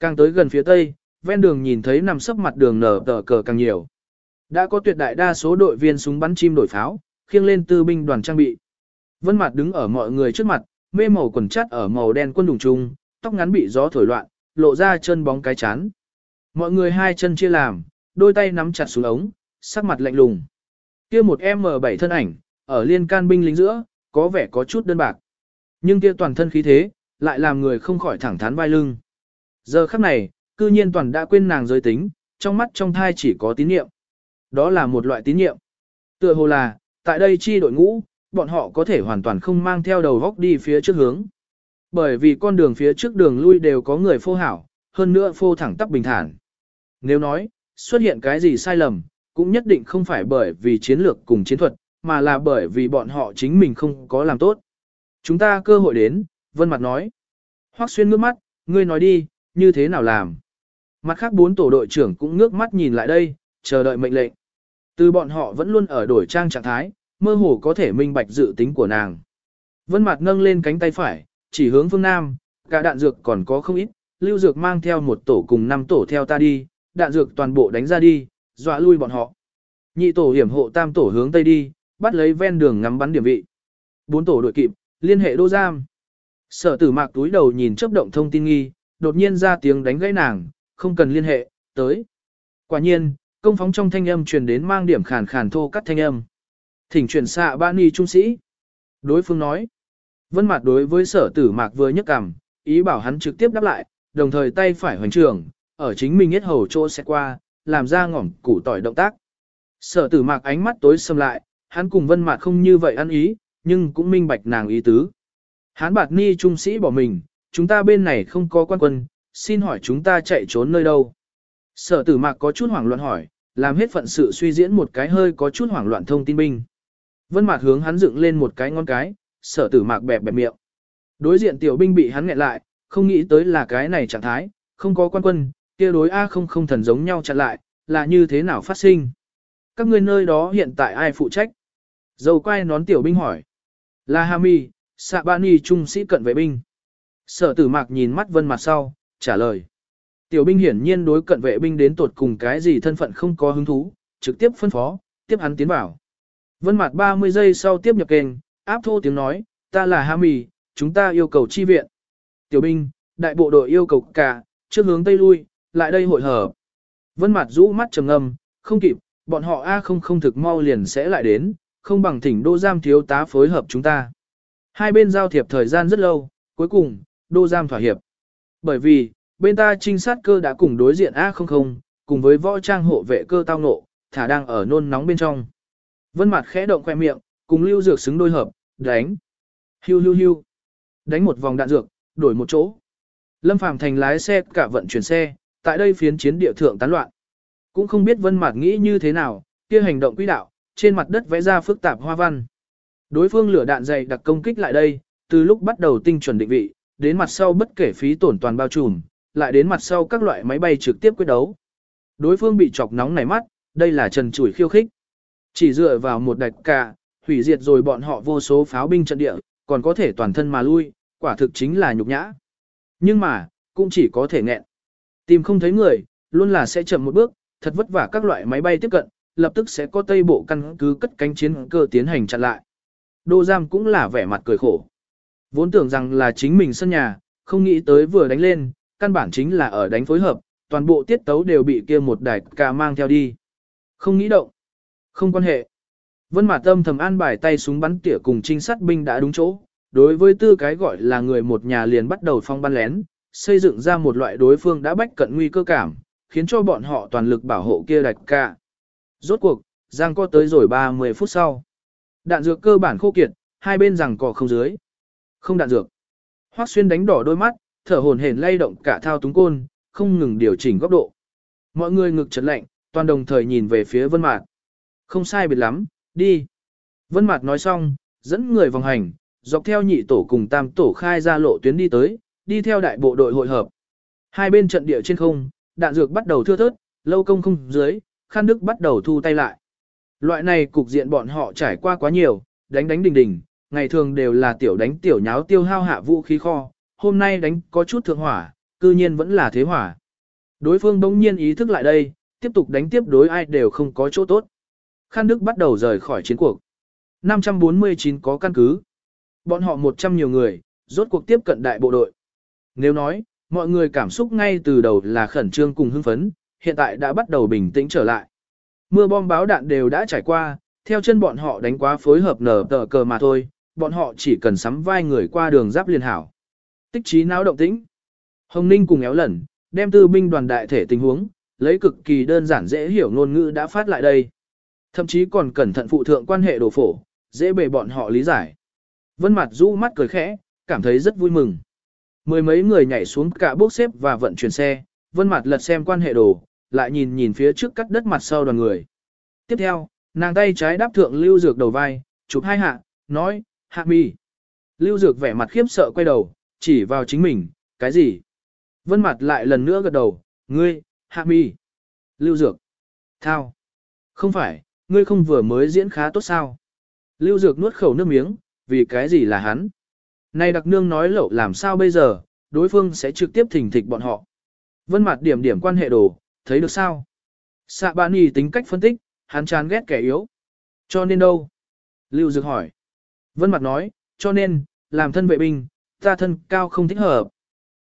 Càng tới gần phía tây, ven đường nhìn thấy nằm sấp mặt đường nở tờ cờ càng nhiều. Đã có tuyệt đại đa số đội viên súng bắn chim đổi pháo, khiêng lên tư binh đoàn trang bị. Vân Mạt đứng ở mọi người trước mặt, mê màu quần chắt ở màu đen quân đùng trung, tóc ngắn bị gió thổi loạn, lộ ra chân bóng cái chán. Mọi người hai chân chia làm, đôi tay nắm chặt xuống ống, sắc mặt lạnh lùng. Kia một M7 thân ảnh, ở liên can binh lính giữa, có vẻ có chút đơn bạc. Nhưng kia toàn thân khí thế, lại làm người không khỏi thẳng thắn vai lưng. Giờ khắc này, cư nhiên toàn đã quên nàng giới tính, trong mắt trong thai chỉ có tín nhiệm. Đó là một loại tín nhiệm. Tựa hồ là, tại đây chi đội ngũ, bọn họ có thể hoàn toàn không mang theo đầu góc đi phía trước hướng. Bởi vì con đường phía trước đường lui đều có người phô hảo, hơn nữa phô thẳng tắp bình thản. Nếu nói, xuất hiện cái gì sai lầm, cũng nhất định không phải bởi vì chiến lược cùng chiến thuật, mà là bởi vì bọn họ chính mình không có làm tốt. Chúng ta cơ hội đến, Vân Mặt nói. Hoắc Xuyên ngước mắt, ngươi nói đi, như thế nào làm? Mặt khác bốn tổ đội trưởng cũng ngước mắt nhìn lại đây, chờ đợi mệnh lệnh. Từ bọn họ vẫn luôn ở đổi trang trạng thái, mơ hồ có thể minh bạch dự tính của nàng. Vân Mạt nâng lên cánh tay phải, chỉ hướng phương Nam, cả đạn dược còn có không ít, lưu dược mang theo một tổ cùng năm tổ theo ta đi, đạn dược toàn bộ đánh ra đi, dọa lui bọn họ. Nhị tổ hiểm hộ tam tổ hướng tây đi, bắt lấy ven đường ngắm bắn điểm vị. Bốn tổ đội kịp, liên hệ đô giam. Sở tử mạc túi đầu nhìn chớp động thông tin nghi, đột nhiên ra tiếng đánh gãy nàng, không cần liên hệ, tới. Quả nhiên, công phóng trong thanh âm truyền đến mang điểm khàn khàn thô cắt thanh âm. Thỉnh chuyển xạ ba ni trung sĩ. Đối phương nói. Vân mặt đối với sở tử mạc vừa nhấc cằm, ý bảo hắn trực tiếp đáp lại, đồng thời tay phải hoành trường, ở chính mình hết hầu chỗ sẽ qua, làm ra ngỏm củ tỏi động tác. Sở tử mạc ánh mắt tối xâm lại, hắn cùng vân mặt không như vậy ăn ý, nhưng cũng minh bạch nàng ý tứ. hắn bạt ni trung sĩ bỏ mình, chúng ta bên này không có quan quân, xin hỏi chúng ta chạy trốn nơi đâu. Sở tử mạc có chút hoảng loạn hỏi, làm hết phận sự suy diễn một cái hơi có chút hoảng loạn thông tin binh. Vân mạc hướng hắn dựng lên một cái ngón cái, sở tử mạc bẹp bẹp miệng. Đối diện tiểu binh bị hắn nghẹn lại, không nghĩ tới là cái này trạng thái, không có quan quân, kia đối A không không thần giống nhau chặn lại, là như thế nào phát sinh. Các ngươi nơi đó hiện tại ai phụ trách? Dầu quay nón tiểu binh hỏi. Là Hami, Sạ Bani trung sĩ cận vệ binh. Sở tử mạc nhìn mắt vân mặt sau, trả lời. Tiểu binh hiển nhiên đối cận vệ binh đến tột cùng cái gì thân phận không có hứng thú, trực tiếp phân phó, tiếp hắn tiến vào. Vân mặt 30 giây sau tiếp nhập kênh, áp thô tiếng nói, ta là Hami, chúng ta yêu cầu chi viện. Tiểu binh, đại bộ đội yêu cầu cả, trước hướng tây lui, lại đây hội hợp. Vân mặt rũ mắt trầm ngâm, không kịp, bọn họ A không không thực mau liền sẽ lại đến, không bằng thỉnh đô giam thiếu tá phối hợp chúng ta. Hai bên giao thiệp thời gian rất lâu, cuối cùng, đô giam thỏa hiệp. Bởi vì, bên ta trinh sát cơ đã cùng đối diện A00, cùng với võ trang hộ vệ cơ tao nộ, thả đang ở nôn nóng bên trong. Vân mặt khẽ động khoe miệng, cùng lưu dược xứng đôi hợp, đánh. Hiu hiu hiu. Đánh một vòng đạn dược, đổi một chỗ. Lâm Phàm thành lái xe cả vận chuyển xe, tại đây phiến chiến địa thượng tán loạn. Cũng không biết Vân Mạt nghĩ như thế nào, kia hành động quỹ đạo, trên mặt đất vẽ ra phức tạp hoa văn. Đối phương lửa đạn dày đặc công kích lại đây, từ lúc bắt đầu tinh chuẩn định vị, đến mặt sau bất kể phí tổn toàn bao trùm, lại đến mặt sau các loại máy bay trực tiếp quyết đấu. Đối phương bị chọc nóng nảy mắt, đây là trần chủi khiêu khích. Chỉ dựa vào một đạch cả, hủy diệt rồi bọn họ vô số pháo binh trận địa, còn có thể toàn thân mà lui, quả thực chính là nhục nhã. Nhưng mà, cũng chỉ có thể nghẹn. Tìm không thấy người, luôn là sẽ chậm một bước, thật vất vả các loại máy bay tiếp cận, lập tức sẽ có tây bộ căn cứ cất cánh chiến cơ tiến hành chặn lại. Đô Giam cũng là vẻ mặt cười khổ. Vốn tưởng rằng là chính mình sân nhà, không nghĩ tới vừa đánh lên, căn bản chính là ở đánh phối hợp, toàn bộ tiết tấu đều bị kia một đài ca mang theo đi. Không nghĩ động. Không quan hệ. Vân Mạt Tâm thầm an bài tay súng bắn tỉa cùng trinh sát binh đã đúng chỗ, đối với tư cái gọi là người một nhà liền bắt đầu phong ban lén, xây dựng ra một loại đối phương đã bách cận nguy cơ cảm, khiến cho bọn họ toàn lực bảo hộ kia đạch ca. Rốt cuộc, giang co tới rồi 30 phút sau. Đạn dược cơ bản khô kiệt, hai bên rằng cỏ không dưới. Không đạn dược. Hoắc xuyên đánh đỏ đôi mắt, thở hổn hển lay động cả thao túng côn, không ngừng điều chỉnh góc độ. Mọi người ngực chật lạnh, toàn đồng thời nhìn về phía Vân Mạt. Không sai biệt lắm, đi. Vân Mạt nói xong, dẫn người vòng hành, dọc theo nhị tổ cùng tam tổ khai ra lộ tuyến đi tới, đi theo đại bộ đội hội hợp. Hai bên trận địa trên không, đạn dược bắt đầu thưa thớt, lâu công không dưới, Khan Đức bắt đầu thu tay lại. Loại này cục diện bọn họ trải qua quá nhiều, đánh đánh đình đình, ngày thường đều là tiểu đánh tiểu nháo tiêu hao hạ vũ khí kho, hôm nay đánh có chút thượng hỏa, cư nhiên vẫn là thế hỏa. Đối phương bỗng nhiên ý thức lại đây, tiếp tục đánh tiếp đối ai đều không có chỗ tốt. Khan Đức bắt đầu rời khỏi chiến cuộc. 549 có căn cứ. Bọn họ 100 nhiều người, rốt cuộc tiếp cận đại bộ đội. Nếu nói, mọi người cảm xúc ngay từ đầu là khẩn trương cùng hưng phấn, hiện tại đã bắt đầu bình tĩnh trở lại. Mưa bom báo đạn đều đã trải qua, theo chân bọn họ đánh quá phối hợp nở tờ cờ mà thôi, bọn họ chỉ cần sắm vai người qua đường giáp liên hảo. Tích trí não động tĩnh. Hồng Ninh cùng éo lẩn, đem tư binh đoàn đại thể tình huống, lấy cực kỳ đơn giản dễ hiểu ngôn ngữ đã phát lại đây. Thậm chí còn cẩn thận phụ thượng quan hệ đồ phổ, dễ bề bọn họ lý giải. Vân mặt rũ mắt cười khẽ, cảm thấy rất vui mừng. Mười mấy người nhảy xuống cả bốc xếp và vận chuyển xe, vân mặt lật xem quan hệ đồ, lại nhìn nhìn phía trước cắt đất mặt sau đoàn người. Tiếp theo, nàng tay trái đáp thượng lưu dược đầu vai, chụp hai hạ, nói, hạ mi. Lưu dược vẻ mặt khiếp sợ quay đầu, chỉ vào chính mình, cái gì? Vân mặt lại lần nữa gật đầu, ngươi, hạ mi. Lưu dược. Thao. Không phải, ngươi không vừa mới diễn khá tốt sao? Lưu dược nuốt khẩu nước miếng, vì cái gì là hắn? Này đặc nương nói lẩu làm sao bây giờ, đối phương sẽ trực tiếp thỉnh thịch bọn họ. Vân mặt điểm điểm quan hệ đồ, thấy được sao? Sạ bạn y tính cách phân tích, hắn chán ghét kẻ yếu. Cho nên đâu? Lưu Dược hỏi. Vân mặt nói, cho nên, làm thân vệ binh, ta thân cao không thích hợp.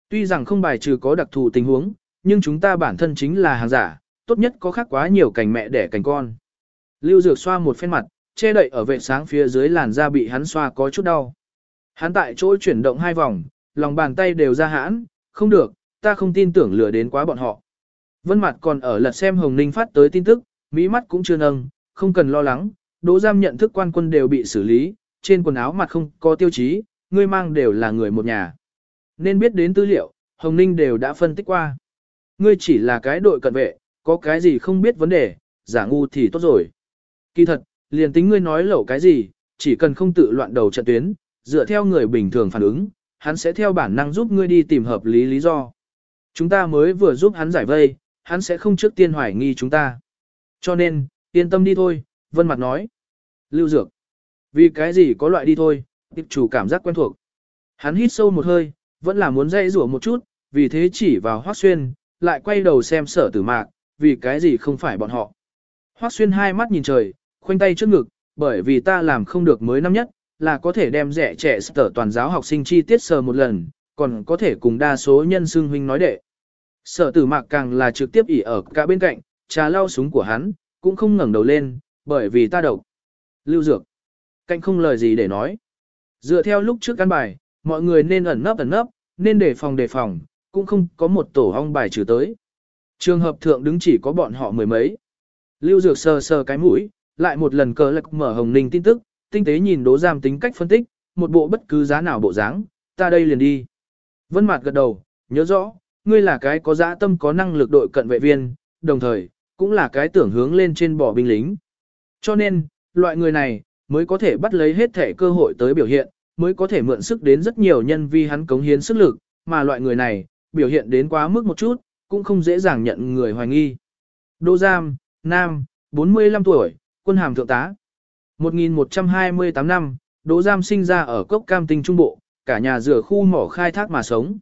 Tuy rằng không bài trừ có đặc thù tình huống, nhưng chúng ta bản thân chính là hàng giả, tốt nhất có khác quá nhiều cảnh mẹ đẻ cảnh con. Lưu Dược xoa một phen mặt, che đậy ở vệ sáng phía dưới làn da bị hắn xoa có chút đau. Hắn tại chỗ chuyển động hai vòng, lòng bàn tay đều ra hãn, không được, ta không tin tưởng lừa đến quá bọn họ. Vân mặt còn ở lật xem Hồng Ninh phát tới tin tức, mỹ mắt cũng chưa nâng, không cần lo lắng, đỗ giam nhận thức quan quân đều bị xử lý, trên quần áo mặt không có tiêu chí, ngươi mang đều là người một nhà. Nên biết đến tư liệu, Hồng Ninh đều đã phân tích qua. Ngươi chỉ là cái đội cận vệ, có cái gì không biết vấn đề, giả ngu thì tốt rồi. Kỳ thật, liền tính ngươi nói lẩu cái gì, chỉ cần không tự loạn đầu trận tuyến, dựa theo người bình thường phản ứng, hắn sẽ theo bản năng giúp ngươi đi tìm hợp lý lý do. Chúng ta mới vừa giúp hắn giải vây, hắn sẽ không trước tiên hoài nghi chúng ta. Cho nên, yên tâm đi thôi, Vân Mặt nói. Lưu Dược. Vì cái gì có loại đi thôi, tiếp chủ cảm giác quen thuộc. Hắn hít sâu một hơi, vẫn là muốn dây rủa một chút, vì thế chỉ vào Hoác Xuyên, lại quay đầu xem sở tử mạc, vì cái gì không phải bọn họ. Hoác Xuyên hai mắt nhìn trời, khoanh tay trước ngực, bởi vì ta làm không được mới năm nhất, là có thể đem rẻ trẻ sở toàn giáo học sinh chi tiết sờ một lần, còn có thể cùng đa số nhân xương huynh nói đệ. Sở tử mạc càng là trực tiếp ỉ ở cả bên cạnh, trà lau súng của hắn, cũng không ngẩng đầu lên, bởi vì ta độc. Lưu dược. Cạnh không lời gì để nói. Dựa theo lúc trước căn bài, mọi người nên ẩn nấp ẩn nấp, nên đề phòng đề phòng, cũng không có một tổ ong bài trừ tới. Trường hợp thượng đứng chỉ có bọn họ mười mấy. Lưu dược sờ sờ cái mũi, lại một lần cờ lạc mở hồng ninh tin tức, tinh tế nhìn đố giam tính cách phân tích, một bộ bất cứ giá nào bộ dáng, ta đây liền đi. Vân Mạt gật đầu, nhớ rõ, ngươi là cái có dã tâm có năng lực đội cận vệ viên, đồng thời, cũng là cái tưởng hướng lên trên bỏ binh lính. Cho nên, loại người này, mới có thể bắt lấy hết thể cơ hội tới biểu hiện, mới có thể mượn sức đến rất nhiều nhân vi hắn cống hiến sức lực, mà loại người này, biểu hiện đến quá mức một chút, cũng không dễ dàng nhận người hoài nghi. Đô Giam, Nam, 45 tuổi, quân hàm thượng tá. 1128 năm, Đỗ Giam sinh ra ở cốc cam tinh trung bộ, cả nhà rửa khu mỏ khai thác mà sống.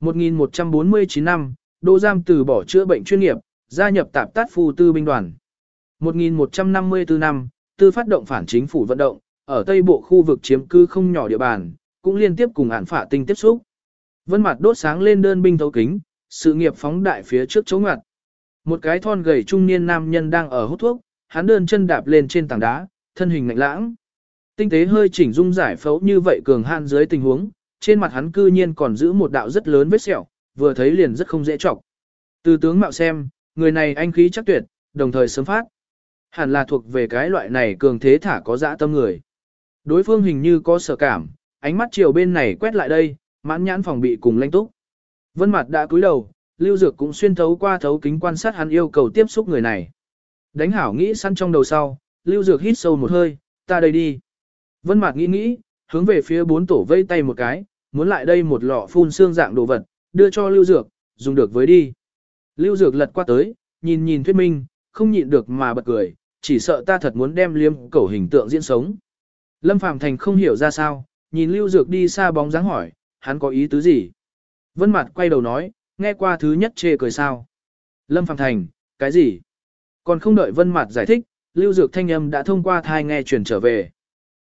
1149 năm, Đỗ Giam từ bỏ chữa bệnh chuyên nghiệp, gia nhập tạp tát phu tư binh đoàn. 1154 năm, tư phát động phản chính phủ vận động, ở Tây Bộ khu vực chiếm cư không nhỏ địa bàn, cũng liên tiếp cùng án phả tinh tiếp xúc. Vân mặt đốt sáng lên đơn binh thấu kính, sự nghiệp phóng đại phía trước chống ngặt. Một cái thon gầy trung niên nam nhân đang ở hút thuốc, hắn đơn chân đạp lên trên tảng đá, thân hình lạnh lãng. Tinh tế hơi chỉnh dung giải phẫu như vậy cường han dưới tình huống, trên mặt hắn cư nhiên còn giữ một đạo rất lớn vết sẹo, vừa thấy liền rất không dễ chọc. Từ tướng mạo xem, người này anh khí chắc tuyệt, đồng thời sớm phát. Hẳn là thuộc về cái loại này cường thế thả có dã tâm người. Đối phương hình như có sợ cảm, ánh mắt chiều bên này quét lại đây, mãn nhãn phòng bị cùng lãnh túc. Vân mặt đã cúi đầu, Lưu Dược cũng xuyên thấu qua thấu kính quan sát hắn yêu cầu tiếp xúc người này. Đánh hảo nghĩ săn trong đầu sau, Lưu Dược hít sâu một hơi, ta đây đi. Vân Mạc nghĩ nghĩ, hướng về phía bốn tổ vây tay một cái, muốn lại đây một lọ phun xương dạng đồ vật, đưa cho Lưu Dược, dùng được với đi. Lưu Dược lật qua tới, nhìn nhìn thuyết minh, không nhịn được mà bật cười, chỉ sợ ta thật muốn đem liêm cẩu hình tượng diễn sống. Lâm Phàm Thành không hiểu ra sao, nhìn Lưu Dược đi xa bóng dáng hỏi, hắn có ý tứ gì? Vân Mạt quay đầu nói, nghe qua thứ nhất chê cười sao. Lâm phàm Thành, cái gì? Còn không đợi Vân Mạt giải thích, Lưu Dược thanh âm đã thông qua thai nghe truyền trở về.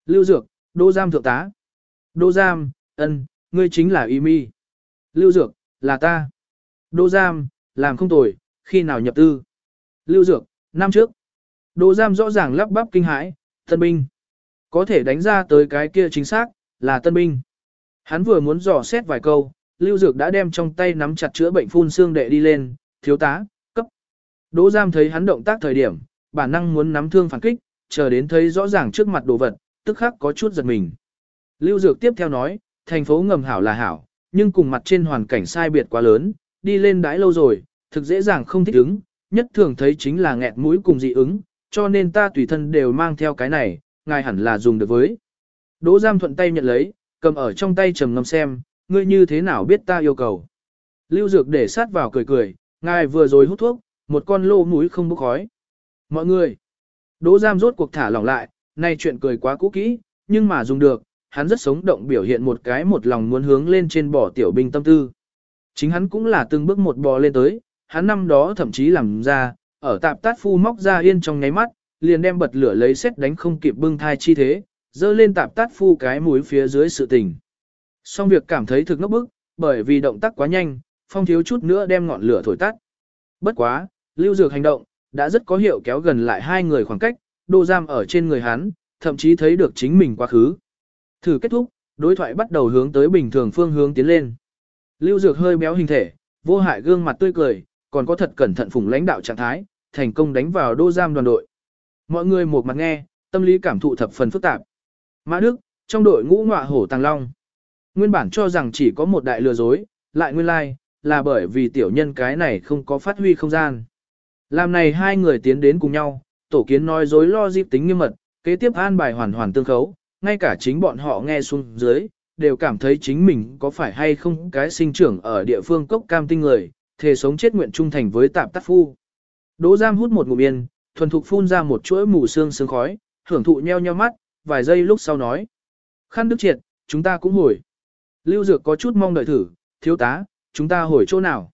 Lưu Dược, Đô Giam thượng tá. Đô Giam, ân, ngươi chính là Y Mi. Lưu Dược, là ta. Đô Giam, làm không tồi, khi nào nhập tư? Lưu Dược, năm trước. Đồ Giam rõ ràng lắp bắp kinh hãi, tân binh. Có thể đánh ra tới cái kia chính xác, là tân binh. Hắn vừa muốn dò xét vài câu, Lưu Dược đã đem trong tay nắm chặt chữa bệnh phun xương đệ đi lên, thiếu tá, cấp. Đỗ Giam thấy hắn động tác thời điểm, bản năng muốn nắm thương phản kích, chờ đến thấy rõ ràng trước mặt đồ vật, tức khắc có chút giật mình. Lưu Dược tiếp theo nói, thành phố ngầm hảo là hảo, nhưng cùng mặt trên hoàn cảnh sai biệt quá lớn, đi lên đãi lâu rồi, thực dễ dàng không thích ứng, nhất thường thấy chính là nghẹt mũi cùng dị ứng, cho nên ta tùy thân đều mang theo cái này, ngài hẳn là dùng được với. Đỗ Giam thuận tay nhận lấy, cầm ở trong tay trầm ngâm xem, ngươi như thế nào biết ta yêu cầu. Lưu Dược để sát vào cười cười, ngài vừa rồi hút thuốc, một con lô mũi không bốc khói. Mọi người, Đỗ Giam rốt cuộc thả lỏng lại, nay chuyện cười quá cũ kỹ, nhưng mà dùng được, hắn rất sống động biểu hiện một cái một lòng muốn hướng lên trên bỏ tiểu binh tâm tư. Chính hắn cũng là từng bước một bò lên tới, hắn năm đó thậm chí làm ra, ở tạp tát phu móc ra yên trong nháy mắt, liền đem bật lửa lấy xét đánh không kịp bưng thai chi thế, dơ lên tạp tát phu cái mũi phía dưới sự tình. Xong việc cảm thấy thực ngốc bức, bởi vì động tác quá nhanh, phong thiếu chút nữa đem ngọn lửa thổi tắt. Bất quá, lưu dược hành động, đã rất có hiệu kéo gần lại hai người khoảng cách, đô giam ở trên người hắn, thậm chí thấy được chính mình quá khứ. Thử kết thúc, đối thoại bắt đầu hướng tới bình thường phương hướng tiến lên. Lưu dược hơi béo hình thể, vô hại gương mặt tươi cười, còn có thật cẩn thận phụng lãnh đạo trạng thái, thành công đánh vào đô giam đoàn đội. Mọi người một mặt nghe, tâm lý cảm thụ thập phần phức tạp. Mã Đức, trong đội ngũ ngọa hổ tàng long. Nguyên bản cho rằng chỉ có một đại lừa dối, lại nguyên lai, like, là bởi vì tiểu nhân cái này không có phát huy không gian. Làm này hai người tiến đến cùng nhau, tổ kiến nói dối lo dịp tính nghiêm mật, kế tiếp an bài hoàn hoàn tương khấu, ngay cả chính bọn họ nghe xuống dưới, đều cảm thấy chính mình có phải hay không cái sinh trưởng ở địa phương cốc cam tinh người, thề sống chết nguyện trung thành với tạp tác phu. Đỗ Giam hút một ngụm yên, thuần thục phun ra một chuỗi mù sương sương khói, hưởng thụ nheo nheo mắt, vài giây lúc sau nói. Khăn đức triệt, chúng ta cũng hồi. Lưu Dược có chút mong đợi thử, thiếu tá, chúng ta hồi chỗ nào?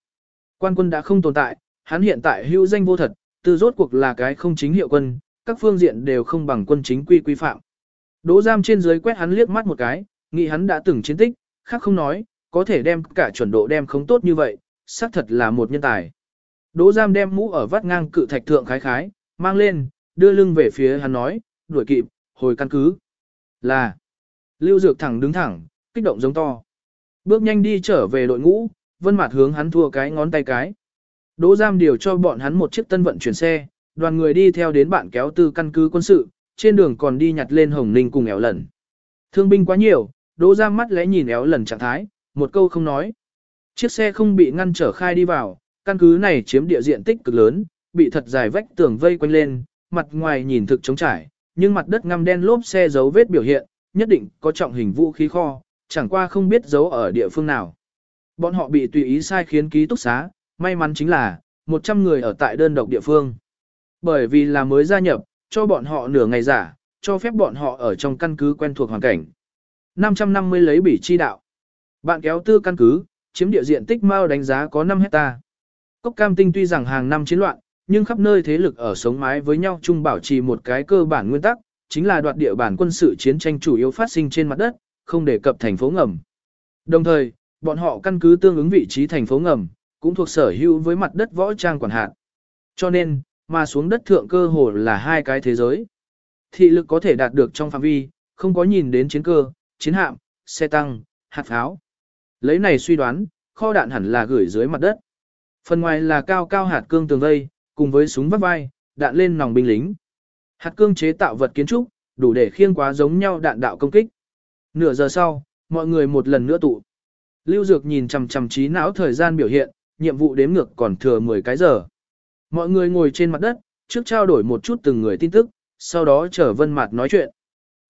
Quan quân đã không tồn tại, hắn hiện tại hữu danh vô thật, từ rốt cuộc là cái không chính hiệu quân, các phương diện đều không bằng quân chính quy quy phạm. Đỗ giam trên dưới quét hắn liếc mắt một cái, nghĩ hắn đã từng chiến tích, khác không nói, có thể đem cả chuẩn độ đem không tốt như vậy, xác thật là một nhân tài. Đỗ giam đem mũ ở vắt ngang cự thạch thượng khái khái, mang lên, đưa lưng về phía hắn nói, đuổi kịp, hồi căn cứ. Là, lưu dược thẳng đứng thẳng, kích động giống to. Bước nhanh đi trở về đội ngũ, vân mặt hướng hắn thua cái ngón tay cái. Đỗ giam điều cho bọn hắn một chiếc tân vận chuyển xe, đoàn người đi theo đến bạn kéo từ căn cứ quân sự, trên đường còn đi nhặt lên hồng ninh cùng éo lần. Thương binh quá nhiều, đỗ giam mắt lẽ nhìn éo lần trạng thái, một câu không nói. Chiếc xe không bị ngăn trở khai đi vào, căn cứ này chiếm địa diện tích cực lớn, bị thật dài vách tường vây quanh lên, mặt ngoài nhìn thực trống trải, nhưng mặt đất ngăm đen lốp xe dấu vết biểu hiện, nhất định có trọng hình vũ khí kho, chẳng qua không biết giấu ở địa phương nào. Bọn họ bị tùy ý sai khiến ký túc xá, may mắn chính là, 100 người ở tại đơn độc địa phương. Bởi vì là mới gia nhập, cho bọn họ nửa ngày giả, cho phép bọn họ ở trong căn cứ quen thuộc hoàn cảnh. 550 lấy bỉ chi đạo. Bạn kéo tư căn cứ, chiếm địa diện tích mao đánh giá có 5 hecta. Cốc cam tinh tuy rằng hàng năm chiến loạn, nhưng khắp nơi thế lực ở sống mái với nhau chung bảo trì một cái cơ bản nguyên tắc, chính là đoạt địa bản quân sự chiến tranh chủ yếu phát sinh trên mặt đất, không đề cập thành phố ngầm. Đồng thời, bọn họ căn cứ tương ứng vị trí thành phố ngầm, cũng thuộc sở hữu với mặt đất võ trang quản hạt. Cho nên, mà xuống đất thượng cơ hồ là hai cái thế giới. Thị lực có thể đạt được trong phạm vi, không có nhìn đến chiến cơ, chiến hạm, xe tăng, hạt pháo. Lấy này suy đoán, kho đạn hẳn là gửi dưới mặt đất. Phần ngoài là cao cao hạt cương tường vây, cùng với súng vắt vai, đạn lên nòng binh lính. Hạt cương chế tạo vật kiến trúc, đủ để khiêng quá giống nhau đạn đạo công kích. Nửa giờ sau, mọi người một lần nữa tụ. Lưu Dược nhìn chằm chằm trí não thời gian biểu hiện, nhiệm vụ đếm ngược còn thừa 10 cái giờ. Mọi người ngồi trên mặt đất, trước trao đổi một chút từng người tin tức, sau đó chờ Vân Mạt nói chuyện.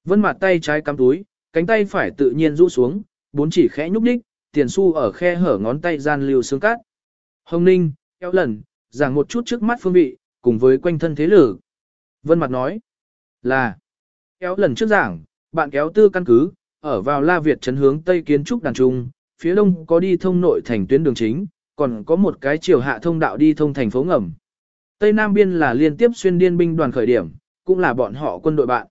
Vân Mạt tay trái cắm túi, cánh tay phải tự nhiên rũ xuống, bốn chỉ khẽ nhúc nhích, tiền xu ở khe hở ngón tay gian lưu xương cát. Hồng Ninh, kéo lần, giảng một chút trước mắt phương vị, cùng với quanh thân thế lử. Vân mặt nói, là, kéo lần trước giảng, bạn kéo tư căn cứ, ở vào La Việt trấn hướng Tây kiến trúc đàn trung, phía đông có đi thông nội thành tuyến đường chính, còn có một cái chiều hạ thông đạo đi thông thành phố ngầm. Tây Nam biên là liên tiếp xuyên điên binh đoàn khởi điểm, cũng là bọn họ quân đội bạn.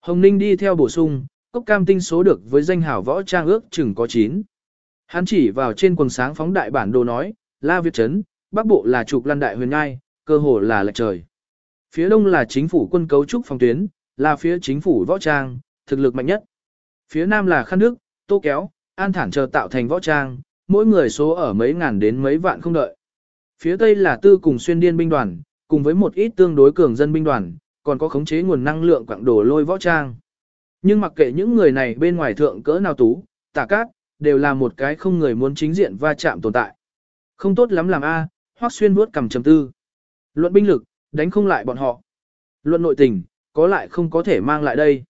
Hồng Ninh đi theo bổ sung, cốc cam tinh số được với danh hảo võ trang ước chừng có 9. Hắn chỉ vào trên quần sáng phóng đại bản đồ nói, La Việt Trấn, Bắc Bộ là trục lăn đại huyền ngai, cơ hồ là lệch trời. Phía đông là chính phủ quân cấu trúc phòng tuyến, là phía chính phủ võ trang, thực lực mạnh nhất. Phía nam là khăn nước, tô kéo, an thản chờ tạo thành võ trang, mỗi người số ở mấy ngàn đến mấy vạn không đợi. Phía tây là tư cùng xuyên điên binh đoàn, cùng với một ít tương đối cường dân binh đoàn, còn có khống chế nguồn năng lượng quảng đồ lôi võ trang. Nhưng mặc kệ những người này bên ngoài thượng cỡ nào tú, tả cát, đều là một cái không người muốn chính diện va chạm tồn tại. Không tốt lắm làm A, hoác xuyên vuốt cầm chầm tư. Luận binh lực, đánh không lại bọn họ. Luận nội tình, có lại không có thể mang lại đây.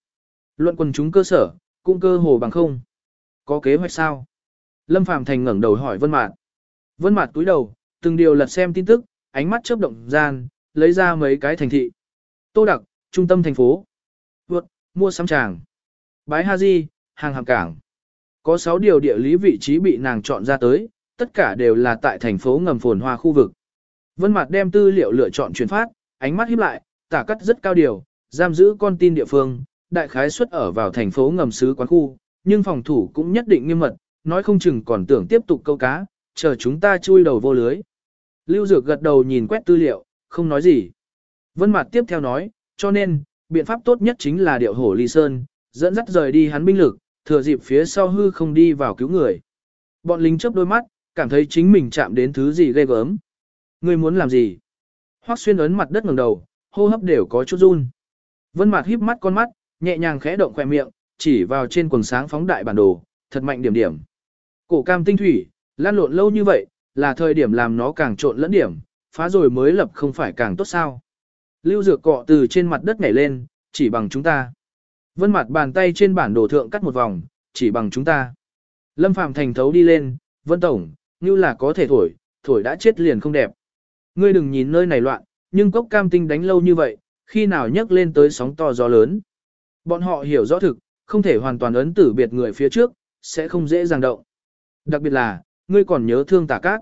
Luận quần chúng cơ sở, cũng cơ hồ bằng không. Có kế hoạch sao? Lâm Phàm Thành ngẩng đầu hỏi Vân Mạt. Vân Mạt cúi đầu, từng điều lật xem tin tức, ánh mắt chớp động gian, lấy ra mấy cái thành thị. Tô Đặc, trung tâm thành phố. Vượt, mua sắm tràng. Bái Ha Di, hàng hàng cảng. Có 6 điều địa lý vị trí bị nàng chọn ra tới, tất cả đều là tại thành phố ngầm phồn hoa khu vực. Vân Mạt đem tư liệu lựa chọn truyền phát, ánh mắt híp lại, tả cắt rất cao điều, giam giữ con tin địa phương, đại khái suất ở vào thành phố ngầm sứ quán khu, nhưng phòng thủ cũng nhất định nghiêm mật, nói không chừng còn tưởng tiếp tục câu cá, chờ chúng ta chui đầu vô lưới. Lưu Dược gật đầu nhìn quét tư liệu, không nói gì. Vân Mạt tiếp theo nói, cho nên, biện pháp tốt nhất chính là điệu hổ ly sơn, dẫn dắt rời đi hắn binh lực, thừa dịp phía sau hư không đi vào cứu người. Bọn lính chớp đôi mắt, cảm thấy chính mình chạm đến thứ gì ghê gớm. Ngươi muốn làm gì? Hoắc xuyên ấn mặt đất ngẩng đầu, hô hấp đều có chút run. Vân Mạt híp mắt con mắt, nhẹ nhàng khẽ động khóe miệng, chỉ vào trên quần sáng phóng đại bản đồ, thật mạnh điểm điểm. Cổ cam tinh thủy, lan lộn lâu như vậy, là thời điểm làm nó càng trộn lẫn điểm, phá rồi mới lập không phải càng tốt sao. Lưu Dược cọ từ trên mặt đất nhảy lên, chỉ bằng chúng ta. Vân mặt bàn tay trên bản đồ thượng cắt một vòng, chỉ bằng chúng ta. Lâm Phạm thành thấu đi lên, Vân Tổng, như là có thể thổi, thổi đã chết liền không đẹp. Ngươi đừng nhìn nơi này loạn, nhưng cốc cam tinh đánh lâu như vậy, khi nào nhấc lên tới sóng to gió lớn. Bọn họ hiểu rõ thực, không thể hoàn toàn ấn tử biệt người phía trước, sẽ không dễ dàng động. Đặc biệt là, ngươi còn nhớ thương tả cát.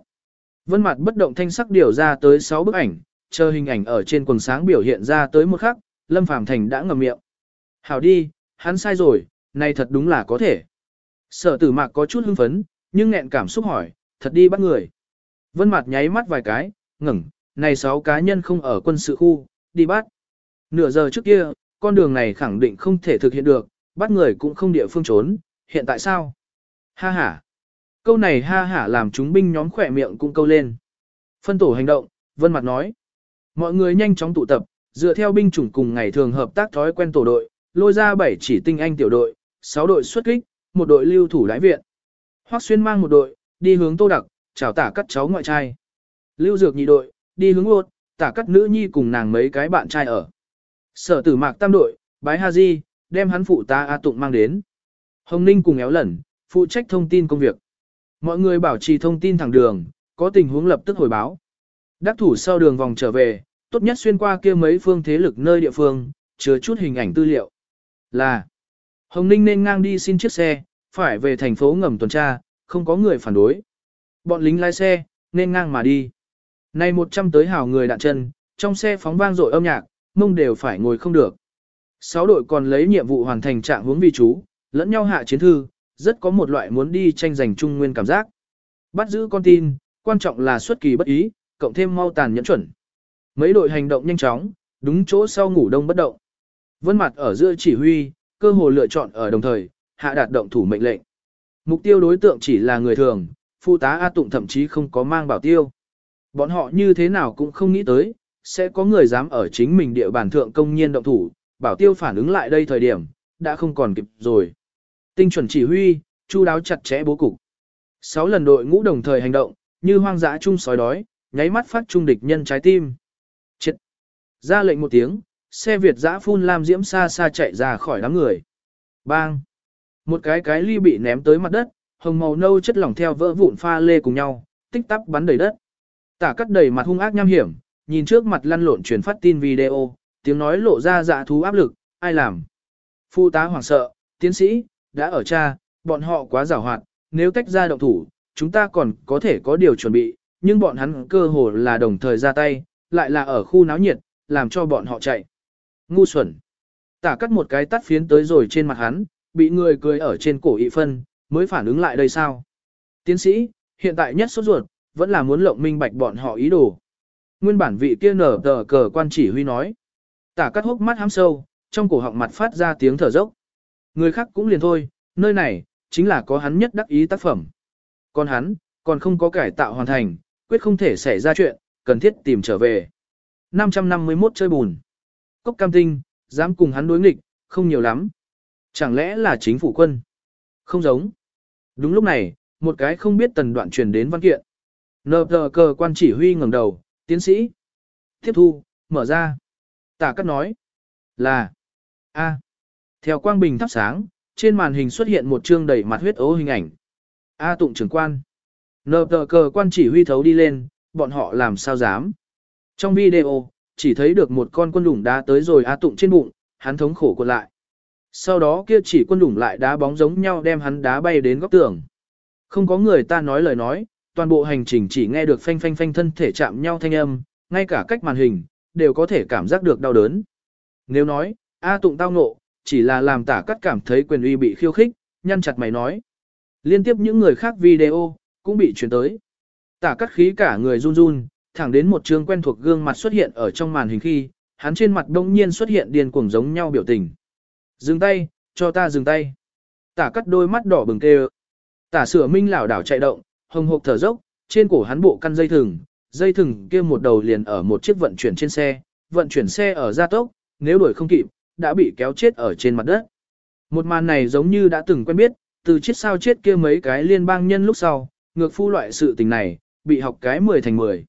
Vân mặt bất động thanh sắc điều ra tới 6 bức ảnh, chờ hình ảnh ở trên quần sáng biểu hiện ra tới một khắc, Lâm Phàm Thành đã ngậm miệng. Hảo đi, hắn sai rồi, này thật đúng là có thể. Sở tử mạc có chút hưng phấn, nhưng nghẹn cảm xúc hỏi, thật đi bắt người. Vân mặt nháy mắt vài cái, ngừng, này sáu cá nhân không ở quân sự khu, đi bắt. Nửa giờ trước kia, con đường này khẳng định không thể thực hiện được, bắt người cũng không địa phương trốn, hiện tại sao? Ha ha. Câu này ha hả làm chúng binh nhóm khỏe miệng cũng câu lên. Phân tổ hành động, Vân Mặt nói. Mọi người nhanh chóng tụ tập, dựa theo binh chủng cùng ngày thường hợp tác thói quen tổ đội, lôi ra bảy chỉ tinh anh tiểu đội, 6 đội xuất kích, một đội lưu thủ lái viện. Hoắc Xuyên mang một đội, đi hướng Tô Đặc, chào tả cắt cháu ngoại trai. Lưu Dược nhị đội, đi hướng ột, tả cắt nữ nhi cùng nàng mấy cái bạn trai ở. Sở tử mạc tam đội, bái Ha Di, đem hắn phụ ta A Tụng mang đến. Hồng Ninh cùng éo lẩn, phụ trách thông tin công việc. Mọi người bảo trì thông tin thẳng đường, có tình huống lập tức hồi báo. Đắc thủ sau đường vòng trở về, tốt nhất xuyên qua kia mấy phương thế lực nơi địa phương, chứa chút hình ảnh tư liệu. Là, Hồng Ninh nên ngang đi xin chiếc xe, phải về thành phố ngầm tuần tra, không có người phản đối. Bọn lính lái xe, nên ngang mà đi. Này 100 tới hào người đạn chân, trong xe phóng vang dội âm nhạc, mông đều phải ngồi không được. Sáu đội còn lấy nhiệm vụ hoàn thành trạng hướng vi chú, lẫn nhau hạ chiến thư, rất có một loại muốn đi tranh giành trung nguyên cảm giác. Bắt giữ con tin, quan trọng là xuất kỳ bất ý, cộng thêm mau tàn nhẫn chuẩn. Mấy đội hành động nhanh chóng, đúng chỗ sau ngủ đông bất động. Vân mặt ở giữa chỉ huy, cơ hồ lựa chọn ở đồng thời, hạ đạt động thủ mệnh lệnh. Mục tiêu đối tượng chỉ là người thường, phụ tá A Tụng thậm chí không có mang bảo tiêu. Bọn họ như thế nào cũng không nghĩ tới, sẽ có người dám ở chính mình địa bàn thượng công nhiên động thủ, bảo tiêu phản ứng lại đây thời điểm, đã không còn kịp rồi. Tinh chuẩn chỉ huy, chu đáo chặt chẽ bố cục. Sáu lần đội ngũ đồng thời hành động, như hoang dã chung sói đói, nháy mắt phát trung địch nhân trái tim. Chết! Ra lệnh một tiếng, xe Việt dã phun lam diễm xa xa chạy ra khỏi đám người. Bang! Một cái cái ly bị ném tới mặt đất, hồng màu nâu chất lỏng theo vỡ vụn pha lê cùng nhau, tích tắc bắn đầy đất. Tả cắt đầy mặt hung ác nham hiểm, nhìn trước mặt lăn lộn truyền phát tin video, tiếng nói lộ ra dạ thú áp lực, ai làm. Phu tá hoảng sợ, tiến sĩ, đã ở cha, bọn họ quá giàu hoạt, nếu tách ra động thủ, chúng ta còn có thể có điều chuẩn bị, nhưng bọn hắn cơ hồ là đồng thời ra tay, lại là ở khu náo nhiệt, làm cho bọn họ chạy. Ngu xuẩn. Tả cắt một cái tắt phiến tới rồi trên mặt hắn, bị người cười ở trên cổ ị phân, mới phản ứng lại đây sao. Tiến sĩ, hiện tại nhất sốt ruột, vẫn là muốn lộng minh bạch bọn họ ý đồ. Nguyên bản vị kia nở tờ cờ quan chỉ huy nói. Tả cắt hốc mắt hám sâu, trong cổ họng mặt phát ra tiếng thở dốc. Người khác cũng liền thôi, nơi này, chính là có hắn nhất đắc ý tác phẩm. Còn hắn, còn không có cải tạo hoàn thành, quyết không thể xảy ra chuyện, cần thiết tìm trở về. 551 chơi bùn. Cốc cam tinh, dám cùng hắn đối nghịch, không nhiều lắm. Chẳng lẽ là chính phủ quân? Không giống. Đúng lúc này, một cái không biết tần đoạn truyền đến văn kiện. Nờ tờ cờ quan chỉ huy ngẩng đầu, tiến sĩ. Tiếp thu, mở ra. Tả cắt nói. Là. A. Theo quang bình thắp sáng, trên màn hình xuất hiện một chương đầy mặt huyết ố hình ảnh. A tụng trưởng quan. Nờ tờ cờ quan chỉ huy thấu đi lên, bọn họ làm sao dám. Trong video, chỉ thấy được một con quân đủng đá tới rồi A tụng trên bụng, hắn thống khổ cuộn lại. Sau đó kia chỉ quân đủng lại đá bóng giống nhau đem hắn đá bay đến góc tường. Không có người ta nói lời nói, toàn bộ hành trình chỉ nghe được phanh phanh phanh thân thể chạm nhau thanh âm, ngay cả cách màn hình, đều có thể cảm giác được đau đớn. Nếu nói, A tụng tao ngộ, chỉ là làm tả cắt cảm thấy quyền uy bị khiêu khích, nhăn chặt mày nói. Liên tiếp những người khác video, cũng bị chuyển tới. Tả cắt khí cả người run run, thẳng đến một trường quen thuộc gương mặt xuất hiện ở trong màn hình khi, hắn trên mặt đông nhiên xuất hiện điên cuồng giống nhau biểu tình. Dừng tay, cho ta dừng tay. Tả cắt đôi mắt đỏ bừng kêu. Tả sửa minh lảo đảo chạy động, hồng hộc thở dốc, trên cổ hắn bộ căn dây thừng, dây thừng kia một đầu liền ở một chiếc vận chuyển trên xe, vận chuyển xe ở gia tốc, nếu đuổi không kịp, đã bị kéo chết ở trên mặt đất. Một màn này giống như đã từng quen biết, từ chiếc sao chết kia mấy cái liên bang nhân lúc sau, ngược phu loại sự tình này, bị học cái 10 thành 10.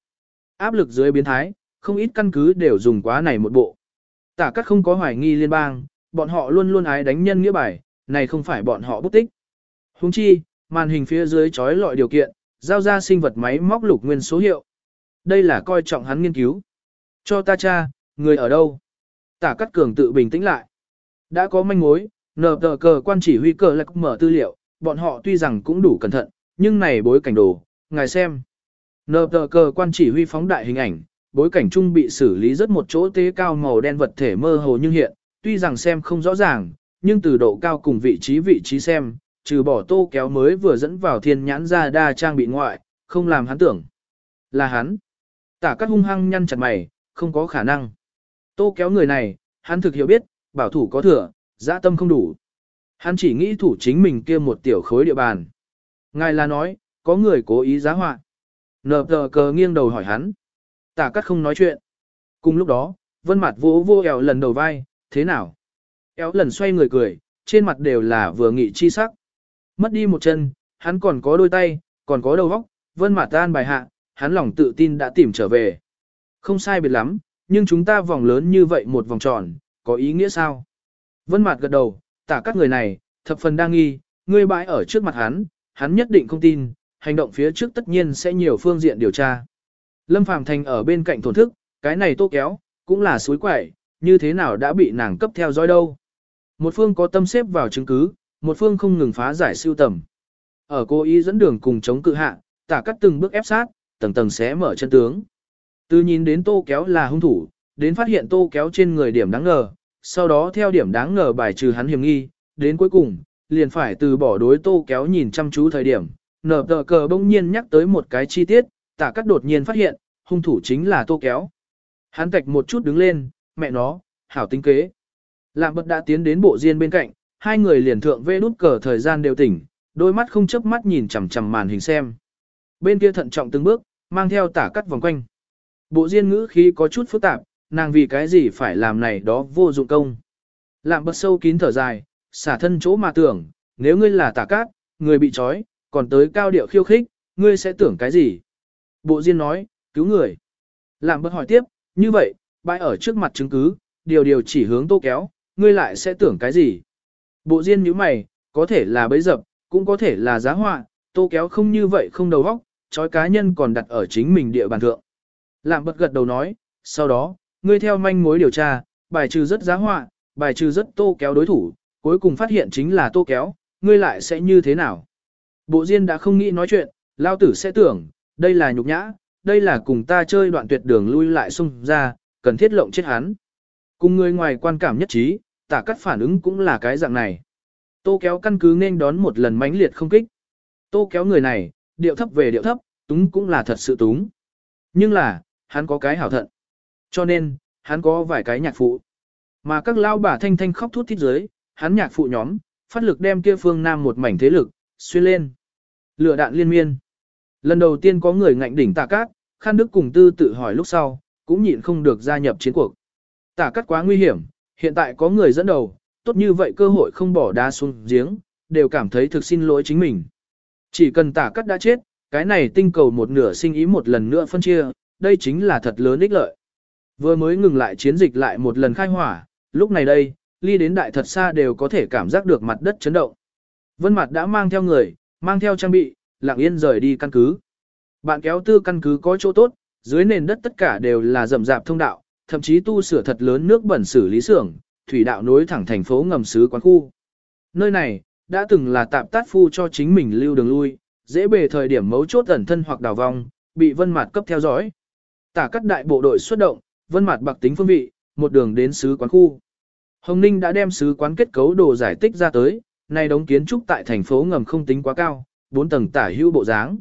Áp lực dưới biến thái, không ít căn cứ đều dùng quá này một bộ. Tả cắt không có hoài nghi liên bang, bọn họ luôn luôn ái đánh nhân nghĩa bài, này không phải bọn họ bút tích. Huống chi, màn hình phía dưới trói lọi điều kiện, giao ra sinh vật máy móc lục nguyên số hiệu. Đây là coi trọng hắn nghiên cứu. Cho ta cha, người ở đâu? Tả Cát Cường tự bình tĩnh lại. Đã có manh mối, nờ tờ cờ quan chỉ huy cờ lạc mở tư liệu, bọn họ tuy rằng cũng đủ cẩn thận, nhưng này bối cảnh đồ, ngài xem. Nờ tờ cờ quan chỉ huy phóng đại hình ảnh, bối cảnh trung bị xử lý rất một chỗ tế cao màu đen vật thể mơ hồ nhưng hiện, tuy rằng xem không rõ ràng, nhưng từ độ cao cùng vị trí vị trí xem, trừ bỏ tô kéo mới vừa dẫn vào thiên nhãn ra đa trang bị ngoại, không làm hắn tưởng. Là hắn. Tả các hung hăng nhăn chặt mày, không có khả năng. Tô kéo người này, hắn thực hiểu biết, bảo thủ có thừa, dã tâm không đủ. Hắn chỉ nghĩ thủ chính mình kia một tiểu khối địa bàn. Ngài là nói, có người cố ý giá họa. Nờ tờ cờ nghiêng đầu hỏi hắn. Tả cắt không nói chuyện. Cùng lúc đó, vân mặt vỗ vô eo lần đầu vai, thế nào? Éo lần xoay người cười, trên mặt đều là vừa nghị chi sắc. Mất đi một chân, hắn còn có đôi tay, còn có đầu óc, vân mặt tan bài hạ, hắn lòng tự tin đã tìm trở về. Không sai biệt lắm, nhưng chúng ta vòng lớn như vậy một vòng tròn, có ý nghĩa sao? Vân Mạt gật đầu, tả các người này, thập phần đang nghi, ngươi bãi ở trước mặt hắn, hắn nhất định không tin, hành động phía trước tất nhiên sẽ nhiều phương diện điều tra. Lâm Phàm Thành ở bên cạnh thổn thức, cái này tô kéo, cũng là suối quẩy, như thế nào đã bị nàng cấp theo dõi đâu. Một phương có tâm xếp vào chứng cứ, một phương không ngừng phá giải siêu tầm. Ở cô ý dẫn đường cùng chống cự hạ, tả cắt từng bước ép sát, tầng tầng xé mở chân tướng. Từ nhìn đến tô kéo là hung thủ, đến phát hiện tô kéo trên người điểm đáng ngờ, sau đó theo điểm đáng ngờ bài trừ hắn hiểm nghi, đến cuối cùng, liền phải từ bỏ đối tô kéo nhìn chăm chú thời điểm. Nở tờ cờ bỗng nhiên nhắc tới một cái chi tiết, tả cắt đột nhiên phát hiện, hung thủ chính là tô kéo. Hắn tạch một chút đứng lên, mẹ nó, hảo tính kế. Lạm bật đã tiến đến bộ riêng bên cạnh, hai người liền thượng vê nút cờ thời gian đều tỉnh, đôi mắt không chớp mắt nhìn chằm chằm màn hình xem. Bên kia thận trọng từng bước, mang theo tả cắt vòng quanh. Bộ diên ngữ khí có chút phức tạp, nàng vì cái gì phải làm này đó vô dụng công. Lạm bật sâu kín thở dài, xả thân chỗ mà tưởng, nếu ngươi là tả cát, người bị trói, còn tới cao điệu khiêu khích, ngươi sẽ tưởng cái gì? Bộ diên nói, cứu người. làm bất hỏi tiếp, như vậy, bãi ở trước mặt chứng cứ, điều điều chỉ hướng tô kéo, ngươi lại sẽ tưởng cái gì? Bộ diên nhíu mày, có thể là bấy dập, cũng có thể là giá họa, tô kéo không như vậy không đầu óc, trói cá nhân còn đặt ở chính mình địa bàn thượng. làm bật gật đầu nói, sau đó, ngươi theo manh mối điều tra, bài trừ rất giá họa, bài trừ rất tô kéo đối thủ, cuối cùng phát hiện chính là tô kéo, ngươi lại sẽ như thế nào? Bộ Diên đã không nghĩ nói chuyện, lao tử sẽ tưởng, Đây là nhục nhã, đây là cùng ta chơi đoạn tuyệt đường lui lại xung ra, cần thiết lộng chết hắn. Cùng người ngoài quan cảm nhất trí, tả cắt phản ứng cũng là cái dạng này. Tô kéo căn cứ nên đón một lần mãnh liệt không kích. Tô kéo người này, điệu thấp về điệu thấp, túng cũng là thật sự túng. Nhưng là, hắn có cái hảo thận. Cho nên, hắn có vài cái nhạc phụ. Mà các lao bà thanh thanh khóc thút thít dưới, hắn nhạc phụ nhóm, phát lực đem kia phương nam một mảnh thế lực, xuyên lên. Lửa đạn liên miên. Lần đầu tiên có người ngạnh đỉnh tạ cát, Khan Đức cùng tư tự hỏi lúc sau, cũng nhịn không được gia nhập chiến cuộc. Tạ cát quá nguy hiểm, hiện tại có người dẫn đầu, tốt như vậy cơ hội không bỏ đá xuống giếng, đều cảm thấy thực xin lỗi chính mình. Chỉ cần tả Cát đã chết, cái này tinh cầu một nửa sinh ý một lần nữa phân chia, đây chính là thật lớn ích lợi. Vừa mới ngừng lại chiến dịch lại một lần khai hỏa, lúc này đây, ly đến đại thật xa đều có thể cảm giác được mặt đất chấn động. Vân Mạt đã mang theo người, mang theo trang bị, lặng yên rời đi căn cứ. Bạn kéo tư căn cứ có chỗ tốt, dưới nền đất tất cả đều là rậm rạp thông đạo, thậm chí tu sửa thật lớn nước bẩn xử lý xưởng, thủy đạo nối thẳng thành phố ngầm sứ quán khu. Nơi này, đã từng là tạm tát phu cho chính mình lưu đường lui, dễ bề thời điểm mấu chốt ẩn thân hoặc đào vong, bị vân Mạt cấp theo dõi. Tả cắt đại bộ đội xuất động, vân Mạt bạc tính phương vị, một đường đến sứ quán khu. Hồng Ninh đã đem sứ quán kết cấu đồ giải tích ra tới, nay đống kiến trúc tại thành phố ngầm không tính quá cao, 4 tầng tả hữu bộ dáng.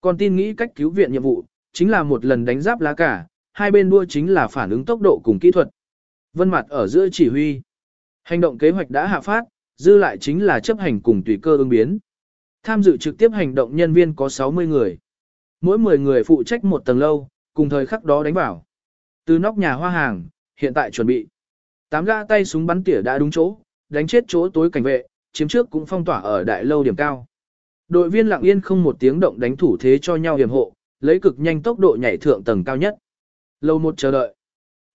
Còn tin nghĩ cách cứu viện nhiệm vụ, chính là một lần đánh giáp lá cả, hai bên đua chính là phản ứng tốc độ cùng kỹ thuật. Vân mặt ở giữa chỉ huy. Hành động kế hoạch đã hạ phát, dư lại chính là chấp hành cùng tùy cơ ứng biến. Tham dự trực tiếp hành động nhân viên có 60 người. Mỗi 10 người phụ trách một tầng lâu, cùng thời khắc đó đánh vào. Từ nóc nhà hoa hàng, hiện tại chuẩn bị. Tám ga tay súng bắn tỉa đã đúng chỗ, đánh chết chỗ tối cảnh vệ, chiếm trước cũng phong tỏa ở đại lâu điểm cao. Đội viên lặng yên không một tiếng động đánh thủ thế cho nhau hiểm hộ, lấy cực nhanh tốc độ nhảy thượng tầng cao nhất. Lầu một chờ đợi.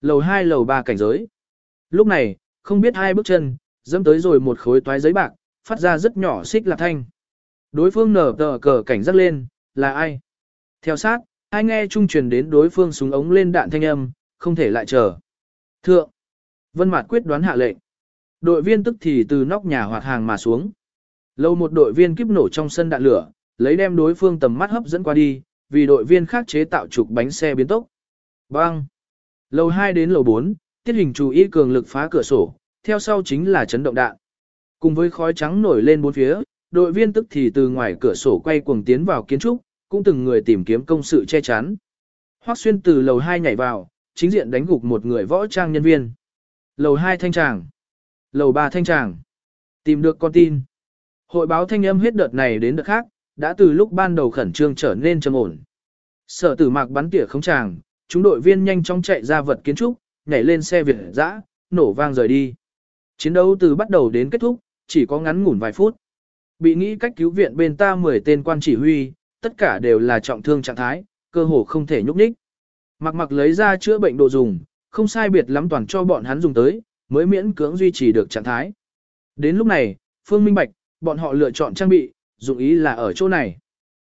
Lầu hai lầu ba cảnh giới. Lúc này, không biết hai bước chân, dẫm tới rồi một khối toái giấy bạc, phát ra rất nhỏ xích lạc thanh. Đối phương nở tờ cờ cảnh giác lên, là ai? Theo sát, ai nghe trung truyền đến đối phương súng ống lên đạn thanh âm, không thể lại chờ. Thượng, Vân Mạt quyết đoán hạ lệnh. Đội viên tức thì từ nóc nhà hoạt hàng mà xuống. Lâu một đội viên kiếp nổ trong sân đạn lửa, lấy đem đối phương tầm mắt hấp dẫn qua đi, vì đội viên khác chế tạo trục bánh xe biến tốc. Bang! Lầu 2 đến lầu 4, tiết hình chú ý cường lực phá cửa sổ, theo sau chính là chấn động đạn. Cùng với khói trắng nổi lên bốn phía, đội viên tức thì từ ngoài cửa sổ quay cuồng tiến vào kiến trúc, cũng từng người tìm kiếm công sự che chắn. Hoắc xuyên từ lầu 2 nhảy vào, chính diện đánh gục một người võ trang nhân viên. Lầu 2 thanh tràng. Lầu ba thanh tràng. Tìm được con tin. Hội báo thanh âm hết đợt này đến đợt khác, đã từ lúc ban đầu khẩn trương trở nên trầm ổn. Sở tử mạc bắn tỉa không tràng, chúng đội viên nhanh chóng chạy ra vật kiến trúc, nhảy lên xe Việt dã, nổ vang rời đi. Chiến đấu từ bắt đầu đến kết thúc, chỉ có ngắn ngủn vài phút. Bị nghĩ cách cứu viện bên ta 10 tên quan chỉ huy, tất cả đều là trọng thương trạng thái, cơ hồ không thể nhúc nhích. Mặc mặc lấy ra chữa bệnh đồ dùng, không sai biệt lắm toàn cho bọn hắn dùng tới, mới miễn cưỡng duy trì được trạng thái. Đến lúc này, Phương Minh Bạch, bọn họ lựa chọn trang bị, dụng ý là ở chỗ này.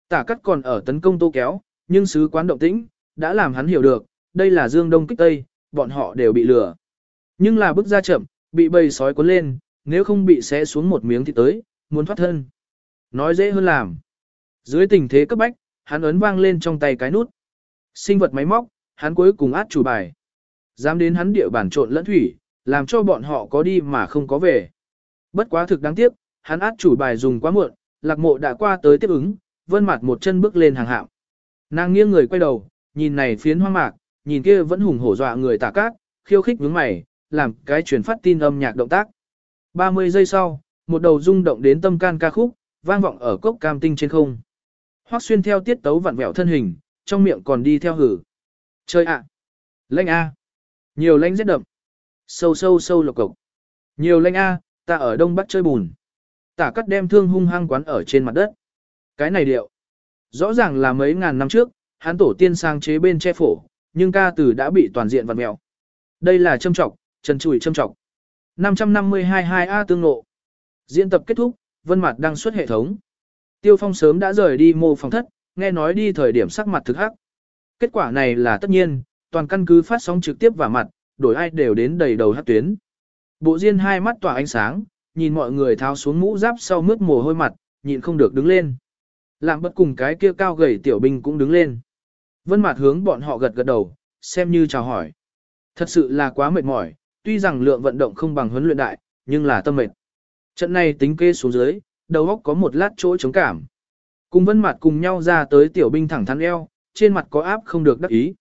Tả cắt còn ở tấn công tô kéo, nhưng sứ quán động tĩnh, đã làm hắn hiểu được, đây là Dương Đông kích Tây, bọn họ đều bị lừa. Nhưng là bước ra chậm, bị bầy sói cuốn lên, nếu không bị xé xuống một miếng thì tới, muốn thoát thân. Nói dễ hơn làm. Dưới tình thế cấp bách, hắn ấn vang lên trong tay cái nút. Sinh vật máy móc, hắn cuối cùng át chủ bài. Dám đến hắn địa bản trộn lẫn thủy, làm cho bọn họ có đi mà không có về. Bất quá thực đáng tiếc, hắn át chủ bài dùng quá muộn, lạc mộ đã qua tới tiếp ứng, vân mặt một chân bước lên hàng hạm. Nàng nghiêng người quay đầu, nhìn này phiến hoang mạc, nhìn kia vẫn hùng hổ dọa người tả cát, khiêu khích vướng mày, làm cái truyền phát tin âm nhạc động tác. 30 giây sau, một đầu rung động đến tâm can ca khúc, vang vọng ở cốc cam tinh trên không. Hoắc xuyên theo tiết tấu vặn vẹo thân hình, trong miệng còn đi theo hử. Chơi ạ! À. Lênh A! Nhiều lênh rất đậm. Sâu sâu sâu lộc cộc. Nhiều lanh A, ta ở đông bắc chơi bùn. Tả cắt đem thương hung hăng quán ở trên mặt đất. Cái này điệu. Rõ ràng là mấy ngàn năm trước, hắn tổ tiên sang chế bên che phổ, nhưng ca từ đã bị toàn diện vặn mèo. Đây là châm trọng, trần chùi châm trọng. 552 2A tương ngộ. Diễn tập kết thúc, Vân Mạt đăng xuất hệ thống. Tiêu Phong sớm đã rời đi mô phòng thất, nghe nói đi thời điểm sắc mặt thực hắc. Kết quả này là tất nhiên, toàn căn cứ phát sóng trực tiếp và mặt, đổi ai đều đến đầy đầu hát tuyến. Bộ Diên hai mắt tỏa ánh sáng, nhìn mọi người tháo xuống mũ giáp sau mướt mồ hôi mặt, nhịn không được đứng lên. Làm bất cùng cái kia cao gầy tiểu binh cũng đứng lên. Vân Mạt hướng bọn họ gật gật đầu, xem như chào hỏi. Thật sự là quá mệt mỏi, tuy rằng lượng vận động không bằng huấn luyện đại, nhưng là tâm mệt. Trận này tính kê xuống dưới, đầu óc có một lát chỗ chống cảm. Cùng Vân Mạt cùng nhau ra tới tiểu binh thẳng thắn eo, trên mặt có áp không được đắc ý.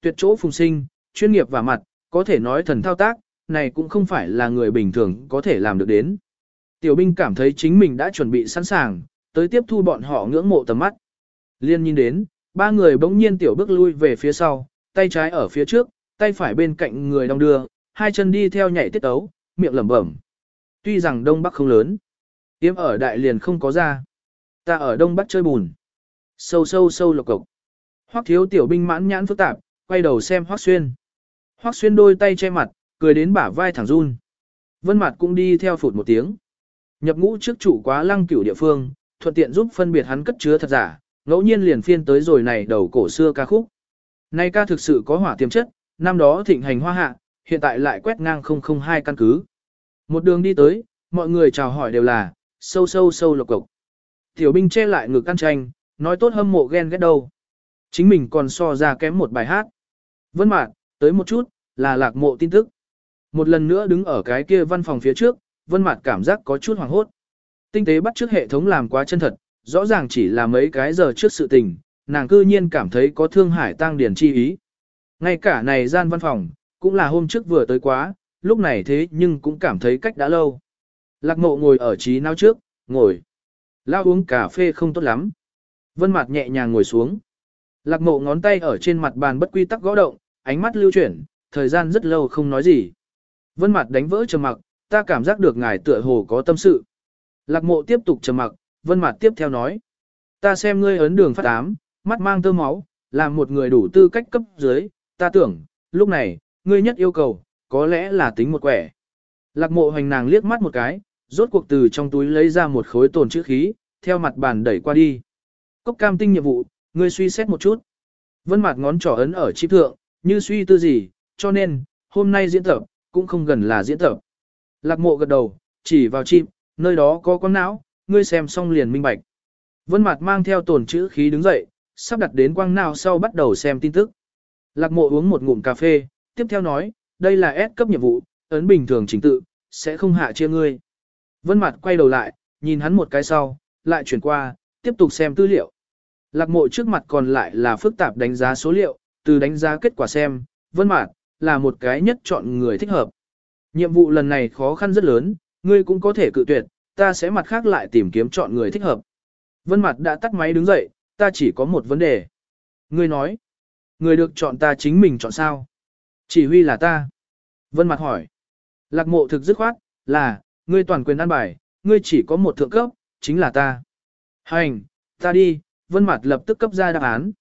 Tuyệt chỗ phùng sinh, chuyên nghiệp và mặt, có thể nói thần thao tác, này cũng không phải là người bình thường có thể làm được đến. Tiểu binh cảm thấy chính mình đã chuẩn bị sẵn sàng, tới tiếp thu bọn họ ngưỡng mộ tầm mắt. Liên nhìn đến, ba người bỗng nhiên tiểu bước lui về phía sau, tay trái ở phía trước, tay phải bên cạnh người đong đưa, hai chân đi theo nhảy tiết tấu, miệng lẩm bẩm. Tuy rằng Đông Bắc không lớn, tiếm ở đại liền không có ra. Ta ở Đông Bắc chơi bùn. Sâu sâu sâu lộc cộc. Hoắc thiếu tiểu binh mãn nhãn phức tạp, quay đầu xem Hoắc xuyên. Hoắc xuyên đôi tay che mặt, cười đến bả vai thẳng run. Vân mặt cũng đi theo phụt một tiếng. Nhập ngũ trước chủ quá lăng cửu địa phương, thuận tiện giúp phân biệt hắn cất chứa thật giả, ngẫu nhiên liền phiên tới rồi này đầu cổ xưa ca khúc. Nay ca thực sự có hỏa tiềm chất, năm đó thịnh hành hoa hạ, hiện tại lại quét ngang 002 căn cứ. Một đường đi tới, mọi người chào hỏi đều là, sâu sâu sâu lộc cộc. Tiểu binh che lại ngực căn tranh, nói tốt hâm mộ ghen ghét đâu. Chính mình còn so ra kém một bài hát. Vân mạc, tới một chút, là lạc mộ tin tức. Một lần nữa đứng ở cái kia văn phòng phía trước, vân mặt cảm giác có chút hoàng hốt. Tinh tế bắt trước hệ thống làm quá chân thật, rõ ràng chỉ là mấy cái giờ trước sự tình, nàng cư nhiên cảm thấy có thương hải tăng điển chi ý. Ngay cả này gian văn phòng, cũng là hôm trước vừa tới quá, lúc này thế nhưng cũng cảm thấy cách đã lâu. Lạc mộ ngồi ở trí nào trước, ngồi. Lao uống cà phê không tốt lắm. Vân mặt nhẹ nhàng ngồi xuống. Lạc mộ ngón tay ở trên mặt bàn bất quy tắc gõ động, ánh mắt lưu chuyển, thời gian rất lâu không nói gì. Vân mặt đánh vỡ trầm mặc, ta cảm giác được ngài tựa hồ có tâm sự. Lạc mộ tiếp tục trầm mặc, vân mặt tiếp theo nói. Ta xem ngươi ấn đường phát ám, mắt mang tơ máu, làm một người đủ tư cách cấp dưới, ta tưởng, lúc này, ngươi nhất yêu cầu, có lẽ là tính một quẻ. Lạc mộ hoành nàng liếc mắt một cái, rốt cuộc từ trong túi lấy ra một khối tồn chữ khí, theo mặt bàn đẩy qua đi. Cốc cam tinh nhiệm vụ, ngươi suy xét một chút. Vân mặt ngón trỏ ấn ở chip thượng, như suy tư gì, cho nên, hôm nay diễn tập, cũng không gần là diễn tập. Lạc mộ gật đầu, chỉ vào chim, nơi đó có con não, ngươi xem xong liền minh bạch. Vân mặt mang theo tổn chữ khí đứng dậy, sắp đặt đến quang não sau bắt đầu xem tin tức. Lạc mộ uống một ngụm cà phê, tiếp theo nói, đây là S cấp nhiệm vụ, ấn bình thường chính tự, sẽ không hạ chia ngươi. Vân mặt quay đầu lại, nhìn hắn một cái sau, lại chuyển qua, tiếp tục xem tư liệu. Lạc mộ trước mặt còn lại là phức tạp đánh giá số liệu, từ đánh giá kết quả xem, vân mạt là một cái nhất chọn người thích hợp. Nhiệm vụ lần này khó khăn rất lớn, ngươi cũng có thể cự tuyệt, ta sẽ mặt khác lại tìm kiếm chọn người thích hợp. Vân Mạt đã tắt máy đứng dậy, ta chỉ có một vấn đề. Ngươi nói, người được chọn ta chính mình chọn sao? Chỉ huy là ta. Vân Mạt hỏi. Lạc mộ thực dứt khoát, là, ngươi toàn quyền ăn bài, ngươi chỉ có một thượng cấp, chính là ta. Hành, ta đi, vân Mạt lập tức cấp ra đáp án.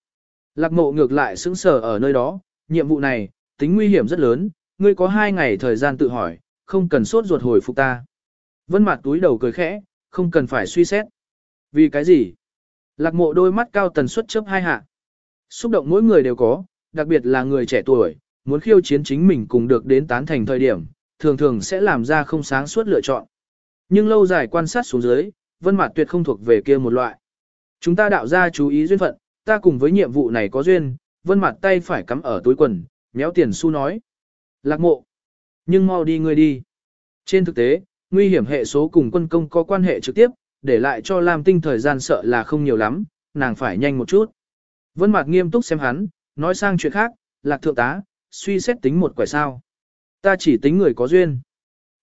Lạc mộ ngược lại sững sờ ở nơi đó, nhiệm vụ này, tính nguy hiểm rất lớn, ngươi có hai ngày thời gian tự hỏi, không cần sốt ruột hồi phục ta. Vân mặt túi đầu cười khẽ, không cần phải suy xét. Vì cái gì? Lạc mộ đôi mắt cao tần suất chớp hai hạ. Xúc động mỗi người đều có, đặc biệt là người trẻ tuổi, muốn khiêu chiến chính mình cùng được đến tán thành thời điểm, thường thường sẽ làm ra không sáng suốt lựa chọn. Nhưng lâu dài quan sát xuống dưới, vân mặt tuyệt không thuộc về kia một loại. Chúng ta đạo ra chú ý duyên phận, ta cùng với nhiệm vụ này có duyên, vân mặt tay phải cắm ở túi quần, méo tiền xu nói. Lạc mộ. Nhưng mau đi ngươi đi. Trên thực tế, nguy hiểm hệ số cùng quân công có quan hệ trực tiếp, để lại cho Lam Tinh thời gian sợ là không nhiều lắm, nàng phải nhanh một chút. Vân mặt nghiêm túc xem hắn, nói sang chuyện khác, lạc thượng tá, suy xét tính một quẻ sao. Ta chỉ tính người có duyên.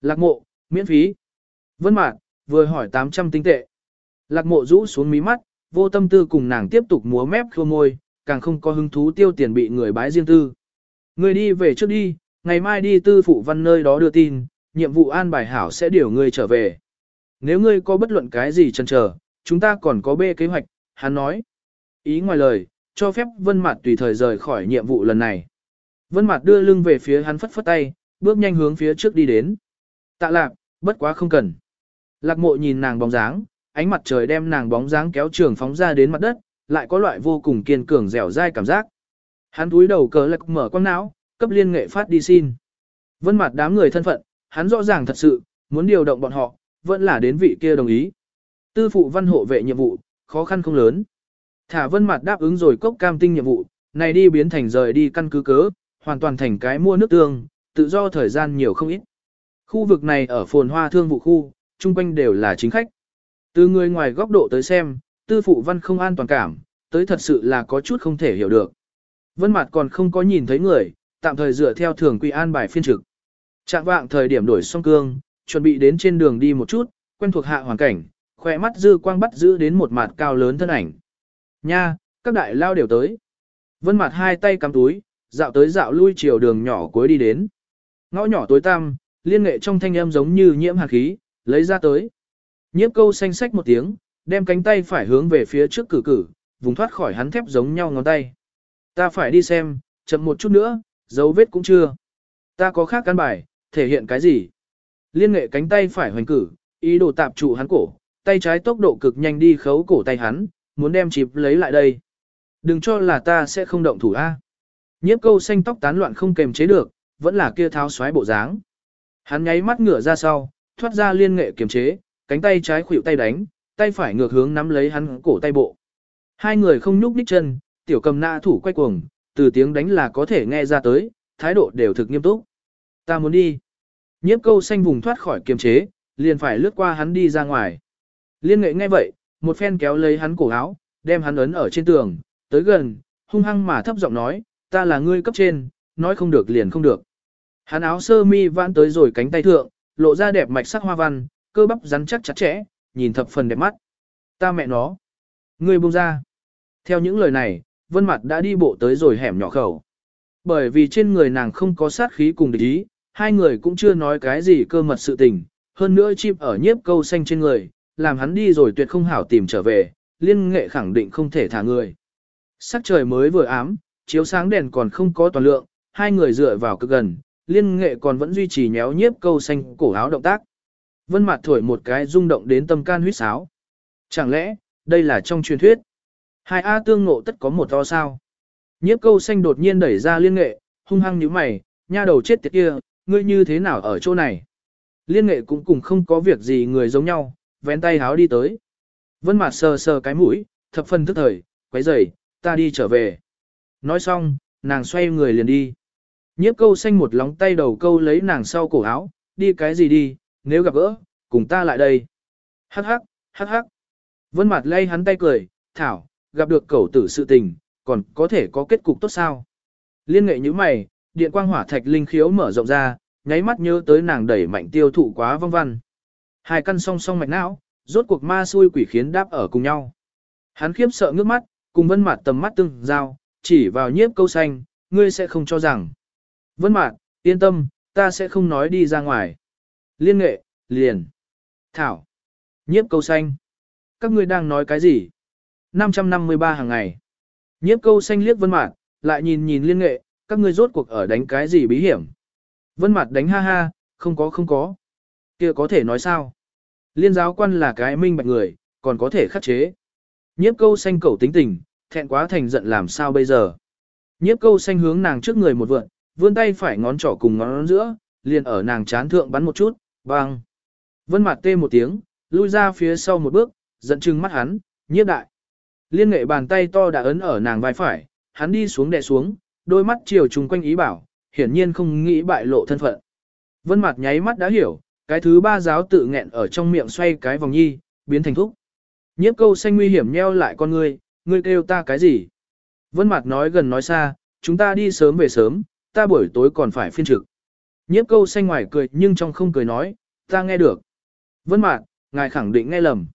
Lạc mộ, miễn phí. Vân mạc, vừa hỏi 800 tinh tệ. Lạc mộ rũ xuống mí mắt, vô tâm tư cùng nàng tiếp tục múa mép khô môi, càng không có hứng thú tiêu tiền bị người bái riêng tư. Người đi về trước đi, ngày mai đi tư phụ văn nơi đó đưa tin, nhiệm vụ an bài hảo sẽ điều ngươi trở về. Nếu ngươi có bất luận cái gì chần chờ, chúng ta còn có bê kế hoạch, hắn nói. Ý ngoài lời, cho phép Vân Mạt tùy thời rời khỏi nhiệm vụ lần này. Vân Mạt đưa lưng về phía hắn phất phất tay, bước nhanh hướng phía trước đi đến. Tạ lạc, bất quá không cần. Lạc mộ nhìn nàng bóng dáng, ánh mặt trời đem nàng bóng dáng kéo trường phóng ra đến mặt đất, lại có loại vô cùng kiên cường dẻo dai cảm giác. Hắn túi đầu cờ lạc mở con não, cấp liên nghệ phát đi xin. Vân mặt đám người thân phận, hắn rõ ràng thật sự, muốn điều động bọn họ, vẫn là đến vị kia đồng ý. Tư phụ văn hộ vệ nhiệm vụ, khó khăn không lớn. Thả vân mặt đáp ứng rồi cốc cam tinh nhiệm vụ, này đi biến thành rời đi căn cứ cớ, hoàn toàn thành cái mua nước tương, tự do thời gian nhiều không ít. Khu vực này ở phồn hoa thương vụ khu, chung quanh đều là chính khách. Từ người ngoài góc độ tới xem, tư phụ văn không an toàn cảm, tới thật sự là có chút không thể hiểu được. Vân mặt còn không có nhìn thấy người, tạm thời dựa theo thường quy an bài phiên trực. Trạng vạng thời điểm đổi song cương, chuẩn bị đến trên đường đi một chút, quen thuộc hạ hoàn cảnh, khỏe mắt dư quang bắt giữ đến một mặt cao lớn thân ảnh. Nha, các đại lao đều tới. Vân mặt hai tay cắm túi, dạo tới dạo lui chiều đường nhỏ cuối đi đến. Ngõ nhỏ tối tăm, liên nghệ trong thanh âm giống như nhiễm hạt khí, lấy ra tới. Nhiếp câu xanh sách một tiếng, đem cánh tay phải hướng về phía trước cử cử, vùng thoát khỏi hắn thép giống nhau ngón tay. Ta phải đi xem, chậm một chút nữa, dấu vết cũng chưa. Ta có khác căn bài, thể hiện cái gì? Liên nghệ cánh tay phải hoành cử, ý đồ tạp trụ hắn cổ, tay trái tốc độ cực nhanh đi khấu cổ tay hắn, muốn đem chịp lấy lại đây. Đừng cho là ta sẽ không động thủ A. Nhiếp câu xanh tóc tán loạn không kềm chế được, vẫn là kia tháo xoáy bộ dáng. Hắn nháy mắt ngửa ra sau, thoát ra liên nghệ kiềm chế, cánh tay trái khuỵu tay đánh, tay phải ngược hướng nắm lấy hắn cổ tay bộ. Hai người không nhúc nhích chân, tiểu cầm nạ thủ quay cuồng, từ tiếng đánh là có thể nghe ra tới, thái độ đều thực nghiêm túc. Ta muốn đi. Nhiếp câu xanh vùng thoát khỏi kiềm chế, liền phải lướt qua hắn đi ra ngoài. Liên nghệ nghe vậy, một phen kéo lấy hắn cổ áo, đem hắn ấn ở trên tường, tới gần, hung hăng mà thấp giọng nói, ta là ngươi cấp trên, nói không được liền không được. Hắn áo sơ mi vãn tới rồi cánh tay thượng, lộ ra đẹp mạch sắc hoa văn, cơ bắp rắn chắc chặt chẽ, nhìn thập phần đẹp mắt. Ta mẹ nó. Ngươi buông ra. Theo những lời này, Vân Mặt đã đi bộ tới rồi hẻm nhỏ khẩu. Bởi vì trên người nàng không có sát khí cùng địch ý, hai người cũng chưa nói cái gì cơ mật sự tình, hơn nữa chim ở nhiếp câu xanh trên người, làm hắn đi rồi tuyệt không hảo tìm trở về, liên nghệ khẳng định không thể thả người. Sắc trời mới vừa ám, chiếu sáng đèn còn không có toàn lượng, hai người dựa vào cực gần, liên nghệ còn vẫn duy trì nhéo nhiếp câu xanh cổ áo động tác. Vân Mạt thổi một cái rung động đến tâm can huyết sáo. Chẳng lẽ, đây là trong truyền thuyết? Hai A tương ngộ tất có một to sao? Nhiếp câu xanh đột nhiên đẩy ra liên nghệ, hung hăng nhíu mày, nha đầu chết tiệt kia, ngươi như thế nào ở chỗ này? Liên nghệ cũng cùng không có việc gì người giống nhau, vén tay háo đi tới. Vân Mạt sờ sờ cái mũi, thập phân tức thời, quấy rầy, ta đi trở về. Nói xong, nàng xoay người liền đi. Nhiếp câu xanh một lóng tay đầu câu lấy nàng sau cổ áo, đi cái gì đi, nếu gặp gỡ, cùng ta lại đây. Hắc hắc, hắc hắc. Vân Mạt lay hắn tay cười, thảo, gặp được cẩu tử sự tình, còn có thể có kết cục tốt sao. Liên nghệ như mày, điện quang hỏa thạch linh khiếu mở rộng ra, nháy mắt nhớ tới nàng đẩy mạnh tiêu thụ quá vong văn. Hai căn song song mạch não, rốt cuộc ma xui quỷ khiến đáp ở cùng nhau. Hắn khiếp sợ ngước mắt, cùng vân Mạt tầm mắt tương giao, chỉ vào nhiếp câu xanh, ngươi sẽ không cho rằng. Vân Mạt, yên tâm, ta sẽ không nói đi ra ngoài. Liên nghệ, liền. Thảo. Nhiếp câu xanh. Các ngươi đang nói cái gì? 553 hàng ngày. Nhiếp câu xanh liếc vân mạt, lại nhìn nhìn liên nghệ, các ngươi rốt cuộc ở đánh cái gì bí hiểm. Vân mạt đánh ha ha, không có không có. kia có thể nói sao? Liên giáo quan là cái minh bạch người, còn có thể khắc chế. Nhiếp câu xanh cầu tính tình, thẹn quá thành giận làm sao bây giờ. Nhiếp câu xanh hướng nàng trước người một vượn, vươn tay phải ngón trỏ cùng ngón giữa, liền ở nàng chán thượng bắn một chút, bang. Vân mặt tê một tiếng, lui ra phía sau một bước, giận chừng mắt hắn, nhiếp đại. Liên nghệ bàn tay to đã ấn ở nàng vai phải, hắn đi xuống đè xuống, đôi mắt chiều trùng quanh ý bảo, hiển nhiên không nghĩ bại lộ thân phận. Vân mặt nháy mắt đã hiểu, cái thứ ba giáo tự nghẹn ở trong miệng xoay cái vòng nhi, biến thành thúc. Nhiếp câu xanh nguy hiểm nheo lại con ngươi, ngươi kêu ta cái gì? Vân mặt nói gần nói xa, chúng ta đi sớm về sớm, ta buổi tối còn phải phiên trực. Nhiếp câu xanh ngoài cười nhưng trong không cười nói, ta nghe được. Vân mạc, ngài khẳng định nghe lầm.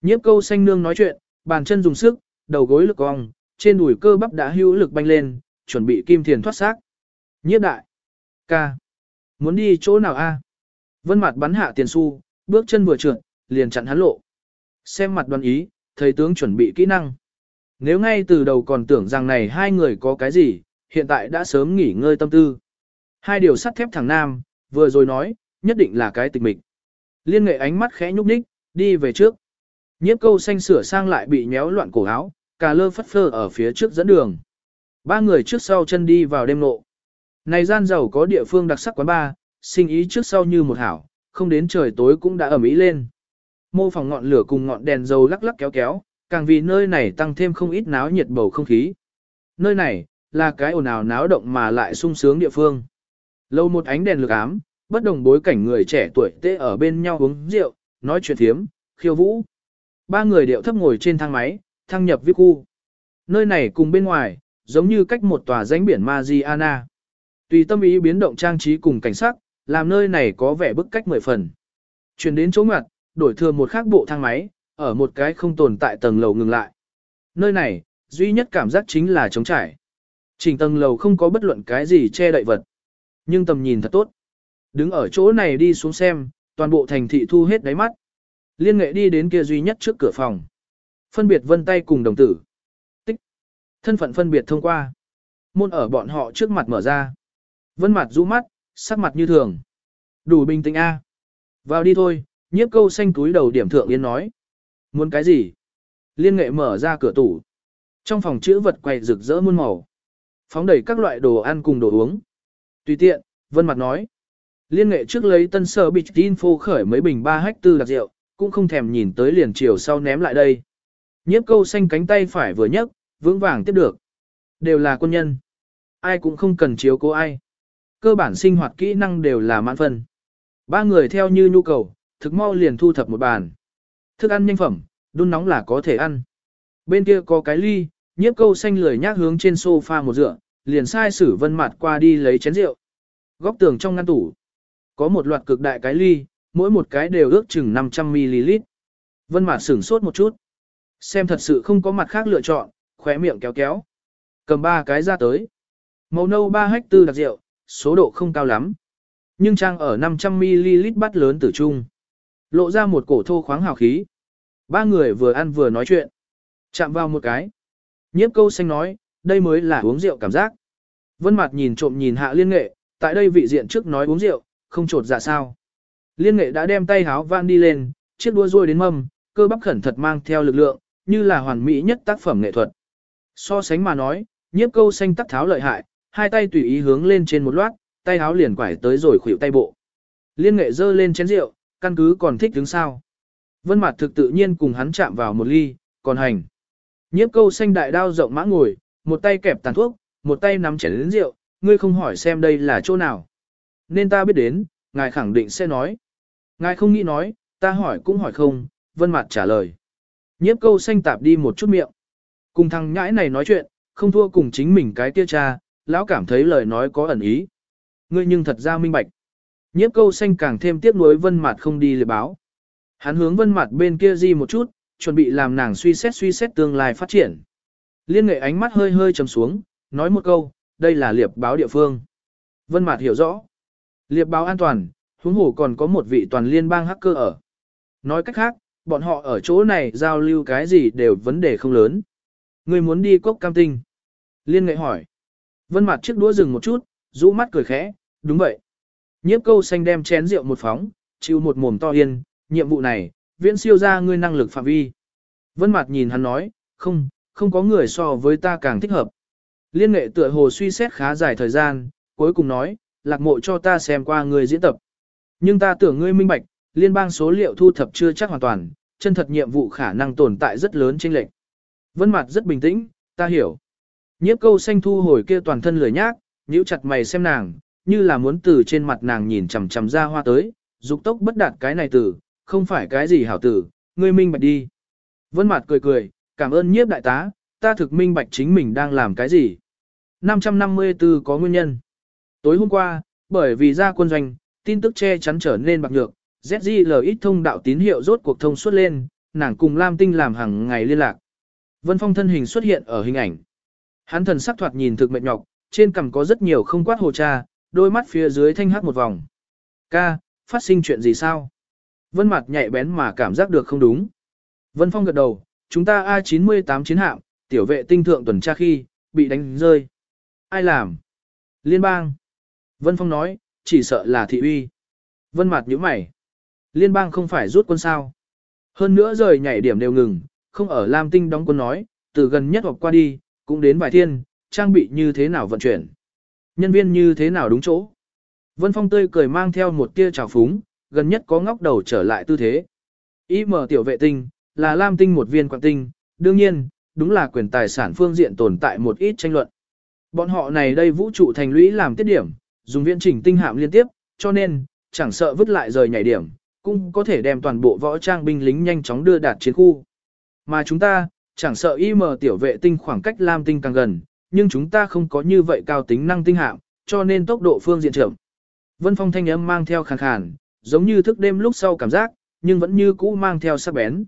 Nhiếp câu xanh nương nói chuyện, bàn chân dùng sức, đầu gối lực cong, trên đùi cơ bắp đã hữu lực banh lên, chuẩn bị kim thiền thoát xác. Nhiếp đại. Ca. Muốn đi chỗ nào a? Vân mặt bắn hạ tiền xu, bước chân vừa trượt, liền chặn hắn lộ. Xem mặt đoán ý, thầy tướng chuẩn bị kỹ năng. Nếu ngay từ đầu còn tưởng rằng này hai người có cái gì, hiện tại đã sớm nghỉ ngơi tâm tư. Hai điều sắt thép thẳng nam, vừa rồi nói, nhất định là cái tịch mịch. Liên nghệ ánh mắt khẽ nhúc nhích, đi về trước. Nhiếp câu xanh sửa sang lại bị nhéo loạn cổ áo, cà lơ phất phơ ở phía trước dẫn đường. Ba người trước sau chân đi vào đêm nộ. Này gian giàu có địa phương đặc sắc quán ba, sinh ý trước sau như một hảo, không đến trời tối cũng đã ở ý lên. Mô phòng ngọn lửa cùng ngọn đèn dầu lắc lắc kéo kéo, càng vì nơi này tăng thêm không ít náo nhiệt bầu không khí. Nơi này, là cái ồn ào náo động mà lại sung sướng địa phương. Lâu một ánh đèn lực ám, bất đồng bối cảnh người trẻ tuổi tê ở bên nhau uống rượu, nói chuyện thiếm, khiêu vũ. Ba người điệu thấp ngồi trên thang máy, thăng nhập VIP khu. Nơi này cùng bên ngoài, giống như cách một tòa danh biển Mariana. Tùy tâm ý biến động trang trí cùng cảnh sắc, làm nơi này có vẻ bức cách mười phần. Chuyển đến chỗ ngoặt, đổi thừa một khác bộ thang máy, ở một cái không tồn tại tầng lầu ngừng lại. Nơi này, duy nhất cảm giác chính là trống trải. Trình tầng lầu không có bất luận cái gì che đậy vật. Nhưng tầm nhìn thật tốt. Đứng ở chỗ này đi xuống xem, toàn bộ thành thị thu hết đáy mắt. Liên nghệ đi đến kia duy nhất trước cửa phòng. Phân biệt vân tay cùng đồng tử. Tích. Thân phận phân biệt thông qua. Môn ở bọn họ trước mặt mở ra. Vân mặt rũ mắt, sắc mặt như thường. Đủ bình tĩnh A. Vào đi thôi, nhiếp câu xanh túi đầu điểm thượng yên nói. Muốn cái gì? Liên nghệ mở ra cửa tủ. Trong phòng chữ vật quầy rực rỡ muôn màu. Phóng đầy các loại đồ ăn cùng đồ uống. Tùy tiện, Vân Mặt nói. Liên nghệ trước lấy tân sở bị tin phô khởi mấy bình 3 hách tư đặc rượu, cũng không thèm nhìn tới liền chiều sau ném lại đây. Nhiếp câu xanh cánh tay phải vừa nhấc, vững vàng tiếp được. Đều là quân nhân. Ai cũng không cần chiếu cố ai. Cơ bản sinh hoạt kỹ năng đều là mãn phân. Ba người theo như nhu cầu, thực mau liền thu thập một bàn. Thức ăn nhanh phẩm, đun nóng là có thể ăn. Bên kia có cái ly, nhiếp câu xanh lười nhác hướng trên sofa một dựa, liền sai sử vân mặt qua đi lấy chén rượu. Góc tường trong ngăn tủ, có một loạt cực đại cái ly, mỗi một cái đều ước chừng 500ml. Vân mặt sửng sốt một chút. Xem thật sự không có mặt khác lựa chọn, khóe miệng kéo kéo. Cầm ba cái ra tới. Màu nâu 3 hách tư đặc rượu, số độ không cao lắm. Nhưng trang ở 500ml bát lớn tử trung. Lộ ra một cổ thô khoáng hào khí. Ba người vừa ăn vừa nói chuyện. Chạm vào một cái. Nhiếp câu xanh nói, đây mới là uống rượu cảm giác. Vân mặt nhìn trộm nhìn hạ liên nghệ, tại đây vị diện trước nói uống rượu, không trột dạ sao. Liên nghệ đã đem tay háo van đi lên, chiếc đua rôi đến mâm, cơ bắp khẩn thật mang theo lực lượng, như là hoàn mỹ nhất tác phẩm nghệ thuật. So sánh mà nói, nhiếp câu xanh tắc tháo lợi hại, hai tay tùy ý hướng lên trên một loát, tay háo liền quải tới rồi khuỷu tay bộ. Liên nghệ dơ lên chén rượu, căn cứ còn thích đứng sao. Vân mặt thực tự nhiên cùng hắn chạm vào một ly, còn hành. Nhiếp câu xanh đại đao rộng mã ngồi, một tay kẹp tàn thuốc, một tay nắm chén lớn rượu, ngươi không hỏi xem đây là chỗ nào. Nên ta biết đến, ngài khẳng định sẽ nói. Ngài không nghĩ nói, ta hỏi cũng hỏi không, vân mặt trả lời. Nhiếp câu xanh tạp đi một chút miệng. Cùng thằng nhãi này nói chuyện, không thua cùng chính mình cái kia cha, lão cảm thấy lời nói có ẩn ý. Ngươi nhưng thật ra minh bạch. Nhiếp câu xanh càng thêm tiếc nuối vân mặt không đi lệ báo. Hắn hướng vân mặt bên kia di một chút, chuẩn bị làm nàng suy xét suy xét tương lai phát triển. Liên nghệ ánh mắt hơi hơi trầm xuống, nói một câu, đây là liệp báo địa phương. Vân mặt hiểu rõ. Liệp báo an toàn, huống hồ còn có một vị toàn liên bang hacker ở. Nói cách khác, bọn họ ở chỗ này giao lưu cái gì đều vấn đề không lớn. Người muốn đi cốc cam tinh. Liên nghệ hỏi. Vân mặt chiếc đũa dừng một chút, rũ mắt cười khẽ, đúng vậy. Nhiếp câu xanh đem chén rượu một phóng, chịu một mồm to yên, nhiệm vụ này, viễn siêu ra ngươi năng lực phạm vi. Vân mặt nhìn hắn nói, không, không có người so với ta càng thích hợp. Liên nghệ tựa hồ suy xét khá dài thời gian, cuối cùng nói, lạc mộ cho ta xem qua người diễn tập. Nhưng ta tưởng ngươi minh bạch, liên bang số liệu thu thập chưa chắc hoàn toàn, chân thật nhiệm vụ khả năng tồn tại rất lớn trên lệnh. Vân mặt rất bình tĩnh, ta hiểu. Nhiếp câu xanh thu hồi kia toàn thân lười nhác, nhíu chặt mày xem nàng, như là muốn từ trên mặt nàng nhìn chằm chằm ra hoa tới, dục tốc bất đạt cái này tử, không phải cái gì hảo tử, ngươi minh bạch đi. Vân mặt cười cười, cảm ơn nhiếp đại tá, ta thực minh bạch chính mình đang làm cái gì. 554 có nguyên nhân. Tối hôm qua, bởi vì ra quân doanh, tin tức che chắn trở nên bạc nhược, ZGL ít thông đạo tín hiệu rốt cuộc thông suốt lên, nàng cùng Lam Tinh làm hàng ngày liên lạc. Vân Phong thân hình xuất hiện ở hình ảnh. Hắn thần sắc thoạt nhìn thực mệt nhọc, trên cằm có rất nhiều không quát hồ cha, đôi mắt phía dưới thanh hắc một vòng. Ca, phát sinh chuyện gì sao? Vân mặt nhạy bén mà cảm giác được không đúng. Vân Phong gật đầu, chúng ta A98 chiến hạm, tiểu vệ tinh thượng tuần tra khi, bị đánh rơi. Ai làm? Liên bang. Vân Phong nói, chỉ sợ là thị uy. Vân mặt nhíu mày. Liên bang không phải rút quân sao. Hơn nữa rời nhảy điểm đều ngừng, không ở Lam Tinh đóng quân nói, từ gần nhất hoặc qua đi, cũng đến vài thiên, trang bị như thế nào vận chuyển. Nhân viên như thế nào đúng chỗ. Vân Phong tươi cười mang theo một tia trào phúng, gần nhất có ngóc đầu trở lại tư thế. Ý mở tiểu vệ tinh, là lam tinh một viên quan tinh, đương nhiên, đúng là quyền tài sản phương diện tồn tại một ít tranh luận. Bọn họ này đây vũ trụ thành lũy làm tiết điểm, dùng viễn trình tinh hạm liên tiếp, cho nên, chẳng sợ vứt lại rời nhảy điểm, cũng có thể đem toàn bộ võ trang binh lính nhanh chóng đưa đạt chiến khu. Mà chúng ta, chẳng sợ IM tiểu vệ tinh khoảng cách Lam tinh càng gần, nhưng chúng ta không có như vậy cao tính năng tinh hạm, cho nên tốc độ phương diện chậm. Vân Phong thanh âm mang theo khàn khàn, giống như thức đêm lúc sau cảm giác, nhưng vẫn như cũ mang theo sắc bén.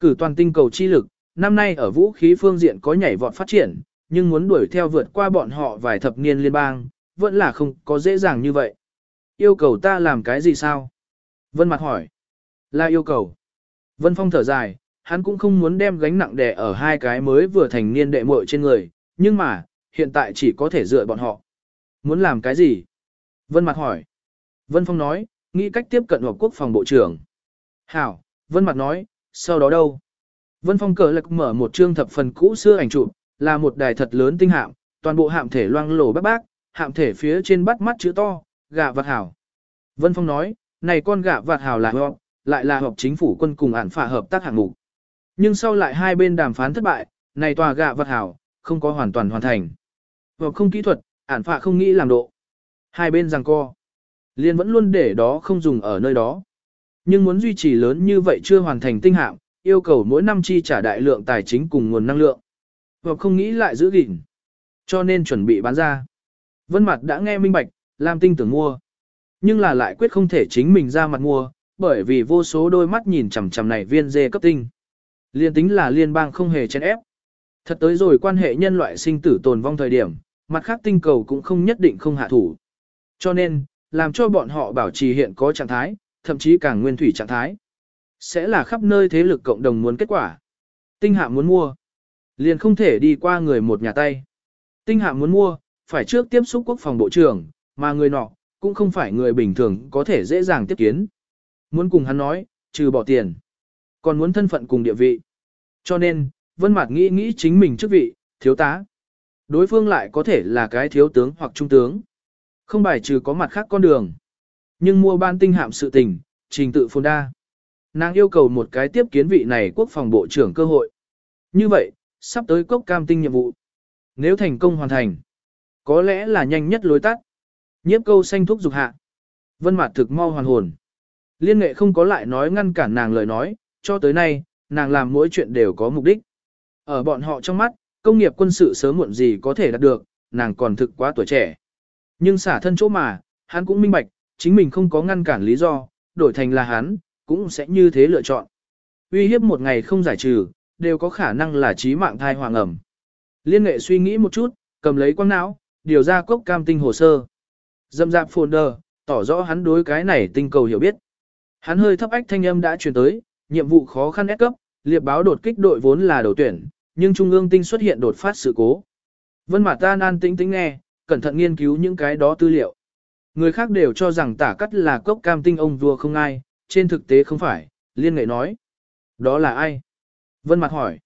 Cử toàn tinh cầu chi lực, năm nay ở vũ khí phương diện có nhảy vọt phát triển, nhưng muốn đuổi theo vượt qua bọn họ vài thập niên liên bang, vẫn là không có dễ dàng như vậy. Yêu cầu ta làm cái gì sao? Vân Mặt hỏi. Là yêu cầu. Vân Phong thở dài, hắn cũng không muốn đem gánh nặng đè ở hai cái mới vừa thành niên đệ muội trên người, nhưng mà, hiện tại chỉ có thể dựa bọn họ. Muốn làm cái gì? Vân Mặt hỏi. Vân Phong nói, nghĩ cách tiếp cận hợp quốc phòng bộ trưởng. Hảo, Vân Mặt nói, sau đó đâu? Vân Phong cờ lực mở một chương thập phần cũ xưa ảnh chụp, là một đài thật lớn tinh hạm, toàn bộ hạm thể loang lổ bác bác, hạm thể phía trên bắt mắt chữ to, gạ vạt hảo. Vân Phong nói, này con gạ vạt hảo là hợp, lại là hợp chính phủ quân cùng ản phả hợp tác hạng mục. Nhưng sau lại hai bên đàm phán thất bại, này tòa gạ vạt hảo, không có hoàn toàn hoàn thành. Hợp không kỹ thuật, ản phả không nghĩ làm độ. Hai bên giằng co. Liên vẫn luôn để đó không dùng ở nơi đó. Nhưng muốn duy trì lớn như vậy chưa hoàn thành tinh hạm, yêu cầu mỗi năm chi trả đại lượng tài chính cùng nguồn năng lượng. Hoặc không nghĩ lại giữ gìn. Cho nên chuẩn bị bán ra. Vân Mặt đã nghe minh bạch, Lam Tinh tưởng mua. Nhưng là lại quyết không thể chính mình ra mặt mua, bởi vì vô số đôi mắt nhìn chằm chằm này viên dê cấp tinh. Liên tính là liên bang không hề chen ép. Thật tới rồi quan hệ nhân loại sinh tử tồn vong thời điểm, mặt khác tinh cầu cũng không nhất định không hạ thủ. Cho nên, làm cho bọn họ bảo trì hiện có trạng thái, thậm chí càng nguyên thủy trạng thái. Sẽ là khắp nơi thế lực cộng đồng muốn kết quả. Tinh hạ muốn mua. Liền không thể đi qua người một nhà tay. Tinh hạ muốn mua, phải trước tiếp xúc quốc phòng bộ trưởng, mà người nọ, cũng không phải người bình thường có thể dễ dàng tiếp kiến. Muốn cùng hắn nói, trừ bỏ tiền. Còn muốn thân phận cùng địa vị. Cho nên, Vân Mạt nghĩ nghĩ chính mình chức vị, thiếu tá. Đối phương lại có thể là cái thiếu tướng hoặc trung tướng. Không bài trừ có mặt khác con đường. Nhưng mua ban tinh hạm sự tình, trình tự phồn đa. Nàng yêu cầu một cái tiếp kiến vị này quốc phòng bộ trưởng cơ hội. Như vậy, sắp tới cốc cam tinh nhiệm vụ. Nếu thành công hoàn thành, có lẽ là nhanh nhất lối tắt. Nhiếp câu xanh thúc dục hạ. Vân mặt thực mau hoàn hồn. Liên nghệ không có lại nói ngăn cản nàng lời nói, cho tới nay, nàng làm mỗi chuyện đều có mục đích. Ở bọn họ trong mắt, công nghiệp quân sự sớm muộn gì có thể đạt được, nàng còn thực quá tuổi trẻ. Nhưng xả thân chỗ mà, hắn cũng minh bạch, chính mình không có ngăn cản lý do, đổi thành là hắn, cũng sẽ như thế lựa chọn. Uy hiếp một ngày không giải trừ, đều có khả năng là trí mạng thai hoàng ẩm. Liên nghệ suy nghĩ một chút, cầm lấy quang não, điều ra cốc cam tinh hồ sơ. Dâm dạp folder, tỏ rõ hắn đối cái này tinh cầu hiểu biết. Hắn hơi thấp ách thanh âm đã truyền tới, nhiệm vụ khó khăn ép cấp, liệp báo đột kích đội vốn là đầu tuyển, nhưng trung ương tinh xuất hiện đột phát sự cố. Vân Mạt Tan an tĩnh tĩnh nghe, cẩn thận nghiên cứu những cái đó tư liệu. Người khác đều cho rằng tả cắt là cốc cam tinh ông vua không ai, trên thực tế không phải, liên nghệ nói. Đó là ai? Vân mặt hỏi.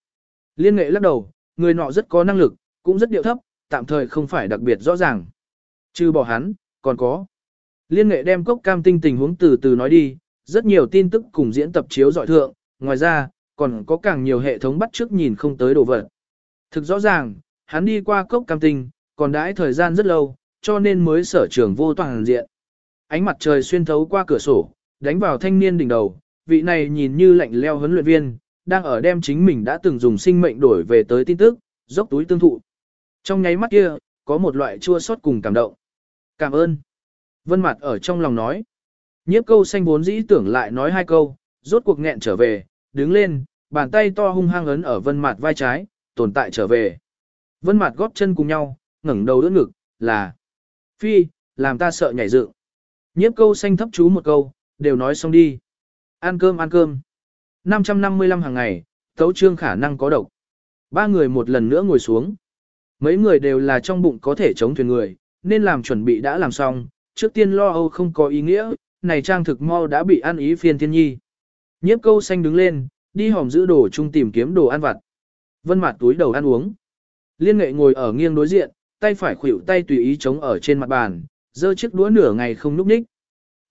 Liên nghệ lắc đầu, người nọ rất có năng lực, cũng rất điệu thấp, tạm thời không phải đặc biệt rõ ràng. Trừ bỏ hắn, còn có. Liên nghệ đem cốc cam tinh tình huống từ từ nói đi, rất nhiều tin tức cùng diễn tập chiếu dọi thượng, ngoài ra, còn có càng nhiều hệ thống bắt trước nhìn không tới đồ vật. Thực rõ ràng, hắn đi qua cốc cam tinh, còn đãi thời gian rất lâu, cho nên mới sở trường vô toàn diện. Ánh mặt trời xuyên thấu qua cửa sổ, đánh vào thanh niên đỉnh đầu, vị này nhìn như lạnh leo huấn luyện viên, đang ở đem chính mình đã từng dùng sinh mệnh đổi về tới tin tức, dốc túi tương thụ. Trong nháy mắt kia, có một loại chua xót cùng cảm động. Cảm ơn. Vân mạt ở trong lòng nói. Nhiếp câu xanh vốn dĩ tưởng lại nói hai câu, rốt cuộc nghẹn trở về, đứng lên, bàn tay to hung hăng ấn ở Vân mạt vai trái, tồn tại trở về. Vân mạt góp chân cùng nhau, ngẩng đầu đỡ ngực, là Phi, làm ta sợ nhảy dựng. Nhiếp câu xanh thấp chú một câu, đều nói xong đi. Ăn cơm ăn cơm. 555 hàng ngày, tấu trương khả năng có độc. Ba người một lần nữa ngồi xuống. Mấy người đều là trong bụng có thể chống thuyền người, nên làm chuẩn bị đã làm xong, trước tiên lo âu không có ý nghĩa, này trang thực mau đã bị ăn ý phiên thiên nhi. Nhiếp câu xanh đứng lên, đi hòm giữ đồ chung tìm kiếm đồ ăn vặt. Vân mặt túi đầu ăn uống. Liên nghệ ngồi ở nghiêng đối diện, tay phải khuỷu tay tùy ý chống ở trên mặt bàn, giơ chiếc đũa nửa ngày không núp ních.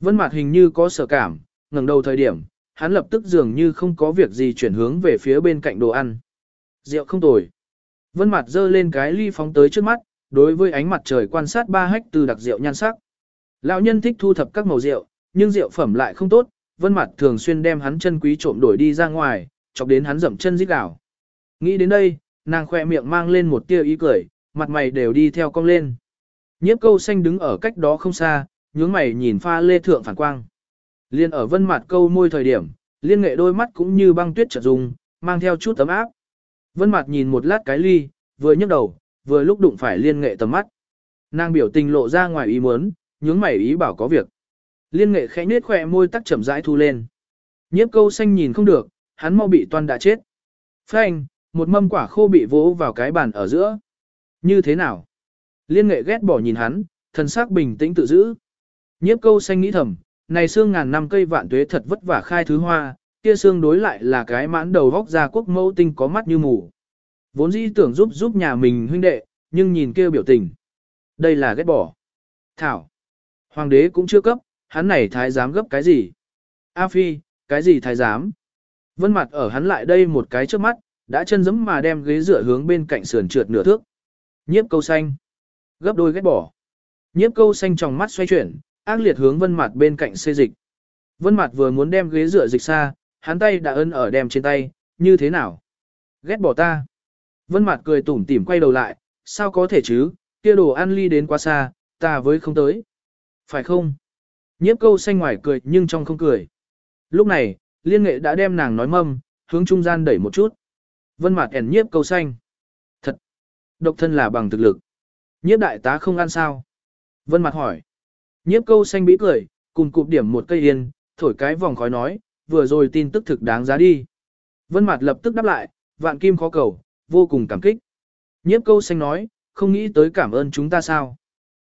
Vân Mạt hình như có sợ cảm, ngẩng đầu thời điểm, hắn lập tức dường như không có việc gì chuyển hướng về phía bên cạnh đồ ăn. Rượu không tồi. Vân Mạt giơ lên cái ly phóng tới trước mắt, đối với ánh mặt trời quan sát ba hách từ đặc rượu nhan sắc. Lão nhân thích thu thập các màu rượu, nhưng rượu phẩm lại không tốt, vân Mạt thường xuyên đem hắn chân quý trộm đổi đi ra ngoài, chọc đến hắn dậm chân rít gào. Nghĩ đến đây, nàng khoe miệng mang lên một tia ý cười, mặt mày đều đi theo cong lên. Nhiếp câu xanh đứng ở cách đó không xa, nhướng mày nhìn pha lê thượng phản quang. Liên ở vân mặt câu môi thời điểm, liên nghệ đôi mắt cũng như băng tuyết chợt dùng, mang theo chút tấm áp. Vân mặt nhìn một lát cái ly, vừa nhấc đầu, vừa lúc đụng phải liên nghệ tầm mắt. Nàng biểu tình lộ ra ngoài ý muốn, nhướng mày ý bảo có việc. Liên nghệ khẽ nết khỏe môi tắc chậm rãi thu lên. Nhiếp câu xanh nhìn không được, hắn mau bị toan đã chết. Phanh, một mâm quả khô bị vỗ vào cái bàn ở giữa. Như thế nào? Liên nghệ ghét bỏ nhìn hắn, thần sắc bình tĩnh tự giữ. Nhiếp câu xanh nghĩ thầm, này xương ngàn năm cây vạn tuế thật vất vả khai thứ hoa, kia xương đối lại là cái mãn đầu vóc ra quốc mẫu tinh có mắt như mù. Vốn dĩ tưởng giúp giúp nhà mình huynh đệ, nhưng nhìn kêu biểu tình. Đây là ghét bỏ. Thảo. Hoàng đế cũng chưa cấp, hắn này thái giám gấp cái gì? A Phi, cái gì thái giám? Vân mặt ở hắn lại đây một cái trước mắt, đã chân giấm mà đem ghế dựa hướng bên cạnh sườn trượt nửa thước. Nhiếp câu xanh. Gấp đôi ghét bỏ. Nhiếp câu xanh trong mắt xoay chuyển, ác liệt hướng vân mặt bên cạnh xê dịch. Vân mặt vừa muốn đem ghế dựa dịch xa, hắn tay đã ân ở đem trên tay, như thế nào? Ghét bỏ ta. Vân mặt cười tủm tỉm quay đầu lại, sao có thể chứ, kia đồ ăn ly đến quá xa, ta với không tới. Phải không? Nhiếp câu xanh ngoài cười nhưng trong không cười. Lúc này, liên nghệ đã đem nàng nói mâm, hướng trung gian đẩy một chút. Vân mặt ẻn nhiếp câu xanh. Thật! Độc thân là bằng thực lực. Nhiếp đại tá không ăn sao? Vân mặt hỏi. Nhiếp câu xanh bĩ cười, cùng cụp điểm một cây yên, thổi cái vòng khói nói, vừa rồi tin tức thực đáng giá đi. Vân Mạt lập tức đáp lại, vạn kim khó cầu, vô cùng cảm kích. Nhiếp câu xanh nói, không nghĩ tới cảm ơn chúng ta sao.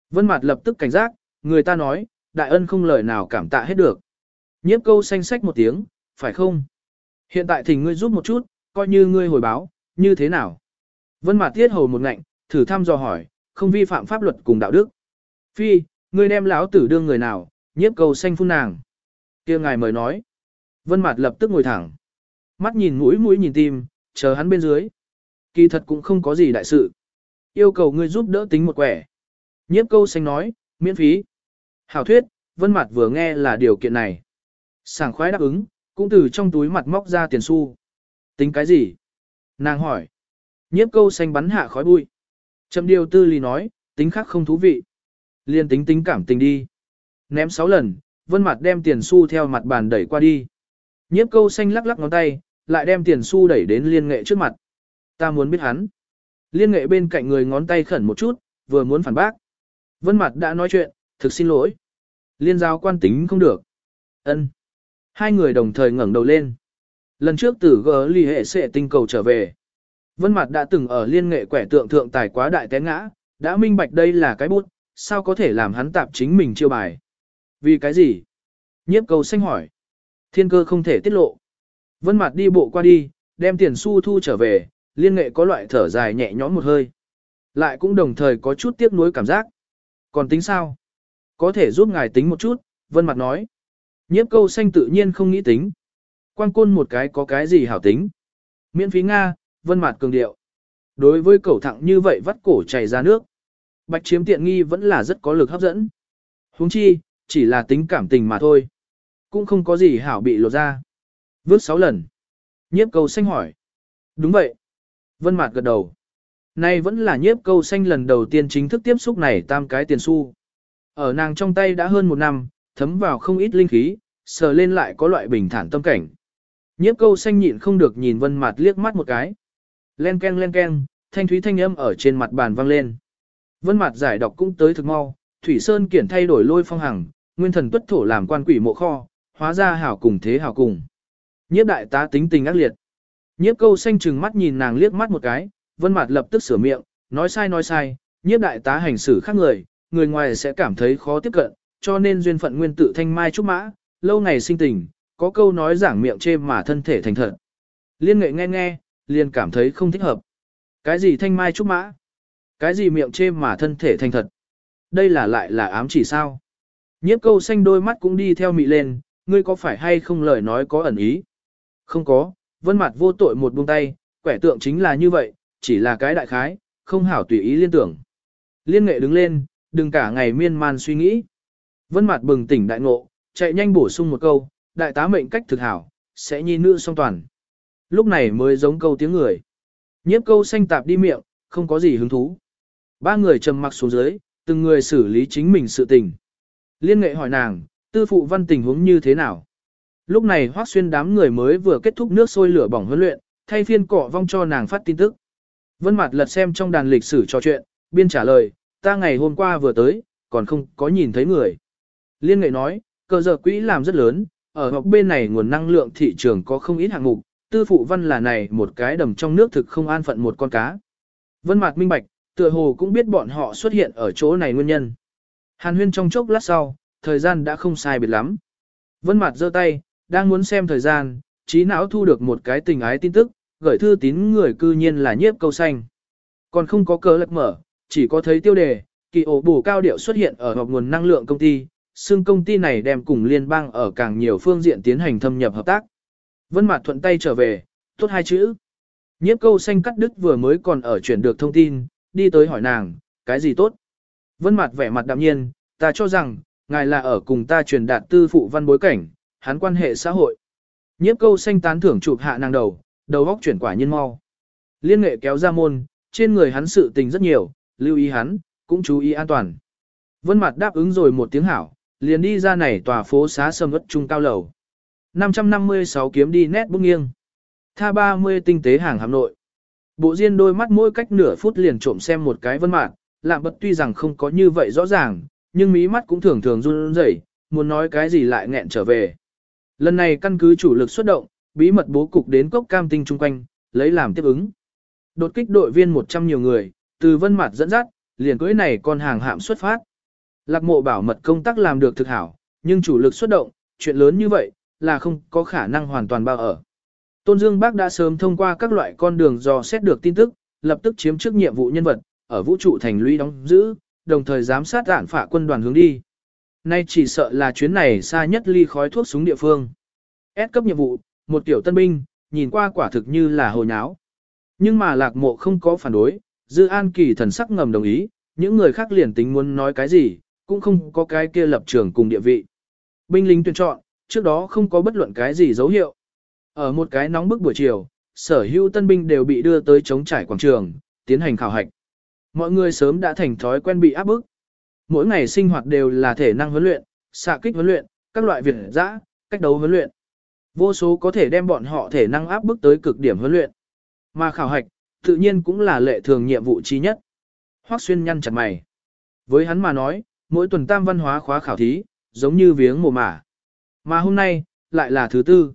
Vân Mạt lập tức cảnh giác, người ta nói, đại ân không lời nào cảm tạ hết được. Nhiếp câu xanh sách một tiếng, phải không? Hiện tại thỉnh ngươi giúp một chút, coi như ngươi hồi báo, như thế nào? Vân Mạt tiết hầu một ngạnh, thử thăm dò hỏi, không vi phạm pháp luật cùng đạo đức. Phi, ngươi đem lão tử đương người nào, nhiếp câu xanh phun nàng. kia ngài mời nói. Vân Mạt lập tức ngồi thẳng. Mắt nhìn mũi mũi nhìn tim, chờ hắn bên dưới. Kỳ thật cũng không có gì đại sự. Yêu cầu ngươi giúp đỡ tính một quẻ. Nhiếp câu xanh nói, miễn phí. Hảo thuyết, vân Mạt vừa nghe là điều kiện này. Sảng khoái đáp ứng, cũng từ trong túi mặt móc ra tiền xu. Tính cái gì? Nàng hỏi. Nhiếp câu xanh bắn hạ khói bụi. Trầm điều tư lý nói, tính khác không thú vị. Liên tính tính cảm tình đi. Ném 6 lần, vân mặt đem tiền xu theo mặt bàn đẩy qua đi. Nhiếp câu xanh lắc lắc ngón tay, lại đem tiền xu đẩy đến liên nghệ trước mặt. Ta muốn biết hắn. Liên nghệ bên cạnh người ngón tay khẩn một chút, vừa muốn phản bác. Vân mặt đã nói chuyện, thực xin lỗi. Liên giao quan tính không được. ân Hai người đồng thời ngẩng đầu lên. Lần trước tử gỡ ly hệ sẽ tinh cầu trở về. Vân mặt đã từng ở liên nghệ quẻ tượng thượng tài quá đại té ngã, đã minh bạch đây là cái bút, sao có thể làm hắn tạp chính mình chiêu bài. Vì cái gì? Nhiếp cầu xanh hỏi. Thiên cơ không thể tiết lộ. Vân mặt đi bộ qua đi, đem tiền xu thu trở về, liên nghệ có loại thở dài nhẹ nhõm một hơi. Lại cũng đồng thời có chút tiếc nuối cảm giác. Còn tính sao? Có thể giúp ngài tính một chút, vân mặt nói. Nhiếp câu xanh tự nhiên không nghĩ tính. Quan côn một cái có cái gì hảo tính. Miễn phí Nga, vân mặt cường điệu. Đối với cẩu thẳng như vậy vắt cổ chảy ra nước. Bạch chiếm tiện nghi vẫn là rất có lực hấp dẫn. huống chi, chỉ là tính cảm tình mà thôi. Cũng không có gì hảo bị lộ ra. Vước sáu lần. Nhiếp câu xanh hỏi. Đúng vậy. Vân Mạt gật đầu. Nay vẫn là nhiếp câu xanh lần đầu tiên chính thức tiếp xúc này tam cái tiền xu. Ở nàng trong tay đã hơn một năm, thấm vào không ít linh khí, sờ lên lại có loại bình thản tâm cảnh. Nhiếp câu xanh nhịn không được nhìn Vân Mạt liếc mắt một cái. Len ken len ken, thanh thúy thanh âm ở trên mặt bàn vang lên. Vân Mạt giải đọc cũng tới thực mau, Thủy Sơn kiển thay đổi lôi phong hằng, nguyên thần tuất thổ làm quan quỷ mộ kho, hóa ra hảo cùng thế hảo cùng. Nhiếp đại tá tính tình ác liệt. Nhiếp câu xanh trừng mắt nhìn nàng liếc mắt một cái, vân mặt lập tức sửa miệng, nói sai nói sai, nhiếp đại tá hành xử khác người, người ngoài sẽ cảm thấy khó tiếp cận, cho nên duyên phận nguyên tự thanh mai trúc mã, lâu ngày sinh tình, có câu nói giảng miệng chê mà thân thể thành thật. Liên nghệ nghe nghe, liền cảm thấy không thích hợp. Cái gì thanh mai trúc mã? Cái gì miệng chê mà thân thể thành thật? Đây là lại là ám chỉ sao? Nhiếp câu xanh đôi mắt cũng đi theo mị lên, ngươi có phải hay không lời nói có ẩn ý? Không có, vân mặt vô tội một buông tay, Quẻ tượng chính là như vậy, chỉ là cái đại khái, không hảo tùy ý liên tưởng. Liên nghệ đứng lên, đừng cả ngày miên man suy nghĩ. Vân mặt bừng tỉnh đại ngộ, chạy nhanh bổ sung một câu, đại tá mệnh cách thực hảo, sẽ nhi nữ song toàn. Lúc này mới giống câu tiếng người. Nhiếp câu xanh tạp đi miệng, không có gì hứng thú. Ba người trầm mặc xuống dưới, từng người xử lý chính mình sự tình. Liên nghệ hỏi nàng, tư phụ văn tình huống như thế nào? Lúc này hoác xuyên đám người mới vừa kết thúc nước sôi lửa bỏng huấn luyện, thay phiên cọ vong cho nàng phát tin tức. Vân mặt lật xem trong đàn lịch sử trò chuyện, biên trả lời, ta ngày hôm qua vừa tới, còn không có nhìn thấy người. Liên nghệ nói, cờ giờ quỹ làm rất lớn, ở học bên này nguồn năng lượng thị trường có không ít hạng mục, tư phụ văn là này một cái đầm trong nước thực không an phận một con cá. Vân Mạc minh bạch, tựa hồ cũng biết bọn họ xuất hiện ở chỗ này nguyên nhân. Hàn huyên trong chốc lát sau, thời gian đã không sai biệt lắm. Vân Mạt giơ tay, đang muốn xem thời gian, trí não thu được một cái tình ái tin tức, gửi thư tín người cư nhiên là nhiếp câu xanh. Còn không có cờ lật mở, chỉ có thấy tiêu đề, kỳ ổ bù cao điệu xuất hiện ở họp nguồn năng lượng công ty, xương công ty này đem cùng liên bang ở càng nhiều phương diện tiến hành thâm nhập hợp tác. Vân Mạt thuận tay trở về, tốt hai chữ. Nhiếp câu xanh cắt đứt vừa mới còn ở chuyển được thông tin, đi tới hỏi nàng, cái gì tốt? Vân mặt vẻ mặt đạm nhiên, ta cho rằng, ngài là ở cùng ta truyền đạt tư phụ văn bối cảnh, hắn quan hệ xã hội. Nhiếp câu xanh tán thưởng chụp hạ nàng đầu, đầu góc chuyển quả nhiên mau. Liên nghệ kéo ra môn, trên người hắn sự tình rất nhiều, lưu ý hắn, cũng chú ý an toàn. Vân mặt đáp ứng rồi một tiếng hảo, liền đi ra này tòa phố xá sầm ất trung cao lầu. 556 kiếm đi nét bút nghiêng. Tha 30 tinh tế hàng hàm nội. Bộ Diên đôi mắt mỗi cách nửa phút liền trộm xem một cái vân mạn, lạm bật tuy rằng không có như vậy rõ ràng, nhưng mí mắt cũng thường thường run rẩy, muốn nói cái gì lại nghẹn trở về. Lần này căn cứ chủ lực xuất động, bí mật bố cục đến cốc cam tinh chung quanh, lấy làm tiếp ứng. Đột kích đội viên 100 nhiều người, từ vân mặt dẫn dắt, liền cưới này con hàng hạm xuất phát. Lạc mộ bảo mật công tác làm được thực hảo, nhưng chủ lực xuất động, chuyện lớn như vậy, là không có khả năng hoàn toàn bao ở. Tôn Dương Bác đã sớm thông qua các loại con đường dò xét được tin tức, lập tức chiếm trước nhiệm vụ nhân vật, ở vũ trụ thành lũy đóng giữ, đồng thời giám sát đạn phả quân đoàn hướng đi. Nay chỉ sợ là chuyến này xa nhất ly khói thuốc súng địa phương. S cấp nhiệm vụ, một tiểu tân binh, nhìn qua quả thực như là hồ nháo. Nhưng mà lạc mộ không có phản đối, dư an kỳ thần sắc ngầm đồng ý, những người khác liền tính muốn nói cái gì, cũng không có cái kia lập trường cùng địa vị. Binh lính tuyển chọn, trước đó không có bất luận cái gì dấu hiệu. Ở một cái nóng bức buổi chiều, sở hữu tân binh đều bị đưa tới chống trải quảng trường, tiến hành khảo hạch. Mọi người sớm đã thành thói quen bị áp bức. Mỗi ngày sinh hoạt đều là thể năng huấn luyện, xạ kích huấn luyện, các loại việc dã, cách đấu huấn luyện. Vô số có thể đem bọn họ thể năng áp bức tới cực điểm huấn luyện. Mà khảo hạch, tự nhiên cũng là lệ thường nhiệm vụ chi nhất. Hoắc xuyên nhăn chặt mày. Với hắn mà nói, mỗi tuần tam văn hóa khóa khảo thí, giống như viếng mồ mả. Mà hôm nay, lại là thứ tư.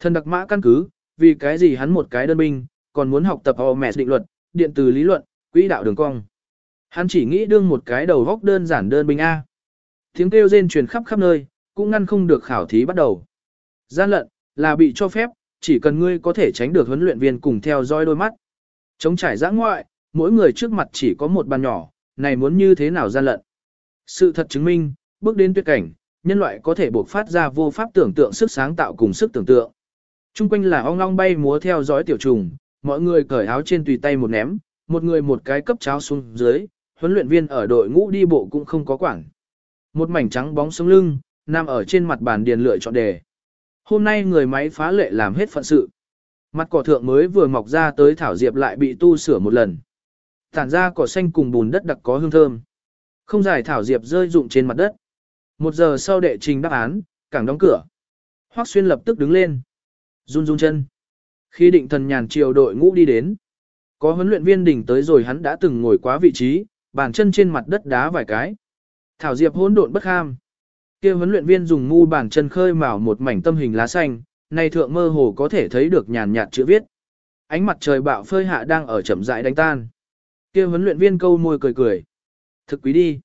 Thần đặc mã căn cứ, vì cái gì hắn một cái đơn binh, còn muốn học tập mẹ định luật, điện từ lý luận, quỹ đạo đường cong. Hắn chỉ nghĩ đương một cái đầu góc đơn giản đơn binh A. Tiếng kêu rên truyền khắp khắp nơi, cũng ngăn không được khảo thí bắt đầu. Gian lận, là bị cho phép, chỉ cần ngươi có thể tránh được huấn luyện viên cùng theo dõi đôi mắt. Chống trải giã ngoại, mỗi người trước mặt chỉ có một bàn nhỏ, này muốn như thế nào gian lận. Sự thật chứng minh, bước đến tuyệt cảnh, nhân loại có thể buộc phát ra vô pháp tưởng tượng sức sáng tạo cùng sức tưởng tượng. Trung quanh là ong ong bay múa theo dõi tiểu trùng, mọi người cởi áo trên tùy tay một ném, một người một cái cấp cháo xuống dưới, huấn luyện viên ở đội ngũ đi bộ cũng không có quản. Một mảnh trắng bóng sống lưng, nằm ở trên mặt bàn điền lựa chọn đề. Hôm nay người máy phá lệ làm hết phận sự. Mặt cỏ thượng mới vừa mọc ra tới thảo diệp lại bị tu sửa một lần. Tản ra cỏ xanh cùng bùn đất đặc có hương thơm. Không giải thảo diệp rơi rụng trên mặt đất. Một giờ sau đệ trình đáp án, cảng đóng cửa. Hoắc Xuyên lập tức đứng lên. Run run chân. Khi định thần nhàn chiều đội ngũ đi đến. Có huấn luyện viên đỉnh tới rồi hắn đã từng ngồi quá vị trí, bàn chân trên mặt đất đá vài cái. Thảo Diệp hỗn độn bất ham. Kia huấn luyện viên dùng ngu bàn chân khơi mào một mảnh tâm hình lá xanh, này thượng mơ hồ có thể thấy được nhàn nhạt chữ viết. Ánh mặt trời bạo phơi hạ đang ở chậm rãi đánh tan. Kia huấn luyện viên câu môi cười cười. Thực quý đi.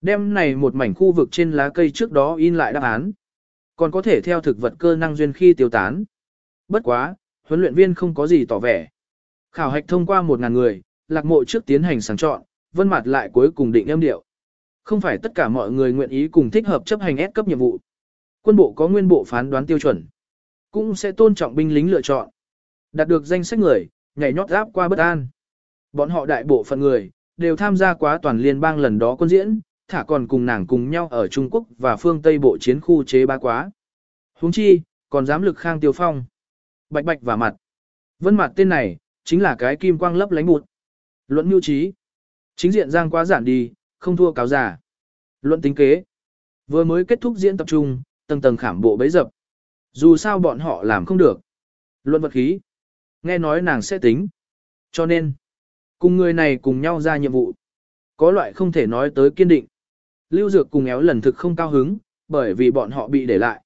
Đêm này một mảnh khu vực trên lá cây trước đó in lại đáp án. Còn có thể theo thực vật cơ năng duyên khi tiêu tán. Bất quá, huấn luyện viên không có gì tỏ vẻ. Khảo hạch thông qua 1.000 người, lạc mộ trước tiến hành sàng chọn, vân mặt lại cuối cùng định âm điệu. Không phải tất cả mọi người nguyện ý cùng thích hợp chấp hành S cấp nhiệm vụ. Quân bộ có nguyên bộ phán đoán tiêu chuẩn. Cũng sẽ tôn trọng binh lính lựa chọn. Đạt được danh sách người, nhảy nhót áp qua bất an. Bọn họ đại bộ phận người, đều tham gia quá toàn liên bang lần đó quân diễn, thả còn cùng nàng cùng nhau ở Trung Quốc và phương Tây bộ chiến khu chế ba quá. Huống chi, còn dám lực khang tiêu phong. Bạch bạch và mặt. Vân mặt tên này, chính là cái kim quang lấp lánh bụt. Luận nhu trí. Chính diện giang quá giản đi, không thua cáo giả. Luận tính kế. Vừa mới kết thúc diễn tập trung, tầng tầng khảm bộ bấy dập. Dù sao bọn họ làm không được. Luận vật khí. Nghe nói nàng sẽ tính. Cho nên, cùng người này cùng nhau ra nhiệm vụ. Có loại không thể nói tới kiên định. Lưu Dược cùng éo lần thực không cao hứng, bởi vì bọn họ bị để lại.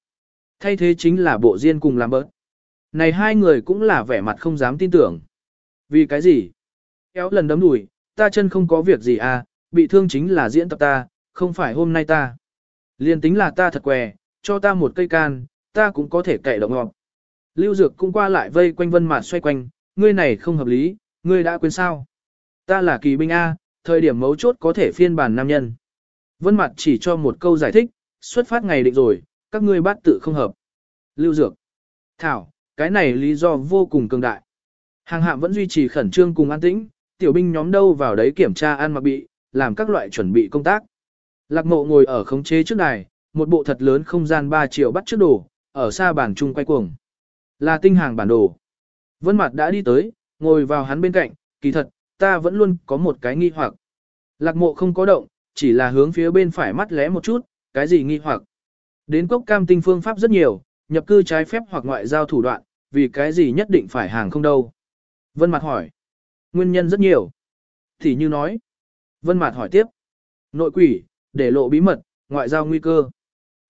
Thay thế chính là bộ riêng cùng làm bớt. Này hai người cũng là vẻ mặt không dám tin tưởng. Vì cái gì? kéo lần đấm đùi, ta chân không có việc gì à, bị thương chính là diễn tập ta, không phải hôm nay ta. Liên tính là ta thật què, cho ta một cây can, ta cũng có thể cậy động ngọt. Lưu Dược cũng qua lại vây quanh vân mạt xoay quanh, ngươi này không hợp lý, ngươi đã quên sao? Ta là kỳ binh A, thời điểm mấu chốt có thể phiên bản nam nhân. Vân Mạt chỉ cho một câu giải thích, xuất phát ngày định rồi, các ngươi bắt tự không hợp. Lưu Dược. Thảo, cái này lý do vô cùng cường đại. Hàng hạm vẫn duy trì khẩn trương cùng an tĩnh, tiểu binh nhóm đâu vào đấy kiểm tra an mặc bị, làm các loại chuẩn bị công tác. Lạc mộ ngồi ở khống chế trước đài, một bộ thật lớn không gian 3 triệu bắt trước đồ, ở xa bàn chung quay cuồng. Là tinh hàng bản đồ. Vân Mạt đã đi tới, ngồi vào hắn bên cạnh, kỳ thật, ta vẫn luôn có một cái nghi hoặc. Lạc mộ không có động, chỉ là hướng phía bên phải mắt lẽ một chút, cái gì nghi hoặc. Đến cốc cam tinh phương pháp rất nhiều, nhập cư trái phép hoặc ngoại giao thủ đoạn, vì cái gì nhất định phải hàng không đâu. Vân Mạt hỏi. Nguyên nhân rất nhiều. Thì như nói. Vân Mạt hỏi tiếp. Nội quỷ, để lộ bí mật, ngoại giao nguy cơ.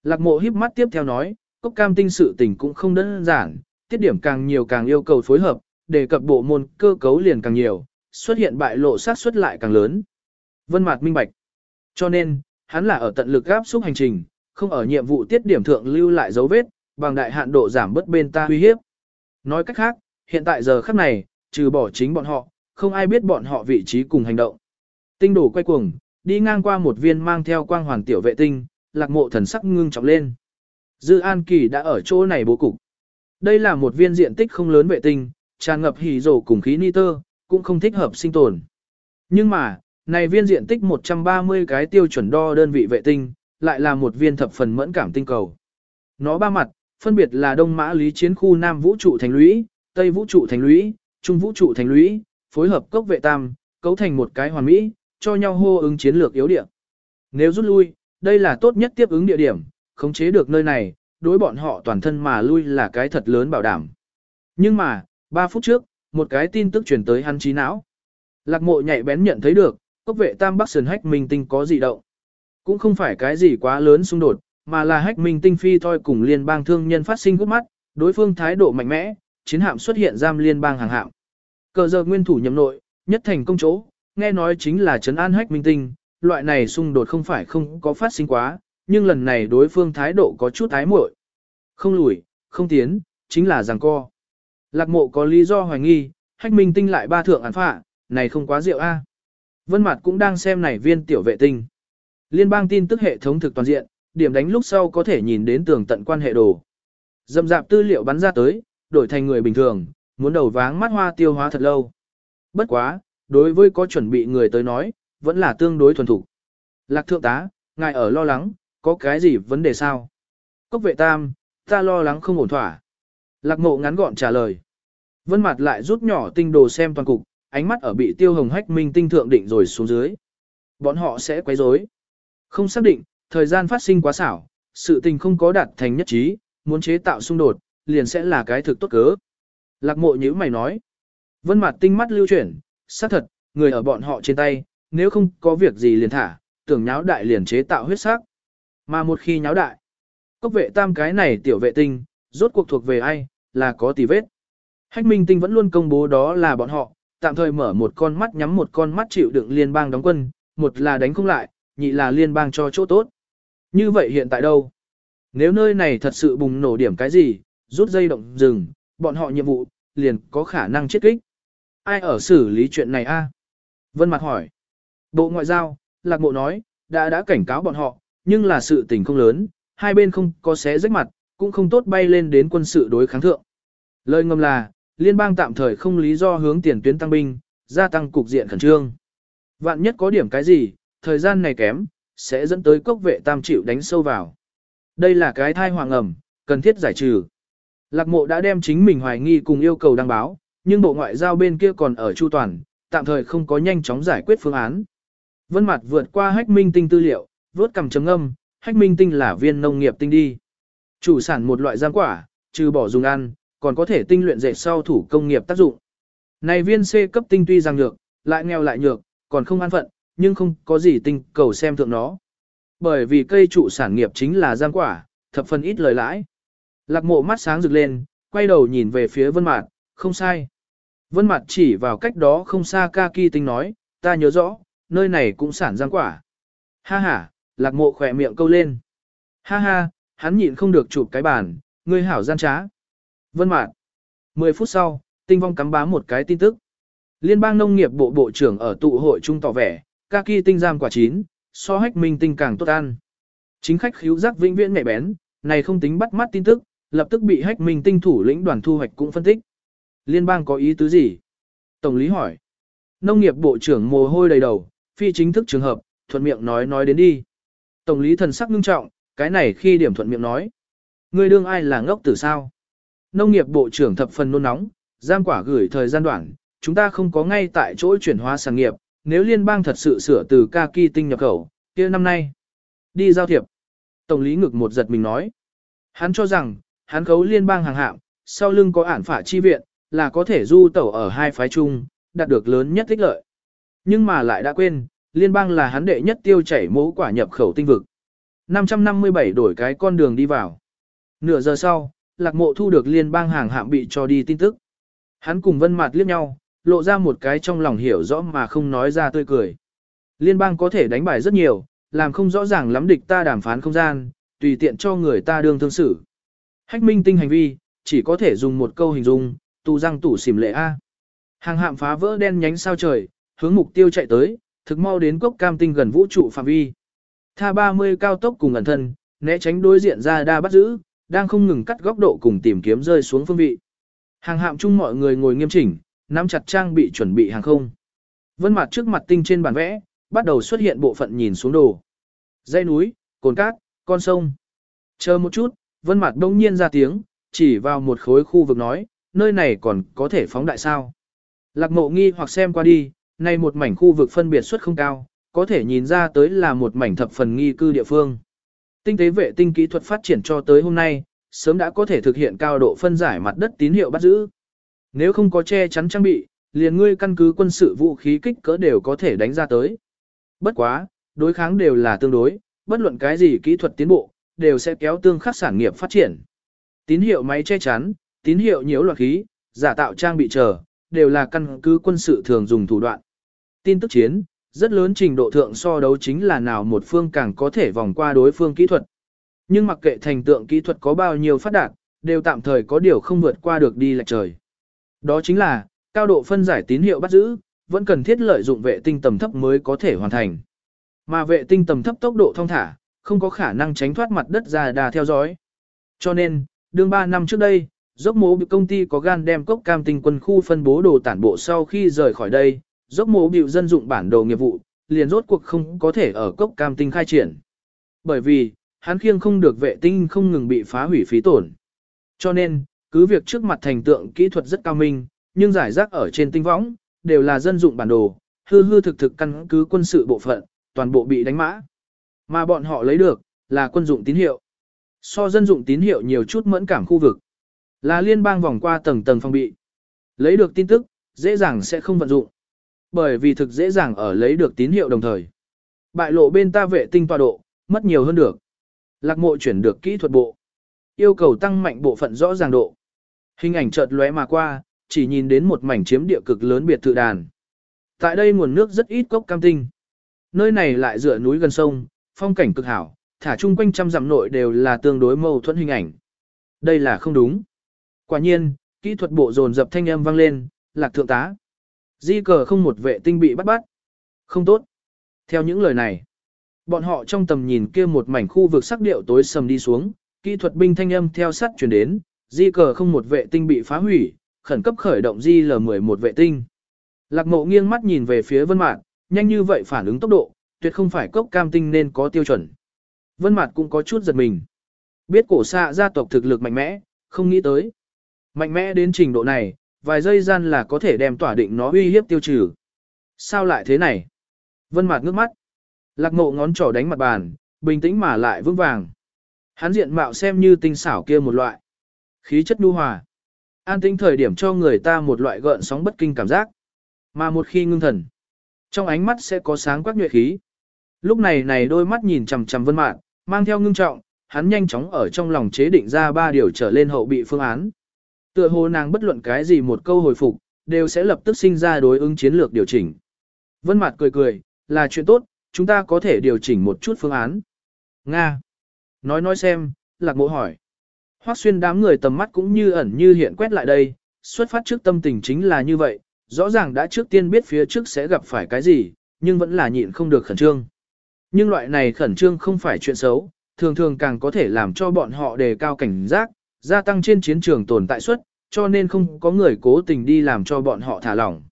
Lạc mộ híp mắt tiếp theo nói, cốc cam tinh sự tình cũng không đơn giản, tiết điểm càng nhiều càng yêu cầu phối hợp, đề cập bộ môn cơ cấu liền càng nhiều, xuất hiện bại lộ sát suất lại càng lớn. Vân Mạt minh bạch. Cho nên, hắn là ở tận lực áp xúc hành trình, không ở nhiệm vụ tiết điểm thượng lưu lại dấu vết, bằng đại hạn độ giảm bớt bên ta uy hiếp. Nói cách khác, hiện tại giờ khắc này, trừ bỏ chính bọn họ, không ai biết bọn họ vị trí cùng hành động. Tinh đổ quay cuồng, đi ngang qua một viên mang theo quang hoàng tiểu vệ tinh, lạc mộ thần sắc ngưng trọng lên. Dư An Kỳ đã ở chỗ này bố cục. Đây là một viên diện tích không lớn vệ tinh, tràn ngập hỉ rổ cùng khí nitơ, cũng không thích hợp sinh tồn. Nhưng mà, này viên diện tích 130 cái tiêu chuẩn đo đơn vị vệ tinh, lại là một viên thập phần mẫn cảm tinh cầu. Nó ba mặt, phân biệt là Đông Mã Lý Chiến khu Nam Vũ trụ thành lũy, Tây Vũ trụ thành lũy, Trung Vũ trụ thành lũy, phối hợp cốc vệ tam, cấu thành một cái hoàn mỹ, cho nhau hô ứng chiến lược yếu địa. Nếu rút lui, đây là tốt nhất tiếp ứng địa điểm, khống chế được nơi này, đối bọn họ toàn thân mà lui là cái thật lớn bảo đảm. Nhưng mà, 3 phút trước, một cái tin tức truyền tới hắn trí não. Lạc mộ nhạy bén nhận thấy được, cốc vệ tam bắc sườn hách minh tinh có gì động. Cũng không phải cái gì quá lớn xung đột, mà là hách minh tinh phi thôi cùng liên bang thương nhân phát sinh gút mắt, đối phương thái độ mạnh mẽ, chiến hạm xuất hiện giam liên bang hàng hạm. Cờ giờ nguyên thủ nhậm nội, nhất thành công chỗ, nghe nói chính là trấn an hách minh tinh, loại này xung đột không phải không có phát sinh quá, nhưng lần này đối phương thái độ có chút ái muội. Không lùi, không tiến, chính là giằng co. Lạc mộ có lý do hoài nghi, hách minh tinh lại ba thượng án phạ, này không quá rượu a. Vân Mạt cũng đang xem này viên tiểu vệ tinh. Liên bang tin tức hệ thống thực toàn diện, điểm đánh lúc sau có thể nhìn đến tường tận quan hệ đồ. Dậm dạp tư liệu bắn ra tới, đổi thành người bình thường, muốn đầu váng mắt hoa tiêu hóa thật lâu. Bất quá, đối với có chuẩn bị người tới nói, vẫn là tương đối thuần thục. Lạc thượng tá, ngài ở lo lắng, có cái gì vấn đề sao? Cốc vệ tam, ta lo lắng không ổn thỏa. Lạc mộ ngắn gọn trả lời. Vân mặt lại rút nhỏ tinh đồ xem toàn cục, ánh mắt ở bị tiêu hồng hách minh tinh thượng định rồi xuống dưới. Bọn họ sẽ quấy rối. Không xác định, thời gian phát sinh quá xảo, sự tình không có đạt thành nhất trí, muốn chế tạo xung đột, liền sẽ là cái thực tốt cớ. Lạc mộ như mày nói. Vân mặt tinh mắt lưu chuyển, xác thật, người ở bọn họ trên tay, nếu không có việc gì liền thả, tưởng nháo đại liền chế tạo huyết sắc. Mà một khi nháo đại, cốc vệ tam cái này tiểu vệ tinh, rốt cuộc thuộc về ai, là có tì vết. Hách minh tinh vẫn luôn công bố đó là bọn họ, tạm thời mở một con mắt nhắm một con mắt chịu đựng liên bang đóng quân, một là đánh không lại, nhị là liên bang cho chỗ tốt. Như vậy hiện tại đâu? Nếu nơi này thật sự bùng nổ điểm cái gì, rút dây động rừng, bọn họ nhiệm vụ, liền có khả năng chết kích. Ai ở xử lý chuyện này a? Vân Mặt hỏi. Bộ Ngoại giao, Lạc Bộ nói, đã đã cảnh cáo bọn họ, nhưng là sự tình không lớn, hai bên không có xé rách mặt, cũng không tốt bay lên đến quân sự đối kháng thượng. Lời ngầm là, liên bang tạm thời không lý do hướng tiền tuyến tăng binh, gia tăng cục diện khẩn trương. Vạn nhất có điểm cái gì, thời gian này kém, sẽ dẫn tới cốc vệ tam chịu đánh sâu vào. Đây là cái thai hoàng ẩm, cần thiết giải trừ. Lạc mộ đã đem chính mình hoài nghi cùng yêu cầu đăng báo, nhưng bộ ngoại giao bên kia còn ở chu toàn, tạm thời không có nhanh chóng giải quyết phương án. Vân mặt vượt qua hách minh tinh tư liệu, vớt cầm chấm âm, hách minh tinh là viên nông nghiệp tinh đi. Chủ sản một loại giam quả, trừ bỏ dùng ăn, còn có thể tinh luyện dệt sau thủ công nghiệp tác dụng. Này viên C cấp tinh tuy rằng nhược, lại nghèo lại nhược, còn không an phận, nhưng không có gì tinh cầu xem thượng nó. Bởi vì cây trụ sản nghiệp chính là giang quả, thập phần ít lời lãi. Lạc mộ mắt sáng rực lên, quay đầu nhìn về phía vân mạt, không sai. Vân mạt chỉ vào cách đó không xa ca kỳ tinh nói, ta nhớ rõ, nơi này cũng sản giang quả. Ha ha, lạc mộ khỏe miệng câu lên. Ha ha, hắn nhịn không được chụp cái bàn, ngươi hảo gian trá. Vân mạt. 10 phút sau, tinh vong cắm bám một cái tin tức. Liên bang nông nghiệp bộ bộ trưởng ở tụ hội trung tỏ vẻ, ca kỳ tinh giam quả chín, so hách minh tinh càng tốt ăn. Chính khách khíu giác vĩnh viễn mẹ bén, này không tính bắt mắt tin tức, lập tức bị hách minh tinh thủ lĩnh đoàn thu hoạch cũng phân tích. Liên bang có ý tứ gì? Tổng lý hỏi. Nông nghiệp bộ trưởng mồ hôi đầy đầu, phi chính thức trường hợp, thuận miệng nói nói đến đi. Tổng lý thần sắc ngưng trọng, cái này khi điểm thuận miệng nói. Người đương ai là ngốc tử sao? Nông nghiệp bộ trưởng thập phần nôn nóng, giam quả gửi thời gian đoạn, chúng ta không có ngay tại chỗ chuyển hóa sản nghiệp, nếu liên bang thật sự sửa từ ca kỳ tinh nhập khẩu, kia năm nay. Đi giao thiệp. Tổng lý ngực một giật mình nói. Hắn cho rằng, hắn khấu liên bang hàng hạm, sau lưng có ản phả chi viện, là có thể du tẩu ở hai phái chung, đạt được lớn nhất tích lợi. Nhưng mà lại đã quên, liên bang là hắn đệ nhất tiêu chảy mẫu quả nhập khẩu tinh vực. 557 đổi cái con đường đi vào. Nửa giờ sau, lạc mộ thu được liên bang hàng hạm bị cho đi tin tức. Hắn cùng vân mặt liếc nhau, lộ ra một cái trong lòng hiểu rõ mà không nói ra tươi cười. Liên bang có thể đánh bài rất nhiều, làm không rõ ràng lắm địch ta đàm phán không gian, tùy tiện cho người ta đương thương xử. Hách minh tinh hành vi, chỉ có thể dùng một câu hình dung, tù răng tủ xỉm lệ A. Hàng hạm phá vỡ đen nhánh sao trời, hướng mục tiêu chạy tới, thực mau đến cốc cam tinh gần vũ trụ phạm vi. Tha 30 cao tốc cùng ẩn thân, né tránh đối diện ra đa bắt giữ, đang không ngừng cắt góc độ cùng tìm kiếm rơi xuống phương vị. Hàng hạm chung mọi người ngồi nghiêm chỉnh, nắm chặt trang bị chuẩn bị hàng không. Vân mặt trước mặt tinh trên bản vẽ, bắt đầu xuất hiện bộ phận nhìn xuống đồ. Dây núi, cồn cát, con sông. Chờ một chút, vân mặt đông nhiên ra tiếng, chỉ vào một khối khu vực nói, nơi này còn có thể phóng đại sao. Lạc mộ nghi hoặc xem qua đi, nay một mảnh khu vực phân biệt suất không cao, có thể nhìn ra tới là một mảnh thập phần nghi cư địa phương. Tinh tế vệ tinh kỹ thuật phát triển cho tới hôm nay, sớm đã có thể thực hiện cao độ phân giải mặt đất tín hiệu bắt giữ. Nếu không có che chắn trang bị, liền ngươi căn cứ quân sự vũ khí kích cỡ đều có thể đánh ra tới. Bất quá, đối kháng đều là tương đối, bất luận cái gì kỹ thuật tiến bộ, đều sẽ kéo tương khắc sản nghiệp phát triển. Tín hiệu máy che chắn, tín hiệu nhiễu loạn khí, giả tạo trang bị chờ, đều là căn cứ quân sự thường dùng thủ đoạn. Tin tức chiến, rất lớn trình độ thượng so đấu chính là nào một phương càng có thể vòng qua đối phương kỹ thuật. Nhưng mặc kệ thành tượng kỹ thuật có bao nhiêu phát đạt, đều tạm thời có điều không vượt qua được đi lệch trời. Đó chính là, cao độ phân giải tín hiệu bắt giữ, vẫn cần thiết lợi dụng vệ tinh tầm thấp mới có thể hoàn thành. Mà vệ tinh tầm thấp tốc độ thông thả, không có khả năng tránh thoát mặt đất ra đà theo dõi. Cho nên, đương 3 năm trước đây, dốc mố bị công ty có gan đem cốc cam tinh quân khu phân bố đồ tản bộ sau khi rời khỏi đây, dốc mố biểu dân dụng bản đồ nghiệp vụ, liền rốt cuộc không có thể ở cốc cam tinh khai triển. Bởi vì, hắn khiêng không được vệ tinh không ngừng bị phá hủy phí tổn. Cho nên, cứ việc trước mặt thành tượng kỹ thuật rất cao minh, nhưng giải rác ở trên tinh võng, đều là dân dụng bản đồ, hư hư thực thực căn cứ quân sự bộ phận, toàn bộ bị đánh mã. Mà bọn họ lấy được, là quân dụng tín hiệu. So dân dụng tín hiệu nhiều chút mẫn cảm khu vực. Là liên bang vòng qua tầng tầng phong bị. Lấy được tin tức, dễ dàng sẽ không vận dụng. Bởi vì thực dễ dàng ở lấy được tín hiệu đồng thời. Bại lộ bên ta vệ tinh tọa độ, mất nhiều hơn được. Lạc mộ chuyển được kỹ thuật bộ. Yêu cầu tăng mạnh bộ phận rõ ràng độ. Hình ảnh chợt lóe mà qua, chỉ nhìn đến một mảnh chiếm địa cực lớn biệt thự đàn. Tại đây nguồn nước rất ít cốc cam tinh. Nơi này lại dựa núi gần sông, phong cảnh cực hảo, thả chung quanh trăm dặm nội đều là tương đối mâu thuẫn hình ảnh. Đây là không đúng. Quả nhiên, kỹ thuật bộ dồn dập thanh âm vang lên, lạc thượng tá. Di cờ không một vệ tinh bị bắt bắt. Không tốt. Theo những lời này, bọn họ trong tầm nhìn kia một mảnh khu vực sắc điệu tối sầm đi xuống, kỹ thuật binh thanh âm theo sát chuyển đến, di cờ không một vệ tinh bị phá hủy, khẩn cấp khởi động Di L11 vệ tinh. Lạc mộ nghiêng mắt nhìn về phía vân mạt, nhanh như vậy phản ứng tốc độ, tuyệt không phải cốc cam tinh nên có tiêu chuẩn. Vân mạt cũng có chút giật mình. Biết cổ xạ gia tộc thực lực mạnh mẽ, không nghĩ tới. Mạnh mẽ đến trình độ này, vài giây gian là có thể đem tỏa định nó uy hiếp tiêu trừ. Sao lại thế này? Vân mạt ngước mắt. Lạc mộ ngón trỏ đánh mặt bàn, bình tĩnh mà lại vững vàng. Hắn diện mạo xem như tinh xảo kia một loại. Khí chất nhu hòa. An tĩnh thời điểm cho người ta một loại gợn sóng bất kinh cảm giác. Mà một khi ngưng thần, trong ánh mắt sẽ có sáng quắc nhuệ khí. Lúc này này đôi mắt nhìn chằm chằm vân mạn, mang theo ngưng trọng, hắn nhanh chóng ở trong lòng chế định ra ba điều trở lên hậu bị phương án. Tựa hồ nàng bất luận cái gì một câu hồi phục, đều sẽ lập tức sinh ra đối ứng chiến lược điều chỉnh. Vân Mạt cười cười, là chuyện tốt, chúng ta có thể điều chỉnh một chút phương án. Nga. Nói nói xem, Lạc Mộ hỏi. Hoắc Xuyên đám người tầm mắt cũng như ẩn như hiện quét lại đây, xuất phát trước tâm tình chính là như vậy, rõ ràng đã trước tiên biết phía trước sẽ gặp phải cái gì, nhưng vẫn là nhịn không được khẩn trương. Nhưng loại này khẩn trương không phải chuyện xấu, thường thường càng có thể làm cho bọn họ đề cao cảnh giác, gia tăng trên chiến trường tồn tại suất, cho nên không có người cố tình đi làm cho bọn họ thả lỏng.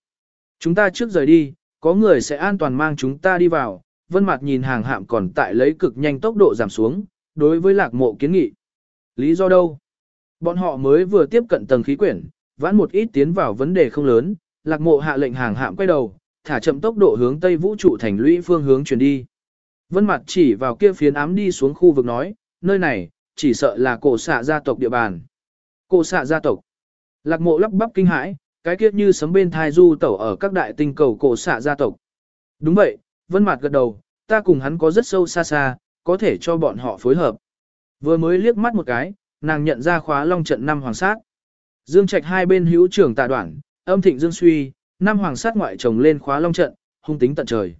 Chúng ta trước rời đi, có người sẽ an toàn mang chúng ta đi vào, vân mặt nhìn hàng hạm còn tại lấy cực nhanh tốc độ giảm xuống, đối với lạc mộ kiến nghị. Lý do đâu? Bọn họ mới vừa tiếp cận tầng khí quyển, vãn một ít tiến vào vấn đề không lớn, lạc mộ hạ lệnh hàng hạm quay đầu, thả chậm tốc độ hướng tây vũ trụ thành lũy phương hướng chuyển đi. Vân mặt chỉ vào kia phiến ám đi xuống khu vực nói, nơi này, chỉ sợ là cổ xạ gia tộc địa bàn. Cổ xạ gia tộc. Lạc mộ lắp bắp kinh hãi, cái kiếp như sấm bên thai du tẩu ở các đại tinh cầu cổ xạ gia tộc. Đúng vậy, Vân mặt gật đầu, ta cùng hắn có rất sâu xa xa, có thể cho bọn họ phối hợp. Vừa mới liếc mắt một cái, nàng nhận ra khóa long trận năm hoàng sát. Dương Trạch hai bên hữu trưởng tà đoạn, âm thịnh dương suy, năm hoàng sát ngoại chồng lên khóa long trận, hung tính tận trời.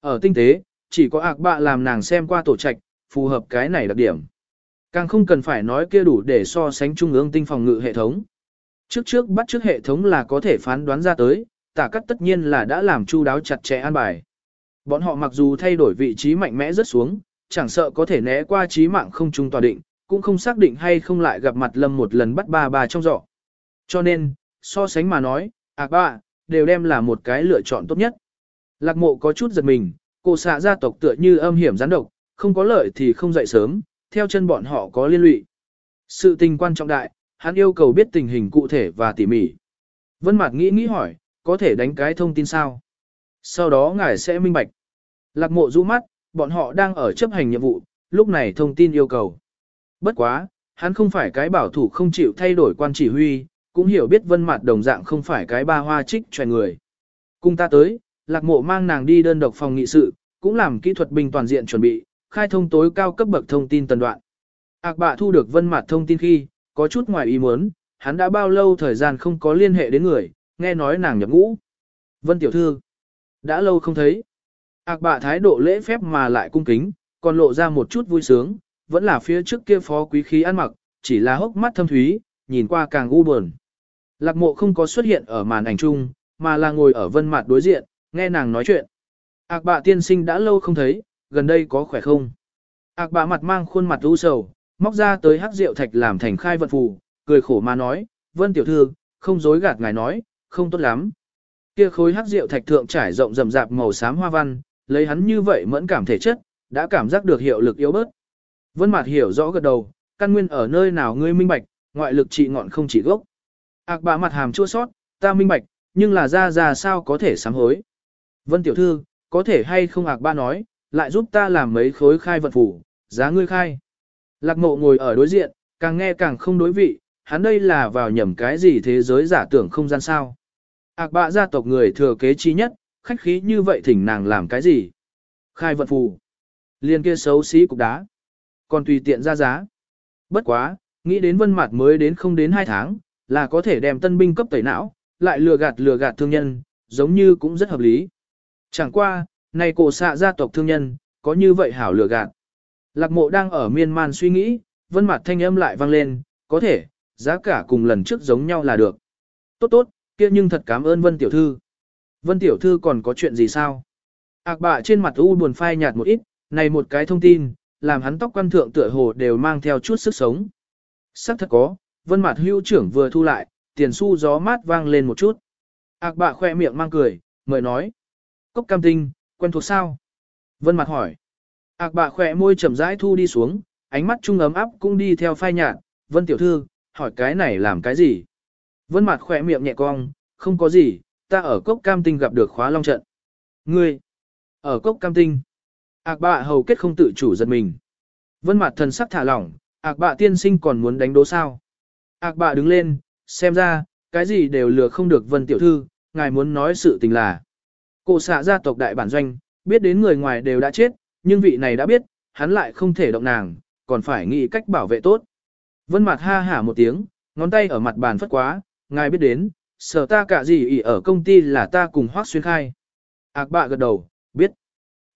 Ở tinh tế, chỉ có ạc bạ làm nàng xem qua tổ trạch, phù hợp cái này đặc điểm. Càng không cần phải nói kia đủ để so sánh trung ương tinh phòng ngự hệ thống. Trước trước bắt trước hệ thống là có thể phán đoán ra tới, tả cắt tất nhiên là đã làm chu đáo chặt chẽ an bài. Bọn họ mặc dù thay đổi vị trí mạnh mẽ rất xuống, chẳng sợ có thể né qua trí mạng không trung tòa định, cũng không xác định hay không lại gặp mặt lâm một lần bắt ba ba trong giỏ. Cho nên, so sánh mà nói, à ba, đều đem là một cái lựa chọn tốt nhất. Lạc mộ có chút giật mình, cô xạ gia tộc tựa như âm hiểm gián độc, không có lợi thì không dậy sớm, theo chân bọn họ có liên lụy. Sự tình quan trọng đại, hắn yêu cầu biết tình hình cụ thể và tỉ mỉ. Vân Mạc nghĩ nghĩ hỏi, có thể đánh cái thông tin sao? Sau đó ngài sẽ minh bạch. Lạc mộ rũ mắt, bọn họ đang ở chấp hành nhiệm vụ, lúc này thông tin yêu cầu. Bất quá, hắn không phải cái bảo thủ không chịu thay đổi quan chỉ huy, cũng hiểu biết vân mặt đồng dạng không phải cái ba hoa trích choài người. Cùng ta tới, lạc mộ mang nàng đi đơn độc phòng nghị sự, cũng làm kỹ thuật binh toàn diện chuẩn bị, khai thông tối cao cấp bậc thông tin tần đoạn. Ác bạ thu được vân mặt thông tin khi, có chút ngoài ý muốn, hắn đã bao lâu thời gian không có liên hệ đến người, nghe nói nàng nhập ngũ. Vân tiểu thư, đã lâu không thấy. Ác bạ thái độ lễ phép mà lại cung kính, còn lộ ra một chút vui sướng, vẫn là phía trước kia phó quý khí ăn mặc, chỉ là hốc mắt thâm thúy, nhìn qua càng u buồn. Lạc mộ không có xuất hiện ở màn ảnh chung, mà là ngồi ở vân mặt đối diện, nghe nàng nói chuyện. Ác bạ tiên sinh đã lâu không thấy, gần đây có khỏe không? Ác bạ mặt mang khuôn mặt u sầu, móc ra tới hắc rượu thạch làm thành khai vận phù, cười khổ mà nói, vân tiểu thư, không dối gạt ngài nói, không tốt lắm. Kia khối hắc rượu thạch thượng trải rộng rậm rạp màu xám hoa văn, lấy hắn như vậy mẫn cảm thể chất, đã cảm giác được hiệu lực yếu bớt. Vân Mạt hiểu rõ gật đầu, căn nguyên ở nơi nào ngươi minh bạch, ngoại lực trị ngọn không chỉ gốc. Ác bạ mặt hàm chua sót, ta minh bạch, nhưng là ra ra sao có thể sám hối. Vân tiểu thư, có thể hay không ác ba nói, lại giúp ta làm mấy khối khai vận phủ, giá ngươi khai. Lạc mộ ngồi ở đối diện, càng nghe càng không đối vị, hắn đây là vào nhầm cái gì thế giới giả tưởng không gian sao. Ác bạ gia tộc người thừa kế chi nhất, khách khí như vậy thỉnh nàng làm cái gì? Khai vận phù. Liên kia xấu xí cục đá. Còn tùy tiện ra giá. Bất quá, nghĩ đến vân mặt mới đến không đến 2 tháng, là có thể đem tân binh cấp tẩy não, lại lừa gạt lừa gạt thương nhân, giống như cũng rất hợp lý. Chẳng qua, này cổ xạ gia tộc thương nhân, có như vậy hảo lừa gạt. Lạc mộ đang ở miên man suy nghĩ, vân mặt thanh âm lại vang lên, có thể, giá cả cùng lần trước giống nhau là được. Tốt tốt, kia nhưng thật cảm ơn vân tiểu thư. Vân tiểu thư còn có chuyện gì sao? Ác bạ trên mặt u buồn phai nhạt một ít, này một cái thông tin, làm hắn tóc quan thượng tựa hồ đều mang theo chút sức sống. Sắc thật có, vân mặt hưu trưởng vừa thu lại, tiền xu gió mát vang lên một chút. Ác bạ khoe miệng mang cười, mời nói. Cốc cam tinh, quen thuộc sao? Vân mặt hỏi. Ác bạ khoe môi chậm rãi thu đi xuống, ánh mắt trung ấm áp cũng đi theo phai nhạt. Vân tiểu thư, hỏi cái này làm cái gì? Vân mặt khoe miệng nhẹ cong, không có gì, ta ở cốc cam tinh gặp được khóa long trận. Ngươi, ở cốc cam tinh. Ác bạ hầu kết không tự chủ giật mình. Vân mặt thần sắc thả lỏng, ác bạ tiên sinh còn muốn đánh đố sao? Ác bạ đứng lên, xem ra, cái gì đều lừa không được vân tiểu thư, ngài muốn nói sự tình là. Cổ xạ gia tộc đại bản doanh, biết đến người ngoài đều đã chết, nhưng vị này đã biết, hắn lại không thể động nàng, còn phải nghĩ cách bảo vệ tốt. Vân mặt ha hả một tiếng, ngón tay ở mặt bàn phất quá, ngài biết đến, sở ta cả gì ỉ ở công ty là ta cùng hoác xuyên khai. Ác bạ gật đầu, biết.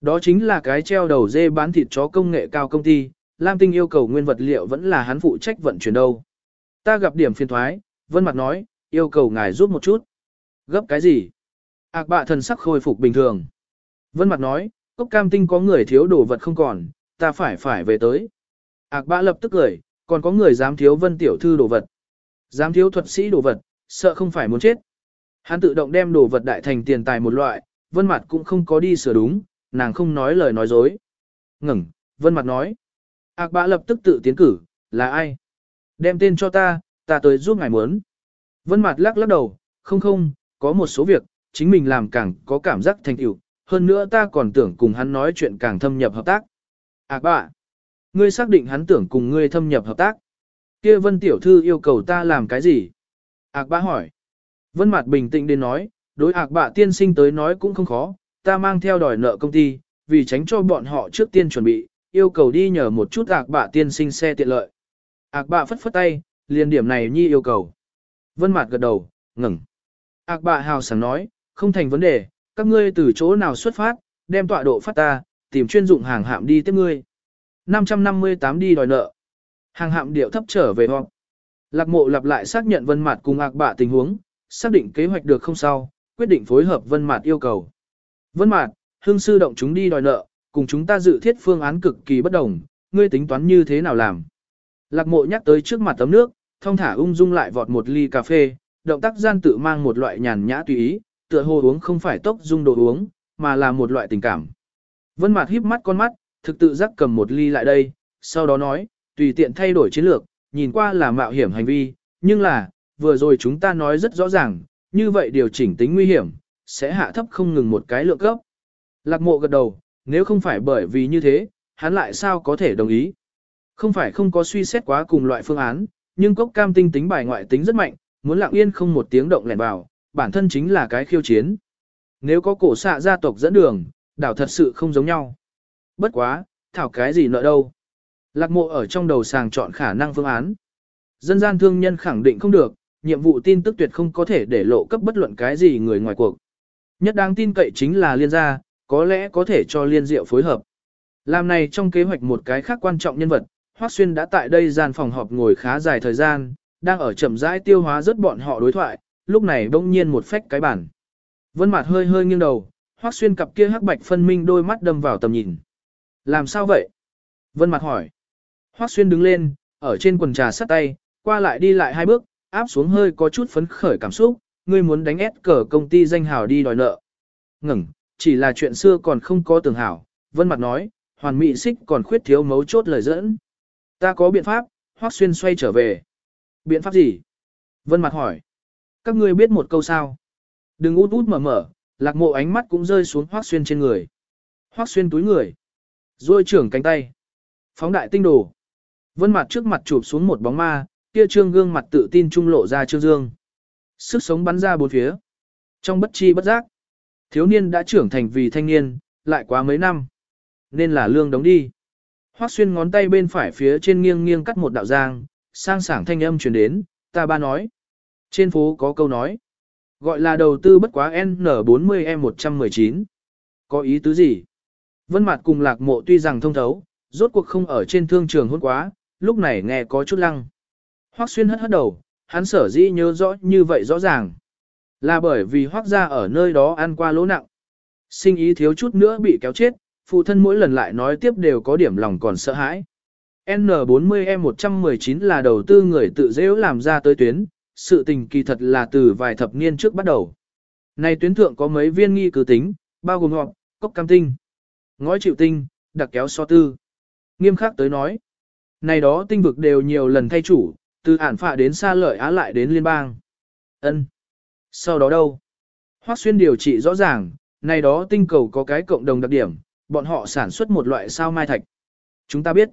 Đó chính là cái treo đầu dê bán thịt chó công nghệ cao công ty, Lam Tinh yêu cầu nguyên vật liệu vẫn là hắn phụ trách vận chuyển đâu. Ta gặp điểm phiền thoái, Vân Mặt nói, yêu cầu ngài giúp một chút. Gấp cái gì? Ác bạ thần sắc khôi phục bình thường. Vân Mặt nói, cốc cam tinh có người thiếu đồ vật không còn, ta phải phải về tới. Ác bạ lập tức cười, còn có người dám thiếu Vân Tiểu Thư đồ vật. Dám thiếu thuật sĩ đồ vật, sợ không phải muốn chết. Hắn tự động đem đồ vật đại thành tiền tài một loại, Vân Mặt cũng không có đi sửa đúng, nàng không nói lời nói dối. Ngừng, Vân Mặt nói. Ác bạ lập tức tự tiến cử, là ai? Đem tên cho ta, ta tới giúp ngài muốn. Vân Mặt lắc lắc đầu, không không, có một số việc, chính mình làm càng có cảm giác thành tựu, hơn nữa ta còn tưởng cùng hắn nói chuyện càng thâm nhập hợp tác. Ác bạ, ngươi xác định hắn tưởng cùng ngươi thâm nhập hợp tác. Kia Vân tiểu thư yêu cầu ta làm cái gì? Ác bạ hỏi. Vân Mạt bình tĩnh đến nói, đối ác bạ tiên sinh tới nói cũng không khó, ta mang theo đòi nợ công ty, vì tránh cho bọn họ trước tiên chuẩn bị, yêu cầu đi nhờ một chút ác bạ tiên sinh xe tiện lợi. Ác bạ phất phất tay, liền điểm này nhi yêu cầu. Vân Mạt gật đầu, ngừng. Ác bạ hào sảng nói, không thành vấn đề, các ngươi từ chỗ nào xuất phát, đem tọa độ phát ta, tìm chuyên dụng hàng hạm đi tiếp ngươi. 558 đi đòi nợ. Hàng hạm điệu thấp trở về họp. Lạc mộ lặp lại xác nhận Vân Mạt cùng ạc bạ tình huống, xác định kế hoạch được không sao, quyết định phối hợp Vân Mạt yêu cầu. Vân Mạt, hương sư động chúng đi đòi nợ, cùng chúng ta dự thiết phương án cực kỳ bất đồng, ngươi tính toán như thế nào làm? Lạc mộ nhắc tới trước mặt tấm nước, thông thả ung dung lại vọt một ly cà phê, động tác gian tự mang một loại nhàn nhã tùy ý, tựa hồ uống không phải tốc dung đồ uống, mà là một loại tình cảm. Vân Mạt híp mắt con mắt, thực tự giác cầm một ly lại đây, sau đó nói, tùy tiện thay đổi chiến lược, nhìn qua là mạo hiểm hành vi, nhưng là, vừa rồi chúng ta nói rất rõ ràng, như vậy điều chỉnh tính nguy hiểm, sẽ hạ thấp không ngừng một cái lượng cấp. Lạc mộ gật đầu, nếu không phải bởi vì như thế, hắn lại sao có thể đồng ý. Không phải không có suy xét quá cùng loại phương án, nhưng cốc cam tinh tính bài ngoại tính rất mạnh, muốn lặng yên không một tiếng động lẻn vào, bản thân chính là cái khiêu chiến. Nếu có cổ xạ gia tộc dẫn đường, đảo thật sự không giống nhau. Bất quá, thảo cái gì nợ đâu. Lạc mộ ở trong đầu sàng chọn khả năng phương án. Dân gian thương nhân khẳng định không được, nhiệm vụ tin tức tuyệt không có thể để lộ cấp bất luận cái gì người ngoài cuộc. Nhất đáng tin cậy chính là liên gia, có lẽ có thể cho liên diệu phối hợp. Làm này trong kế hoạch một cái khác quan trọng nhân vật, Hoắc Xuyên đã tại đây gian phòng họp ngồi khá dài thời gian, đang ở chậm rãi tiêu hóa rất bọn họ đối thoại, lúc này bỗng nhiên một phách cái bản. Vân Mạt hơi hơi nghiêng đầu, Hoắc Xuyên cặp kia hắc bạch phân minh đôi mắt đâm vào tầm nhìn. "Làm sao vậy?" Vân Mạt hỏi. Hoắc Xuyên đứng lên, ở trên quần trà sát tay, qua lại đi lại hai bước, áp xuống hơi có chút phấn khởi cảm xúc, "Ngươi muốn đánh ép cờ công ty danh hào đi đòi nợ?" Ngừng, chỉ là chuyện xưa còn không có tường hảo, Vân mặt nói, hoàn mỹ xích còn khuyết thiếu mấu chốt lời dẫn. Ta có biện pháp, Hoắc Xuyên xoay trở về. Biện pháp gì? Vân Mặt hỏi. Các ngươi biết một câu sao? Đừng út út mở mở, lạc mộ ánh mắt cũng rơi xuống Hoắc Xuyên trên người. Hoắc Xuyên túi người. Rồi trưởng cánh tay. Phóng đại tinh đồ. Vân Mặt trước mặt chụp xuống một bóng ma, kia trương gương mặt tự tin trung lộ ra trương dương. Sức sống bắn ra bốn phía. Trong bất chi bất giác. Thiếu niên đã trưởng thành vì thanh niên, lại quá mấy năm. Nên là lương đóng đi. Hoắc xuyên ngón tay bên phải phía trên nghiêng nghiêng cắt một đạo giang, sang sảng thanh âm truyền đến, ta ba nói. Trên phố có câu nói, gọi là đầu tư bất quá N40E119. Có ý tứ gì? Vân Mạt cùng Lạc Mộ tuy rằng thông thấu, rốt cuộc không ở trên thương trường hôn quá, lúc này nghe có chút lăng. Hoắc xuyên hất hất đầu, hắn sở dĩ nhớ rõ như vậy rõ ràng. Là bởi vì Hoắc gia ở nơi đó ăn qua lỗ nặng. Sinh ý thiếu chút nữa bị kéo chết, phụ thân mỗi lần lại nói tiếp đều có điểm lòng còn sợ hãi. N40E119 là đầu tư người tự dễ làm ra tới tuyến, sự tình kỳ thật là từ vài thập niên trước bắt đầu. Này tuyến thượng có mấy viên nghi cử tính, bao gồm ngọc, cốc cam tinh, ngói chịu tinh, đặc kéo so tư. Nghiêm khắc tới nói, này đó tinh vực đều nhiều lần thay chủ, từ ản phạ đến xa lợi á lại đến liên bang. ân Sau đó đâu? Hoác xuyên điều trị rõ ràng, này đó tinh cầu có cái cộng đồng đặc điểm, bọn họ sản xuất một loại sao mai thạch. Chúng ta biết,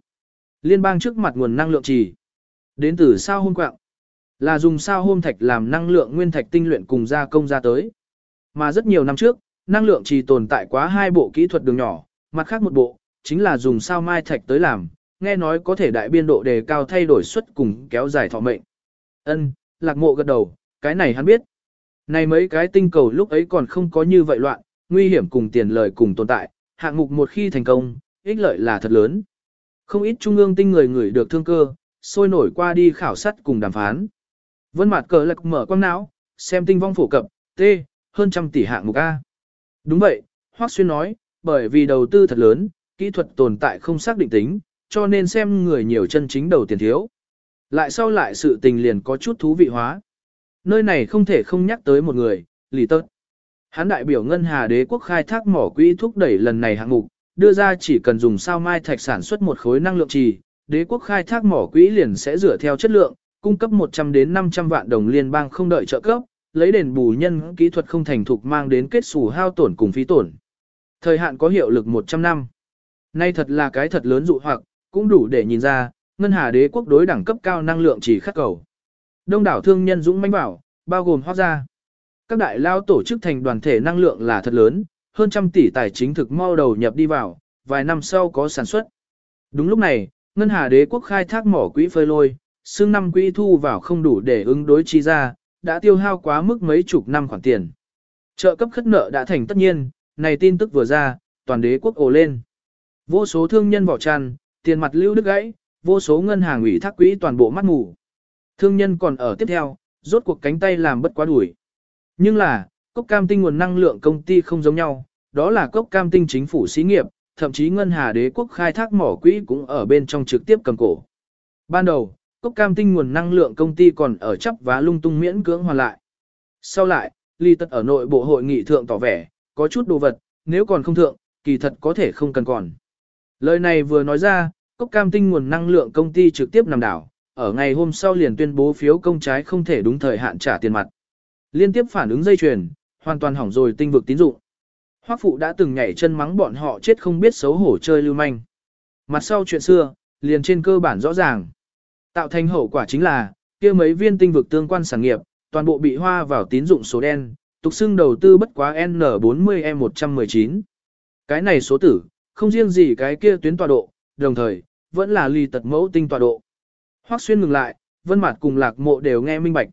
liên bang trước mặt nguồn năng lượng trì. Đến từ sao hôm quạng, là dùng sao hôm thạch làm năng lượng nguyên thạch tinh luyện cùng gia công ra tới. Mà rất nhiều năm trước, năng lượng trì tồn tại quá hai bộ kỹ thuật đường nhỏ, mặt khác một bộ, chính là dùng sao mai thạch tới làm, nghe nói có thể đại biên độ đề cao thay đổi suất cùng kéo dài thọ mệnh. Ân, lạc mộ gật đầu, cái này hắn biết. Này mấy cái tinh cầu lúc ấy còn không có như vậy loạn, nguy hiểm cùng tiền lời cùng tồn tại, hạng mục một khi thành công, ích lợi là thật lớn. Không ít trung ương tinh người người được thương cơ, sôi nổi qua đi khảo sát cùng đàm phán. Vân mặt cờ lạc mở quang não, xem tinh vong phổ cập, T, hơn trăm tỷ hạng mục A. Đúng vậy, Hoác Xuyên nói, bởi vì đầu tư thật lớn, kỹ thuật tồn tại không xác định tính, cho nên xem người nhiều chân chính đầu tiền thiếu. Lại sau lại sự tình liền có chút thú vị hóa. Nơi này không thể không nhắc tới một người, Lý tớt. Hắn đại biểu ngân hà đế quốc khai thác mỏ quỹ thúc đẩy lần này hạng mục, đưa ra chỉ cần dùng sao mai thạch sản xuất một khối năng lượng trì, đế quốc khai thác mỏ quỹ liền sẽ dựa theo chất lượng, cung cấp 100 đến 500 vạn đồng liên bang không đợi trợ cấp, lấy đền bù nhân kỹ thuật không thành thục mang đến kết xù hao tổn cùng phí tổn. Thời hạn có hiệu lực 100 năm. Nay thật là cái thật lớn dụ hoặc, cũng đủ để nhìn ra, ngân hà đế quốc đối đẳng cấp cao năng lượng chỉ khắc cầu. Đông đảo thương nhân dũng mãnh bảo, bao gồm hóa ra. Các đại lao tổ chức thành đoàn thể năng lượng là thật lớn, hơn trăm tỷ tài chính thực mau đầu nhập đi vào, vài năm sau có sản xuất. Đúng lúc này, ngân hà đế quốc khai thác mỏ quỹ phơi lôi, xương năm quỹ thu vào không đủ để ứng đối chi ra, đã tiêu hao quá mức mấy chục năm khoản tiền. Trợ cấp khất nợ đã thành tất nhiên, này tin tức vừa ra, toàn đế quốc ồ lên. Vô số thương nhân vỏ tràn, tiền mặt lưu đứt gãy, vô số ngân hàng ủy thác quỹ toàn bộ mắt ngủ. Thương nhân còn ở tiếp theo, rốt cuộc cánh tay làm bất quá đuổi. Nhưng là, cốc cam tinh nguồn năng lượng công ty không giống nhau, đó là cốc cam tinh chính phủ xí nghiệp, thậm chí ngân hà đế quốc khai thác mỏ quỹ cũng ở bên trong trực tiếp cầm cổ. Ban đầu, cốc cam tinh nguồn năng lượng công ty còn ở chấp và lung tung miễn cưỡng hoàn lại. Sau lại, ly tật ở nội bộ hội nghị thượng tỏ vẻ, có chút đồ vật, nếu còn không thượng, kỳ thật có thể không cần còn. Lời này vừa nói ra, cốc cam tinh nguồn năng lượng công ty trực tiếp nằm đảo, ở ngày hôm sau liền tuyên bố phiếu công trái không thể đúng thời hạn trả tiền mặt. Liên tiếp phản ứng dây chuyền, hoàn toàn hỏng rồi tinh vực tín dụng. Hoắc phụ đã từng nhảy chân mắng bọn họ chết không biết xấu hổ chơi lưu manh. Mặt sau chuyện xưa, liền trên cơ bản rõ ràng. Tạo thành hậu quả chính là, kia mấy viên tinh vực tương quan sản nghiệp, toàn bộ bị hoa vào tín dụng số đen, tục xưng đầu tư bất quá N40E119. Cái này số tử, không riêng gì cái kia tuyến tọa độ, đồng thời, vẫn là ly tật mẫu tinh tọa độ. Hoắc xuyên ngừng lại, vân mặt cùng lạc mộ đều nghe minh bạch.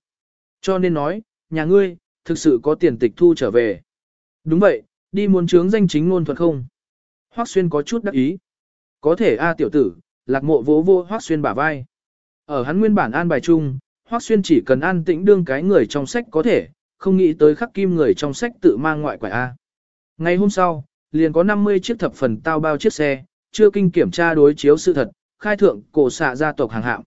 Cho nên nói, nhà ngươi, thực sự có tiền tịch thu trở về. Đúng vậy, đi muốn chướng danh chính ngôn thuật không? Hoắc xuyên có chút đắc ý. Có thể a tiểu tử, lạc mộ vỗ vô Hoắc xuyên bả vai. Ở hắn nguyên bản an bài chung, Hoắc xuyên chỉ cần an tĩnh đương cái người trong sách có thể, không nghĩ tới khắc kim người trong sách tự mang ngoại quải a. Ngày hôm sau, liền có 50 chiếc thập phần tao bao chiếc xe, chưa kinh kiểm tra đối chiếu sự thật, khai thượng cổ xạ gia tộc hàng hạng.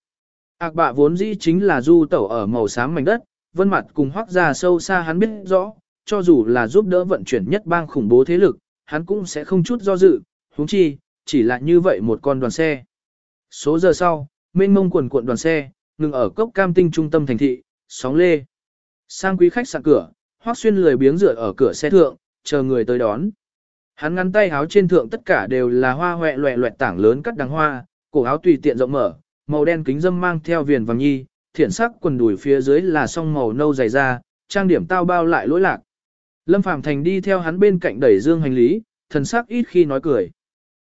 Ác bạ vốn dĩ chính là du tẩu ở màu xám mảnh đất, vân mặt cùng hoác ra sâu xa hắn biết rõ, cho dù là giúp đỡ vận chuyển nhất bang khủng bố thế lực, hắn cũng sẽ không chút do dự, huống chi, chỉ là như vậy một con đoàn xe. Số giờ sau, mênh mông quần cuộn đoàn xe, ngừng ở cốc cam tinh trung tâm thành thị, sóng lê. Sang quý khách sạn cửa, hoác xuyên lười biếng rửa ở cửa xe thượng, chờ người tới đón. Hắn ngắn tay áo trên thượng tất cả đều là hoa hoẹ loẹ loẹt tảng lớn cắt đằng hoa, cổ áo tùy tiện rộng mở, màu đen kính dâm mang theo viền vàng nhi, thiện sắc quần đùi phía dưới là song màu nâu dày da, trang điểm tao bao lại lỗi lạc. Lâm Phàm Thành đi theo hắn bên cạnh đẩy dương hành lý, thần sắc ít khi nói cười.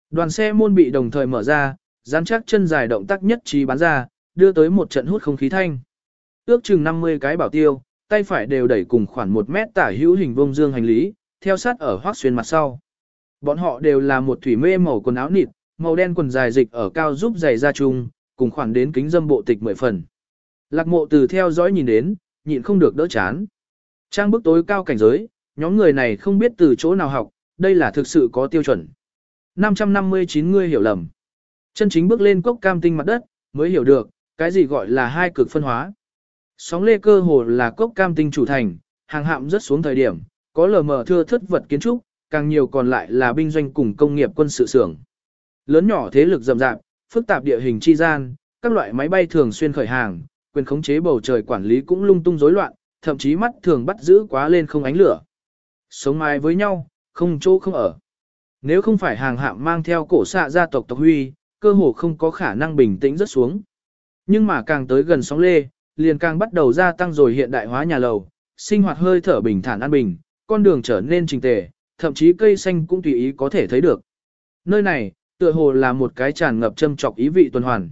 Đoàn xe môn bị đồng thời mở ra, dán chắc chân dài động tác nhất trí bắn ra, đưa tới một trận hút không khí thanh. Ước chừng 50 cái bảo tiêu, tay phải đều đẩy cùng khoảng một mét tả hữu hình vông dương hành lý, theo sát ở hoác xuyên mặt sau. Bọn họ đều là một thủy mê màu quần áo nịt, màu đen quần dài dịch ở cao giúp giày da chung, cùng khoảng đến kính dâm bộ tịch mười phần. Lạc mộ từ theo dõi nhìn đến, nhịn không được đỡ chán. Trang bức tối cao cảnh giới, nhóm người này không biết từ chỗ nào học, đây là thực sự có tiêu chuẩn. 559 người hiểu lầm. Chân chính bước lên cốc cam tinh mặt đất, mới hiểu được, cái gì gọi là hai cực phân hóa. Sóng lê cơ hồ là cốc cam tinh chủ thành, hàng hạm rất xuống thời điểm, có lờ mờ thưa thất vật kiến trúc, càng nhiều còn lại là binh doanh cùng công nghiệp quân sự xưởng. Lớn nhỏ thế lực rậm rạp, phức tạp địa hình chi gian, các loại máy bay thường xuyên khởi hàng, quyền khống chế bầu trời quản lý cũng lung tung rối loạn, thậm chí mắt thường bắt giữ quá lên không ánh lửa. Sống mái với nhau, không chỗ không ở. Nếu không phải hàng hạm mang theo cổ xạ gia tộc tộc huy, cơ hồ không có khả năng bình tĩnh rất xuống. Nhưng mà càng tới gần sóng lê, liền càng bắt đầu gia tăng rồi hiện đại hóa nhà lầu, sinh hoạt hơi thở bình thản an bình, con đường trở nên trình tề, thậm chí cây xanh cũng tùy ý có thể thấy được. Nơi này, tựa hồ là một cái tràn ngập châm trọc ý vị tuần hoàn.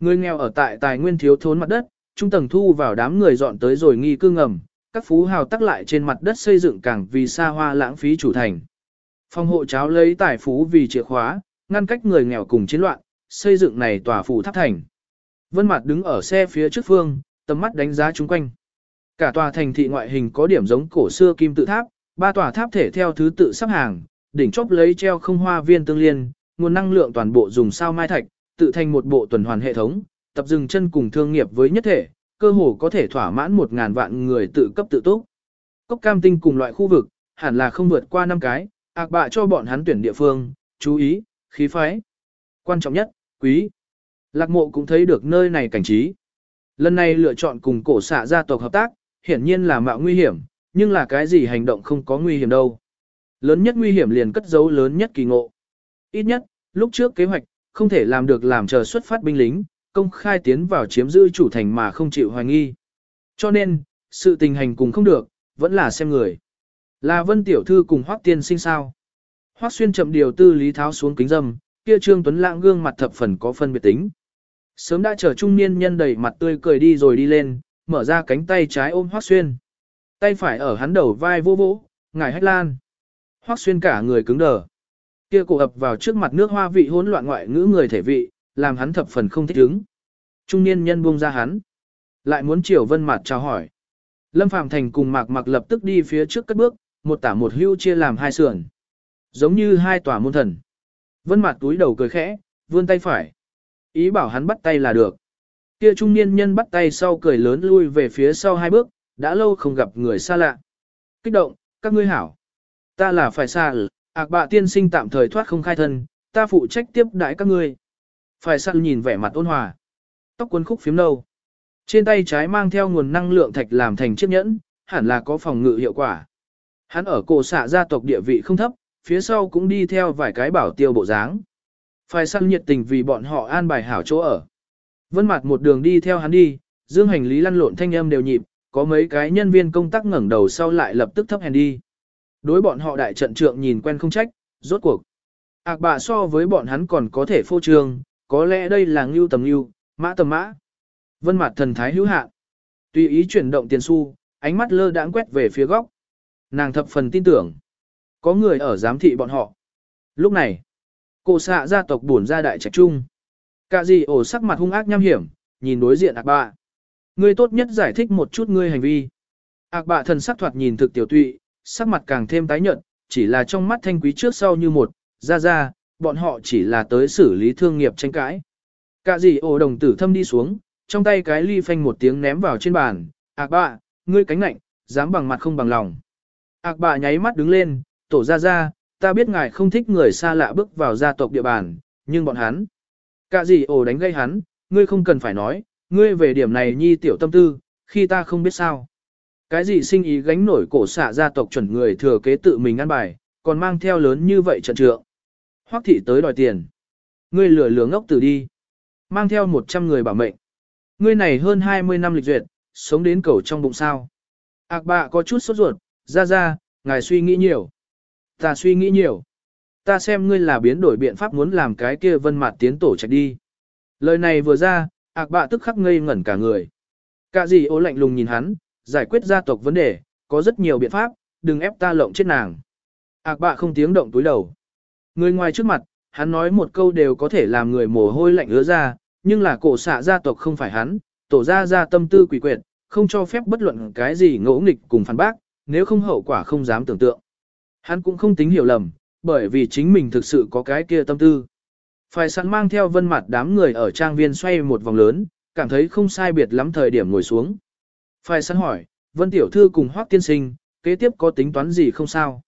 Người nghèo ở tại tài nguyên thiếu thốn mặt đất, trung tầng thu vào đám người dọn tới rồi nghi cư ngầm, các phú hào tắc lại trên mặt đất xây dựng càng vì xa hoa lãng phí chủ thành. Phòng hộ cháo lấy tài phú vì chìa khóa, ngăn cách người nghèo cùng chiến loạn, xây dựng này tòa phủ tháp thành. Vân Mạt đứng ở xe phía trước phương, tầm mắt đánh giá chung quanh. Cả tòa thành thị ngoại hình có điểm giống cổ xưa kim tự tháp, ba tòa tháp thể theo thứ tự sắp hàng, đỉnh chóp lấy treo không hoa viên tương liên, nguồn năng lượng toàn bộ dùng sao mai thạch, tự thành một bộ tuần hoàn hệ thống, tập dừng chân cùng thương nghiệp với nhất thể, cơ hồ có thể thỏa mãn một ngàn vạn người tự cấp tự túc. Cốc cam tinh cùng loại khu vực, hẳn là không vượt qua năm cái, ạc bạ cho bọn hắn tuyển địa phương, chú ý, khí phái. Quan trọng nhất, quý. Lạc mộ cũng thấy được nơi này cảnh trí. Lần này lựa chọn cùng cổ xạ gia tộc hợp tác, hiển nhiên là mạo nguy hiểm, nhưng là cái gì hành động không có nguy hiểm đâu. Lớn nhất nguy hiểm liền cất giấu lớn nhất kỳ ngộ. Ít nhất, lúc trước kế hoạch, không thể làm được làm chờ xuất phát binh lính, công khai tiến vào chiếm giữ chủ thành mà không chịu hoài nghi. Cho nên, sự tình hành cùng không được, vẫn là xem người. Là vân tiểu thư cùng hoác tiên sinh sao. Hoác xuyên chậm điều tư lý tháo xuống kính dâm, kia trương tuấn lãng gương mặt thập phần có phân biệt tính. Sớm đã chờ trung niên nhân đầy mặt tươi cười đi rồi đi lên, mở ra cánh tay trái ôm hoác xuyên. Tay phải ở hắn đầu vai vô vỗ, ngài hách lan. Hoác xuyên cả người cứng đờ. Kia cổ ập vào trước mặt nước hoa vị hỗn loạn ngoại ngữ người thể vị, làm hắn thập phần không thích ứng. Trung niên nhân buông ra hắn. Lại muốn chiều vân mặt chào hỏi. Lâm Phạm Thành cùng Mạc Mặc lập tức đi phía trước cất bước, một tả một hưu chia làm hai sườn. Giống như hai tòa môn thần. Vân mặt túi đầu cười khẽ, vươn tay phải. Ý bảo hắn bắt tay là được. Kia trung niên nhân bắt tay sau cười lớn lui về phía sau hai bước, đã lâu không gặp người xa lạ. Kích động, các ngươi hảo. Ta là phải xa ạc bạ tiên sinh tạm thời thoát không khai thân, ta phụ trách tiếp đãi các ngươi. Phải săn nhìn vẻ mặt ôn hòa. Tóc quấn khúc phím nâu. Trên tay trái mang theo nguồn năng lượng thạch làm thành chiếc nhẫn, hẳn là có phòng ngự hiệu quả. Hắn ở cổ xạ gia tộc địa vị không thấp, phía sau cũng đi theo vài cái bảo tiêu bộ dáng. Phải săn nhiệt tình vì bọn họ an bài hảo chỗ ở. Vân mặt một đường đi theo hắn đi, dương hành lý lăn lộn thanh âm đều nhịp, có mấy cái nhân viên công tác ngẩng đầu sau lại lập tức thấp hèn đi. Đối bọn họ đại trận trượng nhìn quen không trách, rốt cuộc. Ác bạ so với bọn hắn còn có thể phô trương, có lẽ đây là ngưu tầm ngưu, mã tầm mã. Vân mặt thần thái hữu hạn. Tùy ý chuyển động tiền xu, ánh mắt lơ đãng quét về phía góc. Nàng thập phần tin tưởng. Có người ở giám thị bọn họ. Lúc này, cô xạ gia tộc buồn ra đại trạch trung. Cả gì ổ sắc mặt hung ác nham hiểm, nhìn đối diện ác bạ. Ngươi tốt nhất giải thích một chút ngươi hành vi. Ác bạ thần sắc thoạt nhìn thực tiểu tụy, sắc mặt càng thêm tái nhợt, chỉ là trong mắt thanh quý trước sau như một, ra ra, bọn họ chỉ là tới xử lý thương nghiệp tranh cãi. Cả gì ổ đồng tử thâm đi xuống, trong tay cái ly phanh một tiếng ném vào trên bàn, ác bạ, ngươi cánh lạnh, dám bằng mặt không bằng lòng. Ác bạ nháy mắt đứng lên, tổ ra ra, ta biết ngài không thích người xa lạ bước vào gia tộc địa bàn, nhưng bọn hắn. Cả gì ổ đánh gây hắn, ngươi không cần phải nói, ngươi về điểm này nhi tiểu tâm tư, khi ta không biết sao. Cái gì sinh ý gánh nổi cổ xạ gia tộc chuẩn người thừa kế tự mình ăn bài, còn mang theo lớn như vậy trận trượng. Hoắc thị tới đòi tiền. Ngươi lừa lừa ngốc từ đi. Mang theo 100 người bảo mệnh. Ngươi này hơn 20 năm lịch duyệt, sống đến cầu trong bụng sao. Ác bạ có chút sốt ruột, ra ra, ngài suy nghĩ nhiều. Ta suy nghĩ nhiều. Ta xem ngươi là biến đổi biện pháp muốn làm cái kia vân mặt tiến tổ chạy đi. Lời này vừa ra, ạc bạ tức khắc ngây ngẩn cả người. Cả gì ô lạnh lùng nhìn hắn, giải quyết gia tộc vấn đề, có rất nhiều biện pháp, đừng ép ta lộng chết nàng. Ác bạ không tiếng động túi đầu. Người ngoài trước mặt, hắn nói một câu đều có thể làm người mồ hôi lạnh ứa ra, nhưng là cổ xạ gia tộc không phải hắn, tổ gia gia tâm tư quỷ quyệt, không cho phép bất luận cái gì ngỗ nghịch cùng phản bác, nếu không hậu quả không dám tưởng tượng. Hắn cũng không tính hiểu lầm, bởi vì chính mình thực sự có cái kia tâm tư. Phải sẵn mang theo vân mặt đám người ở trang viên xoay một vòng lớn, cảm thấy không sai biệt lắm thời điểm ngồi xuống. Phải sẵn hỏi, Vân Tiểu Thư cùng Hoác Tiên Sinh, kế tiếp có tính toán gì không sao?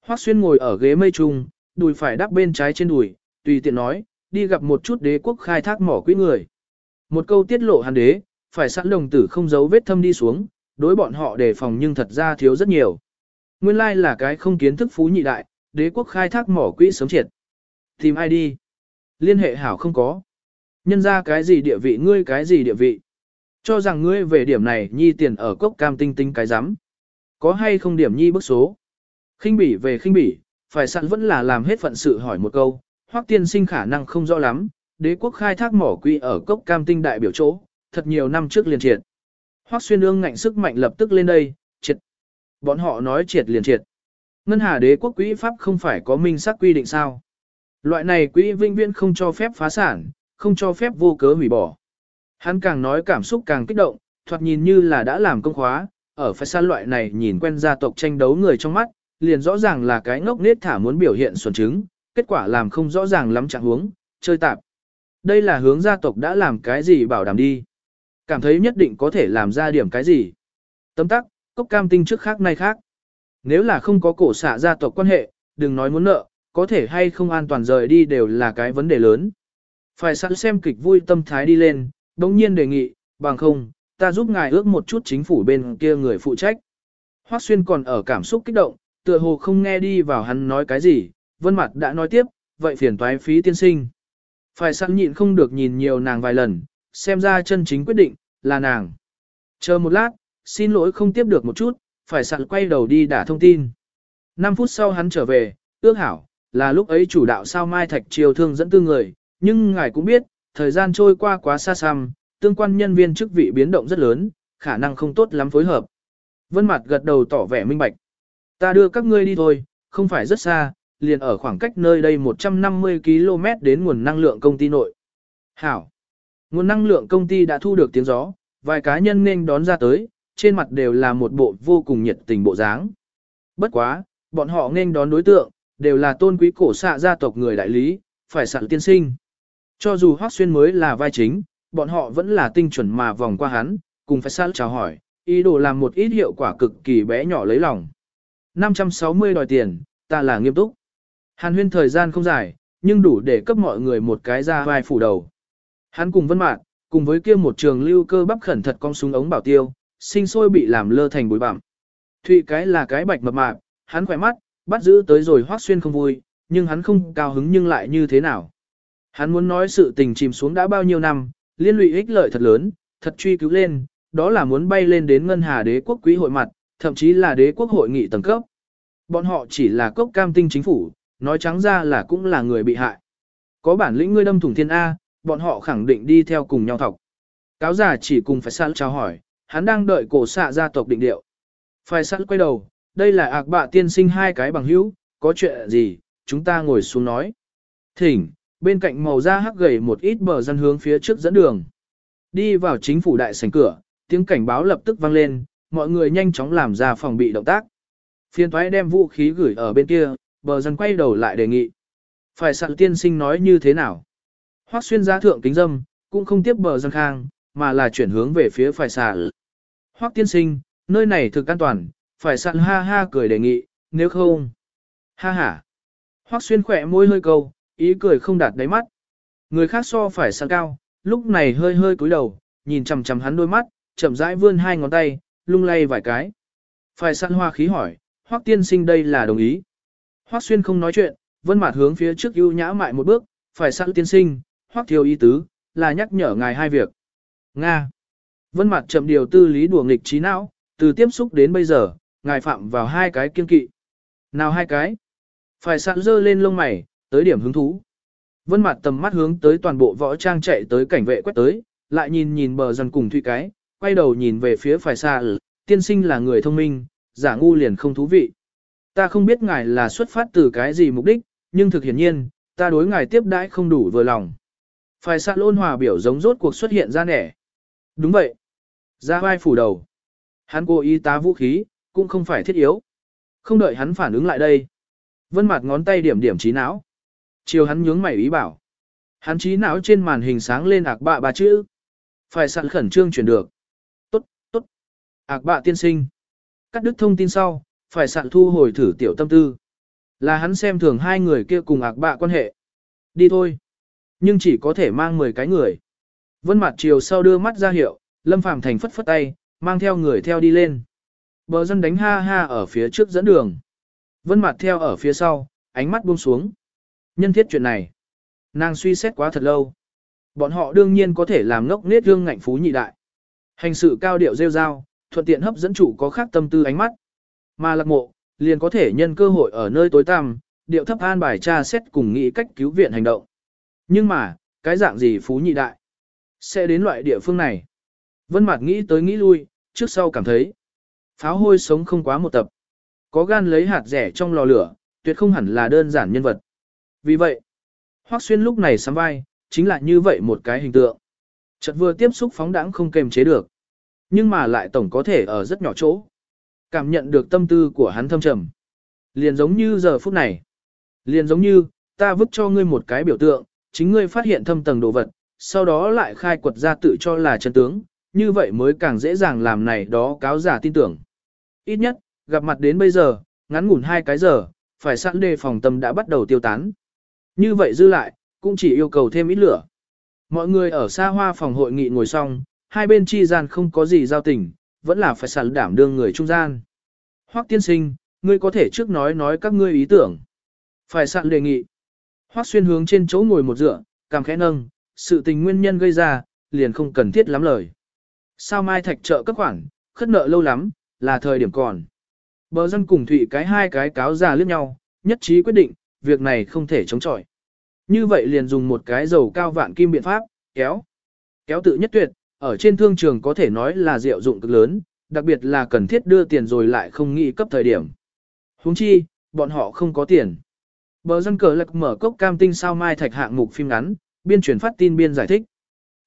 Hoác Xuyên ngồi ở ghế mây trung, đùi phải đắp bên trái trên đùi, tùy tiện nói, đi gặp một chút đế quốc khai thác mỏ quỹ người. Một câu tiết lộ hàn đế, phải sẵn đồng tử không giấu vết thâm đi xuống, đối bọn họ đề phòng nhưng thật ra thiếu rất nhiều. Nguyên lai là cái không kiến thức phú nhị đại, đế quốc khai thác mỏ quỹ sớm triệt. Tìm ai đi? Liên hệ hảo không có. Nhân ra cái gì địa vị ngươi cái gì địa vị. Cho rằng ngươi về điểm này nhi tiền ở cốc cam tinh tinh cái rắm Có hay không điểm nhi bức số? khinh bỉ về khinh bỉ, phải sẵn vẫn là làm hết phận sự hỏi một câu, hoắc tiên sinh khả năng không rõ lắm, đế quốc khai thác mỏ quỹ ở cốc cam tinh đại biểu chỗ, thật nhiều năm trước liền triệt. Hoắc xuyên ương ngạnh sức mạnh lập tức lên đây, triệt. Bọn họ nói triệt liền triệt. Ngân hà đế quốc quỹ pháp không phải có minh xác quy định sao. Loại này quỹ vinh viễn không cho phép phá sản, không cho phép vô cớ hủy bỏ. Hắn càng nói cảm xúc càng kích động, thoạt nhìn như là đã làm công khóa, ở phải san loại này nhìn quen gia tộc tranh đấu người trong mắt, liền rõ ràng là cái ngốc nết thả muốn biểu hiện xuẩn trứng, kết quả làm không rõ ràng lắm trạng huống, chơi tạp. Đây là hướng gia tộc đã làm cái gì bảo đảm đi. Cảm thấy nhất định có thể làm ra điểm cái gì. Tấm tắc, cốc cam tinh trước khác nay khác. Nếu là không có cổ xạ gia tộc quan hệ, đừng nói muốn nợ, có thể hay không an toàn rời đi đều là cái vấn đề lớn. Phải sẵn xem kịch vui tâm thái đi lên, đồng nhiên đề nghị, bằng không, ta giúp ngài ước một chút chính phủ bên kia người phụ trách. Hoắc Xuyên còn ở cảm xúc kích động, tựa hồ không nghe đi vào hắn nói cái gì, vân mặt đã nói tiếp, vậy phiền toái phí tiên sinh. Phải sẵn nhịn không được nhìn nhiều nàng vài lần, xem ra chân chính quyết định, là nàng. Chờ một lát, xin lỗi không tiếp được một chút, phải sẵn quay đầu đi đả thông tin. 5 phút sau hắn trở về, ước hảo, là lúc ấy chủ đạo sao Mai Thạch Triều thương dẫn tư người, nhưng ngài cũng biết, thời gian trôi qua quá xa xăm, tương quan nhân viên chức vị biến động rất lớn, khả năng không tốt lắm phối hợp. Vân Mặt gật đầu tỏ vẻ minh bạch. Ta đưa các ngươi đi thôi, không phải rất xa, liền ở khoảng cách nơi đây 150 km đến nguồn năng lượng công ty nội. Hảo. Nguồn năng lượng công ty đã thu được tiếng gió, vài cá nhân nên đón ra tới, trên mặt đều là một bộ vô cùng nhiệt tình bộ dáng. Bất quá, bọn họ nên đón đối tượng, đều là tôn quý cổ xạ gia tộc người đại lý, phải sẵn tiên sinh. Cho dù Hoắc Xuyên mới là vai chính, bọn họ vẫn là tinh chuẩn mà vòng qua hắn, cùng phải sẵn chào hỏi, ý đồ làm một ít hiệu quả cực kỳ bé nhỏ lấy lòng. 560 đòi tiền, ta là nghiêm túc. Hàn huyên thời gian không dài, nhưng đủ để cấp mọi người một cái ra vai phủ đầu. Hắn cùng vân mạc, cùng với kia một trường lưu cơ bắp khẩn thật con súng ống bảo tiêu, sinh sôi bị làm lơ thành bụi bặm. Thụy cái là cái bạch mập mạp, hắn khỏe mắt, bắt giữ tới rồi hoác xuyên không vui, nhưng hắn không cao hứng nhưng lại như thế nào. Hắn muốn nói sự tình chìm xuống đã bao nhiêu năm, liên lụy ích lợi thật lớn, thật truy cứu lên, đó là muốn bay lên đến ngân hà đế quốc quý hội mặt, thậm chí là đế quốc hội nghị tầng cấp. Bọn họ chỉ là cốc cam tinh chính phủ, nói trắng ra là cũng là người bị hại. Có bản lĩnh ngươi đâm thủng thiên A, bọn họ khẳng định đi theo cùng nhau thọc. Cáo giả chỉ cùng phải sẵn chào hỏi, hắn đang đợi cổ xạ gia tộc định điệu. Phải sẵn quay đầu, đây là ạc bạ tiên sinh hai cái bằng hữu, có chuyện gì, chúng ta ngồi xuống nói. Thỉnh, bên cạnh màu da hắc gầy một ít bờ dân hướng phía trước dẫn đường. Đi vào chính phủ đại sảnh cửa, tiếng cảnh báo lập tức vang lên, mọi người nhanh chóng làm ra phòng bị động tác. Phiên thoái đem vũ khí gửi ở bên kia, bờ dân quay đầu lại đề nghị. Phải sẵn tiên sinh nói như thế nào? Hoắc xuyên giá thượng kính dâm, cũng không tiếp bờ dân khang, mà là chuyển hướng về phía phải sẵn. Hoắc tiên sinh, nơi này thực an toàn, phải sẵn ha ha cười đề nghị, nếu không. Ha ha. Hoắc xuyên khỏe môi hơi câu, ý cười không đạt đáy mắt. Người khác so phải sẵn cao, lúc này hơi hơi cúi đầu, nhìn chằm chằm hắn đôi mắt, chậm rãi vươn hai ngón tay, lung lay vài cái. Phải sẵn hoa khí hỏi, Hoắc tiên sinh đây là đồng ý. Hoắc xuyên không nói chuyện, vân mặt hướng phía trước ưu nhã mại một bước, phải sẵn tiên sinh, Hoắc thiếu ý tứ, là nhắc nhở ngài hai việc. Nga. Vân mặt chậm điều tư lý đùa nghịch trí não, từ tiếp xúc đến bây giờ, ngài phạm vào hai cái kiên kỵ. Nào hai cái? Phải sẵn dơ lên lông mày, tới điểm hứng thú. Vân mặt tầm mắt hướng tới toàn bộ võ trang chạy tới cảnh vệ quét tới, lại nhìn nhìn bờ dần cùng thủy cái, quay đầu nhìn về phía phải xa tiên sinh là người thông minh, giả ngu liền không thú vị. Ta không biết ngài là xuất phát từ cái gì mục đích, nhưng thực hiển nhiên, ta đối ngài tiếp đãi không đủ vừa lòng. Phải xa ôn hòa biểu giống rốt cuộc xuất hiện ra nẻ. Đúng vậy. Ra vai phủ đầu. Hắn cố ý tá vũ khí, cũng không phải thiết yếu. Không đợi hắn phản ứng lại đây. Vân mặt ngón tay điểm điểm trí não. Chiều hắn nhướng mày ý bảo. Hắn trí não trên màn hình sáng lên ạc bạ ba chữ. Phải sẵn khẩn trương chuyển được. Tốt, tốt. Ác bạ tiên sinh. Cắt đứt thông tin sau, phải sẵn thu hồi thử tiểu tâm tư. Là hắn xem thường hai người kia cùng ác bạ quan hệ. Đi thôi. Nhưng chỉ có thể mang 10 cái người. Vân mặt chiều sau đưa mắt ra hiệu, Lâm Phàm Thành phất phất tay, mang theo người theo đi lên. Bờ dân đánh ha ha ở phía trước dẫn đường. Vân mặt theo ở phía sau, ánh mắt buông xuống. Nhân thiết chuyện này. Nàng suy xét quá thật lâu. Bọn họ đương nhiên có thể làm ngốc nết gương ngạnh phú nhị đại. Hành sự cao điệu rêu rao, thuận tiện hấp dẫn chủ có khác tâm tư ánh mắt. Mà lạc mộ, liền có thể nhân cơ hội ở nơi tối tăm, điệu thấp an bài tra xét cùng nghĩ cách cứu viện hành động. Nhưng mà, cái dạng gì phú nhị đại? Sẽ đến loại địa phương này. Vân Mạt nghĩ tới nghĩ lui, trước sau cảm thấy. Pháo hôi sống không quá một tập. Có gan lấy hạt rẻ trong lò lửa, tuyệt không hẳn là đơn giản nhân vật. Vì vậy, Hoắc Xuyên lúc này sắm vai, chính là như vậy một cái hình tượng. Chợt vừa tiếp xúc phóng đãng không kềm chế được. Nhưng mà lại tổng có thể ở rất nhỏ chỗ. Cảm nhận được tâm tư của hắn thâm trầm. Liền giống như giờ phút này. Liền giống như, ta vứt cho ngươi một cái biểu tượng, chính ngươi phát hiện thâm tầng đồ vật, sau đó lại khai quật ra tự cho là chân tướng, như vậy mới càng dễ dàng làm này đó cáo giả tin tưởng. Ít nhất, gặp mặt đến bây giờ, ngắn ngủn hai cái giờ, phải sẵn đề phòng tâm đã bắt đầu tiêu tán. Như vậy dư lại, cũng chỉ yêu cầu thêm ít lửa. Mọi người ở xa hoa phòng hội nghị ngồi xong, hai bên chi gian không có gì giao tình, vẫn là phải sẵn đảm đương người trung gian. Hoắc tiên sinh, ngươi có thể trước nói nói các ngươi ý tưởng. Phải sẵn đề nghị. Hoắc xuyên hướng trên chỗ ngồi một dựa, cảm khẽ nâng, sự tình nguyên nhân gây ra, liền không cần thiết lắm lời. Sao mai thạch trợ cấp khoản, khất nợ lâu lắm, là thời điểm còn. Bờ dân cùng thụy cái hai cái cáo già liếc nhau, nhất trí quyết định, việc này không thể chống chọi. Như vậy liền dùng một cái dầu cao vạn kim biện pháp, kéo. Kéo tự nhất tuyệt, ở trên thương trường có thể nói là diệu dụng cực lớn, đặc biệt là cần thiết đưa tiền rồi lại không nghĩ cấp thời điểm. Huống chi, bọn họ không có tiền. Bờ dân cờ lạc mở cốc cam tinh sao mai thạch hạng mục phim ngắn, biên truyền phát tin biên giải thích.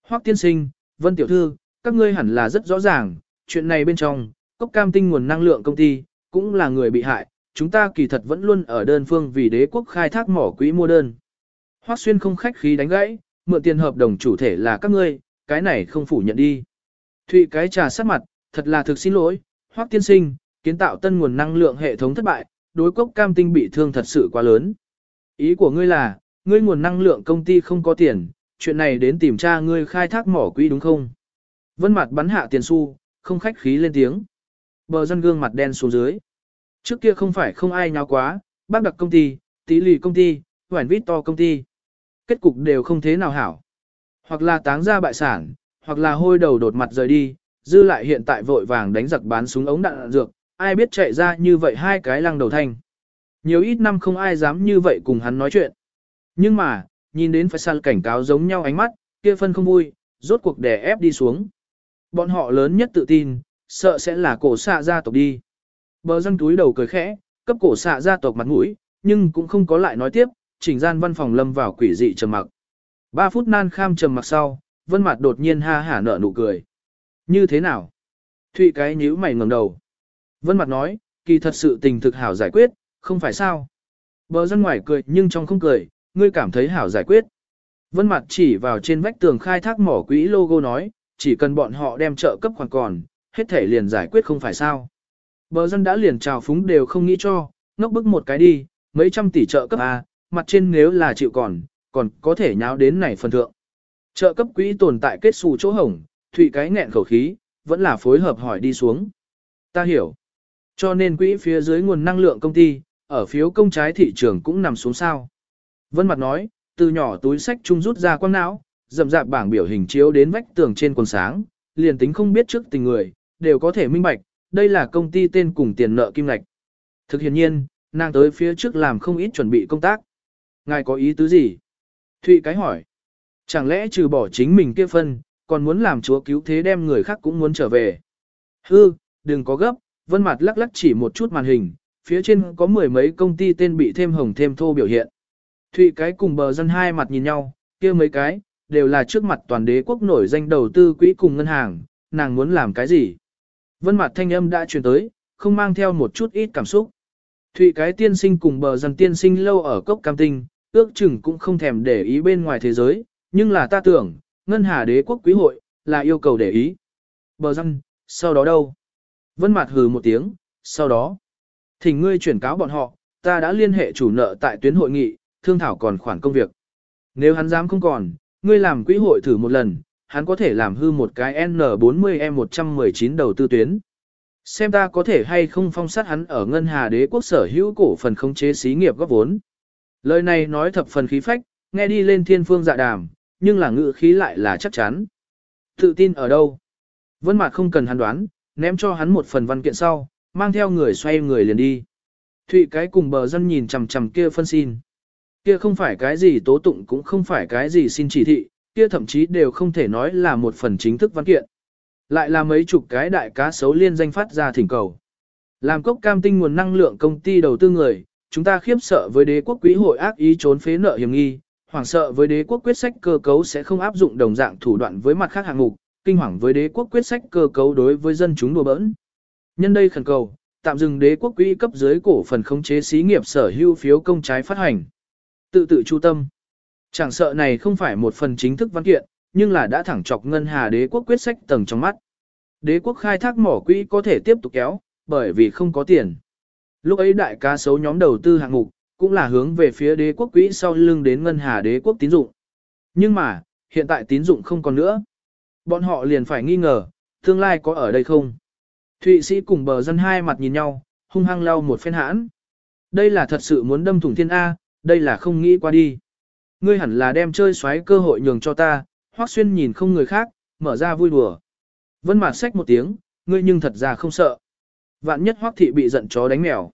Hoắc tiên sinh, Vân tiểu thư, các ngươi hẳn là rất rõ ràng, chuyện này bên trong, cốc cam tinh nguồn năng lượng công ty, cũng là người bị hại, chúng ta kỳ thật vẫn luôn ở đơn phương vì đế quốc khai thác mỏ quỹ mua đơn. Hoắc xuyên không khách khí đánh gãy, mượn tiền hợp đồng chủ thể là các ngươi, cái này không phủ nhận đi. Thụy cái trà sát mặt, thật là thực xin lỗi, Hoắc tiên sinh, kiến tạo tân nguồn năng lượng hệ thống thất bại, đối cốc cam tinh bị thương thật sự quá lớn. Ý của ngươi là, ngươi nguồn năng lượng công ty không có tiền, chuyện này đến tìm tra ngươi khai thác mỏ quỹ đúng không? Vân mặt bắn hạ tiền xu, không khách khí lên tiếng. Bờ dân gương mặt đen xuống dưới. Trước kia không phải không ai nháo quá, bác đặc công ty, tí lì công ty, hoảnh vít to công ty. Kết cục đều không thế nào hảo. Hoặc là táng ra bại sản, hoặc là hôi đầu đột mặt rời đi, dư lại hiện tại vội vàng đánh giặc bán súng ống đạn dược, ai biết chạy ra như vậy hai cái lăng đầu thanh. Nhiều ít năm không ai dám như vậy cùng hắn nói chuyện. Nhưng mà, nhìn đến phải săn cảnh cáo giống nhau ánh mắt, kia phân không vui, rốt cuộc đè ép đi xuống. Bọn họ lớn nhất tự tin, sợ sẽ là cổ xạ gia tộc đi. Bờ dân túi đầu cười khẽ, cấp cổ xạ gia tộc mặt mũi, nhưng cũng không có lại nói tiếp, chỉnh gian văn phòng lâm vào quỷ dị trầm mặc. Ba phút nan kham trầm mặc sau, vân mặt đột nhiên ha hả nở nụ cười. Như thế nào? Thụy cái nhíu mày ngẩng đầu. Vân mặt nói, kỳ thật sự tình thực hảo giải quyết, không phải sao? Bờ dân ngoài cười nhưng trong không cười, ngươi cảm thấy hảo giải quyết. Vân mặt chỉ vào trên vách tường khai thác mỏ quỹ logo nói, chỉ cần bọn họ đem trợ cấp khoản còn, hết thể liền giải quyết không phải sao. Bờ dân đã liền trào phúng đều không nghĩ cho, ngốc bức một cái đi, mấy trăm tỷ trợ cấp A, mặt trên nếu là chịu còn, còn có thể nháo đến này phần thượng. Trợ cấp quỹ tồn tại kết xù chỗ hổng, thụy cái nghẹn khẩu khí, vẫn là phối hợp hỏi đi xuống. Ta hiểu. Cho nên quỹ phía dưới nguồn năng lượng công ty, ở phiếu công trái thị trường cũng nằm xuống sao. Vân Mặt nói, từ nhỏ túi sách trung rút ra quang não, dầm dạp bảng biểu hình chiếu đến vách tường trên quần sáng, liền tính không biết trước tình người, đều có thể minh bạch, đây là công ty tên cùng tiền nợ kim ngạch. Thực hiện nhiên, nàng tới phía trước làm không ít chuẩn bị công tác. Ngài có ý tứ gì? Thụy cái hỏi. Chẳng lẽ trừ bỏ chính mình kia phân, còn muốn làm chúa cứu thế đem người khác cũng muốn trở về. Hư, đừng có gấp, vân mặt lắc lắc chỉ một chút màn hình, phía trên có mười mấy công ty tên bị thêm hồng thêm thô biểu hiện. Thụy cái cùng bờ dân hai mặt nhìn nhau, kia mấy cái, đều là trước mặt toàn đế quốc nổi danh đầu tư quỹ cùng ngân hàng, nàng muốn làm cái gì. Vân mặt thanh âm đã truyền tới, không mang theo một chút ít cảm xúc. Thụy cái tiên sinh cùng bờ dân tiên sinh lâu ở cốc cam tinh, ước chừng cũng không thèm để ý bên ngoài thế giới, nhưng là ta tưởng, ngân hà đế quốc quý hội, là yêu cầu để ý. Bờ dân, sau đó đâu? Vân mặt hừ một tiếng, sau đó, thỉnh ngươi chuyển cáo bọn họ, ta đã liên hệ chủ nợ tại tuyến hội nghị, thương thảo còn khoản công việc. Nếu hắn dám không còn, ngươi làm quỹ hội thử một lần, hắn có thể làm hư một cái N40E119 đầu tư tuyến. Xem ta có thể hay không phong sát hắn ở ngân hà đế quốc sở hữu cổ phần khống chế xí nghiệp góp vốn. Lời này nói thập phần khí phách, nghe đi lên thiên phương dạ đàm, nhưng là ngữ khí lại là chắc chắn. Tự tin ở đâu? Vân Mạt không cần hắn đoán, ném cho hắn một phần văn kiện sau, mang theo người xoay người liền đi. Thụy cái cùng bờ dân nhìn chằm chằm kia phân xin. Kia không phải cái gì tố tụng cũng không phải cái gì xin chỉ thị, kia thậm chí đều không thể nói là một phần chính thức văn kiện. Lại là mấy chục cái đại cá sấu liên danh phát ra thỉnh cầu. Làm cốc cam tinh nguồn năng lượng công ty đầu tư người, chúng ta khiếp sợ với đế quốc quỹ hội ác ý trốn phế nợ hiểm nghi, hoảng sợ với đế quốc quyết sách cơ cấu sẽ không áp dụng đồng dạng thủ đoạn với mặt khác hạng mục, kinh hoàng với đế quốc quyết sách cơ cấu đối với dân chúng đùa bỡn. Nhân đây khẩn cầu, tạm dừng đế quốc quỹ cấp dưới cổ phần khống chế xí nghiệp sở hữu phiếu công trái phát hành. Tự tự chu tâm. Chẳng sợ này không phải một phần chính thức văn kiện, nhưng là đã thẳng chọc ngân hà đế quốc quyết sách tầng trong mắt. Đế quốc khai thác mỏ quỹ có thể tiếp tục kéo, bởi vì không có tiền. Lúc ấy đại ca sấu nhóm đầu tư hạng mục, cũng là hướng về phía đế quốc quỹ sau lưng đến ngân hà đế quốc tín dụng. Nhưng mà, hiện tại tín dụng không còn nữa. Bọn họ liền phải nghi ngờ, tương lai có ở đây không? Thụy Sĩ cùng bờ dân hai mặt nhìn nhau, hung hăng lau một phen hãn. Đây là thật sự muốn đâm thủng thiên A, đây là không nghĩ qua đi. Ngươi hẳn là đem chơi xoáy cơ hội nhường cho ta, Hoắc Xuyên nhìn không người khác, mở ra vui đùa. Vân Mạt xách một tiếng, ngươi nhưng thật ra không sợ. Vạn nhất Hoắc thị bị giận chó đánh mèo.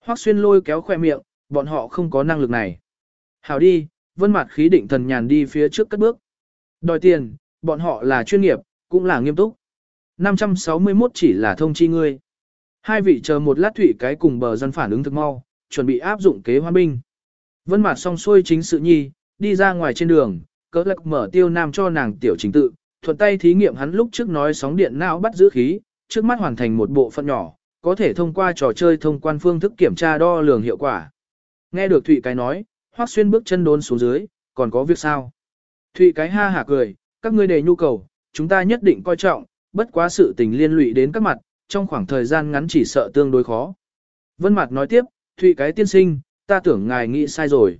Hoắc Xuyên lôi kéo khoe miệng, bọn họ không có năng lực này. Hảo đi, Vân Mạt khí định thần nhàn đi phía trước cất bước. Đòi tiền, bọn họ là chuyên nghiệp, cũng là nghiêm túc. 561 chỉ là thông chi ngươi. Hai vị chờ một lát thủy cái cùng bờ dân phản ứng thực mau, chuẩn bị áp dụng kế hoa binh. Vân Mạt xong xuôi chính sự nhi, đi ra ngoài trên đường, cỡ lạc mở tiêu nam cho nàng tiểu trình tự, thuận tay thí nghiệm hắn lúc trước nói sóng điện não bắt giữ khí, trước mắt hoàn thành một bộ phận nhỏ, có thể thông qua trò chơi thông quan phương thức kiểm tra đo lường hiệu quả. Nghe được Thụy cái nói, Hoắc Xuyên bước chân đốn xuống dưới, còn có việc sao? Thụy cái ha hả cười, các ngươi đề nhu cầu, chúng ta nhất định coi trọng, bất quá sự tình liên lụy đến các mặt, trong khoảng thời gian ngắn chỉ sợ tương đối khó. Vân Mạt nói tiếp, Thụy cái tiên sinh, ta tưởng ngài nghĩ sai rồi.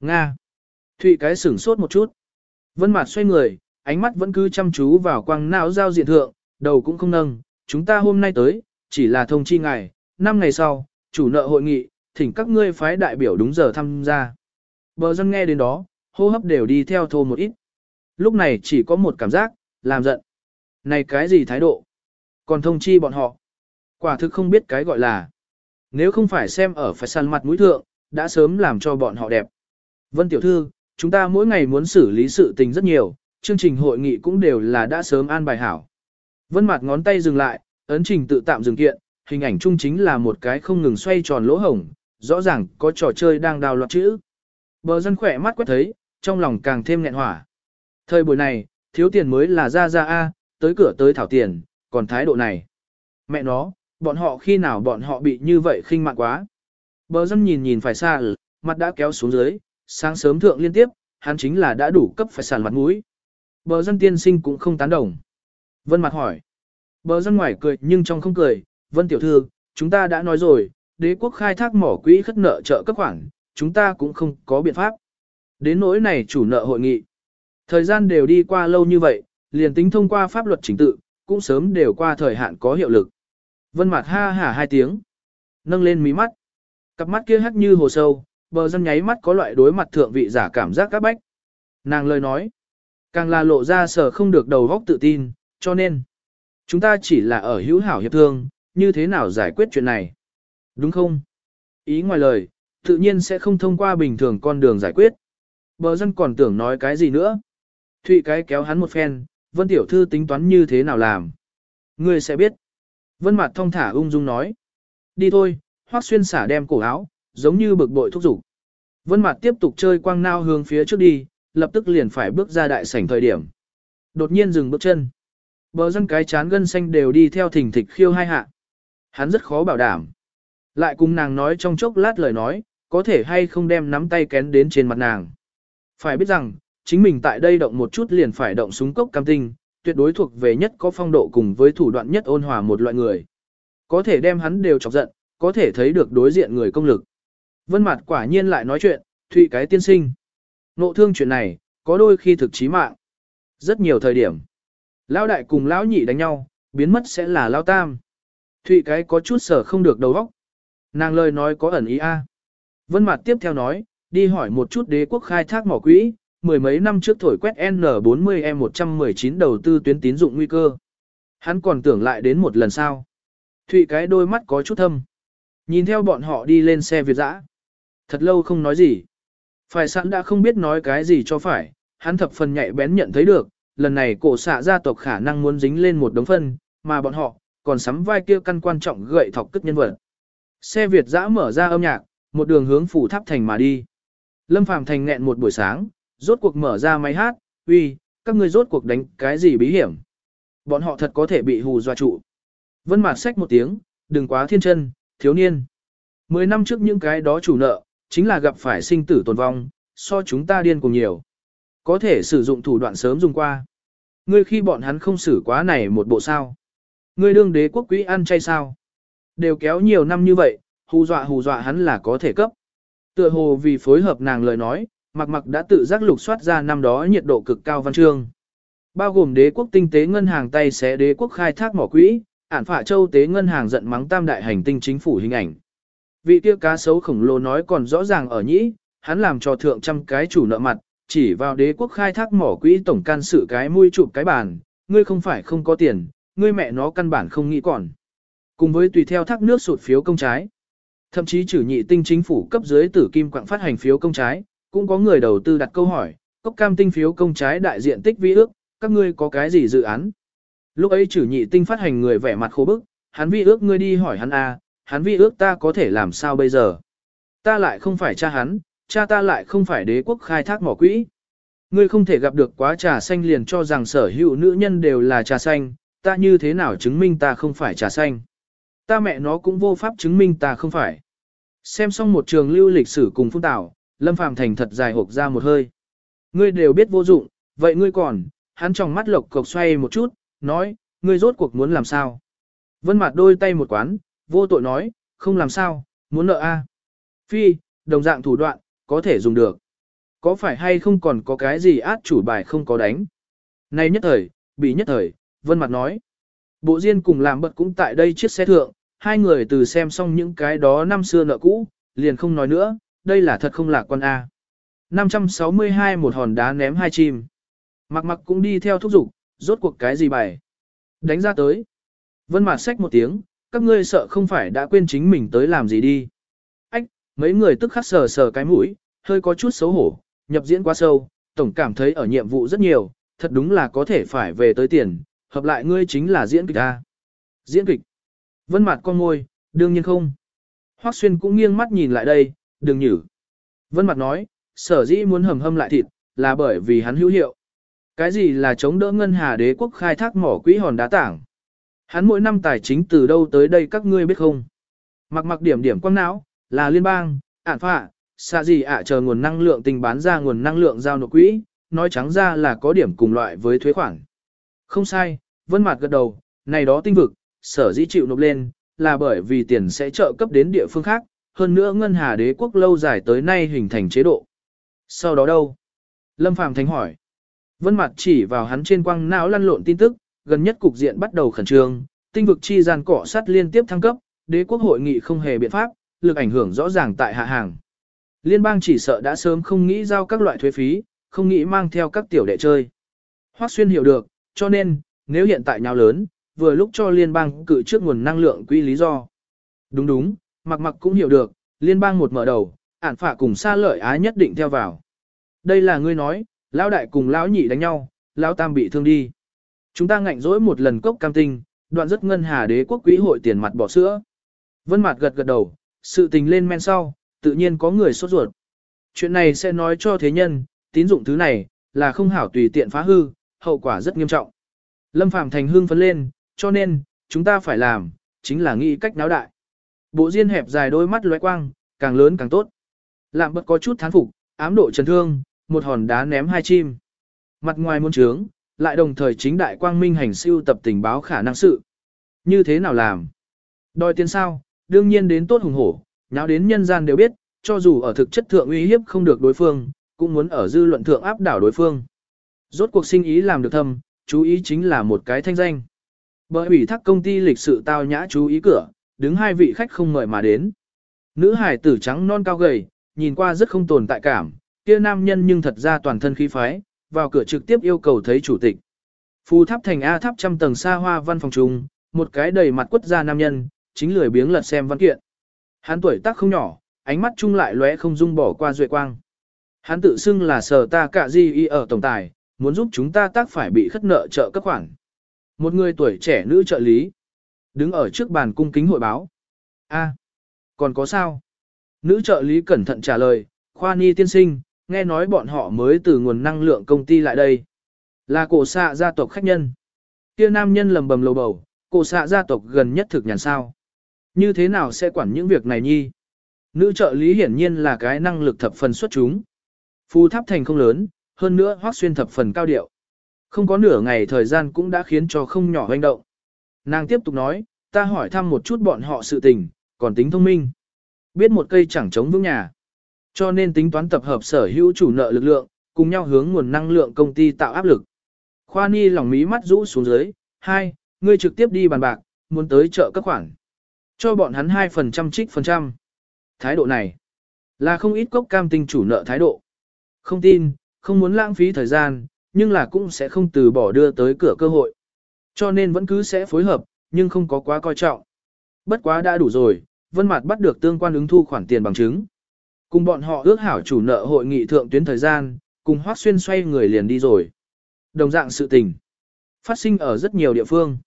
Nga. Thụy cái sửng sốt một chút. Vân Mạt xoay người, ánh mắt vẫn cứ chăm chú vào quang não giao diện thượng, đầu cũng không nâng, chúng ta hôm nay tới, chỉ là thông chi ngài, năm ngày sau, chủ nợ hội nghị, thỉnh các ngươi phái đại biểu đúng giờ tham gia. Bờ dân nghe đến đó, hô hấp đều đi theo thô một ít. Lúc này chỉ có một cảm giác, làm giận. Này cái gì thái độ? Còn thông chi bọn họ. Quả thực không biết cái gọi là. Nếu không phải xem ở phải săn mặt mũi thượng, đã sớm làm cho bọn họ đẹp. Vân tiểu thư, chúng ta mỗi ngày muốn xử lý sự tình rất nhiều, chương trình hội nghị cũng đều là đã sớm an bài hảo. Vân mặt ngón tay dừng lại, ấn trình tự tạm dừng kiện, hình ảnh chung chính là một cái không ngừng xoay tròn lỗ hổng, rõ ràng có trò chơi đang đào loạt chữ. Bờ dân khỏe mắt quét thấy, trong lòng càng thêm nghẹn hỏa. Thời buổi này, thiếu tiền mới là ra ra A, tới cửa tới thảo tiền, còn thái độ này. Mẹ nó, bọn họ khi nào bọn họ bị như vậy khinh mạn quá. Bờ dân nhìn nhìn phải xa mặt đã kéo xuống dưới, sáng sớm thượng liên tiếp, hắn chính là đã đủ cấp phải sàn mặt mũi. Bờ dân tiên sinh cũng không tán đồng. Vân mặt hỏi. Bờ dân ngoài cười nhưng trong không cười, Vân tiểu thư, chúng ta đã nói rồi, đế quốc khai thác mỏ quỹ khất nợ trợ cấp khoản, chúng ta cũng không có biện pháp. Đến nỗi này chủ nợ hội nghị. Thời gian đều đi qua lâu như vậy, liền tính thông qua pháp luật chính tự, cũng sớm đều qua thời hạn có hiệu lực. Vân mặt ha hả hai tiếng, nâng lên mí mắt. Cặp mắt kia hắt như hồ sâu, bờ dân nháy mắt có loại đối mặt thượng vị giả cảm giác các bách. Nàng lời nói, càng là lộ ra sở không được đầu góc tự tin, cho nên, chúng ta chỉ là ở hữu hảo hiệp thương, như thế nào giải quyết chuyện này. Đúng không? Ý ngoài lời, tự nhiên sẽ không thông qua bình thường con đường giải quyết. Bờ dân còn tưởng nói cái gì nữa. Thụy cái kéo hắn một phen, Vân Tiểu Thư tính toán như thế nào làm. Ngươi sẽ biết. Vân Mạt thông thả ung dung nói. Đi thôi, Hoắc Xuyên xả đem cổ áo, giống như bực bội thúc giục. Vân Mạt tiếp tục chơi quang nao hướng phía trước đi, lập tức liền phải bước ra đại sảnh thời điểm. Đột nhiên dừng bước chân. Bờ dân cái chán gân xanh đều đi theo thỉnh thịch khiêu hai hạ. Hắn rất khó bảo đảm. Lại cùng nàng nói trong chốc lát lời nói, có thể hay không đem nắm tay kén đến trên mặt nàng. Phải biết rằng, chính mình tại đây động một chút liền phải động súng cốc cam tinh, tuyệt đối thuộc về nhất có phong độ cùng với thủ đoạn nhất ôn hòa một loại người. Có thể đem hắn đều chọc giận, có thể thấy được đối diện người công lực. Vân Mạt quả nhiên lại nói chuyện, Thụy cái tiên sinh. Nộ thương chuyện này, có đôi khi thực chí mạng. Rất nhiều thời điểm. Lão đại cùng lão nhị đánh nhau, biến mất sẽ là lão tam. Thụy cái có chút sở không được đầu óc. Nàng lời nói có ẩn ý a. Vân Mạt tiếp theo nói, đi hỏi một chút đế quốc khai thác mỏ quỹ, mười mấy năm trước thổi quét N40E119 đầu tư tuyến tín dụng nguy cơ. Hắn còn tưởng lại đến một lần sao. Thụy cái đôi mắt có chút thâm. Nhìn theo bọn họ đi lên xe Việt dã. Thật lâu không nói gì. Phải sẵn đã không biết nói cái gì cho phải, hắn thập phần nhạy bén nhận thấy được, lần này cổ xạ gia tộc khả năng muốn dính lên một đống phân, mà bọn họ, còn sắm vai kia căn quan trọng gậy thọc cất nhân vật. Xe Việt dã mở ra âm nhạc, một đường hướng phủ tháp thành mà đi. Lâm Phàm thành nghẹn một buổi sáng, rốt cuộc mở ra máy hát, uy, các ngươi rốt cuộc đánh cái gì bí hiểm. Bọn họ thật có thể bị hù dọa trụ. Vân Mạt xách một tiếng, đừng quá thiên chân, thiếu niên. Mười năm trước những cái đó chủ nợ, chính là gặp phải sinh tử tồn vong, so chúng ta điên cùng nhiều. Có thể sử dụng thủ đoạn sớm dùng qua. Ngươi khi bọn hắn không xử quá này một bộ sao. Ngươi đương đế quốc quý ăn chay sao. Đều kéo nhiều năm như vậy, hù dọa hù dọa hắn là có thể cấp. Tựa hồ vì phối hợp nàng lời nói, mặc mặc đã tự giác lục soát ra năm đó nhiệt độ cực cao văn chương. Bao gồm đế quốc tinh tế ngân hàng tay xé đế quốc khai thác mỏ quỹ, ản phạ châu tế ngân hàng giận mắng tam đại hành tinh chính phủ hình ảnh. Vị kia cá sấu khổng lồ nói còn rõ ràng ở nhĩ, hắn làm cho thượng trăm cái chủ nợ mặt, chỉ vào đế quốc khai thác mỏ quỹ tổng can sự cái mũi chụp cái bàn, ngươi không phải không có tiền, ngươi mẹ nó căn bản không nghĩ còn. Cùng với tùy theo thác nước sụt phiếu công trái. Thậm chí trừ nhị tinh chính phủ cấp dưới tử kim quạng phát hành phiếu công trái, cũng có người đầu tư đặt câu hỏi, cốc cam tinh phiếu công trái đại diện tích vi ước, các ngươi có cái gì dự án? Lúc ấy trừ nhị tinh phát hành người vẻ mặt khô bức, hắn vi ước ngươi đi hỏi hắn a, hắn vi ước ta có thể làm sao bây giờ? Ta lại không phải cha hắn, cha ta lại không phải đế quốc khai thác mỏ quỹ. Ngươi không thể gặp được quá trà xanh liền cho rằng sở hữu nữ nhân đều là trà xanh, ta như thế nào chứng minh ta không phải trà xanh? Ta mẹ nó cũng vô pháp chứng minh ta không phải. Xem xong một trường lưu lịch sử cùng phung tạo, Lâm Phàm Thành thật dài hộp ra một hơi. Ngươi đều biết vô dụng, vậy ngươi còn, hắn trong mắt lộc cộc xoay một chút, nói, ngươi rốt cuộc muốn làm sao? Vân mặt đôi tay một quán, vô tội nói, không làm sao, muốn nợ a. Phi, đồng dạng thủ đoạn, có thể dùng được. Có phải hay không còn có cái gì át chủ bài không có đánh? Nay nhất thời, bị nhất thời, Vân mặt nói. Bộ Diên cùng làm bật cũng tại đây chiếc xe thượng, hai người từ xem xong những cái đó năm xưa nợ cũ, liền không nói nữa, đây là thật không lạc quan A. 562 một hòn đá ném hai chim. Mặc mặc cũng đi theo thúc giục, rốt cuộc cái gì bài. Đánh ra tới. Vân mặt xách một tiếng, các ngươi sợ không phải đã quên chính mình tới làm gì đi. Ách, mấy người tức khắc sờ sờ cái mũi, hơi có chút xấu hổ, nhập diễn quá sâu, tổng cảm thấy ở nhiệm vụ rất nhiều, thật đúng là có thể phải về tới tiền, hợp lại ngươi chính là diễn kịch ta. Diễn kịch. Vân mặt con môi, đương nhiên không. Hoắc Xuyên cũng nghiêng mắt nhìn lại đây, đừng nhử. Vân mặt nói, sở dĩ muốn hầm hâm lại thịt, là bởi vì hắn hữu hiệu. Cái gì là chống đỡ ngân hà đế quốc khai thác mỏ quỹ hòn đá tảng? Hắn mỗi năm tài chính từ đâu tới đây các ngươi biết không? Mặc mặc điểm điểm quang não, là liên bang, ản phạ, xạ gì ạ chờ nguồn năng lượng tình bán ra nguồn năng lượng giao nộp quỹ, nói trắng ra là có điểm cùng loại với thuế khoản. Không sai, vân mặt gật đầu, này đó tinh vực, sở dĩ chịu nộp lên, là bởi vì tiền sẽ trợ cấp đến địa phương khác, hơn nữa ngân hà đế quốc lâu dài tới nay hình thành chế độ. Sau đó đâu? Lâm Phàm Thánh hỏi. Vân mặt chỉ vào hắn trên quang não lăn lộn tin tức, gần nhất cục diện bắt đầu khẩn trương, tinh vực chi gian cỏ sắt liên tiếp thăng cấp, đế quốc hội nghị không hề biện pháp, lực ảnh hưởng rõ ràng tại hạ hàng. Liên bang chỉ sợ đã sớm không nghĩ giao các loại thuế phí, không nghĩ mang theo các tiểu đệ chơi. Hoắc Xuyên hiểu được, cho nên, nếu hiện tại nhau lớn, vừa lúc cho liên bang cự trước nguồn năng lượng quy lý do. Đúng đúng, mặc mặc cũng hiểu được, liên bang một mở đầu, ản phả cùng xa lợi á nhất định theo vào. Đây là ngươi nói, lão đại cùng lão nhị đánh nhau, lão tam bị thương đi. Chúng ta ngạnh dỗi một lần cốc cam tinh, đoạn rất ngân hà đế quốc quỹ hội tiền mặt bỏ sữa. Vân Mạt gật gật đầu, sự tình lên men sau, tự nhiên có người sốt ruột. Chuyện này sẽ nói cho thế nhân, tín dụng thứ này, là không hảo tùy tiện phá hư, hậu quả rất nghiêm trọng. Lâm Phàm thành hương phấn lên, cho nên, chúng ta phải làm, chính là nghĩ cách náo đại. Bộ diên hẹp dài đôi mắt lóe quang, càng lớn càng tốt. Lạm bất có chút thán phục, ám độ trần thương, một hòn đá ném hai chim. Mặt ngoài muôn trướng, lại đồng thời chính đại quang minh hành siêu tập tình báo khả năng sự. Như thế nào làm? Đòi tiền sao, đương nhiên đến tốt hùng hổ, nháo đến nhân gian đều biết, cho dù ở thực chất thượng uy hiếp không được đối phương, cũng muốn ở dư luận thượng áp đảo đối phương. Rốt cuộc sinh ý làm được thâm, chú ý chính là một cái thanh danh. Bởi ủy thác công ty lịch sự tao nhã chú ý cửa, đứng hai vị khách không mời mà đến. Nữ hải tử trắng non cao gầy, nhìn qua rất không tồn tại cảm, kia nam nhân nhưng thật ra toàn thân khí phái, vào cửa trực tiếp yêu cầu thấy chủ tịch. Phù tháp thành A tháp trăm tầng xa hoa văn phòng trung một cái đầy mặt quất gia nam nhân, chính lười biếng lật xem văn kiện. Hắn tuổi tác không nhỏ, ánh mắt chung lại lóe không dung bỏ qua duệ quang. Hắn tự xưng là sở ta cả gì y ở tổng tài, muốn giúp chúng ta tác phải bị khất nợ trợ cấp khoản. Một người tuổi trẻ nữ trợ lý, đứng ở trước bàn cung kính hội báo. A, còn có sao? Nữ trợ lý cẩn thận trả lời, khoa ni tiên sinh, nghe nói bọn họ mới từ nguồn năng lượng công ty lại đây. Là cổ xạ gia tộc khách nhân. Kia nam nhân lầm bầm lầu bầu, cổ xạ gia tộc gần nhất thực nhàn sao. Như thế nào sẽ quản những việc này nhi? Nữ trợ lý hiển nhiên là cái năng lực thập phần xuất chúng. Phù tháp thành không lớn, hơn nữa hoác xuyên thập phần cao điệu. Không có nửa ngày thời gian cũng đã khiến cho không nhỏ hoành động. Nàng tiếp tục nói, ta hỏi thăm một chút bọn họ sự tình, còn tính thông minh. Biết một cây chẳng chống vững nhà. Cho nên tính toán tập hợp sở hữu chủ nợ lực lượng, cùng nhau hướng nguồn năng lượng công ty tạo áp lực. Khoa Ni lòng mí mắt rũ xuống dưới, hai, ngươi trực tiếp đi bàn bạc, muốn tới chợ các khoản. Cho bọn hắn 2% trích phần trăm. Thái độ này là không ít cốc cam tinh chủ nợ thái độ. Không tin, không muốn lãng phí thời gian, nhưng là cũng sẽ không từ bỏ đưa tới cửa cơ hội. Cho nên vẫn cứ sẽ phối hợp, nhưng không có quá coi trọng. Bất quá đã đủ rồi, Vân Mạt bắt được tương quan ứng thu khoản tiền bằng chứng. Cùng bọn họ ước hảo chủ nợ hội nghị thượng tuyến thời gian, cùng Hoắc Xuyên xoay người liền đi rồi. Đồng dạng sự tình phát sinh ở rất nhiều địa phương.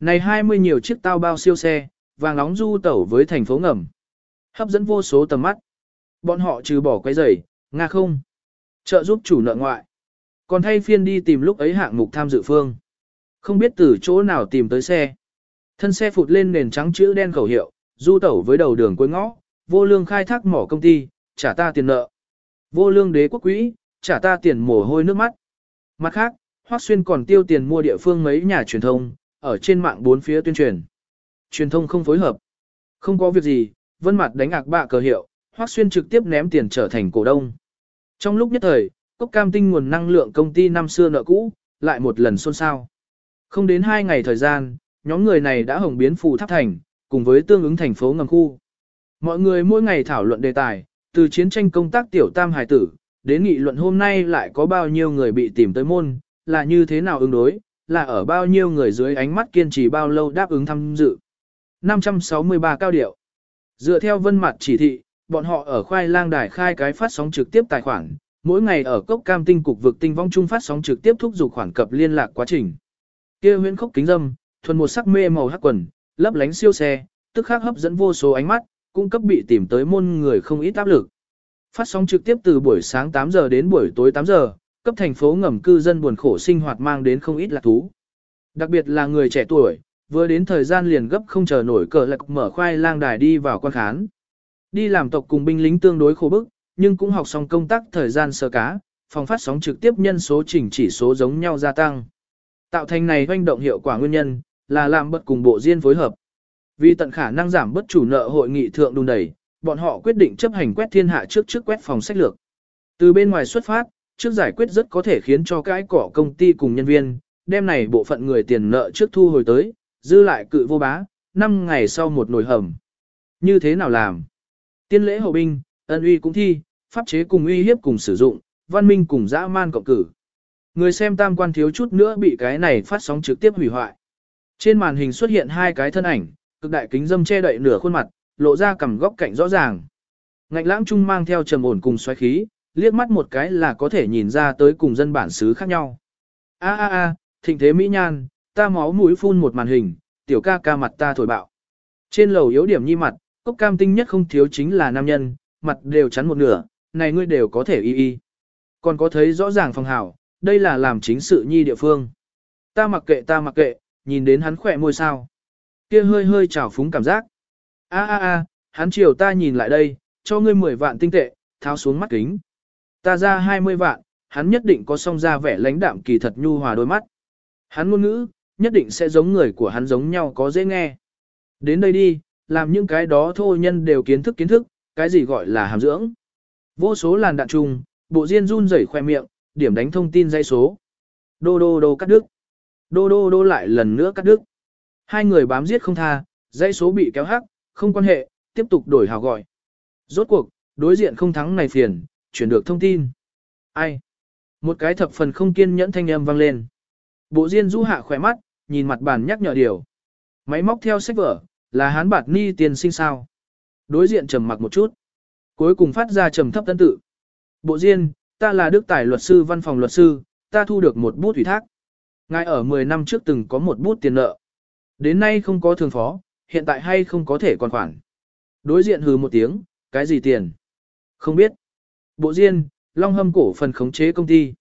Này 20 nhiều chiếc tao bao siêu xe, vàng nóng du tẩu với thành phố ngầm. Hấp dẫn vô số tầm mắt. Bọn họ trừ bỏ quay rầy, nga không. Trợ giúp chủ nợ ngoại. Còn thay phiên đi tìm lúc ấy hạng mục tham dự phương. Không biết từ chỗ nào tìm tới xe. Thân xe phụt lên nền trắng chữ đen khẩu hiệu, du tẩu với đầu đường cuối ngõ, vô lương khai thác mỏ công ty, trả ta tiền nợ. Vô lương đế quốc quỹ, trả ta tiền mồ hôi nước mắt. Mặt khác, Hoắc Xuyên còn tiêu tiền mua địa phương mấy nhà truyền thông, ở trên mạng bốn phía tuyên truyền. Truyền thông không phối hợp. Không có việc gì, vân mặt đánh ạc bạ cờ hiệu, Hoắc Xuyên trực tiếp ném tiền trở thành cổ đông. Trong lúc nhất thời, cốc cam tinh nguồn năng lượng công ty năm xưa nợ cũ, lại một lần xôn xao. Không đến hai ngày thời gian, nhóm người này đã hồng biến phù tháp thành, cùng với tương ứng thành phố ngầm khu. Mọi người mỗi ngày thảo luận đề tài, từ chiến tranh công tác tiểu tam hải tử, đến nghị luận hôm nay lại có bao nhiêu người bị tìm tới môn, là như thế nào ứng đối, là ở bao nhiêu người dưới ánh mắt kiên trì bao lâu đáp ứng tham dự. 563 cao điệu. Dựa theo vân mặt chỉ thị, bọn họ ở khoai lang đài khai cái phát sóng trực tiếp tài khoản, mỗi ngày ở cốc cam tinh cục vực tinh vong trung phát sóng trực tiếp thúc giục khoản cập liên lạc quá trình. Kia huyễn khốc kính dâm, thuần một sắc mê màu hắc quần, lấp lánh siêu xe, tức khắc hấp dẫn vô số ánh mắt, cung cấp bị tìm tới môn người không ít áp lực. Phát sóng trực tiếp từ buổi sáng 8 giờ đến buổi tối 8 giờ, cấp thành phố ngầm cư dân buồn khổ sinh hoạt mang đến không ít lạc thú. Đặc biệt là người trẻ tuổi, vừa đến thời gian liền gấp không chờ nổi cờ lạc mở khoai lang đài đi vào quan khán. Đi làm tộc cùng binh lính tương đối khổ bức, nhưng cũng học xong công tác thời gian sơ cá, phòng phát sóng trực tiếp nhân số chỉnh chỉ số giống nhau gia tăng. Tạo thành này hoành động hiệu quả nguyên nhân, là làm bất cùng bộ riêng phối hợp. Vì tận khả năng giảm bất chủ nợ hội nghị thượng đùng đẩy, bọn họ quyết định chấp hành quét thiên hạ trước trước quét phòng sách lược. Từ bên ngoài xuất phát, trước giải quyết rất có thể khiến cho cái cỏ công ty cùng nhân viên, đem này bộ phận người tiền nợ trước thu hồi tới, dư lại cự vô bá, 5 ngày sau một nồi hầm. Như thế nào làm? Tiên lễ hậu binh, ân uy cũng thi, pháp chế cùng uy hiếp cùng sử dụng, văn minh cùng dã man cộng cử. Người xem tam quan thiếu chút nữa bị cái này phát sóng trực tiếp hủy hoại. Trên màn hình xuất hiện hai cái thân ảnh, cực đại kính dâm che đậy nửa khuôn mặt, lộ ra cằm góc cạnh rõ ràng. Ngạnh lãng trung mang theo trầm ổn cùng xoáy khí, liếc mắt một cái là có thể nhìn ra tới cùng dân bản xứ khác nhau. A a a, thịnh thế mỹ nhan, ta máu mũi phun một màn hình, tiểu ca ca mặt ta thổi bạo. Trên lầu yếu điểm nhi mặt, cốc cam tinh nhất không thiếu chính là nam nhân, mặt đều chắn một nửa, này ngươi đều có thể y y. Còn có thấy rõ ràng phòng hảo, đây là làm chính sự nhi địa phương. Ta mặc kệ ta mặc kệ, nhìn đến hắn khỏe môi sao. Kia hơi hơi trào phúng cảm giác. A a a, hắn chiều ta nhìn lại đây, cho ngươi 10 vạn tinh tệ, tháo xuống mắt kính. Ta ra 20 vạn, hắn nhất định có song ra vẻ lãnh đạm kỳ thật nhu hòa đôi mắt. Hắn ngôn ngữ, nhất định sẽ giống người của hắn giống nhau có dễ nghe. Đến đây đi, làm những cái đó thô nhân đều kiến thức kiến thức, cái gì gọi là hàm dưỡng. Vô số làn đạn trùng, bộ diên run rẩy khoe miệng, điểm đánh thông tin dây số. Đô đô đô cắt đứt. Đô đô đô lại lần nữa cắt đứt. Hai người bám giết không tha, dây số bị kéo hắc, không quan hệ, tiếp tục đổi hào gọi. Rốt cuộc, đối diện không thắng này phiền, chuyển được thông tin. Ai? Một cái thập phần không kiên nhẫn thanh âm vang lên. Bộ Diên du hạ khỏe mắt, nhìn mặt bàn nhắc nhở điều. Máy móc theo sách vở, là hán bạt ni tiền sinh sao. Đối diện trầm mặc một chút. Cuối cùng phát ra trầm thấp tân tự. Bộ Diên, ta là đức tài luật sư văn phòng luật sư, ta thu được một bút ủy thác. Ngài ở 10 năm trước từng có một bút tiền nợ. Đến nay không có thường phó, hiện tại hay không có thể còn khoản. Đối diện hừ một tiếng, cái gì tiền? Không biết. Bộ Diên, Long Hâm cổ phần khống chế công ty.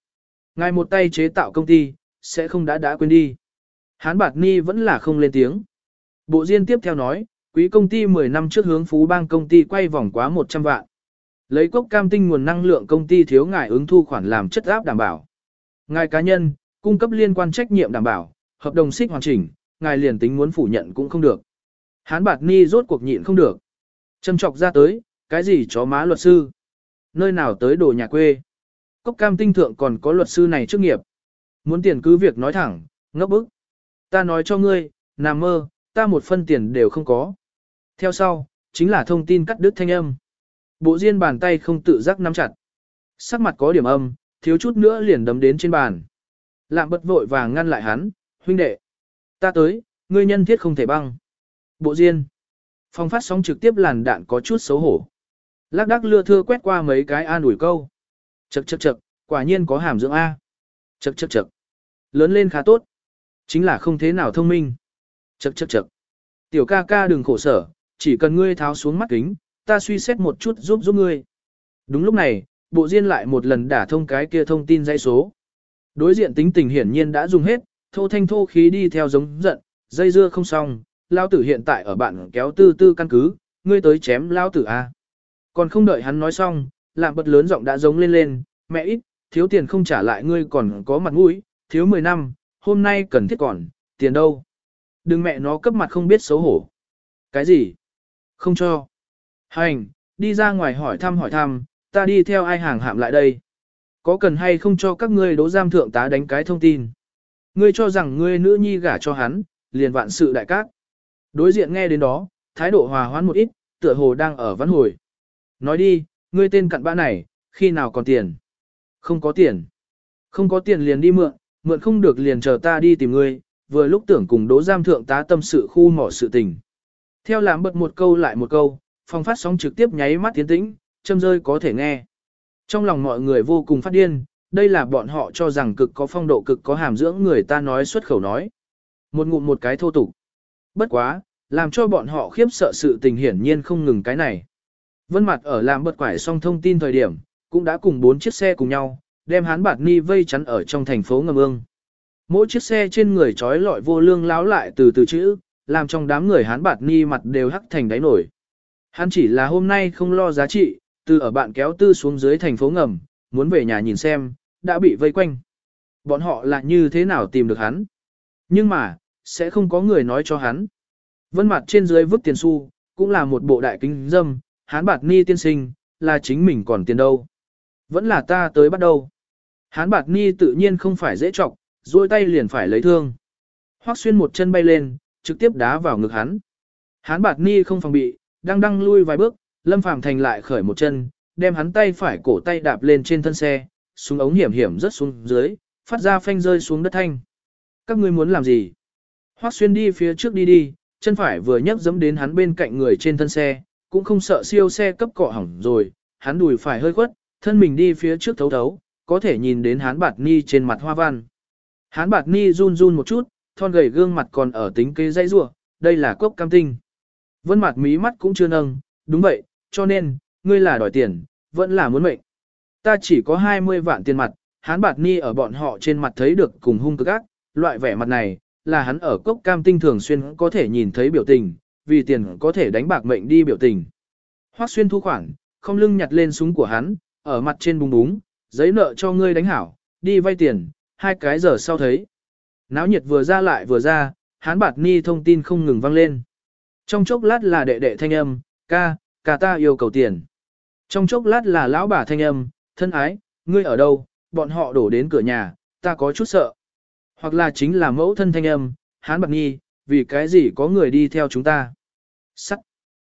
Ngài một tay chế tạo công ty, sẽ không đã đã quên đi. Hán Bạt Ni vẫn là không lên tiếng. Bộ Diên tiếp theo nói, quý công ty 10 năm trước hướng Phú Bang công ty quay vòng quá 100 vạn. Lấy cốc cam tinh nguồn năng lượng công ty thiếu ngài ứng thu khoản làm chất áp đảm bảo. Ngài cá nhân, cung cấp liên quan trách nhiệm đảm bảo, hợp đồng xích hoàn chỉnh, ngài liền tính muốn phủ nhận cũng không được. Hán Bạt Ni rốt cuộc nhịn không được. Châm chọc ra tới, cái gì chó má luật sư? Nơi nào tới đồ nhà quê? Cốc cam tinh thượng còn có luật sư này trước nghiệp. Muốn tiền cứ việc nói thẳng, ngốc bức. Ta nói cho ngươi, nằm mơ, ta một phân tiền đều không có. Theo sau, chính là thông tin cắt đứt thanh âm. Bộ diên bàn tay không tự giác nắm chặt. Sắc mặt có điểm âm, thiếu chút nữa liền đấm đến trên bàn. Lạm bật vội vàng ngăn lại hắn, huynh đệ. Ta tới, ngươi nhân thiết không thể băng. Bộ diên. Phong phát sóng trực tiếp làn đạn có chút xấu hổ. Lác đác lưa thưa quét qua mấy cái an ủi câu. Chậc chậc chậc, quả nhiên có hàm dưỡng A. Chậc chậc chậc. Lớn lên khá tốt. Chính là không thế nào thông minh. Chậc chậc chậc. Tiểu ca ca đừng khổ sở, chỉ cần ngươi tháo xuống mắt kính, ta suy xét một chút giúp giúp ngươi. Đúng lúc này, bộ diên lại một lần đả thông cái kia thông tin dãy số. Đối diện tính tình hiển nhiên đã dùng hết, thô thanh thô khí đi theo giống giận, dây dưa không xong, lao tử hiện tại ở bạn kéo tư tư căn cứ, ngươi tới chém lao tử a. Còn không đợi hắn nói xong, lạm bật lớn giọng đã giống lên lên, mẹ ít, thiếu tiền không trả lại ngươi còn có mặt mũi, thiếu 10 năm, hôm nay cần thiết còn, tiền đâu. Đừng mẹ nó cấp mặt không biết xấu hổ. Cái gì? Không cho. Hành, đi ra ngoài hỏi thăm hỏi thăm, ta đi theo ai hàng hạm lại đây. Có cần hay không cho các ngươi đố giam thượng tá đánh cái thông tin. Ngươi cho rằng ngươi nữ nhi gả cho hắn, liền vạn sự đại cát. Đối diện nghe đến đó, thái độ hòa hoãn một ít, tựa hồ đang ở vãn hồi. Nói đi, ngươi tên cặn bã này, khi nào còn tiền? Không có tiền. Không có tiền liền đi mượn, mượn không được liền chờ ta đi tìm ngươi, vừa lúc tưởng cùng đố giam thượng tá tâm sự khu mỏ sự tình. Theo làm bật một câu lại một câu, phòng phát sóng trực tiếp nháy mắt tiến tĩnh, châm rơi có thể nghe. Trong lòng mọi người vô cùng phát điên, đây là bọn họ cho rằng cực có phong độ cực có hàm dưỡng người ta nói xuất khẩu nói. Một ngụm một cái thô tục. Bất quá, làm cho bọn họ khiếp sợ sự tình hiển nhiên không ngừng cái này. Vân mặt ở làm bật quải xong thông tin thời điểm, cũng đã cùng bốn chiếc xe cùng nhau, đem hán bạt ni vây chắn ở trong thành phố ngầm ương. Mỗi chiếc xe trên người trói lọi vô lương láo lại từ từ chữ, làm trong đám người hán bạt ni mặt đều hắc thành đáy nổi. Hắn chỉ là hôm nay không lo giá trị, từ ở bạn kéo tư xuống dưới thành phố ngầm, muốn về nhà nhìn xem, đã bị vây quanh. Bọn họ là như thế nào tìm được hắn? Nhưng mà, sẽ không có người nói cho hắn. Vân mặt trên dưới vứt tiền xu, cũng là một bộ đại kinh dâm, hán bạt ni tiên sinh, là chính mình còn tiền đâu. Vẫn là ta tới bắt đầu. Hán bạt ni tự nhiên không phải dễ trọng, duỗi tay liền phải lấy thương. Hoắc xuyên một chân bay lên, trực tiếp đá vào ngực hắn. Hán bạt ni không phòng bị, đang đăng lui vài bước, lâm phàm thành lại khởi một chân, đem hắn tay phải cổ tay đạp lên trên thân xe, súng ống hiểm hiểm rất xuống dưới, phát ra phanh rơi xuống đất thanh. Các ngươi muốn làm gì? Hoắc xuyên đi phía trước đi đi, chân phải vừa nhấc dẫm đến hắn bên cạnh người trên thân xe, cũng không sợ siêu xe cấp cọ hỏng rồi, hắn đùi phải hơi khuất, thân mình đi phía trước thấu thấu, có thể nhìn đến hắn bạt ni trên mặt hoa văn. Hắn bạt ni run run một chút, thon gầy gương mặt còn ở tính kế dãy rủa, đây là cốc cam tinh. Vân mặt mí mắt cũng chưa nâng, đúng vậy, cho nên, ngươi là đòi tiền, vẫn là muốn mệnh. Ta chỉ có 20 vạn tiền mặt, hắn bạt ni ở bọn họ trên mặt thấy được cùng hung cực ác, loại vẻ mặt này, là hắn ở cốc cam tinh thường xuyên có thể nhìn thấy biểu tình, vì tiền có thể đánh bạc mệnh đi biểu tình. Hoắc xuyên thu khoản, không lưng nhặt lên súng của hắn, ở mặt trên búng búng, giấy nợ cho ngươi đánh hảo, đi vay tiền, hai cái giờ sau thấy. Náo nhiệt vừa ra lại vừa ra, hắn bạt ni thông tin không ngừng vang lên. Trong chốc lát là đệ đệ thanh âm, ca, ca ta yêu cầu tiền. Trong chốc lát là lão bà thanh âm, thân ái, ngươi ở đâu, bọn họ đổ đến cửa nhà, ta có chút sợ. Hoặc là chính là mẫu thân thanh âm, hán bạc nghi, vì cái gì có người đi theo chúng ta. Sắc.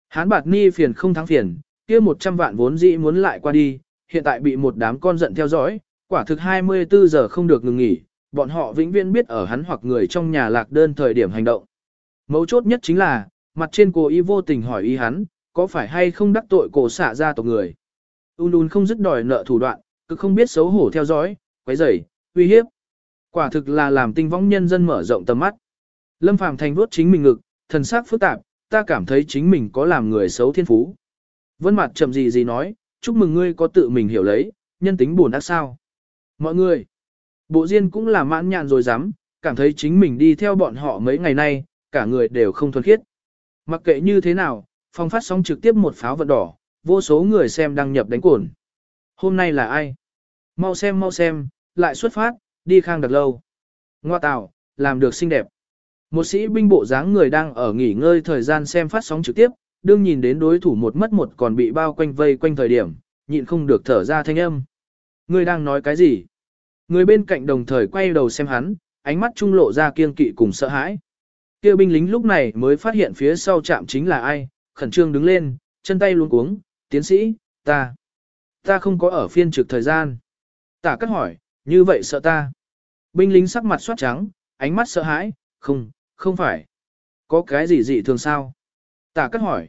Hán bạc nghi phiền không thắng phiền, kia 100 vạn vốn dĩ muốn lại qua đi, hiện tại bị một đám con giận theo dõi, quả thực 24 giờ không được ngừng nghỉ, bọn họ vĩnh viễn biết ở hắn hoặc người trong nhà lạc đơn thời điểm hành động. Mấu chốt nhất chính là, mặt trên cô y vô tình hỏi y hắn, có phải hay không đắc tội cổ xả ra tộc người. Un un không dứt đòi nợ thủ đoạn, cứ không biết xấu hổ theo dõi, quấy rầy, uy hiếp. Quả thực là làm tinh võng nhân dân mở rộng tầm mắt. Lâm Phàm thành vuốt chính mình ngực, thần sắc phức tạp, ta cảm thấy chính mình có làm người xấu thiên phú. Vân mặt chậm gì gì nói, chúc mừng ngươi có tự mình hiểu lấy, nhân tính buồn ác sao. Mọi người, bộ diên cũng là mãn nhàn rồi dám, cảm thấy chính mình đi theo bọn họ mấy ngày nay, cả người đều không thuần khiết. Mặc kệ như thế nào, phong phát sóng trực tiếp một pháo vận đỏ, vô số người xem đăng nhập đánh cồn. Hôm nay là ai? Mau xem mau xem, lại xuất phát, đi khang đặc lâu. Ngoa tạo, làm được xinh đẹp. Một sĩ binh bộ dáng người đang ở nghỉ ngơi thời gian xem phát sóng trực tiếp, đương nhìn đến đối thủ một mất một còn bị bao quanh vây quanh thời điểm, nhịn không được thở ra thanh âm. Người đang nói cái gì? Người bên cạnh đồng thời quay đầu xem hắn, ánh mắt trung lộ ra kiên kỵ cùng sợ hãi. Kêu binh lính lúc này mới phát hiện phía sau chạm chính là ai, khẩn trương đứng lên, chân tay luống cuống, tiến sĩ, ta, ta không có ở phiên trực thời gian. Tả cắt hỏi, như vậy sợ ta. Binh lính sắc mặt soát trắng, ánh mắt sợ hãi, không, không phải. Có cái gì dị thường sao? Tả cắt hỏi.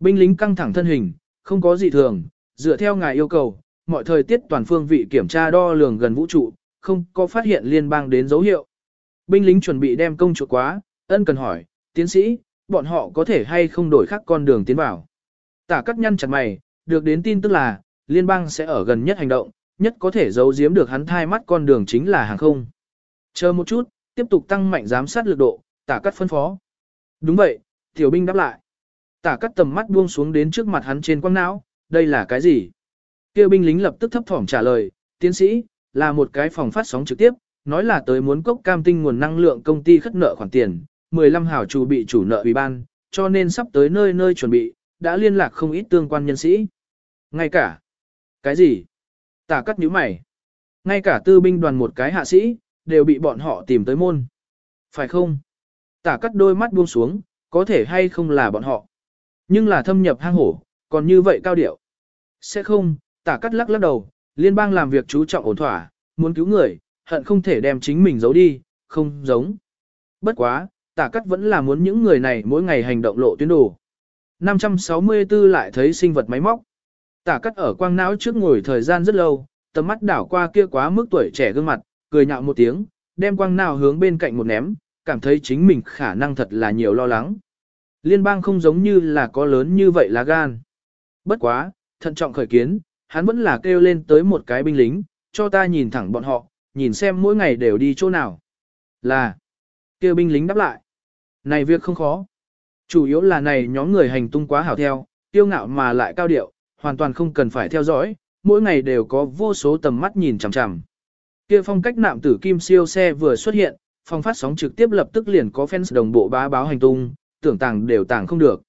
Binh lính căng thẳng thân hình, không có dị thường, dựa theo ngài yêu cầu, mọi thời tiết toàn phương vị kiểm tra đo lường gần vũ trụ, không có phát hiện liên bang đến dấu hiệu. Binh lính chuẩn bị đem công chuộc quá, ân cần hỏi, tiến sĩ, bọn họ có thể hay không đổi khác con đường tiến vào. Tả cắt nhăn chặt mày, được đến tin tức là, liên bang sẽ ở gần nhất hành động, nhất có thể giấu giếm được hắn thai mắt con đường chính là hàng không. Chờ một chút, tiếp tục tăng mạnh giám sát lực độ, tả cắt phân phó. Đúng vậy, tiểu binh đáp lại. Tả cắt tầm mắt buông xuống đến trước mặt hắn trên quang não, đây là cái gì? Kêu binh lính lập tức thấp thỏm trả lời, tiến sĩ, là một cái phòng phát sóng trực tiếp, nói là tới muốn cốc cam tinh nguồn năng lượng công ty khất nợ khoản tiền, 15 hảo chủ bị chủ nợ ủy ban, cho nên sắp tới nơi nơi chuẩn bị, đã liên lạc không ít tương quan nhân sĩ. Ngay cả, cái gì? Tả cắt nhíu mày. Ngay cả tư binh đoàn một cái hạ sĩ, đều bị bọn họ tìm tới môn. Phải không? Tả cắt đôi mắt buông xuống, có thể hay không là bọn họ. Nhưng là thâm nhập hang hổ, còn như vậy cao điệu. Sẽ không, tả cắt lắc lắc đầu, liên bang làm việc chú trọng ổn thỏa, muốn cứu người, hận không thể đem chính mình giấu đi, không giống. Bất quá, tả cắt vẫn là muốn những người này mỗi ngày hành động lộ tuyến đồ. 564 lại thấy sinh vật máy móc. Tả cắt ở quang não trước ngồi thời gian rất lâu, tầm mắt đảo qua kia quá mức tuổi trẻ gương mặt, cười nhạo một tiếng, đem quang não hướng bên cạnh một ném, cảm thấy chính mình khả năng thật là nhiều lo lắng. Liên bang không giống như là có lớn như vậy là gan. Bất quá, thận trọng khởi kiến, hắn vẫn là kêu lên tới một cái binh lính, cho ta nhìn thẳng bọn họ, nhìn xem mỗi ngày đều đi chỗ nào. Là, kêu binh lính đáp lại. Này việc không khó. Chủ yếu là này nhóm người hành tung quá hảo theo, tiêu ngạo mà lại cao điệu, hoàn toàn không cần phải theo dõi, mỗi ngày đều có vô số tầm mắt nhìn chằm chằm. Kia phong cách nạm tử kim siêu xe vừa xuất hiện, phong phát sóng trực tiếp lập tức liền có fans đồng bộ bá báo hành tung, tưởng tàng đều tàng không được.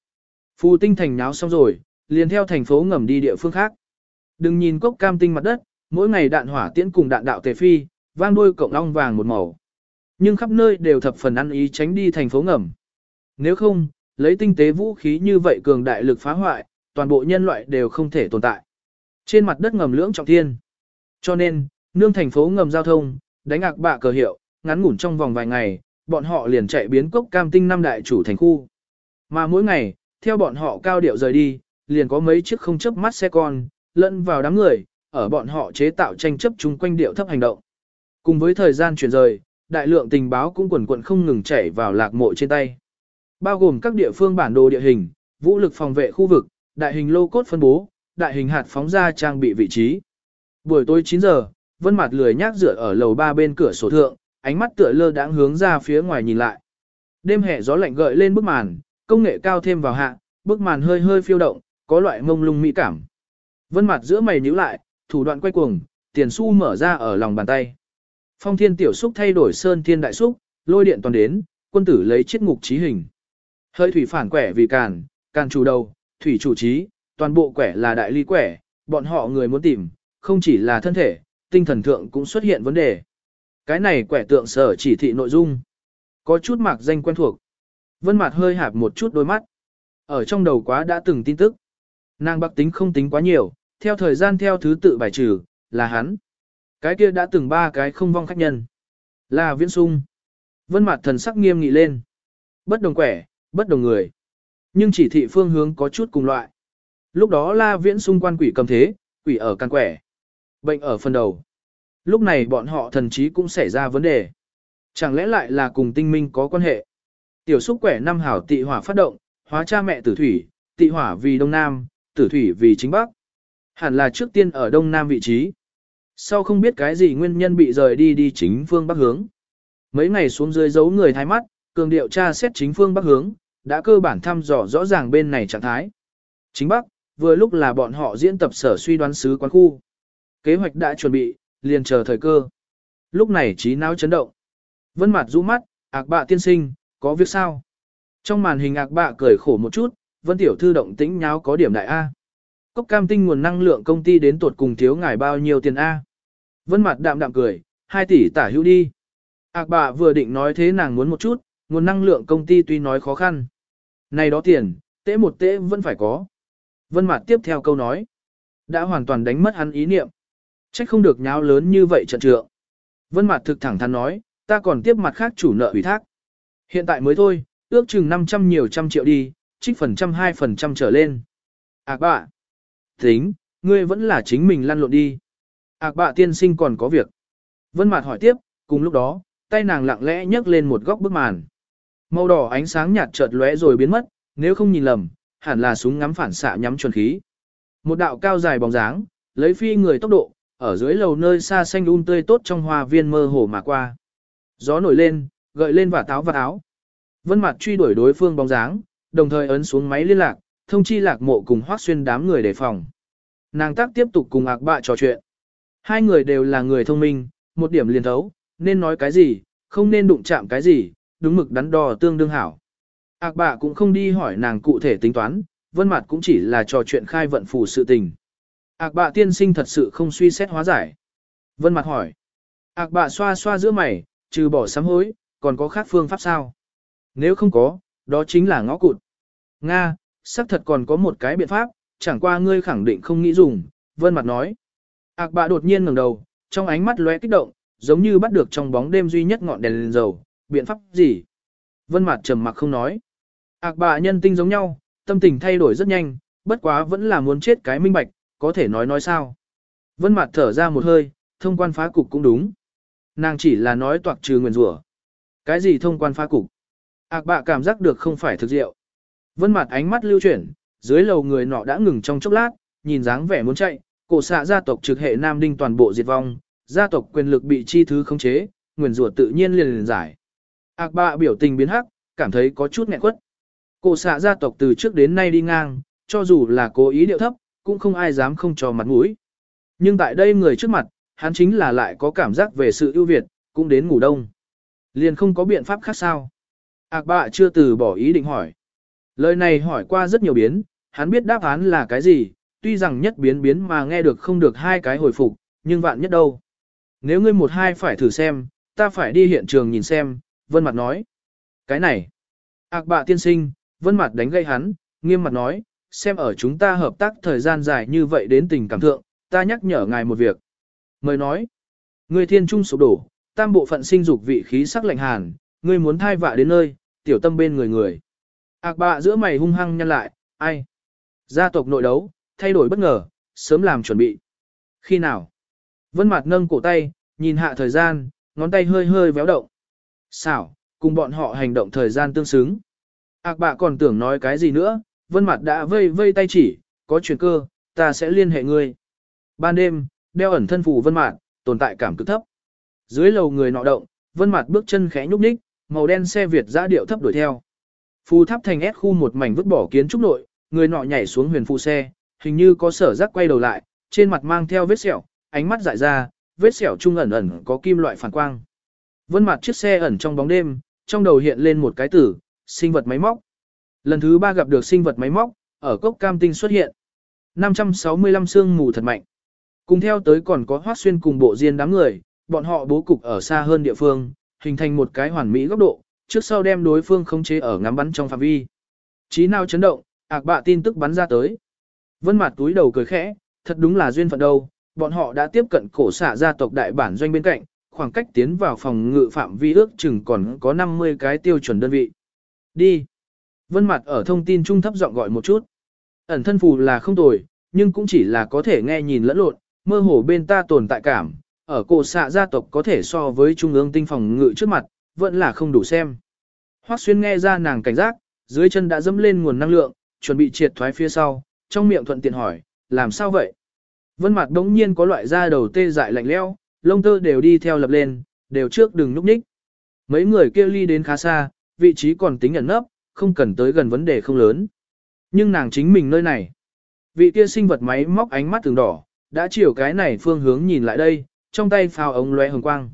Phù tinh thành nháo xong rồi, liền theo thành phố ngầm đi địa phương khác. Đừng nhìn cốc cam tinh mặt đất, mỗi ngày đạn hỏa tiễn cùng đạn đạo tề phi, vang đôi cộng long vàng một màu. Nhưng khắp nơi đều thập phần ăn ý tránh đi thành phố ngầm. Nếu không, lấy tinh tế vũ khí như vậy cường đại lực phá hoại, toàn bộ nhân loại đều không thể tồn tại. Trên mặt đất ngầm lưỡng trọng thiên. Cho nên, nương thành phố ngầm giao thông, đánh ạc bạ cờ hiệu, ngắn ngủn trong vòng vài ngày, bọn họ liền chạy biến cốc cam tinh năm đại chủ thành khu. Mà mỗi ngày, theo bọn họ cao điệu rời đi, liền có mấy chiếc không chấp mắt xe con, lẫn vào đám người, ở bọn họ chế tạo tranh chấp chung quanh điệu thấp hành động. Cùng với thời gian chuyển rời, đại lượng tình báo cũng quần quận không ngừng chảy vào lạc mộ trên tay. Bao gồm các địa phương bản đồ địa hình, vũ lực phòng vệ khu vực, đại hình lô cốt phân bố, đại hình hạt phóng ra trang bị vị trí. Buổi tối 9 giờ, Vân Mạt lười nhác dựa ở lầu ba bên cửa sổ thượng, ánh mắt tựa lơ đãng hướng ra phía ngoài nhìn lại. Đêm hè gió lạnh gợi lên bức màn, công nghệ cao thêm vào hạ, bức màn hơi hơi phiêu động, có loại mông lung mỹ cảm. Vân mặt giữa mày nhíu lại, thủ đoạn quay cuồng, tiền xu mở ra ở lòng bàn tay. Phong thiên tiểu xúc thay đổi sơn thiên đại xúc, lôi điện toàn đến, quân tử lấy chiết ngục trí hình. Hơi thủy phản quẻ vì càn, càn chủ đầu, thủy chủ trí, toàn bộ quẻ là đại ly quẻ, bọn họ người muốn tìm, không chỉ là thân thể, tinh thần thượng cũng xuất hiện vấn đề. Cái này quẻ tượng sở chỉ thị nội dung. Có chút mạc danh quen thuộc. Vân Mạt hơi hạp một chút đôi mắt. Ở trong đầu quá đã từng tin tức. Nàng bạc tính không tính quá nhiều, theo thời gian theo thứ tự bài trừ, là hắn. Cái kia đã từng ba cái không vong khách nhân. Là Viễn Sung. Vân Mạt thần sắc nghiêm nghị lên. Bất đồng quẻ, bất đồng người. Nhưng chỉ thị phương hướng có chút cùng loại. Lúc đó La Viễn xung quan quỷ cầm thế, quỷ ở căn quẻ. Bệnh ở phần đầu. Lúc này bọn họ thần trí cũng xảy ra vấn đề. Chẳng lẽ lại là cùng tinh minh có quan hệ? Tiểu xúc quẻ năm hảo tị hỏa phát động, hóa cha mẹ tử thủy, tị hỏa vì đông nam, tử thủy vì chính bắc. Hẳn là trước tiên ở đông nam vị trí. Sau không biết cái gì nguyên nhân bị rời đi đi chính phương bắc hướng. Mấy ngày xuống dưới giấu người thái mắt, cường điệu tra xét chính phương bắc hướng, đã cơ bản thăm dò rõ ràng bên này trạng thái. Chính bắc, vừa lúc là bọn họ diễn tập sở suy đoán sứ quán khu. Kế hoạch đã chuẩn bị, liền chờ thời cơ. Lúc này trí não chấn động. Vân Mạt rũ mắt, ạc bạ tiên sinh, có việc sao? Trong màn hình ạc bạ cười khổ một chút, vân tiểu thư động tĩnh nháo có điểm đại A. Cốc cam tinh nguồn năng lượng công ty đến tuột cùng thiếu ngài bao nhiêu tiền A. Vân Mạt đạm đạm cười, 2 tỷ tả hữu đi. Ác bạ vừa định nói thế nàng muốn một chút, nguồn năng lượng công ty tuy nói khó khăn. Này đó tiền, tễ một tễ vẫn phải có. Vân mạt tiếp theo câu nói. Đã hoàn toàn đánh mất hắn ý niệm. Trách không được nháo lớn như vậy trận trượng. Vân mạt thực thẳng thắn nói, ta còn tiếp mặt khác chủ nợ ủy thác. Hiện tại mới thôi, ước chừng 500 nhiều trăm triệu đi, trích phần trăm 2 phần trăm trở lên. Ác bạ. Tính, ngươi vẫn là chính mình lăn lộn đi. Ác bạ tiên sinh còn có việc. Vân Mạt hỏi tiếp, cùng lúc đó, tay nàng lặng lẽ nhấc lên một góc bức màn. Màu đỏ ánh sáng nhạt chợt lóe rồi biến mất, nếu không nhìn lầm, hẳn là súng ngắm phản xạ nhắm chuẩn khí. Một đạo cao dài bóng dáng, lấy phi người tốc độ, ở dưới lầu nơi xa xanh um tươi tốt trong hoa viên mơ hồ mà qua. Gió nổi lên, gợi lên và táo và áo. Vân Mạt truy đuổi đối phương bóng dáng, đồng thời ấn xuống máy liên lạc, thông chi lạc mộ cùng hoác xuyên đám người đề phòng. Nàng tác tiếp tục cùng ạc bạ trò chuyện. Hai người đều là người thông minh, một điểm liền thấu, nên nói cái gì, không nên đụng chạm cái gì, đúng mực đắn đo tương đương hảo. Ác bạ cũng không đi hỏi nàng cụ thể tính toán, vân mặt cũng chỉ là trò chuyện khai vận phủ sự tình. Ác bạ tiên sinh thật sự không suy xét hóa giải. Vân mặt hỏi. Ác bạ xoa xoa giữa mày, trừ bỏ sám hối, còn có khác phương pháp sao? Nếu không có, đó chính là ngõ cụt. Nga, xác thật còn có một cái biện pháp, chẳng qua ngươi khẳng định không nghĩ dùng, vân mặt nói. Ác bạ đột nhiên ngẩng đầu, trong ánh mắt lóe kích động, giống như bắt được trong bóng đêm duy nhất ngọn đèn lên dầu, biện pháp gì? Vân Mạt trầm mặc không nói. Ác bạ nhân tinh giống nhau, tâm tình thay đổi rất nhanh, bất quá vẫn là muốn chết cái minh bạch, có thể nói nói sao. Vân Mạt thở ra một hơi, thông quan phá cục cũng đúng. Nàng chỉ là nói toạc trừ nguyền rủa. Cái gì thông quan phá cục? Ác bạ cảm giác được không phải thực diệu. Vân Mạt ánh mắt lưu chuyển, dưới lầu người nọ đã ngừng trong chốc lát, nhìn dáng vẻ muốn chạy, cổ xạ gia tộc trực hệ Nam Đinh toàn bộ diệt vong, gia tộc quyền lực bị chi thứ khống chế, nguyền rủa tự nhiên liền liền giải. Ác bạ biểu tình biến hắc, cảm thấy có chút nghẹn quất. Cổ xạ gia tộc từ trước đến nay đi ngang, cho dù là cố ý điệu thấp, cũng không ai dám không cho mặt mũi. Nhưng tại đây người trước mặt, hắn chính là lại có cảm giác về sự ưu việt, cũng đến ngủ đông. Liền không có biện pháp khác sao. Ác bạ chưa từ bỏ ý định hỏi. Lời này hỏi qua rất nhiều biến, hắn biết đáp án là cái gì, tuy rằng nhất biến biến mà nghe được không được hai cái hồi phục, nhưng vạn nhất đâu. Nếu ngươi một hai phải thử xem, ta phải đi hiện trường nhìn xem, vân mặt nói. Cái này, ác bạ tiên sinh, vân mặt đánh gây hắn, nghiêm mặt nói, xem ở chúng ta hợp tác thời gian dài như vậy đến tình cảm thượng, ta nhắc nhở ngài một việc. Mời nói, ngươi thiên trung sụp đổ, tam bộ phận sinh dục vị khí sắc lạnh hàn, ngươi muốn thai vạ đến nơi, tiểu tâm bên người người. Ác bạ giữa mày hung hăng nhăn lại, ai? Gia tộc nội đấu, thay đổi bất ngờ, sớm làm chuẩn bị. Khi nào? Vân Mạt nâng cổ tay, nhìn hạ thời gian, ngón tay hơi hơi véo động. Xảo, cùng bọn họ hành động thời gian tương xứng. Ác bạ còn tưởng nói cái gì nữa, Vân mặt đã vây vây tay chỉ, có chuyện cơ, ta sẽ liên hệ ngươi. Ban đêm, đeo ẩn thân phù Vân mặt, tồn tại cảm cực thấp. Dưới lầu người nọ động, Vân mặt bước chân khẽ nhúc nhích, màu đen xe Việt giã điệu thấp đuổi theo. Phù tháp thành S khu một mảnh vứt bỏ kiến trúc nội, người nọ nhảy xuống huyền phụ xe, hình như có sở giác quay đầu lại, trên mặt mang theo vết sẹo, ánh mắt dại ra, vết sẹo trung ẩn ẩn có kim loại phản quang. Vân mặt chiếc xe ẩn trong bóng đêm, trong đầu hiện lên một cái tử, sinh vật máy móc. Lần thứ ba gặp được sinh vật máy móc, ở cốc cam tinh xuất hiện. 565 xương mù thật mạnh. Cùng theo tới còn có hoác xuyên cùng bộ diên đám người, bọn họ bố cục ở xa hơn địa phương, hình thành một cái hoàn mỹ góc độ, trước sau đem đối phương khống chế ở ngắm bắn trong phạm vi. Chí nào chấn động, ạc bạ tin tức bắn ra tới. Vân mặt túi đầu cười khẽ, thật đúng là duyên phận đâu, bọn họ đã tiếp cận cổ xả gia tộc đại bản doanh bên cạnh, khoảng cách tiến vào phòng ngự phạm vi ước chừng còn có 50 cái tiêu chuẩn đơn vị. Đi. Vân mặt ở thông tin trung thấp giọng gọi một chút. Ẩn thân phù là không tồi, nhưng cũng chỉ là có thể nghe nhìn lẫn lộn, mơ hồ bên ta tồn tại cảm, ở cổ xạ gia tộc có thể so với trung ương tinh phòng ngự trước mặt, vẫn là không đủ xem. Hoắc xuyên nghe ra nàng cảnh giác, dưới chân đã dẫm lên nguồn năng lượng, chuẩn bị triệt thoái phía sau, trong miệng thuận tiện hỏi, làm sao vậy? Vân mặt đống nhiên có loại da đầu tê dại lạnh leo, lông tơ đều đi theo lập lên, đều trước đừng núp ních. Mấy người kia ly đến khá xa, vị trí còn tính ẩn nấp, không cần tới gần vấn đề không lớn. Nhưng nàng chính mình nơi này. Vị kia sinh vật máy móc ánh mắt từng đỏ, đã chiều cái này phương hướng nhìn lại đây, trong tay phao ống lóe hồng quang.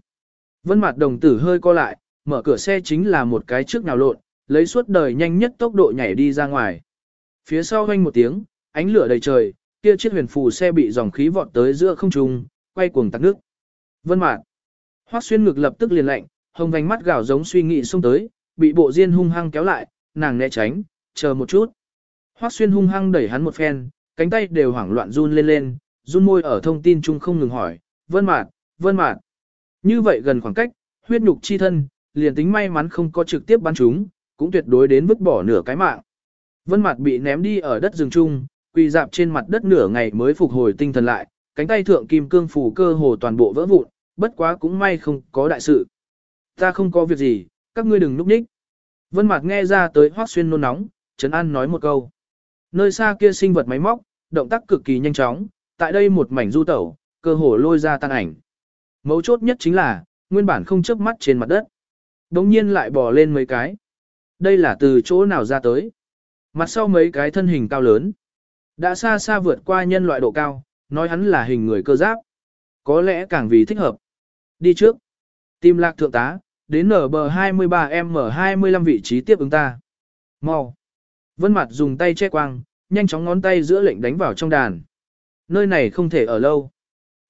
Vân mặt đồng tử hơi co lại, mở cửa xe chính là một cái trước nào lộn, lấy suốt đời nhanh nhất tốc độ nhảy đi ra ngoài. Phía sau hoanh một tiếng, ánh lửa đầy trời, kia chiếc huyền phù xe bị dòng khí vọt tới giữa không trung, quay cuồng tắc nước. Vân mạt. Hoắc xuyên ngực lập tức liền lạnh, hồng vành mắt gào giống suy nghĩ xông tới, bị bộ diên hung hăng kéo lại, nàng né tránh, chờ một chút. Hoắc xuyên hung hăng đẩy hắn một phen, cánh tay đều hoảng loạn run lên lên, run môi ở thông tin chung không ngừng hỏi, vân mạt, vân mạt. Như vậy gần khoảng cách, huyết nhục chi thân, liền tính may mắn không có trực tiếp bắn chúng, cũng tuyệt đối đến vứt bỏ nửa cái mạng. Vân mạt bị ném đi ở đất rừng chung, quỳ dạp trên mặt đất nửa ngày mới phục hồi tinh thần lại, cánh tay thượng kim cương phủ cơ hồ toàn bộ vỡ vụn, bất quá cũng may không có đại sự. Ta không có việc gì, các ngươi đừng núp ních. Vân Mạc nghe ra tới Hoắc Xuyên nôn nóng, Trấn An nói một câu. Nơi xa kia sinh vật máy móc, động tác cực kỳ nhanh chóng, tại đây một mảnh du tẩu, cơ hồ lôi ra tan ảnh. Mấu chốt nhất chính là, nguyên bản không chớp mắt trên mặt đất. Đống nhiên lại bò lên mấy cái. Đây là từ chỗ nào ra tới. Mặt sau mấy cái thân hình cao lớn. Đã xa xa vượt qua nhân loại độ cao, nói hắn là hình người cơ giáp. Có lẽ càng vì thích hợp. Đi trước. Tìm lạc thượng tá, đến nở bờ 23M25 vị trí tiếp ứng ta. Mau. Vân mặt dùng tay che quang, nhanh chóng ngón tay giữa lệnh đánh vào trong đàn. Nơi này không thể ở lâu.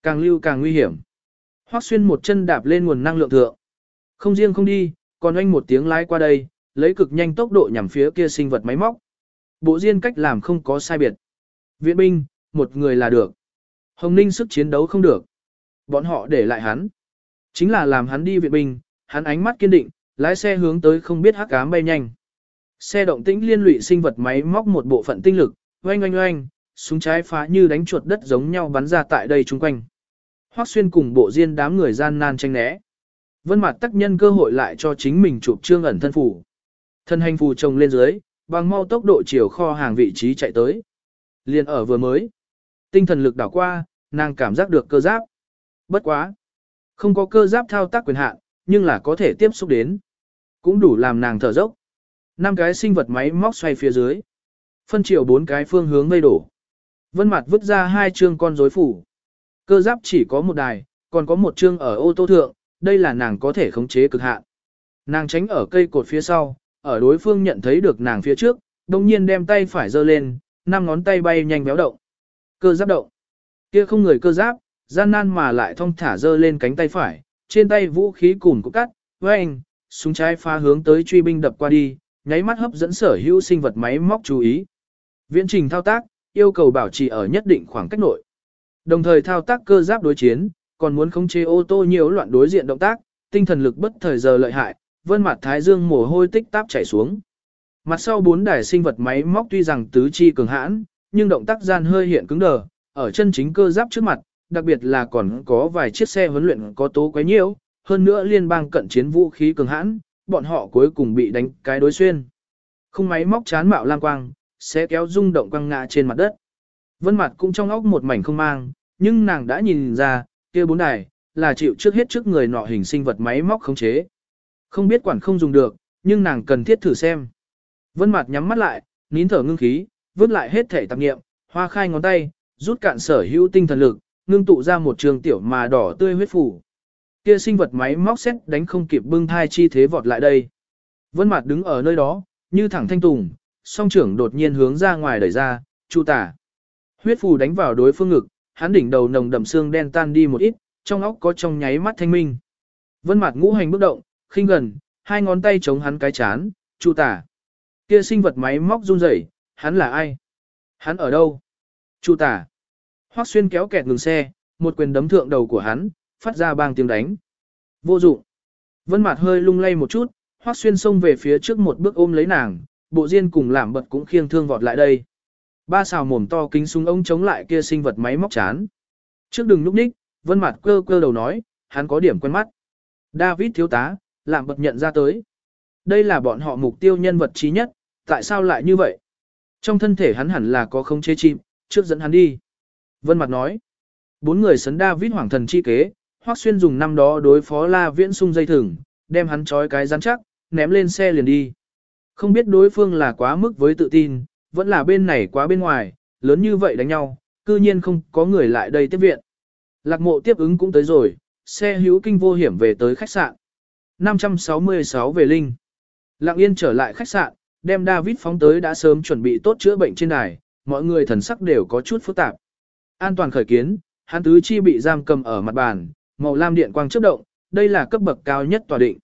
Càng lưu càng nguy hiểm. Hoắc xuyên một chân đạp lên nguồn năng lượng thượng. Không riêng không đi, còn anh một tiếng lái qua đây, lấy cực nhanh tốc độ nhằm phía kia sinh vật máy móc. Bộ riêng cách làm không có sai biệt. Viện binh, một người là được. Hồng Ninh sức chiến đấu không được. Bọn họ để lại hắn. Chính là làm hắn đi viện binh, hắn ánh mắt kiên định, lái xe hướng tới không biết hắc ám bay nhanh. Xe động tĩnh liên lụy sinh vật máy móc một bộ phận tinh lực, oanh oanh oanh, súng trái phá như đánh chuột đất giống nhau bắn ra tại đây chung quanh. Hoắc xuyên cùng bộ diên đám người gian nan tranh né. Vân mặt tác nhân cơ hội lại cho chính mình chụp trương ẩn thân phủ. Thân hành phù trồng lên dưới, bằng mau tốc độ chiều kho hàng vị trí chạy tới. Liên ở vừa mới. Tinh thần lực đảo qua, nàng cảm giác được cơ giáp. Bất quá. Không có cơ giáp thao tác quyền hạn, nhưng là có thể tiếp xúc đến. Cũng đủ làm nàng thở dốc. Năm cái sinh vật máy móc xoay phía dưới. Phân chiều bốn cái phương hướng vây đổ. Vân mặt vứt ra hai chương con rối phủ. Cơ giáp chỉ có một đài, còn có một chương ở ô tô thượng, đây là nàng có thể khống chế cực hạn. Nàng tránh ở cây cột phía sau, ở đối phương nhận thấy được nàng phía trước, đồng nhiên đem tay phải giơ lên, năm ngón tay bay nhanh béo động. Cơ giáp động. Kia không người cơ giáp, gian nan mà lại thong thả dơ lên cánh tay phải, trên tay vũ khí cùn cũng cắt, với anh, súng trái phá hướng tới truy binh đập qua đi, nháy mắt hấp dẫn sở hữu sinh vật máy móc chú ý. Viễn trình thao tác, yêu cầu bảo trì ở nhất định khoảng cách nội. Đồng thời thao tác cơ giáp đối chiến, còn muốn khống chế ô tô nhiều loạn đối diện động tác, tinh thần lực bất thời giờ lợi hại, vân mặt thái dương mồ hôi tích táp chảy xuống. Mặt sau bốn đài sinh vật máy móc tuy rằng tứ chi cường hãn, nhưng động tác gian hơi hiện cứng đờ, ở chân chính cơ giáp trước mặt, đặc biệt là còn có vài chiếc xe huấn luyện có tố quấy nhiễu, hơn nữa liên bang cận chiến vũ khí cường hãn, bọn họ cuối cùng bị đánh cái đối xuyên. Không máy móc chán mạo lang quang, sẽ kéo rung động quăng ngã trên mặt đất. Vân mặt cũng trong óc một mảnh không mang, nhưng nàng đã nhìn ra, kia bốn đài, là chịu trước hết trước người nọ hình sinh vật máy móc khống chế. Không biết quản không dùng được, nhưng nàng cần thiết thử xem. Vân mặt nhắm mắt lại, nín thở ngưng khí, vứt lại hết thể tạp nghiệm, hoa khai ngón tay, rút cạn sở hữu tinh thần lực, ngưng tụ ra một trường tiểu mà đỏ tươi huyết phủ. Kia sinh vật máy móc xét đánh không kịp bưng thai chi thế vọt lại đây. Vân mạt đứng ở nơi đó, như thẳng thanh tùng, song trưởng đột nhiên hướng ra ngoài đẩy ra, chu tả. Huyết phù đánh vào đối phương ngực, hắn đỉnh đầu nồng đậm xương đen tan đi một ít, trong óc có trong nháy mắt thanh minh. Vân mạt ngũ hành bước động, khinh gần, hai ngón tay chống hắn cái chán, chu tả. Kia sinh vật máy móc run rẩy, hắn là ai? Hắn ở đâu? Chu tả. Hoắc xuyên kéo kẹt ngừng xe, một quyền đấm thượng đầu của hắn, phát ra bang tiếng đánh. Vô dụng. Vân mặt hơi lung lay một chút, Hoắc xuyên xông về phía trước một bước ôm lấy nàng, bộ diên cùng làm bật cũng khiêng thương vọt lại đây. Ba xào mồm to kính súng ống chống lại kia sinh vật máy móc chán. Trước đừng lúc ních, vân mặt cơ cơ đầu nói, hắn có điểm quen mắt. David thiếu tá, làm bật nhận ra tới. Đây là bọn họ mục tiêu nhân vật chí nhất, tại sao lại như vậy? Trong thân thể hắn hẳn là có không chế chim, trước dẫn hắn đi. Vân mặt nói, bốn người sấn David hoàng thần chi kế, Hoắc Xuyên dùng năm đó đối phó La Viễn sung dây thừng, đem hắn trói cái rắn chắc, ném lên xe liền đi. Không biết đối phương là quá mức với tự tin, vẫn là bên này quá bên ngoài, lớn như vậy đánh nhau, cư nhiên không có người lại đây tiếp viện. Lạc mộ tiếp ứng cũng tới rồi, xe hữu kinh vô hiểm về tới khách sạn. 566 về Linh. Lặng yên trở lại khách sạn, đem David phóng tới đã sớm chuẩn bị tốt chữa bệnh trên đài, mọi người thần sắc đều có chút phức tạp. An toàn khởi kiến, hắn tứ chi bị giam cầm ở mặt bàn, màu lam điện quang chớp động, đây là cấp bậc cao nhất tòa định.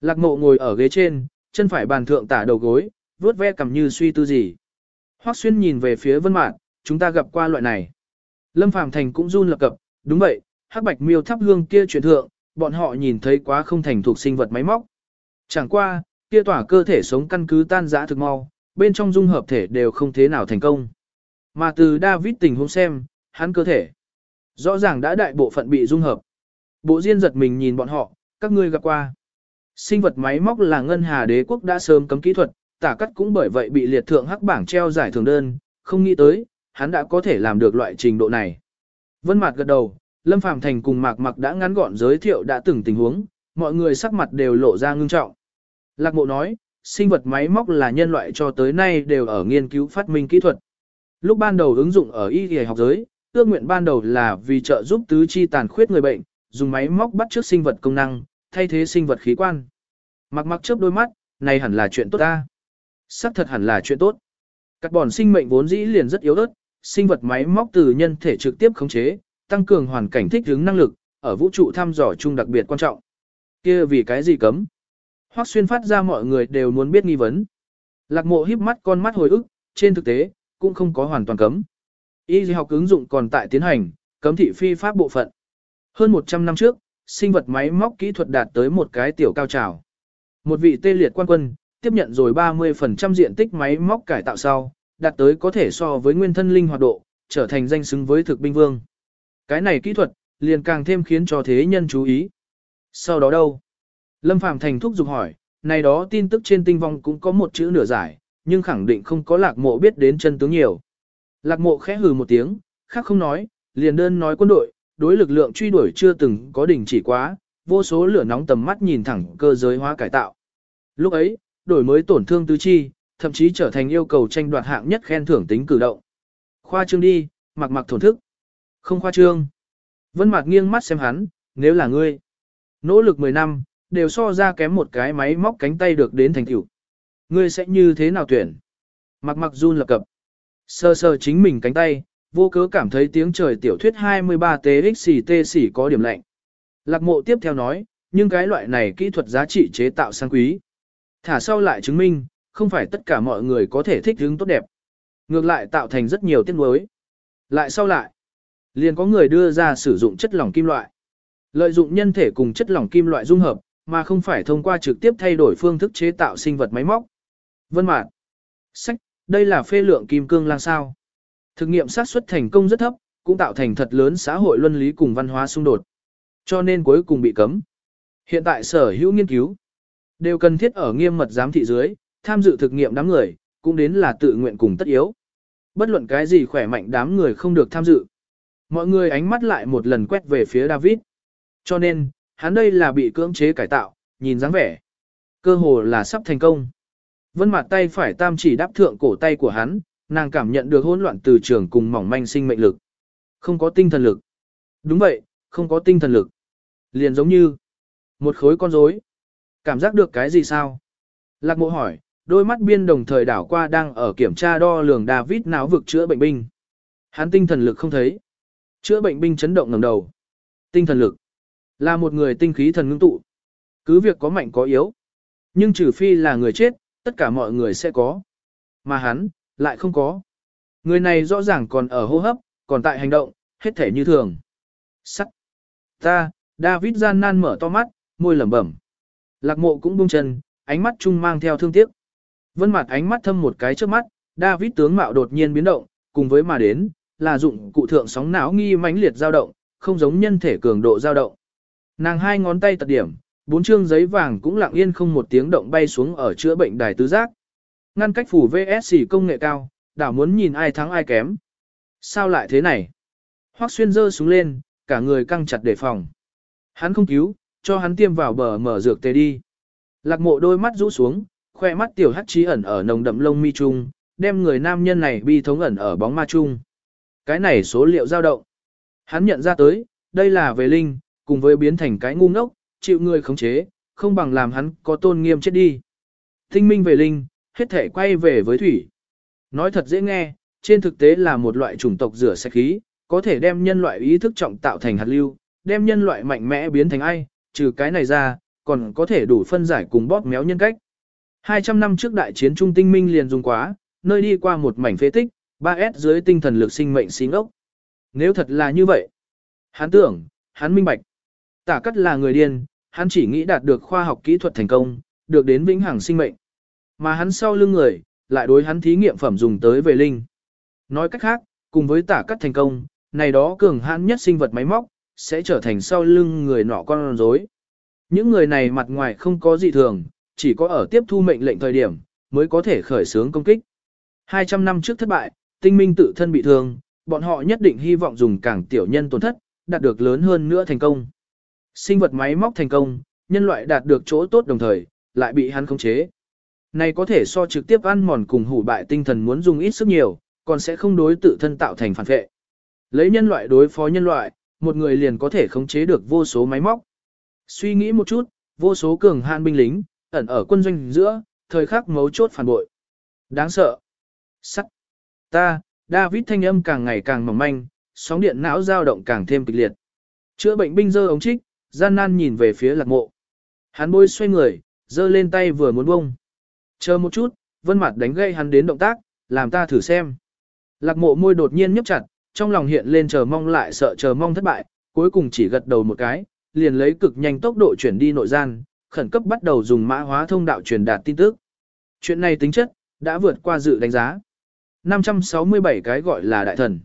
Lạc mộ ngồi ở ghế trên, chân phải bàn thượng tả đầu gối, vuốt ve cầm như suy tư gì. Hoắc xuyên nhìn về phía vân mạn, chúng ta gặp qua loại này. Lâm Phàm Thành cũng run lập cập, đúng vậy, hắc bạch miêu thắp hương kia truyền thượng, bọn họ nhìn thấy quá không thành thuộc sinh vật máy móc. Chẳng qua, kia tỏa cơ thể sống căn cứ tan rã thực mau, bên trong dung hợp thể đều không thế nào thành công. Mà từ David tình huống xem, hắn cơ thể rõ ràng đã đại bộ phận bị dung hợp. Bộ Diên giật mình nhìn bọn họ, các ngươi gặp qua. Sinh vật máy móc là ngân hà đế quốc đã sớm cấm kỹ thuật, tả cắt cũng bởi vậy bị liệt thượng hắc bảng treo giải thưởng đơn, không nghĩ tới, hắn đã có thể làm được loại trình độ này. Vân Mạt gật đầu, Lâm Phàm Thành cùng Mạc Mặc đã ngắn gọn giới thiệu đã từng tình huống, mọi người sắc mặt đều lộ ra ngưng trọng. Lạc Mộ nói, sinh vật máy móc là nhân loại cho tới nay đều ở nghiên cứu phát minh kỹ thuật. Lúc ban đầu ứng dụng ở y y học giới, ước nguyện ban đầu là vì trợ giúp tứ chi tàn khuyết người bệnh, dùng máy móc bắt chước sinh vật công năng, thay thế sinh vật khí quan. Mặc mặc chớp đôi mắt, này hẳn là chuyện tốt ta. Sắc thật hẳn là chuyện tốt. Các bọn sinh mệnh vốn dĩ liền rất yếu ớt, sinh vật máy móc từ nhân thể trực tiếp khống chế, tăng cường hoàn cảnh thích ứng năng lực, ở vũ trụ thăm dò chung đặc biệt quan trọng. Kia vì cái gì cấm? Hoắc xuyên phát ra mọi người đều muốn biết nghi vấn. Lạc mộ híp mắt con mắt hồi ức, trên thực tế, cũng không có hoàn toàn cấm. Y học ứng dụng còn tại tiến hành, cấm thị phi pháp bộ phận. Hơn 100 năm trước, sinh vật máy móc kỹ thuật đạt tới một cái tiểu cao trào. Một vị tê liệt quan quân, tiếp nhận rồi 30% diện tích máy móc cải tạo sau, đạt tới có thể so với nguyên thân linh hoạt độ, trở thành danh xứng với thực binh vương. Cái này kỹ thuật, liền càng thêm khiến cho thế nhân chú ý. Sau đó đâu? Lâm phạm Thành thúc giục hỏi, này đó tin tức trên tinh vong cũng có một chữ nửa giải, nhưng khẳng định không có lạc mộ biết đến chân tướng nhiều. Lạc mộ khẽ hừ một tiếng, khác không nói, liền đơn nói quân đội, đối lực lượng truy đuổi chưa từng có đỉnh chỉ quá, vô số lửa nóng tầm mắt nhìn thẳng cơ giới hóa cải tạo. Lúc ấy, đổi mới tổn thương tứ chi, thậm chí trở thành yêu cầu tranh đoạt hạng nhất khen thưởng tính cử động. Khoa trương đi, mặc mặc thổn thức. Không khoa trương. Vân Mạc nghiêng mắt xem hắn, nếu là ngươi, nỗ lực 10 năm, đều so ra kém một cái máy móc cánh tay được đến thành tựu. Ngươi sẽ như thế nào tuyển? Mặc mặc run lập cập. Sơ sơ chính mình cánh tay, vô cớ cảm thấy tiếng trời tiểu thuyết 23 TXT xỉ có điểm lạnh. Lạc mộ tiếp theo nói, nhưng cái loại này kỹ thuật giá trị chế tạo sang quý. Thả sau lại chứng minh, không phải tất cả mọi người có thể thích hướng tốt đẹp. Ngược lại tạo thành rất nhiều tiết nuối. Lại sau lại, liền có người đưa ra sử dụng chất lỏng kim loại. Lợi dụng nhân thể cùng chất lỏng kim loại dung hợp, mà không phải thông qua trực tiếp thay đổi phương thức chế tạo sinh vật máy móc. Vân Mạn. Sách, đây là phê lượng kim cương lang sao. Thực nghiệm xác suất thành công rất thấp, cũng tạo thành thật lớn xã hội luân lý cùng văn hóa xung đột. Cho nên cuối cùng bị cấm. Hiện tại sở hữu nghiên cứu đều cần thiết ở nghiêm mật giám thị dưới, tham dự thực nghiệm đám người, cũng đến là tự nguyện cùng tất yếu. Bất luận cái gì khỏe mạnh đám người không được tham dự. Mọi người ánh mắt lại một lần quét về phía David. Cho nên, hắn đây là bị cưỡng chế cải tạo, nhìn dáng vẻ. Cơ hồ là sắp thành công. Vân mặt tay phải tam chỉ đáp thượng cổ tay của hắn, nàng cảm nhận được hỗn loạn từ trường cùng mỏng manh sinh mệnh lực. Không có tinh thần lực. Đúng vậy, không có tinh thần lực. Liền giống như một khối con rối. Cảm giác được cái gì sao? Lạc mộ hỏi, đôi mắt biên đồng thời đảo qua đang ở kiểm tra đo lường David não vực chữa bệnh binh. Hắn tinh thần lực không thấy. Chữa bệnh binh chấn động ngầm đầu. Tinh thần lực là một người tinh khí thần ngưng tụ. Cứ việc có mạnh có yếu. Nhưng trừ phi là người chết, tất cả mọi người sẽ có. Mà hắn, lại không có. Người này rõ ràng còn ở hô hấp, còn tại hành động, hết thể như thường. Sắc. Ta, David gian nan mở to mắt, môi lẩm bẩm. Lạc mộ cũng buông chân, ánh mắt chung mang theo thương tiếc. Vân mặt ánh mắt thâm một cái trước mắt, David tướng mạo đột nhiên biến động, cùng với mà đến, là dụng cụ thượng sóng não nghi mãnh liệt dao động, không giống nhân thể cường độ dao động. Nàng hai ngón tay tật điểm, bốn chương giấy vàng cũng lặng yên không một tiếng động bay xuống ở chữa bệnh đài tứ giác. Ngăn cách phủ VSC công nghệ cao, đảo muốn nhìn ai thắng ai kém. Sao lại thế này? Hoắc xuyên giơ xuống lên, cả người căng chặt đề phòng. Hắn không cứu, cho hắn tiêm vào bờ mở dược tê đi. Lạc mộ đôi mắt rũ xuống, khoe mắt tiểu hắc trí ẩn ở nồng đậm lông mi trung, đem người nam nhân này bi thống ẩn ở bóng ma trung. Cái này số liệu dao động. Hắn nhận ra tới, đây là về linh, cùng với biến thành cái ngu ngốc, chịu người khống chế, không bằng làm hắn có tôn nghiêm chết đi. Tinh minh về linh, hết thể quay về với thủy. Nói thật dễ nghe, trên thực tế là một loại chủng tộc rửa sạch khí, có thể đem nhân loại ý thức trọng tạo thành hạt lưu, đem nhân loại mạnh mẽ biến thành ai, trừ cái này ra, còn có thể đủ phân giải cùng bóp méo nhân cách. 200 năm trước đại chiến trung tinh minh liền dùng quá, nơi đi qua một mảnh phế tích, 3S dưới tinh thần lực sinh mệnh xí ốc. Nếu thật là như vậy, hắn tưởng, hắn minh bạch. Tả cắt là người điên, hắn chỉ nghĩ đạt được khoa học kỹ thuật thành công, được đến vĩnh hằng sinh mệnh. Mà hắn sau lưng người, lại đối hắn thí nghiệm phẩm dùng tới về linh. Nói cách khác, cùng với tả cắt thành công, này đó cường hãn nhất sinh vật máy móc, sẽ trở thành sau lưng người nọ con rối. Những người này mặt ngoài không có gì thường, chỉ có ở tiếp thu mệnh lệnh thời điểm, mới có thể khởi xướng công kích. 200 năm trước thất bại, tinh minh tự thân bị thương, bọn họ nhất định hy vọng dùng càng tiểu nhân tổn thất, đạt được lớn hơn nữa thành công. Sinh vật máy móc thành công, nhân loại đạt được chỗ tốt đồng thời, lại bị hắn khống chế. Này có thể so trực tiếp ăn mòn cùng hủ bại tinh thần muốn dùng ít sức nhiều, còn sẽ không đối tự thân tạo thành phản vệ. Lấy nhân loại đối phó nhân loại, một người liền có thể khống chế được vô số máy móc. Suy nghĩ một chút, vô số cường hàn binh lính, ẩn ở quân doanh giữa, thời khắc mấu chốt phản bội. Đáng sợ. Sắt. Ta, David thanh âm càng ngày càng mỏng manh, sóng điện não dao động càng thêm kịch liệt. Chữa bệnh binh dơ ống trích, gian nan nhìn về phía lạc mộ. Hắn bôi xoay người, giơ lên tay vừa muốn bông. Chờ một chút, vân mặt đánh gây hắn đến động tác, làm ta thử xem. Lạc mộ môi đột nhiên nhấp chặt, trong lòng hiện lên chờ mong lại sợ chờ mong thất bại, cuối cùng chỉ gật đầu một cái, liền lấy cực nhanh tốc độ chuyển đi nội gian, khẩn cấp bắt đầu dùng mã hóa thông đạo truyền đạt tin tức. Chuyện này tính chất, đã vượt qua dự đánh giá. 567 cái gọi là đại thần.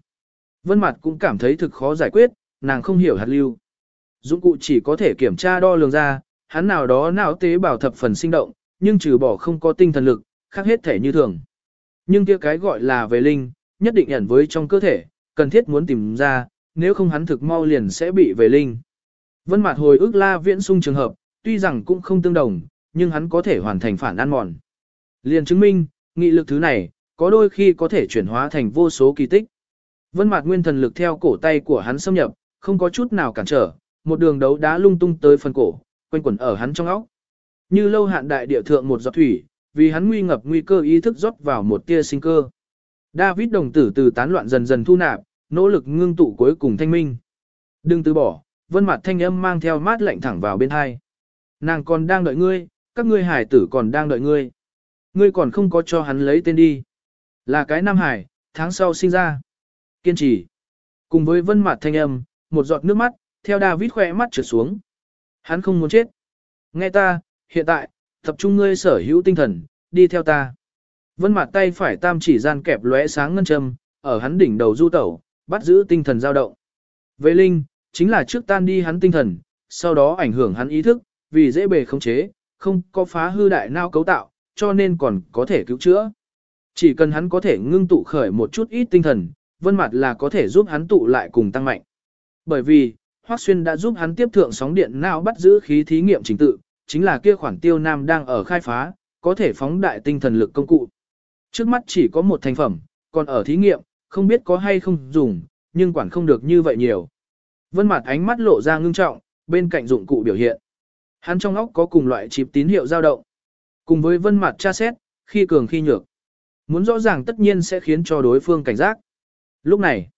Vân Mạt cũng cảm thấy thực khó giải quyết, nàng không hiểu hạt lưu. Dụng cụ chỉ có thể kiểm tra đo lường ra, hắn nào đó não tế bào thập phần sinh động, nhưng trừ bỏ không có tinh thần lực, khác hết thể như thường. Nhưng kia cái gọi là về linh, nhất định ẩn với trong cơ thể, cần thiết muốn tìm ra, nếu không hắn thực mau liền sẽ bị về linh. Vân Mạt hồi ức La Viễn Sung trường hợp, tuy rằng cũng không tương đồng, nhưng hắn có thể hoàn thành phản ăn mòn. Liền chứng minh, nghị lực thứ này, có đôi khi có thể chuyển hóa thành vô số kỳ tích. Vân Mạt nguyên thần lực theo cổ tay của hắn xâm nhập, không có chút nào cản trở, một đường đấu đá lung tung tới phần cổ, quanh quẩn ở hắn trong óc. Như lâu hạn đại địa thượng một giọt thủy, vì hắn nguy ngập nguy cơ ý thức rót vào một tia sinh cơ. David đồng tử từ tán loạn dần dần thu nạp, nỗ lực ngưng tụ cuối cùng thanh minh. Đừng từ bỏ, vân mặt thanh âm mang theo mát lạnh thẳng vào bên hai. Nàng còn đang đợi ngươi, các ngươi hải tử còn đang đợi ngươi. Ngươi còn không có cho hắn lấy tên đi. Là cái Nam Hải, tháng sau sinh ra. Kiên trì. Cùng với vân mặt thanh âm, một giọt nước mắt, theo David khỏe mắt trượt xuống. Hắn không muốn chết. Nghe ta, hiện tại, tập trung ngươi sở hữu tinh thần, đi theo ta. Vân mặt tay phải tam chỉ gian kẹp lóe sáng ngân châm, ở hắn đỉnh đầu du tẩu, bắt giữ tinh thần dao động. Vệ linh, chính là trước tan đi hắn tinh thần, sau đó ảnh hưởng hắn ý thức, vì dễ bề không chế, không có phá hư đại não cấu tạo, cho nên còn có thể cứu chữa. Chỉ cần hắn có thể ngưng tụ khởi một chút ít tinh thần, vân mặt là có thể giúp hắn tụ lại cùng tăng mạnh. Bởi vì, Hoắc Xuyên đã giúp hắn tiếp thượng sóng điện não bắt giữ khí thí nghiệm trình tự, chính là kia khoản tiêu nam đang ở khai phá, có thể phóng đại tinh thần lực công cụ. Trước mắt chỉ có một thành phẩm, còn ở thí nghiệm, không biết có hay không dùng, nhưng quản không được như vậy nhiều. Vân mặt ánh mắt lộ ra ngưng trọng, bên cạnh dụng cụ biểu hiện. Hắn trong óc có cùng loại chip tín hiệu dao động. Cùng với vân mặt tra xét, khi cường khi nhược. Muốn rõ ràng tất nhiên sẽ khiến cho đối phương cảnh giác. Lúc này,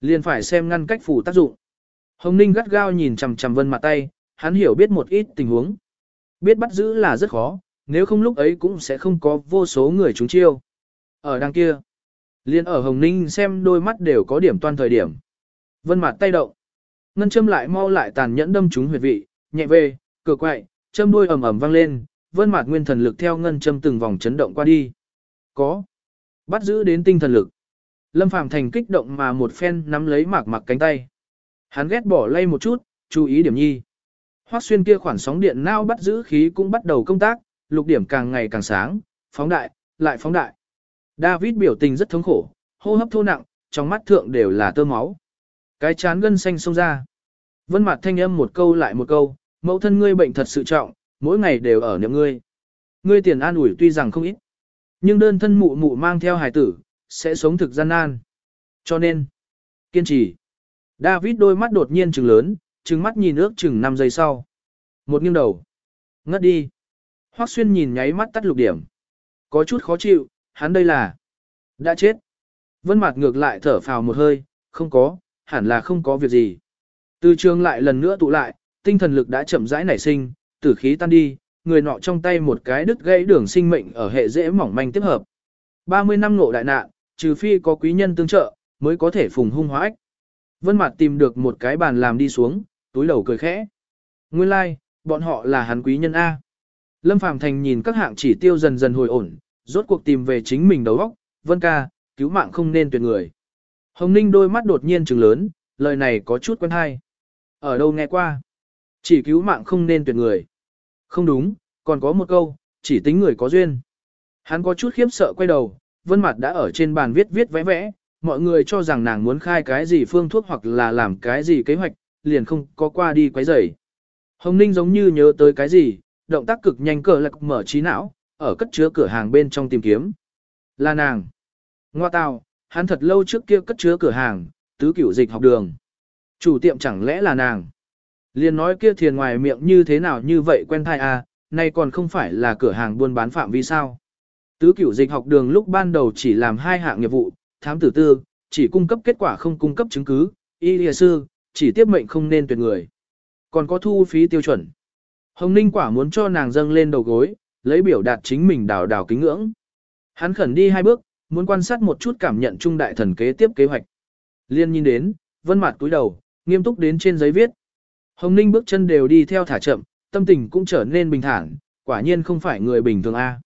liền phải xem ngăn cách phủ tác dụng. Hồng Ninh gắt gao nhìn chằm chằm vân mặt tay, hắn hiểu biết một ít tình huống. Biết bắt giữ là rất khó, nếu không lúc ấy cũng sẽ không có vô số người chúng chiêu. Ở đằng kia, liền ở Hồng Ninh xem đôi mắt đều có điểm toan thời điểm. Vân mặt tay động. Ngân châm lại mau lại tàn nhẫn đâm trúng huyệt vị, nhẹ về, cửa quậy, châm đuôi ầm ầm vang lên, vân mạt nguyên thần lực theo ngân châm từng vòng chấn động qua đi. Có. Bắt giữ đến tinh thần lực. Lâm Phàm thành kích động mà một phen nắm lấy mạc mặc cánh tay. Hắn ghét bỏ lay một chút, chú ý điểm nhi. Hoắc xuyên kia khoản sóng điện nao bắt giữ khí cũng bắt đầu công tác, lục điểm càng ngày càng sáng, phóng đại, lại phóng đại. David biểu tình rất thống khổ, hô hấp thô nặng, trong mắt thượng đều là tơ máu. Cái chán gân xanh xông ra. Vân mặt thanh âm một câu lại một câu, mẫu thân ngươi bệnh thật sự trọng, mỗi ngày đều ở niệm ngươi. Ngươi tiền an ủi tuy rằng không ít, nhưng đơn thân mụ mụ mang theo hài tử, sẽ sống thực gian nan. Cho nên, kiên trì. David đôi mắt đột nhiên trừng lớn, trừng mắt nhìn ước chừng 5 giây sau. Một nghiêng đầu. Ngất đi. Hoắc xuyên nhìn nháy mắt tắt lục điểm. Có chút khó chịu, hắn đây là. Đã chết. Vân mặt ngược lại thở phào một hơi, không có, hẳn là không có việc gì. Từ trường lại lần nữa tụ lại, tinh thần lực đã chậm rãi nảy sinh, tử khí tan đi, người nọ trong tay một cái đứt gãy đường sinh mệnh ở hệ dễ mỏng manh tiếp hợp. 30 năm ngộ đại nạn, trừ phi có quý nhân tương trợ, mới có thể phùng hung hóa ách. Vân Mạt tìm được một cái bàn làm đi xuống, túi đầu cười khẽ. Nguyên lai, like, bọn họ là hắn quý nhân A. Lâm Phàm Thành nhìn các hạng chỉ tiêu dần dần hồi ổn, rốt cuộc tìm về chính mình đầu óc, Vân ca, cứu mạng không nên tuyệt người. Hồng Ninh đôi mắt đột nhiên trừng lớn, lời này có chút quen hay. Ở đâu nghe qua? Chỉ cứu mạng không nên tuyệt người. Không đúng, còn có một câu, chỉ tính người có duyên. Hắn có chút khiếp sợ quay đầu, Vân Mặt đã ở trên bàn viết viết vẽ vẽ, mọi người cho rằng nàng muốn khai cái gì phương thuốc hoặc là làm cái gì kế hoạch, liền không có qua đi quấy rầy. Hồng Ninh giống như nhớ tới cái gì, động tác cực nhanh cờ lạc mở trí não, ở cất chứa cửa hàng bên trong tìm kiếm. Là nàng. Ngoa tào, hắn thật lâu trước kia cất chứa cửa hàng, tứ cửu dịch học đường. Chủ tiệm chẳng lẽ là nàng. Liền nói kia thiền ngoài miệng như thế nào như vậy quen thai à, nay còn không phải là cửa hàng buôn bán phạm vi sao. Tứ cửu dịch học đường lúc ban đầu chỉ làm hai hạng nghiệp vụ, thám tử tư, chỉ cung cấp kết quả không cung cấp chứng cứ, y lìa sư, chỉ tiếp mệnh không nên tuyệt người. Còn có thu phí tiêu chuẩn. Hồng Ninh quả muốn cho nàng dâng lên đầu gối, lấy biểu đạt chính mình đào đào kính ngưỡng. Hắn khẩn đi hai bước, muốn quan sát một chút cảm nhận trung đại thần kế tiếp kế hoạch. Liên nhìn đến, vân mặt túi đầu, nghiêm túc đến trên giấy viết. Hồng Ninh bước chân đều đi theo thả chậm, tâm tình cũng trở nên bình thản, quả nhiên không phải người bình thường a.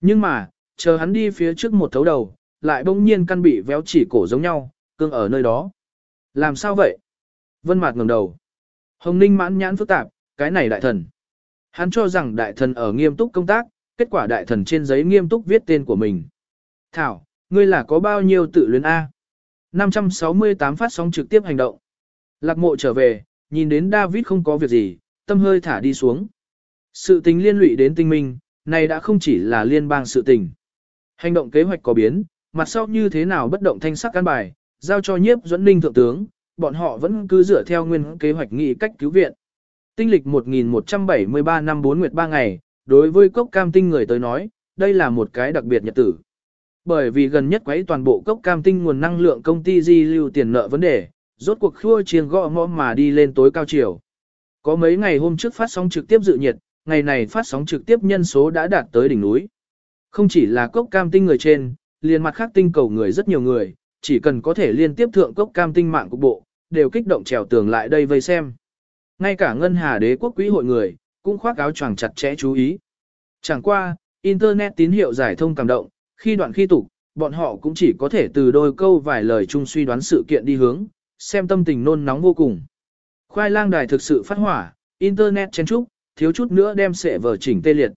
Nhưng mà, chờ hắn đi phía trước một thấu đầu, lại bỗng nhiên căn bị véo chỉ cổ giống nhau, cương ở nơi đó. Làm sao vậy? Vân Mạt ngẩng đầu. Hồng Ninh mãn nhãn phức tạp, cái này đại thần. Hắn cho rằng đại thần ở nghiêm túc công tác, kết quả đại thần trên giấy nghiêm túc viết tên của mình. Thảo, ngươi là có bao nhiêu tự luyến A? 568 phát sóng trực tiếp hành động. Lạc mộ trở về, nhìn đến David không có việc gì, tâm hơi thả đi xuống. Sự tình liên lụy đến tinh minh, này đã không chỉ là liên bang sự tình. Hành động kế hoạch có biến, mặt sau như thế nào bất động thanh sắc căn bài, giao cho nhiếp dẫn ninh thượng tướng, bọn họ vẫn cứ dựa theo nguyên kế hoạch nghị cách cứu viện. Tinh lịch 1173 năm 4 nguyệt 3 ngày, đối với cốc cam tinh người tới nói, đây là một cái đặc biệt nhật tử. Bởi vì gần nhất quấy toàn bộ cốc cam tinh nguồn năng lượng công ty di lưu tiền nợ vấn đề, rốt cuộc khua chiêng gõ ngõ mà đi lên tối cao chiều. Có mấy ngày hôm trước phát sóng trực tiếp dự nhiệt, ngày này phát sóng trực tiếp nhân số đã đạt tới đỉnh núi. Không chỉ là cốc cam tinh người trên, liền mặt khác tinh cầu người rất nhiều người, chỉ cần có thể liên tiếp thượng cốc cam tinh mạng của bộ, đều kích động trèo tường lại đây vây xem. Ngay cả ngân hà đế quốc quý hội người, cũng khoác áo choàng chặt chẽ chú ý. Chẳng qua, Internet tín hiệu giải thông cảm động, khi đoạn khi tục, bọn họ cũng chỉ có thể từ đôi câu vài lời chung suy đoán sự kiện đi hướng, xem tâm tình nôn nóng vô cùng. Khoai lang đài thực sự phát hỏa, Internet chen trúc, thiếu chút nữa đem sệ vở chỉnh tê liệt.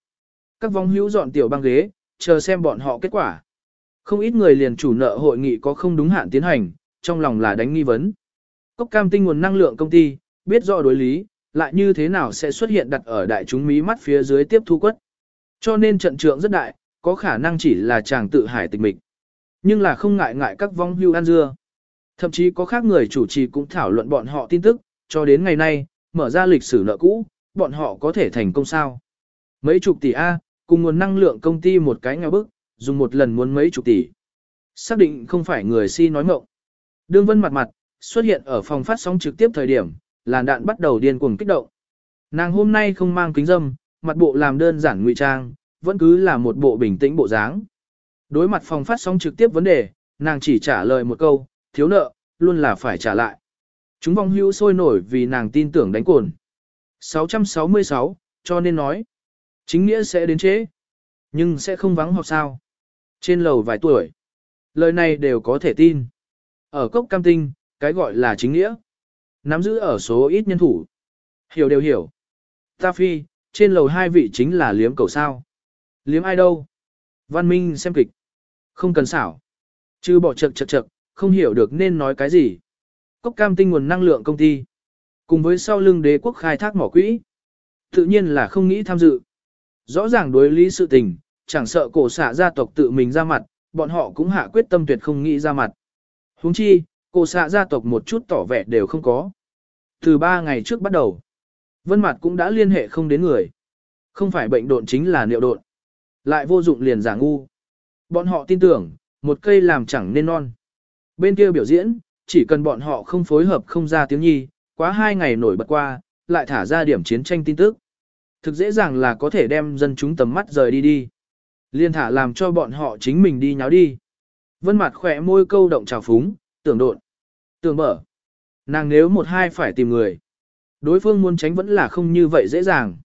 Các vong hữu dọn tiểu băng ghế, chờ xem bọn họ kết quả. Không ít người liền chủ nợ hội nghị có không đúng hạn tiến hành, trong lòng là đánh nghi vấn. Cốc cam tinh nguồn năng lượng công ty, biết rõ đối lý, lại như thế nào sẽ xuất hiện đặt ở đại chúng mí mắt phía dưới tiếp thu quất. Cho nên trận trượng rất đại, có khả năng chỉ là chàng tự hải tịch mịch. Nhưng là không ngại ngại các vong hưu ăn dưa. Thậm chí có khác người chủ trì cũng thảo luận bọn họ tin tức, cho đến ngày nay, mở ra lịch sử nợ cũ, bọn họ có thể thành công sao. Mấy chục tỷ A, cùng nguồn năng lượng công ty một cái nghèo bức, dùng một lần muốn mấy chục tỷ. Xác định không phải người si nói mộng. Đương Vân mặt mặt, xuất hiện ở phòng phát sóng trực tiếp thời điểm, làn đạn bắt đầu điên cuồng kích động. Nàng hôm nay không mang kính dâm, mặt bộ làm đơn giản ngụy trang, vẫn cứ là một bộ bình tĩnh bộ dáng. Đối mặt phòng phát sóng trực tiếp vấn đề, nàng chỉ trả lời một câu, thiếu nợ, luôn là phải trả lại. Chúng vong hữu sôi nổi vì nàng tin tưởng đánh cồn. 666, cho nên nói, chính nghĩa sẽ đến chế, nhưng sẽ không vắng hoặc sao. Trên lầu vài tuổi, lời này đều có thể tin. Ở cốc cam tinh, cái gọi là chính nghĩa. Nắm giữ ở số ít nhân thủ. Hiểu đều hiểu. Ta phi, trên lầu hai vị chính là liếm cầu sao. Liếm ai đâu? Văn Minh xem kịch. Không cần xảo. Chứ bỏ chật chật chật, không hiểu được nên nói cái gì. Cốc cam tinh nguồn năng lượng công ty. Cùng với sau lưng đế quốc khai thác mỏ quỹ. Tự nhiên là không nghĩ tham dự. Rõ ràng đối lý sự tình, chẳng sợ cổ xạ gia tộc tự mình ra mặt, bọn họ cũng hạ quyết tâm tuyệt không nghĩ ra mặt. huống chi, cổ xạ gia tộc một chút tỏ vẻ đều không có. Từ ba ngày trước bắt đầu, Vân Mạt cũng đã liên hệ không đến người. Không phải bệnh độn chính là niệu độn. Lại vô dụng liền giả ngu. Bọn họ tin tưởng, một cây làm chẳng nên non. Bên kia biểu diễn, chỉ cần bọn họ không phối hợp không ra tiếng nhi, quá hai ngày nổi bật qua, lại thả ra điểm chiến tranh tin tức. Thực dễ dàng là có thể đem dân chúng tầm mắt rời đi đi. Liên thả làm cho bọn họ chính mình đi nháo đi. Vân mặt khỏe môi câu động trào phúng, tưởng độn, tưởng mở. Nàng nếu một hai phải tìm người. Đối phương muốn tránh vẫn là không như vậy dễ dàng.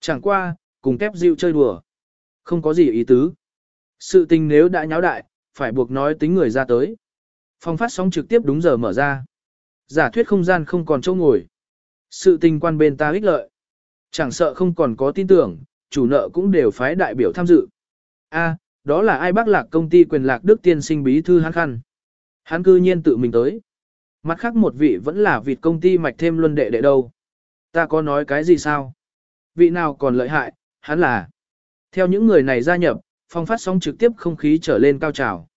Chẳng qua, cùng kép dịu chơi đùa. Không có gì ý tứ. Sự tình nếu đã nháo đại, phải buộc nói tính người ra tới. Phòng phát sóng trực tiếp đúng giờ mở ra. Giả thuyết không gian không còn chỗ ngồi. Sự tình quan bên ta ích lợi. Chẳng sợ không còn có tin tưởng, chủ nợ cũng đều phái đại biểu tham dự. A, đó là ai bác lạc công ty quyền lạc đức tiên sinh bí thư hắn khăn. Hắn cư nhiên tự mình tới. Mặt khác một vị vẫn là vịt công ty mạch thêm luân đệ đệ đâu. Ta có nói cái gì sao? Vị nào còn lợi hại, hắn là. Theo những người này gia nhập, phong phát sóng trực tiếp không khí trở lên cao trào.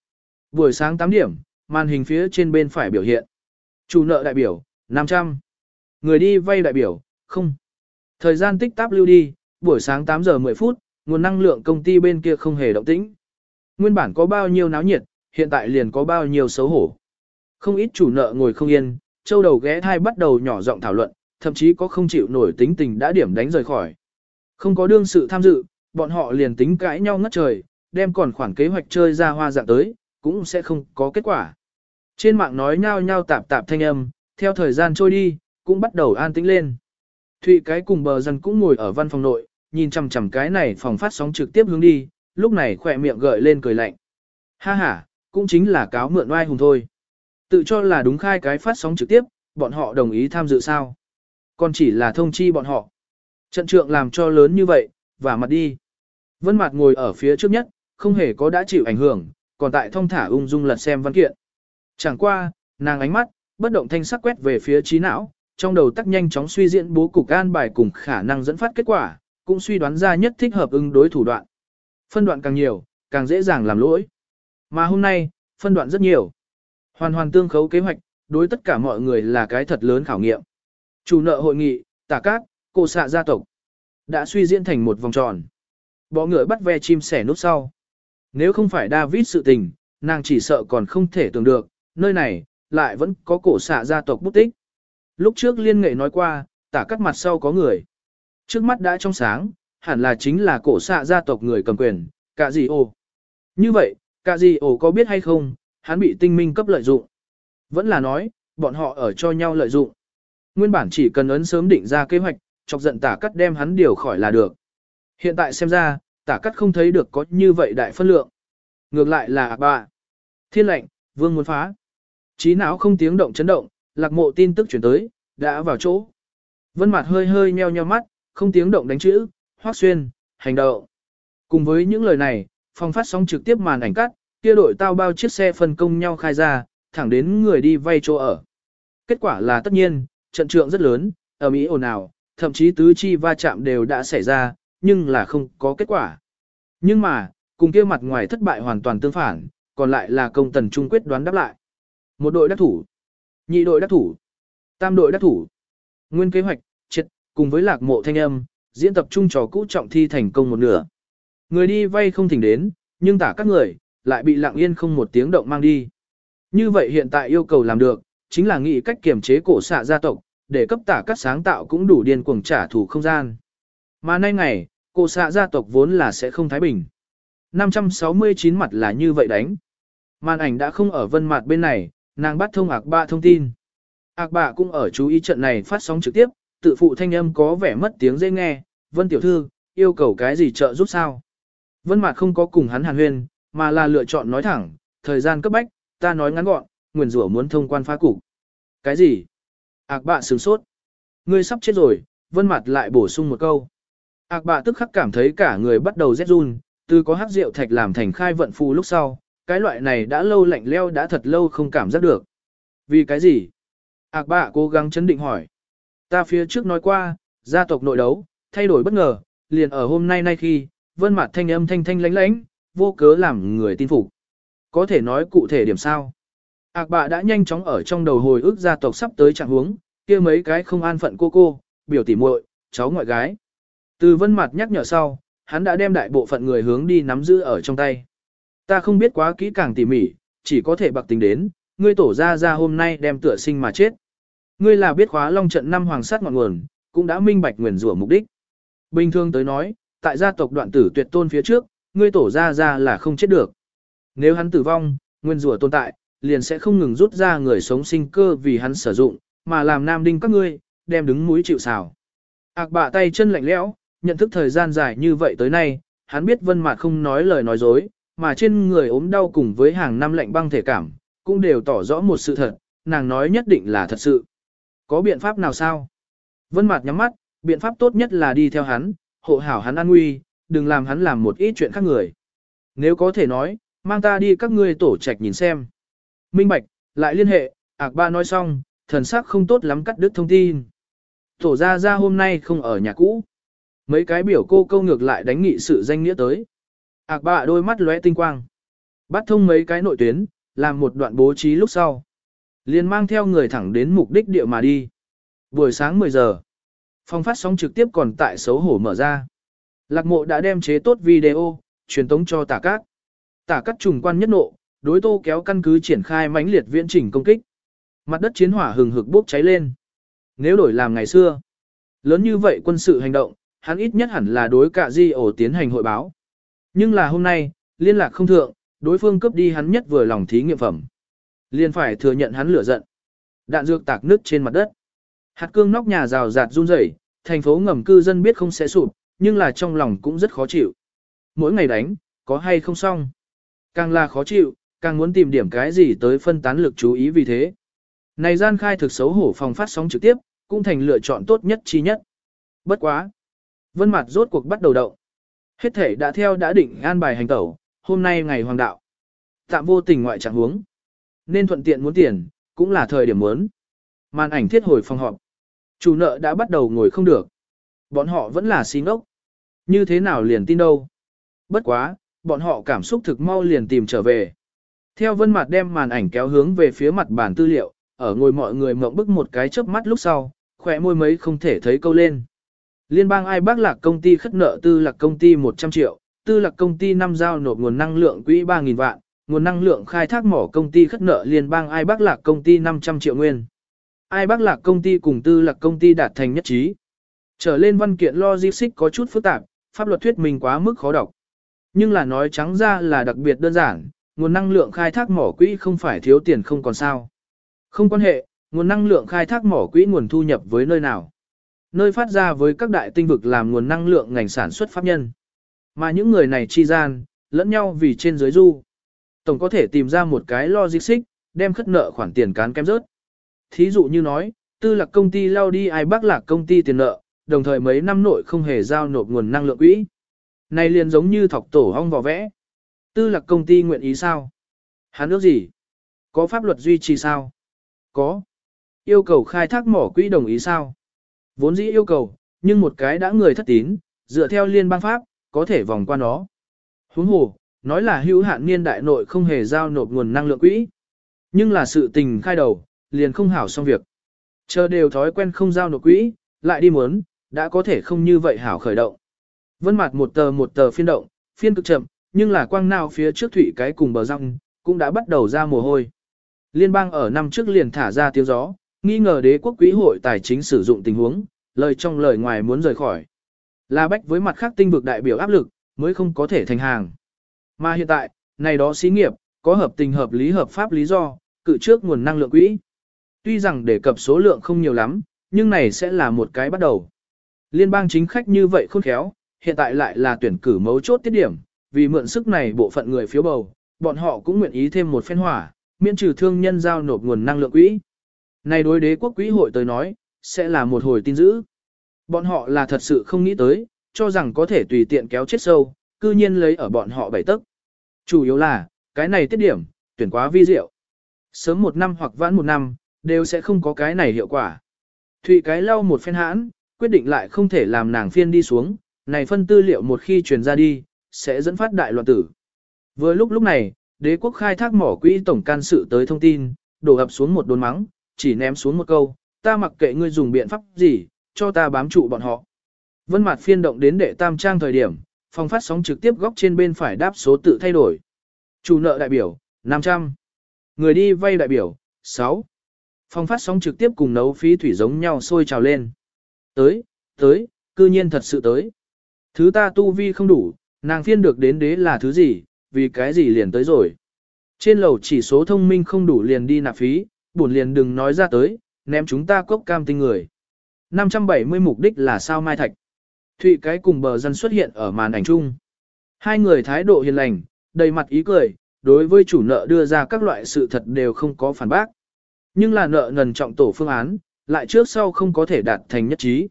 Buổi sáng 8 điểm, màn hình phía trên bên phải biểu hiện. Chủ nợ đại biểu, 500. Người đi vay đại biểu, không. Thời gian tích táp lưu đi, buổi sáng 8 giờ 10 phút, nguồn năng lượng công ty bên kia không hề động tĩnh. Nguyên bản có bao nhiêu náo nhiệt, hiện tại liền có bao nhiêu xấu hổ. Không ít chủ nợ ngồi không yên, châu đầu ghé thai bắt đầu nhỏ giọng thảo luận, thậm chí có không chịu nổi tính tình đã điểm đánh rời khỏi. Không có đương sự tham dự, bọn họ liền tính cãi nhau ngất trời, đem còn khoản kế hoạch chơi ra hoa dạng tới, cũng sẽ không có kết quả. Trên mạng nói nhau nhau tạp tạp thanh âm, theo thời gian trôi đi, cũng bắt đầu an tĩnh lên. Thụy cái cùng bờ dân cũng ngồi ở văn phòng nội, nhìn chằm chằm cái này phòng phát sóng trực tiếp hướng đi, lúc này khỏe miệng gợi lên cười lạnh. Ha ha, cũng chính là cáo mượn oai hùng thôi. Tự cho là đúng khai cái phát sóng trực tiếp, bọn họ đồng ý tham dự sao. Còn chỉ là thông chi bọn họ. Trận trượng làm cho lớn như vậy, và mặt đi. Vân Mạt ngồi ở phía trước nhất, không hề có đã chịu ảnh hưởng, còn tại thông thả ung dung lật xem văn kiện. Chẳng qua, nàng ánh mắt, bất động thanh sắc quét về phía trí não, trong đầu tắc nhanh chóng suy diễn bố cục an bài cùng khả năng dẫn phát kết quả, cũng suy đoán ra nhất thích hợp ứng đối thủ đoạn. Phân đoạn càng nhiều, càng dễ dàng làm lỗi. Mà hôm nay, phân đoạn rất nhiều. Hoàn hoàn tương khấu kế hoạch, đối tất cả mọi người là cái thật lớn khảo nghiệm. Chủ nợ hội nghị, tả cát, cổ xạ gia tộc, đã suy diễn thành một vòng tròn. Bỏ ngựa bắt ve chim sẻ nút sau. Nếu không phải David sự tình, nàng chỉ sợ còn không thể tưởng được, nơi này, lại vẫn có cổ xạ gia tộc bút tích. Lúc trước liên nghệ nói qua, tả cắt mặt sau có người. Trước mắt đã trong sáng, hẳn là chính là cổ xạ gia tộc người cầm quyền, cả gì ồ. Như vậy, cả gì ồ có biết hay không, hắn bị tinh minh cấp lợi dụng. Vẫn là nói, bọn họ ở cho nhau lợi dụng. Nguyên bản chỉ cần ấn sớm định ra kế hoạch, chọc giận tả cắt đem hắn điều khỏi là được. Hiện tại xem ra, tả cắt không thấy được có như vậy đại phân lượng. Ngược lại là bà. Thiên lệnh, vương muốn phá. Trí não không tiếng động chấn động, lạc mộ tin tức chuyển tới, đã vào chỗ. Vân mặt hơi hơi nheo nheo mắt, không tiếng động đánh chữ, hoác xuyên, hành động. Cùng với những lời này, phòng phát sóng trực tiếp màn ảnh cắt, kia đội tao bao chiếc xe phân công nhau khai ra, thẳng đến người đi vay chỗ ở. Kết quả là tất nhiên, trận trượng rất lớn, ở Mỹ ồn ào, thậm chí tứ chi va chạm đều đã xảy ra, nhưng là không có kết quả. Nhưng mà, cùng kia mặt ngoài thất bại hoàn toàn tương phản, còn lại là công tần trung quyết đoán đáp lại. Một đội đắc thủ, nhị đội đắc thủ, tam đội đắc thủ. Nguyên kế hoạch, cùng với lạc mộ thanh âm, diễn tập trung trò cũ trọng thi thành công một nửa. Người đi vay không thỉnh đến, nhưng tả các người, lại bị lặng yên không một tiếng động mang đi. Như vậy hiện tại yêu cầu làm được, chính là nghĩ cách kiểm chế cổ xạ gia tộc, để cấp tả các sáng tạo cũng đủ điên cuồng trả thù không gian. Mà nay ngày, cổ xạ gia tộc vốn là sẽ không thái bình. 569 mặt là như vậy đánh. Màn ảnh đã không ở vân mặt bên này, nàng bắt thông ạc bạ thông tin. Ác bạ cũng ở chú ý trận này phát sóng trực tiếp, tự phụ thanh âm có vẻ mất tiếng dễ nghe, vân tiểu thư, yêu cầu cái gì trợ giúp sao? Vân mặt không có cùng hắn hàn huyên, mà là lựa chọn nói thẳng, thời gian cấp bách, ta nói ngắn gọn, nguyền rủa muốn thông quan phá cục. Cái gì? Ác bạ sửng sốt. Ngươi sắp chết rồi, vân mặt lại bổ sung một câu. Ác bạ tức khắc cảm thấy cả người bắt đầu rét run, từ có hắc rượu thạch làm thành khai vận phù lúc sau, cái loại này đã lâu lạnh leo đã thật lâu không cảm giác được. Vì cái gì? Ác bạ cố gắng chấn định hỏi. Ta phía trước nói qua, gia tộc nội đấu, thay đổi bất ngờ, liền ở hôm nay nay khi, vân mặt thanh âm thanh thanh lánh lánh, vô cớ làm người tin phục. Có thể nói cụ thể điểm sao? Ác bạ đã nhanh chóng ở trong đầu hồi ức gia tộc sắp tới trạng huống, kia mấy cái không an phận cô cô, biểu tỉ muội, cháu ngoại gái. Từ vân mặt nhắc nhở sau, hắn đã đem đại bộ phận người hướng đi nắm giữ ở trong tay. Ta không biết quá kỹ càng tỉ mỉ, chỉ có thể bạc tính đến, ngươi tổ ra ra hôm nay đem tựa sinh mà chết. Ngươi là biết khóa long trận năm hoàng sát ngọn nguồn, cũng đã minh bạch nguyền rủa mục đích. Bình thường tới nói, tại gia tộc đoạn tử tuyệt tôn phía trước, ngươi tổ ra ra là không chết được. Nếu hắn tử vong, nguyên rủa tồn tại, liền sẽ không ngừng rút ra người sống sinh cơ vì hắn sử dụng, mà làm nam đinh các ngươi, đem đứng mũi chịu xào. Ác bạ tay chân lạnh lẽo, nhận thức thời gian dài như vậy tới nay, hắn biết vân mạc không nói lời nói dối, mà trên người ốm đau cùng với hàng năm lạnh băng thể cảm, cũng đều tỏ rõ một sự thật, nàng nói nhất định là thật sự. Có biện pháp nào sao? Vân Mạt nhắm mắt, biện pháp tốt nhất là đi theo hắn, hộ hảo hắn an nguy, đừng làm hắn làm một ít chuyện khác người. Nếu có thể nói, mang ta đi các ngươi tổ trạch nhìn xem. Minh Bạch, lại liên hệ, ạc ba nói xong, thần sắc không tốt lắm cắt đứt thông tin. Tổ Gia Gia hôm nay không ở nhà cũ. Mấy cái biểu cô câu ngược lại đánh nghị sự danh nghĩa tới. Ác Ba đôi mắt lóe tinh quang. Bắt thông mấy cái nội tuyến, làm một đoạn bố trí lúc sau liền mang theo người thẳng đến mục đích địa mà đi. Buổi sáng 10 giờ. Phòng phát sóng trực tiếp còn tại xấu hổ mở ra. Lạc mộ đã đem chế tốt video, truyền tống cho tả cát. Tả cát trùng quan nhất nộ, đối tô kéo căn cứ triển khai mãnh liệt viễn chỉnh công kích. Mặt đất chiến hỏa hừng hực bốc cháy lên. Nếu đổi làm ngày xưa, lớn như vậy quân sự hành động, hắn ít nhất hẳn là đối cả di ổ tiến hành hội báo. Nhưng là hôm nay, liên lạc không thượng, đối phương cướp đi hắn nhất vừa lòng thí nghiệm phẩm. Liên phải thừa nhận hắn lửa giận. Đạn dược tạc nứt trên mặt đất. Hạt cương nóc nhà rào rạt run rẩy, thành phố ngầm cư dân biết không sẽ sụp, nhưng là trong lòng cũng rất khó chịu. Mỗi ngày đánh, có hay không xong. Càng là khó chịu, càng muốn tìm điểm cái gì tới phân tán lực chú ý vì thế. Này gian khai thực xấu hổ phòng phát sóng trực tiếp, cũng thành lựa chọn tốt nhất chi nhất. Bất quá. Vân mặt rốt cuộc bắt đầu động. Hết thể đã theo đã định an bài hành tẩu, hôm nay ngày hoàng đạo. Tạm vô tình ngoại trạng huống. Nên thuận tiện muốn tiền, cũng là thời điểm muốn. Màn ảnh thiết hồi phòng họp. Chủ nợ đã bắt đầu ngồi không được. Bọn họ vẫn là xí ngốc. Như thế nào liền tin đâu. Bất quá, bọn họ cảm xúc thực mau liền tìm trở về. Theo vân mặt đem màn ảnh kéo hướng về phía mặt bản tư liệu, ở ngồi mọi người mộng bức một cái chớp mắt lúc sau, khỏe môi mấy không thể thấy câu lên. Liên bang ai bác lạc công ty khất nợ tư lạc công ty 100 triệu, tư lạc công ty năm giao nộp nguồn năng lượng quỹ 3.000 vạn, nguồn năng lượng khai thác mỏ công ty khất nợ liên bang ai bắc lạc công ty 500 triệu nguyên. Ai bắc lạc công ty cùng tư lạc công ty đạt thành nhất trí. Trở lên văn kiện logistics có chút phức tạp, pháp luật thuyết mình quá mức khó đọc. Nhưng là nói trắng ra là đặc biệt đơn giản, nguồn năng lượng khai thác mỏ quỹ không phải thiếu tiền không còn sao. Không quan hệ, nguồn năng lượng khai thác mỏ quỹ nguồn thu nhập với nơi nào. Nơi phát ra với các đại tinh vực làm nguồn năng lượng ngành sản xuất pháp nhân. Mà những người này chi gian, lẫn nhau vì trên dưới du. Tổng có thể tìm ra một cái logic đem khất nợ khoản tiền cán kém rớt. Thí dụ như nói, tư lạc công ty lao đi ai bác lạc công ty tiền nợ, đồng thời mấy năm nội không hề giao nộp nguồn năng lượng quỹ. Này liền giống như thọc tổ hong vỏ vẽ. Tư lạc công ty nguyện ý sao? Hắn ước gì? Có pháp luật duy trì sao? Có. Yêu cầu khai thác mỏ quỹ đồng ý sao? Vốn dĩ yêu cầu, nhưng một cái đã người thất tín, dựa theo liên bang pháp, có thể vòng qua nó. Huống hồ, nói là hữu hạn niên đại nội không hề giao nộp nguồn năng lượng quỹ. Nhưng là sự tình khai đầu, liền không hảo xong việc. Chờ đều thói quen không giao nộp quỹ, lại đi muốn, đã có thể không như vậy hảo khởi động. Vân mặt một tờ một tờ phiên động, phiên cực chậm, nhưng là quang nào phía trước thủy cái cùng bờ răng, cũng đã bắt đầu ra mồ hôi. Liên bang ở năm trước liền thả ra tiếng gió, nghi ngờ đế quốc quỹ hội tài chính sử dụng tình huống, lời trong lời ngoài muốn rời khỏi. La bách với mặt khác tinh vực đại biểu áp lực, mới không có thể thành hàng. Mà hiện tại, này đó xí nghiệp, có hợp tình hợp lý hợp pháp lý do, cự trước nguồn năng lượng quỹ. Tuy rằng đề cập số lượng không nhiều lắm, nhưng này sẽ là một cái bắt đầu. Liên bang chính khách như vậy khôn khéo, hiện tại lại là tuyển cử mấu chốt tiết điểm, vì mượn sức này bộ phận người phiếu bầu, bọn họ cũng nguyện ý thêm một phen hỏa, miễn trừ thương nhân giao nộp nguồn năng lượng quỹ. Này đối đế quốc quỹ hội tới nói, sẽ là một hồi tin dữ. Bọn họ là thật sự không nghĩ tới, cho rằng có thể tùy tiện kéo chết sâu, cư nhiên lấy ở bọn họ bảy tức. Chủ yếu là, cái này tiết điểm, tuyển quá vi diệu. Sớm một năm hoặc vãn một năm, đều sẽ không có cái này hiệu quả. Thụy cái lau một phen hãn, quyết định lại không thể làm nàng phiên đi xuống, này phân tư liệu một khi truyền ra đi, sẽ dẫn phát đại loạn tử. Vừa lúc lúc này, đế quốc khai thác mỏ quỹ tổng can sự tới thông tin, đổ ập xuống một đồn mắng, chỉ ném xuống một câu, ta mặc kệ ngươi dùng biện pháp gì, cho ta bám trụ bọn họ. Vân mặt phiên động đến đệ tam trang thời điểm, phòng phát sóng trực tiếp góc trên bên phải đáp số tự thay đổi. Chủ nợ đại biểu, 500. Người đi vay đại biểu, 6. Phòng phát sóng trực tiếp cùng nấu phí thủy giống nhau sôi trào lên. Tới, tới, cư nhiên thật sự tới. Thứ ta tu vi không đủ, nàng phiên được đến đế là thứ gì, vì cái gì liền tới rồi. Trên lầu chỉ số thông minh không đủ liền đi nạp phí, buồn liền đừng nói ra tới, ném chúng ta cốc cam tinh người. 570 mục đích là sao mai thạch. Thụy cái cùng bờ dân xuất hiện ở màn ảnh chung. Hai người thái độ hiền lành, đầy mặt ý cười, đối với chủ nợ đưa ra các loại sự thật đều không có phản bác. Nhưng là nợ ngần trọng tổ phương án, lại trước sau không có thể đạt thành nhất trí.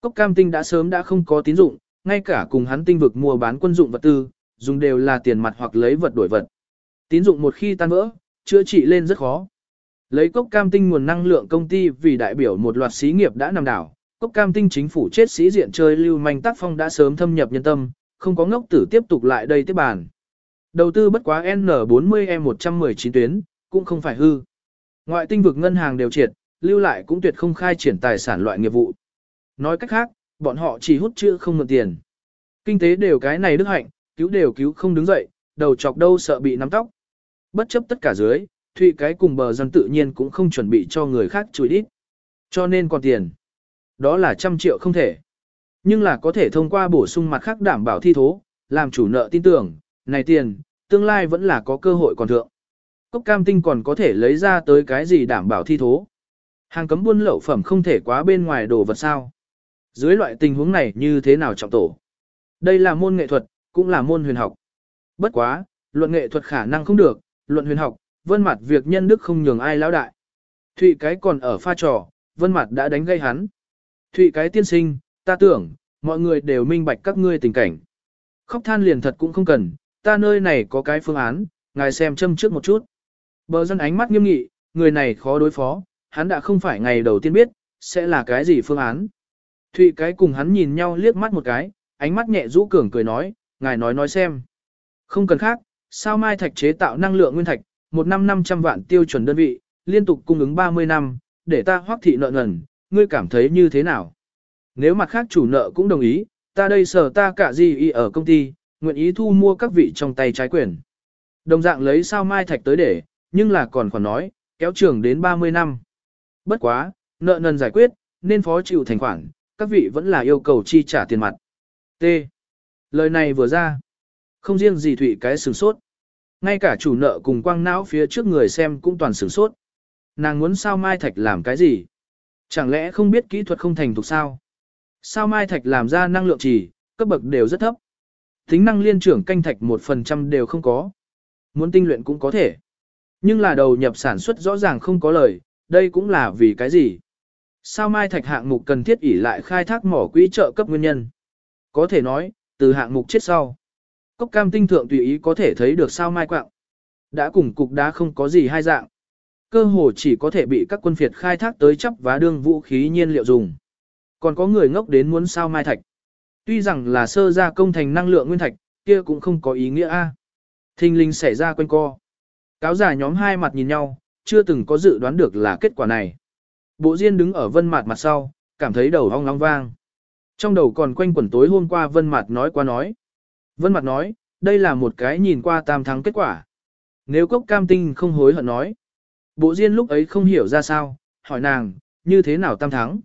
Cốc cam tinh đã sớm đã không có tín dụng, ngay cả cùng hắn tinh vực mua bán quân dụng vật tư, dùng đều là tiền mặt hoặc lấy vật đổi vật. Tín dụng một khi tan vỡ, chữa trị lên rất khó. Lấy cốc cam tinh nguồn năng lượng công ty vì đại biểu một loạt xí nghiệp đã nằm đảo, cốc cam tinh chính phủ chết sĩ diện chơi lưu manh tác phong đã sớm thâm nhập nhân tâm, không có ngốc tử tiếp tục lại đây tiếp bàn. Đầu tư bất quá N40E119 tuyến, cũng không phải hư. Ngoại tinh vực ngân hàng đều triệt, lưu lại cũng tuyệt không khai triển tài sản loại nghiệp vụ. Nói cách khác, bọn họ chỉ hút chữ không mượn tiền. Kinh tế đều cái này đức hạnh, cứu đều cứu không đứng dậy, đầu chọc đâu sợ bị nắm tóc. Bất chấp tất cả dưới, Thụy cái cùng bờ dân tự nhiên cũng không chuẩn bị cho người khác chùi đít. Cho nên còn tiền. Đó là trăm triệu không thể. Nhưng là có thể thông qua bổ sung mặt khác đảm bảo thi thố, làm chủ nợ tin tưởng, này tiền, tương lai vẫn là có cơ hội còn thượng. Cốc cam tinh còn có thể lấy ra tới cái gì đảm bảo thi thố. Hàng cấm buôn lậu phẩm không thể quá bên ngoài đồ vật sao. Dưới loại tình huống này như thế nào trọng tổ? Đây là môn nghệ thuật, cũng là môn huyền học. Bất quá, luận nghệ thuật khả năng không được, luận huyền học, vân mặt việc nhân đức không nhường ai lão đại. Thụy cái còn ở pha trò, vân mặt đã đánh gây hắn. Thụy cái tiên sinh, ta tưởng, mọi người đều minh bạch các ngươi tình cảnh. Khóc than liền thật cũng không cần, ta nơi này có cái phương án, ngài xem châm trước một chút. Bờ dân ánh mắt nghiêm nghị, người này khó đối phó, hắn đã không phải ngày đầu tiên biết, sẽ là cái gì phương án. Thụy cái cùng hắn nhìn nhau liếc mắt một cái, ánh mắt nhẹ rũ cường cười nói, ngài nói nói xem. Không cần khác, sao mai thạch chế tạo năng lượng nguyên thạch, một năm 500 vạn tiêu chuẩn đơn vị, liên tục cung ứng 30 năm, để ta hoác thị nợ nần, ngươi cảm thấy như thế nào? Nếu mặt khác chủ nợ cũng đồng ý, ta đây sở ta cả gì y ở công ty, nguyện ý thu mua các vị trong tay trái quyền. Đồng dạng lấy sao mai thạch tới để, nhưng là còn khoản nói, kéo trường đến 30 năm. Bất quá, nợ nần giải quyết, nên phó chịu thành khoản, các vị vẫn là yêu cầu chi trả tiền mặt. T. Lời này vừa ra, không riêng gì thủy cái sửng sốt. Ngay cả chủ nợ cùng quang não phía trước người xem cũng toàn sửng sốt. Nàng muốn sao mai thạch làm cái gì? Chẳng lẽ không biết kỹ thuật không thành thục sao? Sao mai thạch làm ra năng lượng chỉ, cấp bậc đều rất thấp. Tính năng liên trưởng canh thạch 1% đều không có. Muốn tinh luyện cũng có thể. Nhưng là đầu nhập sản xuất rõ ràng không có lời, đây cũng là vì cái gì? Sao mai thạch hạng mục cần thiết ỉ lại khai thác mỏ quỹ trợ cấp nguyên nhân? Có thể nói, từ hạng mục chết sau. Cốc cam tinh thượng tùy ý có thể thấy được sao mai quạng. Đã cùng cục đá không có gì hai dạng. Cơ hồ chỉ có thể bị các quân phiệt khai thác tới chấp và đương vũ khí nhiên liệu dùng. Còn có người ngốc đến muốn sao mai thạch. Tuy rằng là sơ ra công thành năng lượng nguyên thạch, kia cũng không có ý nghĩa a. Thinh linh xảy ra quanh co. Cáo giả nhóm hai mặt nhìn nhau, chưa từng có dự đoán được là kết quả này. Bộ Diên đứng ở vân mặt mặt sau, cảm thấy đầu ong long vang. Trong đầu còn quanh quẩn tối hôm qua vân mặt nói qua nói. Vân Mặt nói, đây là một cái nhìn qua tam thắng kết quả. Nếu cốc cam tinh không hối hận nói. Bộ Diên lúc ấy không hiểu ra sao, hỏi nàng, như thế nào tam thắng.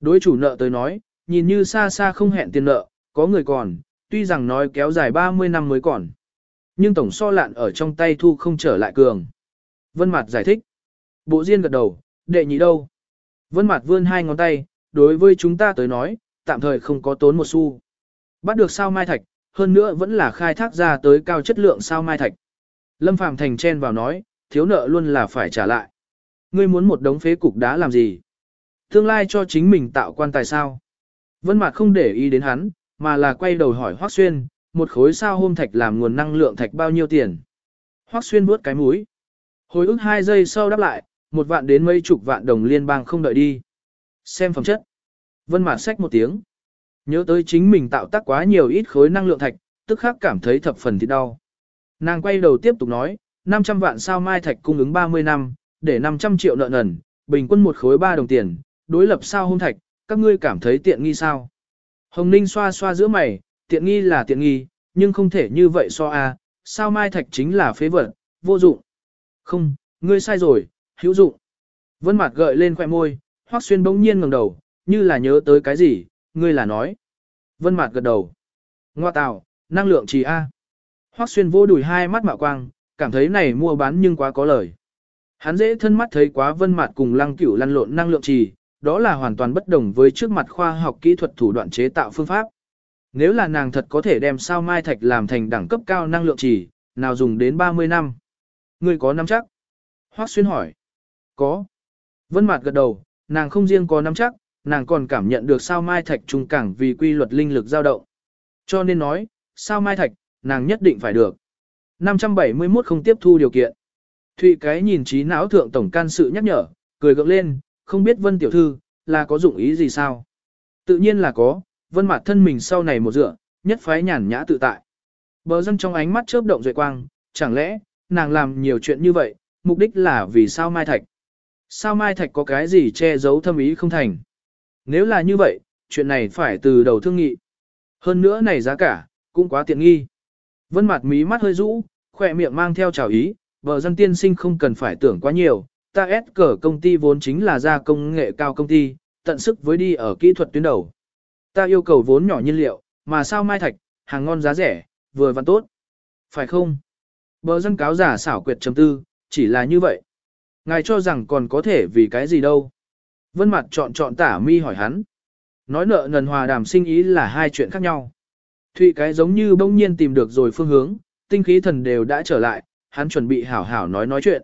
Đối chủ nợ tới nói, nhìn như xa xa không hẹn tiền nợ, có người còn, tuy rằng nói kéo dài 30 năm mới còn. Nhưng tổng so lạn ở trong tay thu không trở lại cường. Vân Mạt giải thích. Bộ Diên gật đầu, đệ nhị đâu? Vân Mạt vươn hai ngón tay, đối với chúng ta tới nói, tạm thời không có tốn một xu. Bắt được sao mai thạch, hơn nữa vẫn là khai thác ra tới cao chất lượng sao mai thạch. Lâm Phàm Thành chen vào nói, thiếu nợ luôn là phải trả lại. Ngươi muốn một đống phế cục đá làm gì? Tương lai cho chính mình tạo quan tài sao? Vân Mạc không để ý đến hắn, mà là quay đầu hỏi Hoắc Xuyên, một khối sao hôm thạch làm nguồn năng lượng thạch bao nhiêu tiền? Hoắc Xuyên vuốt cái mũi. Hồi ức hai giây sau đáp lại, một vạn đến mấy chục vạn đồng liên bang không đợi đi. Xem phẩm chất. Vân Mạc xách một tiếng. Nhớ tới chính mình tạo tác quá nhiều ít khối năng lượng thạch, tức khắc cảm thấy thập phần thì đau. Nàng quay đầu tiếp tục nói, 500 vạn sao mai thạch cung ứng 30 năm, để 500 triệu nợ nần, bình quân một khối 3 đồng tiền, đối lập sao hôn thạch, các ngươi cảm thấy tiện nghi sao? Hồng Ninh xoa xoa giữa mày, tiện nghi là tiện nghi, nhưng không thể như vậy so a, sao mai thạch chính là phế vật, vô dụng. Không, ngươi sai rồi, hữu dụng. Vân Mạt gợi lên khóe môi, Hoắc Xuyên bỗng nhiên ngẩng đầu, như là nhớ tới cái gì, ngươi là nói. Vân Mạt gật đầu. Ngoa tạo, năng lượng trì a. Hoắc Xuyên vô đùi hai mắt mạo quang, cảm thấy này mua bán nhưng quá có lời. Hắn dễ thân mắt thấy quá Vân Mạt cùng Lăng Cửu lăn lộn năng lượng trì, đó là hoàn toàn bất đồng với trước mặt khoa học kỹ thuật thủ đoạn chế tạo phương pháp. Nếu là nàng thật có thể đem sao mai thạch làm thành đẳng cấp cao năng lượng trì, nào dùng đến 30 năm. Ngươi có nắm chắc? Hoắc Xuyên hỏi. Có. Vân Mạt gật đầu, nàng không riêng có nắm chắc, nàng còn cảm nhận được sao mai thạch trung cảng vì quy luật linh lực dao động. Cho nên nói, sao mai thạch, nàng nhất định phải được. 571 không tiếp thu điều kiện. Thụy cái nhìn trí não thượng tổng can sự nhắc nhở, cười gượng lên, không biết Vân tiểu thư, là có dụng ý gì sao? Tự nhiên là có, Vân mặt thân mình sau này một dựa, nhất phái nhàn nhã tự tại. Bờ dân trong ánh mắt chớp động duệ quang, chẳng lẽ, nàng làm nhiều chuyện như vậy, mục đích là vì sao Mai Thạch? Sao Mai Thạch có cái gì che giấu thâm ý không thành? Nếu là như vậy, chuyện này phải từ đầu thương nghị. Hơn nữa này giá cả, cũng quá tiện nghi. Vân mặt mí mắt hơi rũ, khỏe miệng mang theo chào ý, vợ dân tiên sinh không cần phải tưởng quá nhiều, ta S cờ công ty vốn chính là gia công nghệ cao công ty, tận sức với đi ở kỹ thuật tuyến đầu. Ta yêu cầu vốn nhỏ nhiên liệu, mà sao mai thạch, hàng ngon giá rẻ, vừa và tốt. Phải không? Bờ dân cáo giả xảo quyệt chấm tư, chỉ là như vậy. Ngài cho rằng còn có thể vì cái gì đâu. Vân mặt chọn chọn tả mi hỏi hắn. Nói nợ nần hòa đàm sinh ý là hai chuyện khác nhau. Thụy cái giống như bỗng nhiên tìm được rồi phương hướng, tinh khí thần đều đã trở lại, hắn chuẩn bị hảo hảo nói nói chuyện.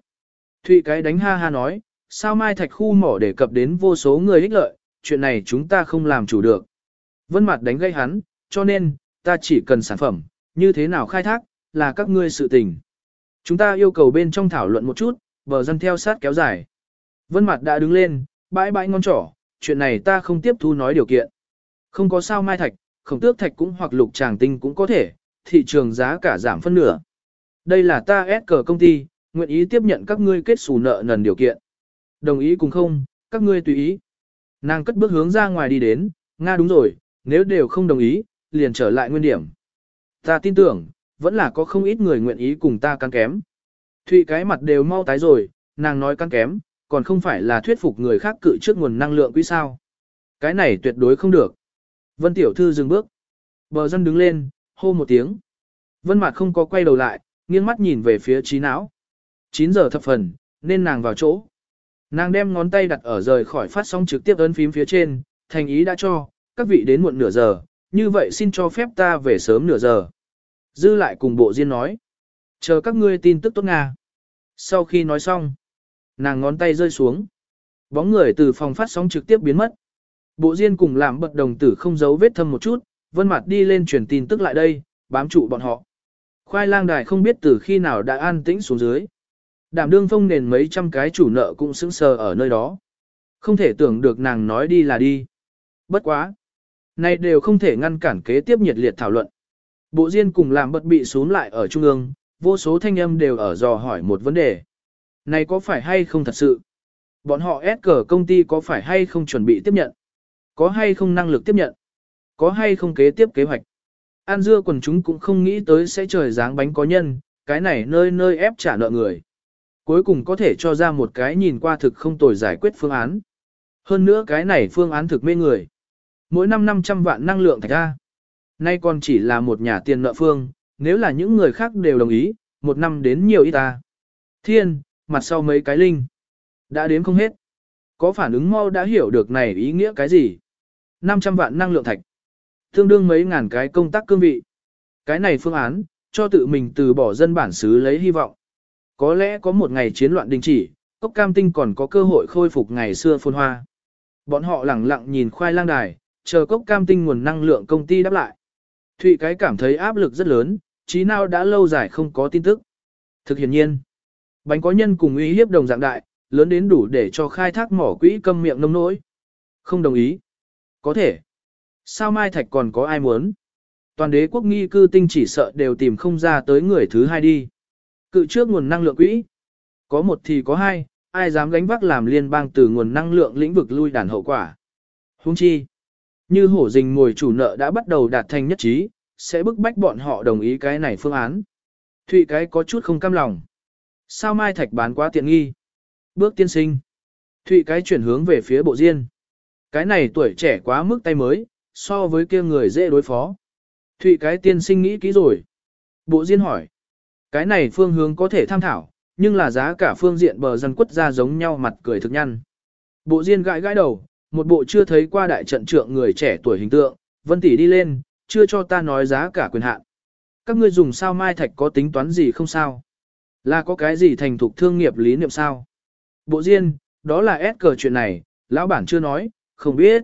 Thụy cái đánh ha ha nói, sao mai thạch khu mỏ đề cập đến vô số người ích lợi, chuyện này chúng ta không làm chủ được. Vân mặt đánh gây hắn, cho nên, ta chỉ cần sản phẩm, như thế nào khai thác, là các ngươi sự tình. Chúng ta yêu cầu bên trong thảo luận một chút, bờ dân theo sát kéo dài. Vân mặt đã đứng lên, bãi bãi ngon trỏ, chuyện này ta không tiếp thu nói điều kiện. Không có sao mai thạch, khổng tước thạch cũng hoặc lục tràng tinh cũng có thể, thị trường giá cả giảm phân nửa. Đây là ta ép cờ công ty, nguyện ý tiếp nhận các ngươi kết xù nợ nần điều kiện. Đồng ý cùng không, các ngươi tùy ý. Nàng cất bước hướng ra ngoài đi đến, Nga đúng rồi, nếu đều không đồng ý, liền trở lại nguyên điểm. Ta tin tưởng, vẫn là có không ít người nguyện ý cùng ta căng kém. Thụy cái mặt đều mau tái rồi, nàng nói căng kém, còn không phải là thuyết phục người khác cự trước nguồn năng lượng quý sao. Cái này tuyệt đối không được. Vân Tiểu Thư dừng bước. Bờ dân đứng lên, hô một tiếng. Vân mặt không có quay đầu lại, nghiêng mắt nhìn về phía trí não. 9 giờ thập phần, nên nàng vào chỗ. Nàng đem ngón tay đặt ở rời khỏi phát sóng trực tiếp ấn phím phía trên, thành ý đã cho, các vị đến muộn nửa giờ, như vậy xin cho phép ta về sớm nửa giờ. Dư lại cùng bộ diên nói. Chờ các ngươi tin tức tốt Nga. Sau khi nói xong, nàng ngón tay rơi xuống. Bóng người từ phòng phát sóng trực tiếp biến mất. Bộ diên cùng làm bật đồng tử không giấu vết thâm một chút, vân mặt đi lên truyền tin tức lại đây, bám trụ bọn họ. Khoai lang đài không biết từ khi nào đã an tĩnh xuống dưới. Đảm đương phong nền mấy trăm cái chủ nợ cũng sững sờ ở nơi đó. Không thể tưởng được nàng nói đi là đi. Bất quá. Này đều không thể ngăn cản kế tiếp nhiệt liệt thảo luận. Bộ Diên cùng làm bật bị xuống lại ở trung ương, vô số thanh âm đều ở dò hỏi một vấn đề. Này có phải hay không thật sự? Bọn họ ép cờ công ty có phải hay không chuẩn bị tiếp nhận? Có hay không năng lực tiếp nhận? Có hay không kế tiếp kế hoạch? An dưa quần chúng cũng không nghĩ tới sẽ trời dáng bánh có nhân, cái này nơi nơi ép trả nợ người. Cuối cùng có thể cho ra một cái nhìn qua thực không tồi giải quyết phương án. Hơn nữa cái này phương án thực mê người. Mỗi năm 500 vạn năng lượng thạch ra. Nay còn chỉ là một nhà tiền nợ phương, nếu là những người khác đều đồng ý, một năm đến nhiều ít ta. Thiên, mặt sau mấy cái linh. Đã đến không hết. Có phản ứng mau đã hiểu được này ý nghĩa cái gì. 500 vạn năng lượng thạch. Tương đương mấy ngàn cái công tác cương vị. Cái này phương án, cho tự mình từ bỏ dân bản xứ lấy hy vọng. Có lẽ có một ngày chiến loạn đình chỉ, cốc cam tinh còn có cơ hội khôi phục ngày xưa phồn hoa. Bọn họ lẳng lặng nhìn khoai lang đài, chờ cốc cam tinh nguồn năng lượng công ty đáp lại. Thụy cái cảm thấy áp lực rất lớn, trí nào đã lâu dài không có tin tức. Thực hiện nhiên, bánh có nhân cùng uy hiếp đồng dạng đại, lớn đến đủ để cho khai thác mỏ quỹ câm miệng nông nỗi. Không đồng ý. Có thể. Sao Mai Thạch còn có ai muốn? Toàn đế quốc nghi cư tinh chỉ sợ đều tìm không ra tới người thứ hai đi. Cự trước nguồn năng lượng quỹ. Có một thì có hai, ai dám gánh vác làm liên bang từ nguồn năng lượng lĩnh vực lui đàn hậu quả. Hung chi. Như hổ rình ngồi chủ nợ đã bắt đầu đạt thành nhất trí, sẽ bức bách bọn họ đồng ý cái này phương án. Thụy cái có chút không cam lòng. Sao Mai Thạch bán quá tiện nghi? Bước tiên sinh. Thụy cái chuyển hướng về phía bộ diên. Cái này tuổi trẻ quá mức tay mới, so với kia người dễ đối phó. Thụy cái tiên sinh nghĩ kỹ rồi. Bộ diên hỏi. Cái này phương hướng có thể tham thảo, nhưng là giá cả phương diện bờ dân quất ra giống nhau mặt cười thực nhăn. Bộ diên gãi gãi đầu, một bộ chưa thấy qua đại trận trượng người trẻ tuổi hình tượng, vân tỷ đi lên, chưa cho ta nói giá cả quyền hạn. Các ngươi dùng sao mai thạch có tính toán gì không sao? Là có cái gì thành thục thương nghiệp lý niệm sao? Bộ diên, đó là S cờ chuyện này, lão bản chưa nói, không biết.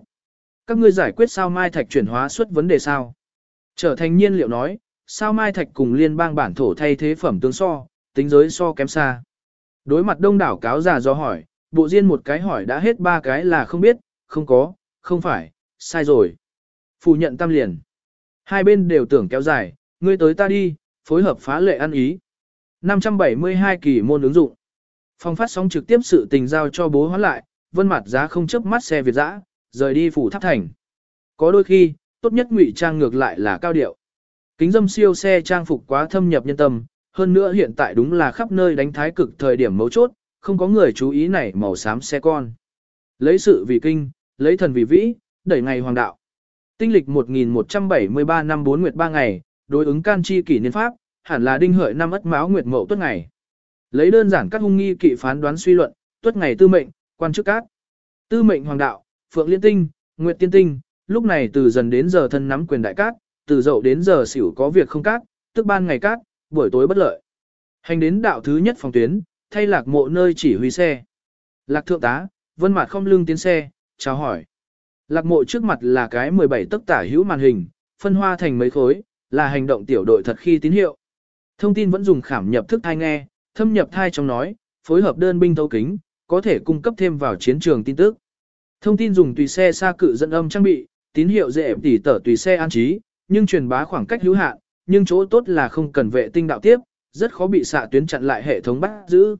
Các ngươi giải quyết sao mai thạch chuyển hóa suất vấn đề sao? Trở thành nhiên liệu nói, sao mai thạch cùng liên bang bản thổ thay thế phẩm tương so, tính giới so kém xa. Đối mặt đông đảo cáo già do hỏi, bộ diên một cái hỏi đã hết ba cái là không biết, không có, không phải, sai rồi. Phủ nhận tam liền. Hai bên đều tưởng kéo dài, ngươi tới ta đi, phối hợp phá lệ ăn ý. 572 kỳ môn ứng dụng. Phòng phát sóng trực tiếp sự tình giao cho bố hóa lại, vân mặt giá không chấp mắt xe Việt dã, rời đi phủ tháp thành. Có đôi khi, tốt nhất ngụy trang ngược lại là cao điệu. Kính dâm siêu xe trang phục quá thâm nhập nhân tâm, hơn nữa hiện tại đúng là khắp nơi đánh thái cực thời điểm mấu chốt, không có người chú ý này màu xám xe con. Lấy sự vì kinh, lấy thần vì vĩ, đẩy ngày hoàng đạo. Tinh lịch 1173 năm 4 nguyệt 3 ngày, đối ứng can chi kỷ niên pháp, hẳn là đinh hợi năm ất máu nguyệt mậu tuất ngày. Lấy đơn giản các hung nghi kỵ phán đoán suy luận, tuất ngày tư mệnh, quan chức cát. Tư mệnh hoàng đạo, phượng liên tinh, nguyệt tiên tinh, lúc này từ dần đến giờ thân nắm quyền đại cát, từ dậu đến giờ xỉu có việc không cát, tức ban ngày cát, buổi tối bất lợi. Hành đến đạo thứ nhất phòng tuyến, thay lạc mộ nơi chỉ huy xe. Lạc thượng tá, vân mặt không lưng tiến xe, chào hỏi. Lạc mộ trước mặt là cái 17 tấc tả hữu màn hình, phân hoa thành mấy khối, là hành động tiểu đội thật khi tín hiệu. Thông tin vẫn dùng khảm nhập thức thai nghe, thâm nhập thai trong nói, phối hợp đơn binh thấu kính, có thể cung cấp thêm vào chiến trường tin tức. Thông tin dùng tùy xe xa cự dẫn âm trang bị, tín hiệu dễ tỉ tở tùy xe an trí, nhưng truyền bá khoảng cách hữu hạn, nhưng chỗ tốt là không cần vệ tinh đạo tiếp, rất khó bị xạ tuyến chặn lại hệ thống bắt giữ.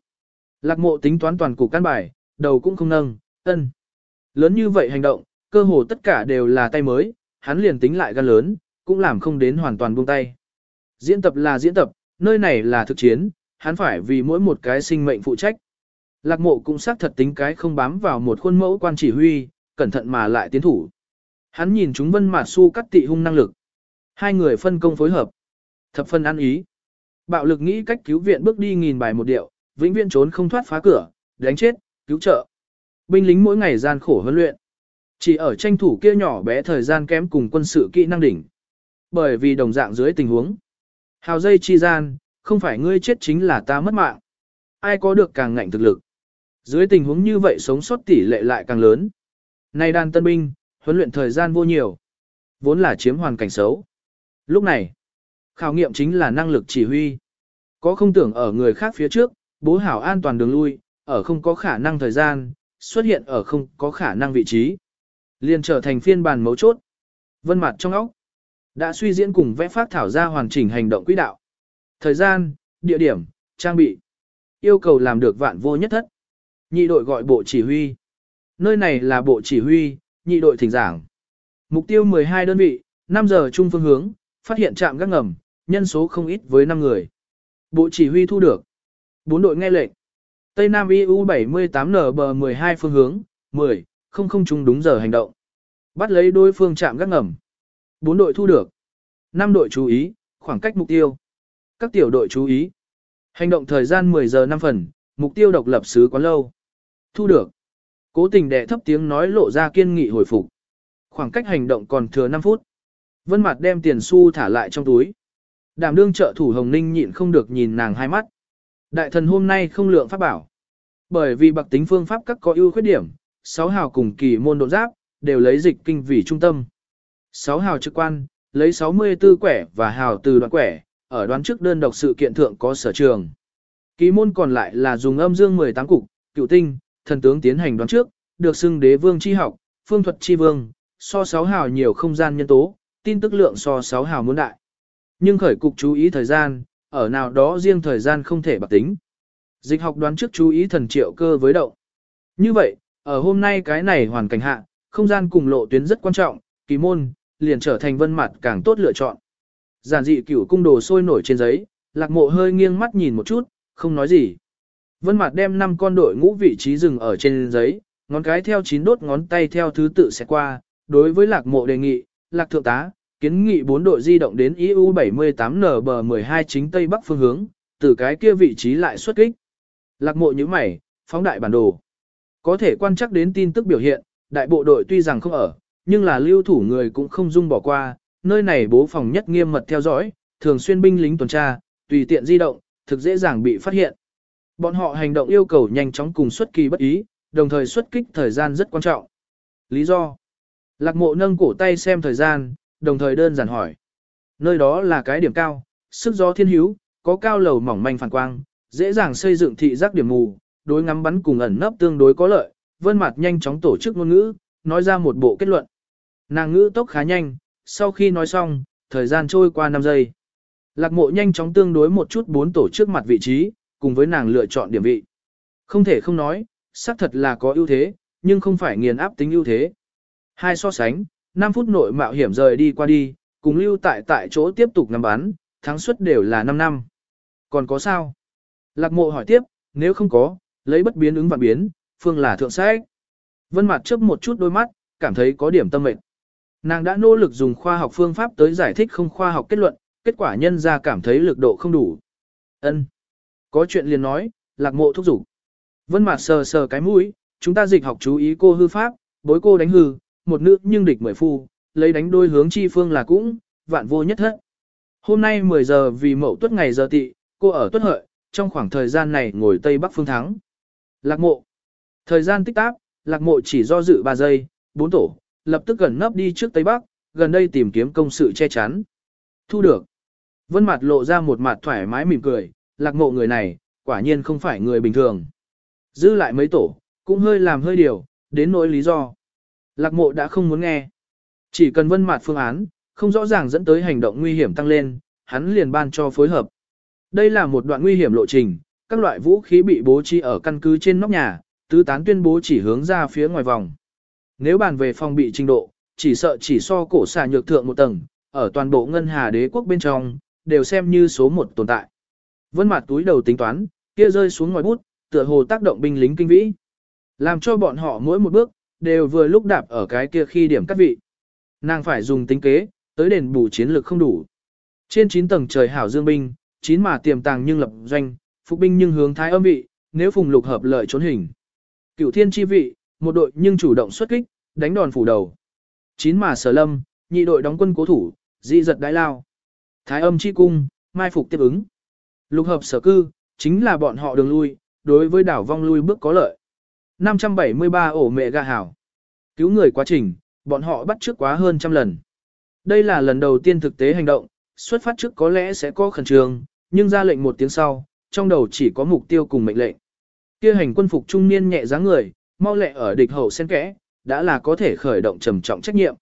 Lạc mộ tính toán toàn cục căn bài, đầu cũng không nâng, ân. Lớn như vậy hành động, cơ hồ tất cả đều là tay mới, hắn liền tính lại gan lớn, cũng làm không đến hoàn toàn buông tay. Diễn tập là diễn tập, nơi này là thực chiến, hắn phải vì mỗi một cái sinh mệnh phụ trách. Lạc mộ cũng xác thật tính cái không bám vào một khuôn mẫu quan chỉ huy, cẩn thận mà lại tiến thủ. Hắn nhìn chúng vân mạt su cắt tị hung năng lực. Hai người phân công phối hợp. Thập phân ăn ý. Bạo lực nghĩ cách cứu viện bước đi nghìn bài một điệu, vĩnh viễn trốn không thoát phá cửa, đánh chết, cứu trợ. Binh lính mỗi ngày gian khổ huấn luyện. Chỉ ở tranh thủ kia nhỏ bé thời gian kém cùng quân sự kỹ năng đỉnh. Bởi vì đồng dạng dưới tình huống. Hào dây chi gian, không phải ngươi chết chính là ta mất mạng. Ai có được càng ngạnh thực lực. Dưới tình huống như vậy sống sót tỷ lệ lại càng lớn. Này đàn tân binh, huấn luyện thời gian vô nhiều. Vốn là chiếm hoàn cảnh xấu. Lúc này, khảo nghiệm chính là năng lực chỉ huy. Có không tưởng ở người khác phía trước, bố hảo an toàn đường lui, ở không có khả năng thời gian, xuất hiện ở không có khả năng vị trí. liền trở thành phiên bản mấu chốt. Vân mặt trong óc, đã suy diễn cùng vẽ phát thảo ra hoàn chỉnh hành động quỹ đạo. Thời gian, địa điểm, trang bị. Yêu cầu làm được vạn vô nhất thất. Nhị đội gọi bộ chỉ huy. Nơi này là bộ chỉ huy, nhị đội thỉnh giảng. Mục tiêu 12 đơn vị, 5 giờ chung phương hướng, phát hiện trạm gác ngầm, nhân số không ít với 5 người. Bộ chỉ huy thu được. Bốn đội nghe lệnh. Tây Nam IU 78NB 12 phương hướng, 10, không không chung đúng giờ hành động. Bắt lấy đối phương chạm gác ngầm. Bốn đội thu được. Năm đội chú ý, khoảng cách mục tiêu. Các tiểu đội chú ý. Hành động thời gian 10 giờ 5 phần, mục tiêu độc lập xứ quá lâu. Thu được. Cố tình đệ thấp tiếng nói lộ ra kiên nghị hồi phục. Khoảng cách hành động còn thừa 5 phút. Vân Mặt đem tiền xu thả lại trong túi. đàm đương trợ thủ Hồng Ninh nhịn không được nhìn nàng hai mắt. Đại thần hôm nay không lượng pháp bảo. Bởi vì bạc tính phương pháp các có ưu khuyết điểm, sáu hào cùng kỳ môn độ giáp, đều lấy dịch kinh vì trung tâm. Sáu hào trực quan, lấy 64 quẻ và hào từ đoạn quẻ, ở đoán trước đơn độc sự kiện thượng có sở trường. Kỳ môn còn lại là dùng âm dương 18 cục, cựu tinh, thần tướng tiến hành đoán trước, được xưng đế vương chi học, phương thuật chi vương, so sáu hào nhiều không gian nhân tố, tin tức lượng so sáu hào muốn đại. Nhưng khởi cục chú ý thời gian, ở nào đó riêng thời gian không thể bạc tính. Dịch học đoán trước chú ý thần triệu cơ với động. Như vậy, ở hôm nay cái này hoàn cảnh hạ, không gian cùng lộ tuyến rất quan trọng, kỳ môn, liền trở thành vân mặt càng tốt lựa chọn. Giản dị cửu cung đồ sôi nổi trên giấy, lạc mộ hơi nghiêng mắt nhìn một chút, không nói gì. Vân Mạt đem năm con đội ngũ vị trí dừng ở trên giấy, ngón cái theo chín đốt ngón tay theo thứ tự sẽ qua, đối với lạc mộ đề nghị, lạc thượng tá, kiến nghị bốn đội di động đến IU 78NB 12 chính tây bắc phương hướng, từ cái kia vị trí lại xuất kích. Lạc mộ nhíu mày, phóng đại bản đồ. Có thể quan chắc đến tin tức biểu hiện, đại bộ đội tuy rằng không ở, nhưng là lưu thủ người cũng không dung bỏ qua, nơi này bố phòng nhất nghiêm mật theo dõi, thường xuyên binh lính tuần tra, tùy tiện di động, thực dễ dàng bị phát hiện. Bọn họ hành động yêu cầu nhanh chóng cùng xuất kỳ bất ý, đồng thời xuất kích thời gian rất quan trọng. Lý do Lạc mộ nâng cổ tay xem thời gian, đồng thời đơn giản hỏi. Nơi đó là cái điểm cao, sức gió thiên hữu, có cao lầu mỏng manh phản quang, dễ dàng xây dựng thị giác điểm mù, đối ngắm bắn cùng ẩn nấp tương đối có lợi. Vân mặt nhanh chóng tổ chức ngôn ngữ, nói ra một bộ kết luận. Nàng ngữ tốc khá nhanh, sau khi nói xong, thời gian trôi qua 5 giây. Lạc Mộ nhanh chóng tương đối một chút bốn tổ trước mặt vị trí, cùng với nàng lựa chọn điểm vị. Không thể không nói, xác thật là có ưu thế, nhưng không phải nghiền áp tính ưu thế. Hai so sánh, 5 phút nội mạo hiểm rời đi qua đi, cùng lưu tại tại chỗ tiếp tục ngắm bắn, thắng suất đều là 5 năm. Còn có sao? Lạc mộ hỏi tiếp, nếu không có, lấy bất biến ứng vạn biến, phương là thượng sách. Vân mặt chớp một chút đôi mắt, cảm thấy có điểm tâm mệnh. Nàng đã nỗ lực dùng khoa học phương pháp tới giải thích không khoa học kết luận, kết quả nhân ra cảm thấy lực độ không đủ. Ân, có chuyện liền nói, lạc mộ thúc giục. Vân mặt sờ sờ cái mũi, chúng ta dịch học chú ý cô hư pháp, bối cô đánh hư, một nữ nhưng địch mười phu, lấy đánh đôi hướng chi phương là cũng, vạn vô nhất hết. Hôm nay 10 giờ vì mậu tuất ngày giờ tị, cô ở tuất hợi, trong khoảng thời gian này ngồi Tây Bắc phương thắng. Lạc mộ. Thời gian tích táp, lạc mộ chỉ do dự 3 giây, 4 tổ, lập tức gần nấp đi trước Tây Bắc, gần đây tìm kiếm công sự che chắn. Thu được. Vân mặt lộ ra một mặt thoải mái mỉm cười, lạc mộ người này, quả nhiên không phải người bình thường. Giữ lại mấy tổ, cũng hơi làm hơi điều, đến nỗi lý do. Lạc mộ đã không muốn nghe. Chỉ cần vân mặt phương án, không rõ ràng dẫn tới hành động nguy hiểm tăng lên, hắn liền ban cho phối hợp. Đây là một đoạn nguy hiểm lộ trình, các loại vũ khí bị bố trí ở căn cứ trên nóc nhà, tứ tán tuyên bố chỉ hướng ra phía ngoài vòng. Nếu bàn về phòng bị trình độ, chỉ sợ chỉ so cổ xà nhược thượng một tầng, ở toàn bộ ngân hà đế quốc bên trong, đều xem như số một tồn tại. Vân mặt túi đầu tính toán, kia rơi xuống ngoài bút, tựa hồ tác động binh lính kinh vĩ. Làm cho bọn họ mỗi một bước, đều vừa lúc đạp ở cái kia khi điểm cắt vị. Nàng phải dùng tính kế, tới đền bù chiến lược không đủ. Trên 9 tầng trời hảo dương binh, 9 mà tiềm tàng nhưng lập doanh, phục binh nhưng hướng thái âm vị, nếu phùng lục hợp lợi trốn hình. Cửu thiên chi vị, một đội nhưng chủ động xuất kích, đánh đòn phủ đầu. 9 mà sở lâm, nhị đội đóng quân cố thủ, dị giật đái lao. Thái âm chi cung, mai phục tiếp ứng. Lục hợp sở cư, chính là bọn họ đường lui, đối với đảo vong lui bước có lợi. 573 ổ mẹ gà hảo. Cứu người quá trình, bọn họ bắt trước quá hơn trăm lần. Đây là lần đầu tiên thực tế hành động, xuất phát trước có lẽ sẽ có khẩn trương, nhưng ra lệnh một tiếng sau, trong đầu chỉ có mục tiêu cùng mệnh lệnh. Kia hành quân phục trung niên nhẹ dáng người, mau lẹ ở địch hậu sen kẽ, đã là có thể khởi động trầm trọng trách nhiệm.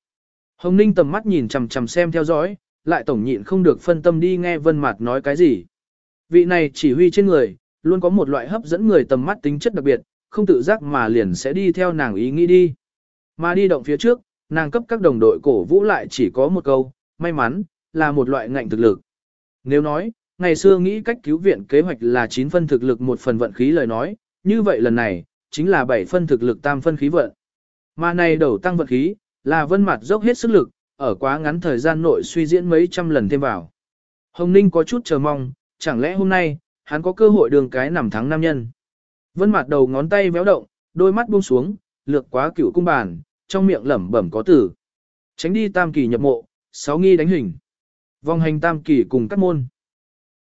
Hồng Ninh tầm mắt nhìn chằm chằm xem theo dõi, lại tổng nhịn không được phân tâm đi nghe Vân Mạt nói cái gì. Vị này chỉ huy trên người, luôn có một loại hấp dẫn người tầm mắt tính chất đặc biệt, không tự giác mà liền sẽ đi theo nàng ý nghĩ đi. Mà đi động phía trước, nàng cấp các đồng đội cổ vũ lại chỉ có một câu, may mắn, là một loại ngạnh thực lực. Nếu nói, ngày xưa nghĩ cách cứu viện kế hoạch là 9 phân thực lực một phần vận khí lời nói, như vậy lần này, chính là 7 phân thực lực tam phân khí vận. Mà này đầu tăng vận khí, là vân mặt dốc hết sức lực, ở quá ngắn thời gian nội suy diễn mấy trăm lần thêm vào. Hồng Ninh có chút chờ mong, chẳng lẽ hôm nay, hắn có cơ hội đường cái nằm thắng nam nhân. Vân mặt đầu ngón tay véo động, đôi mắt buông xuống, lược quá cửu cung bàn, trong miệng lẩm bẩm có tử. Tránh đi tam kỳ nhập mộ, sáu nghi đánh hình. Vòng hành tam kỳ cùng cắt môn.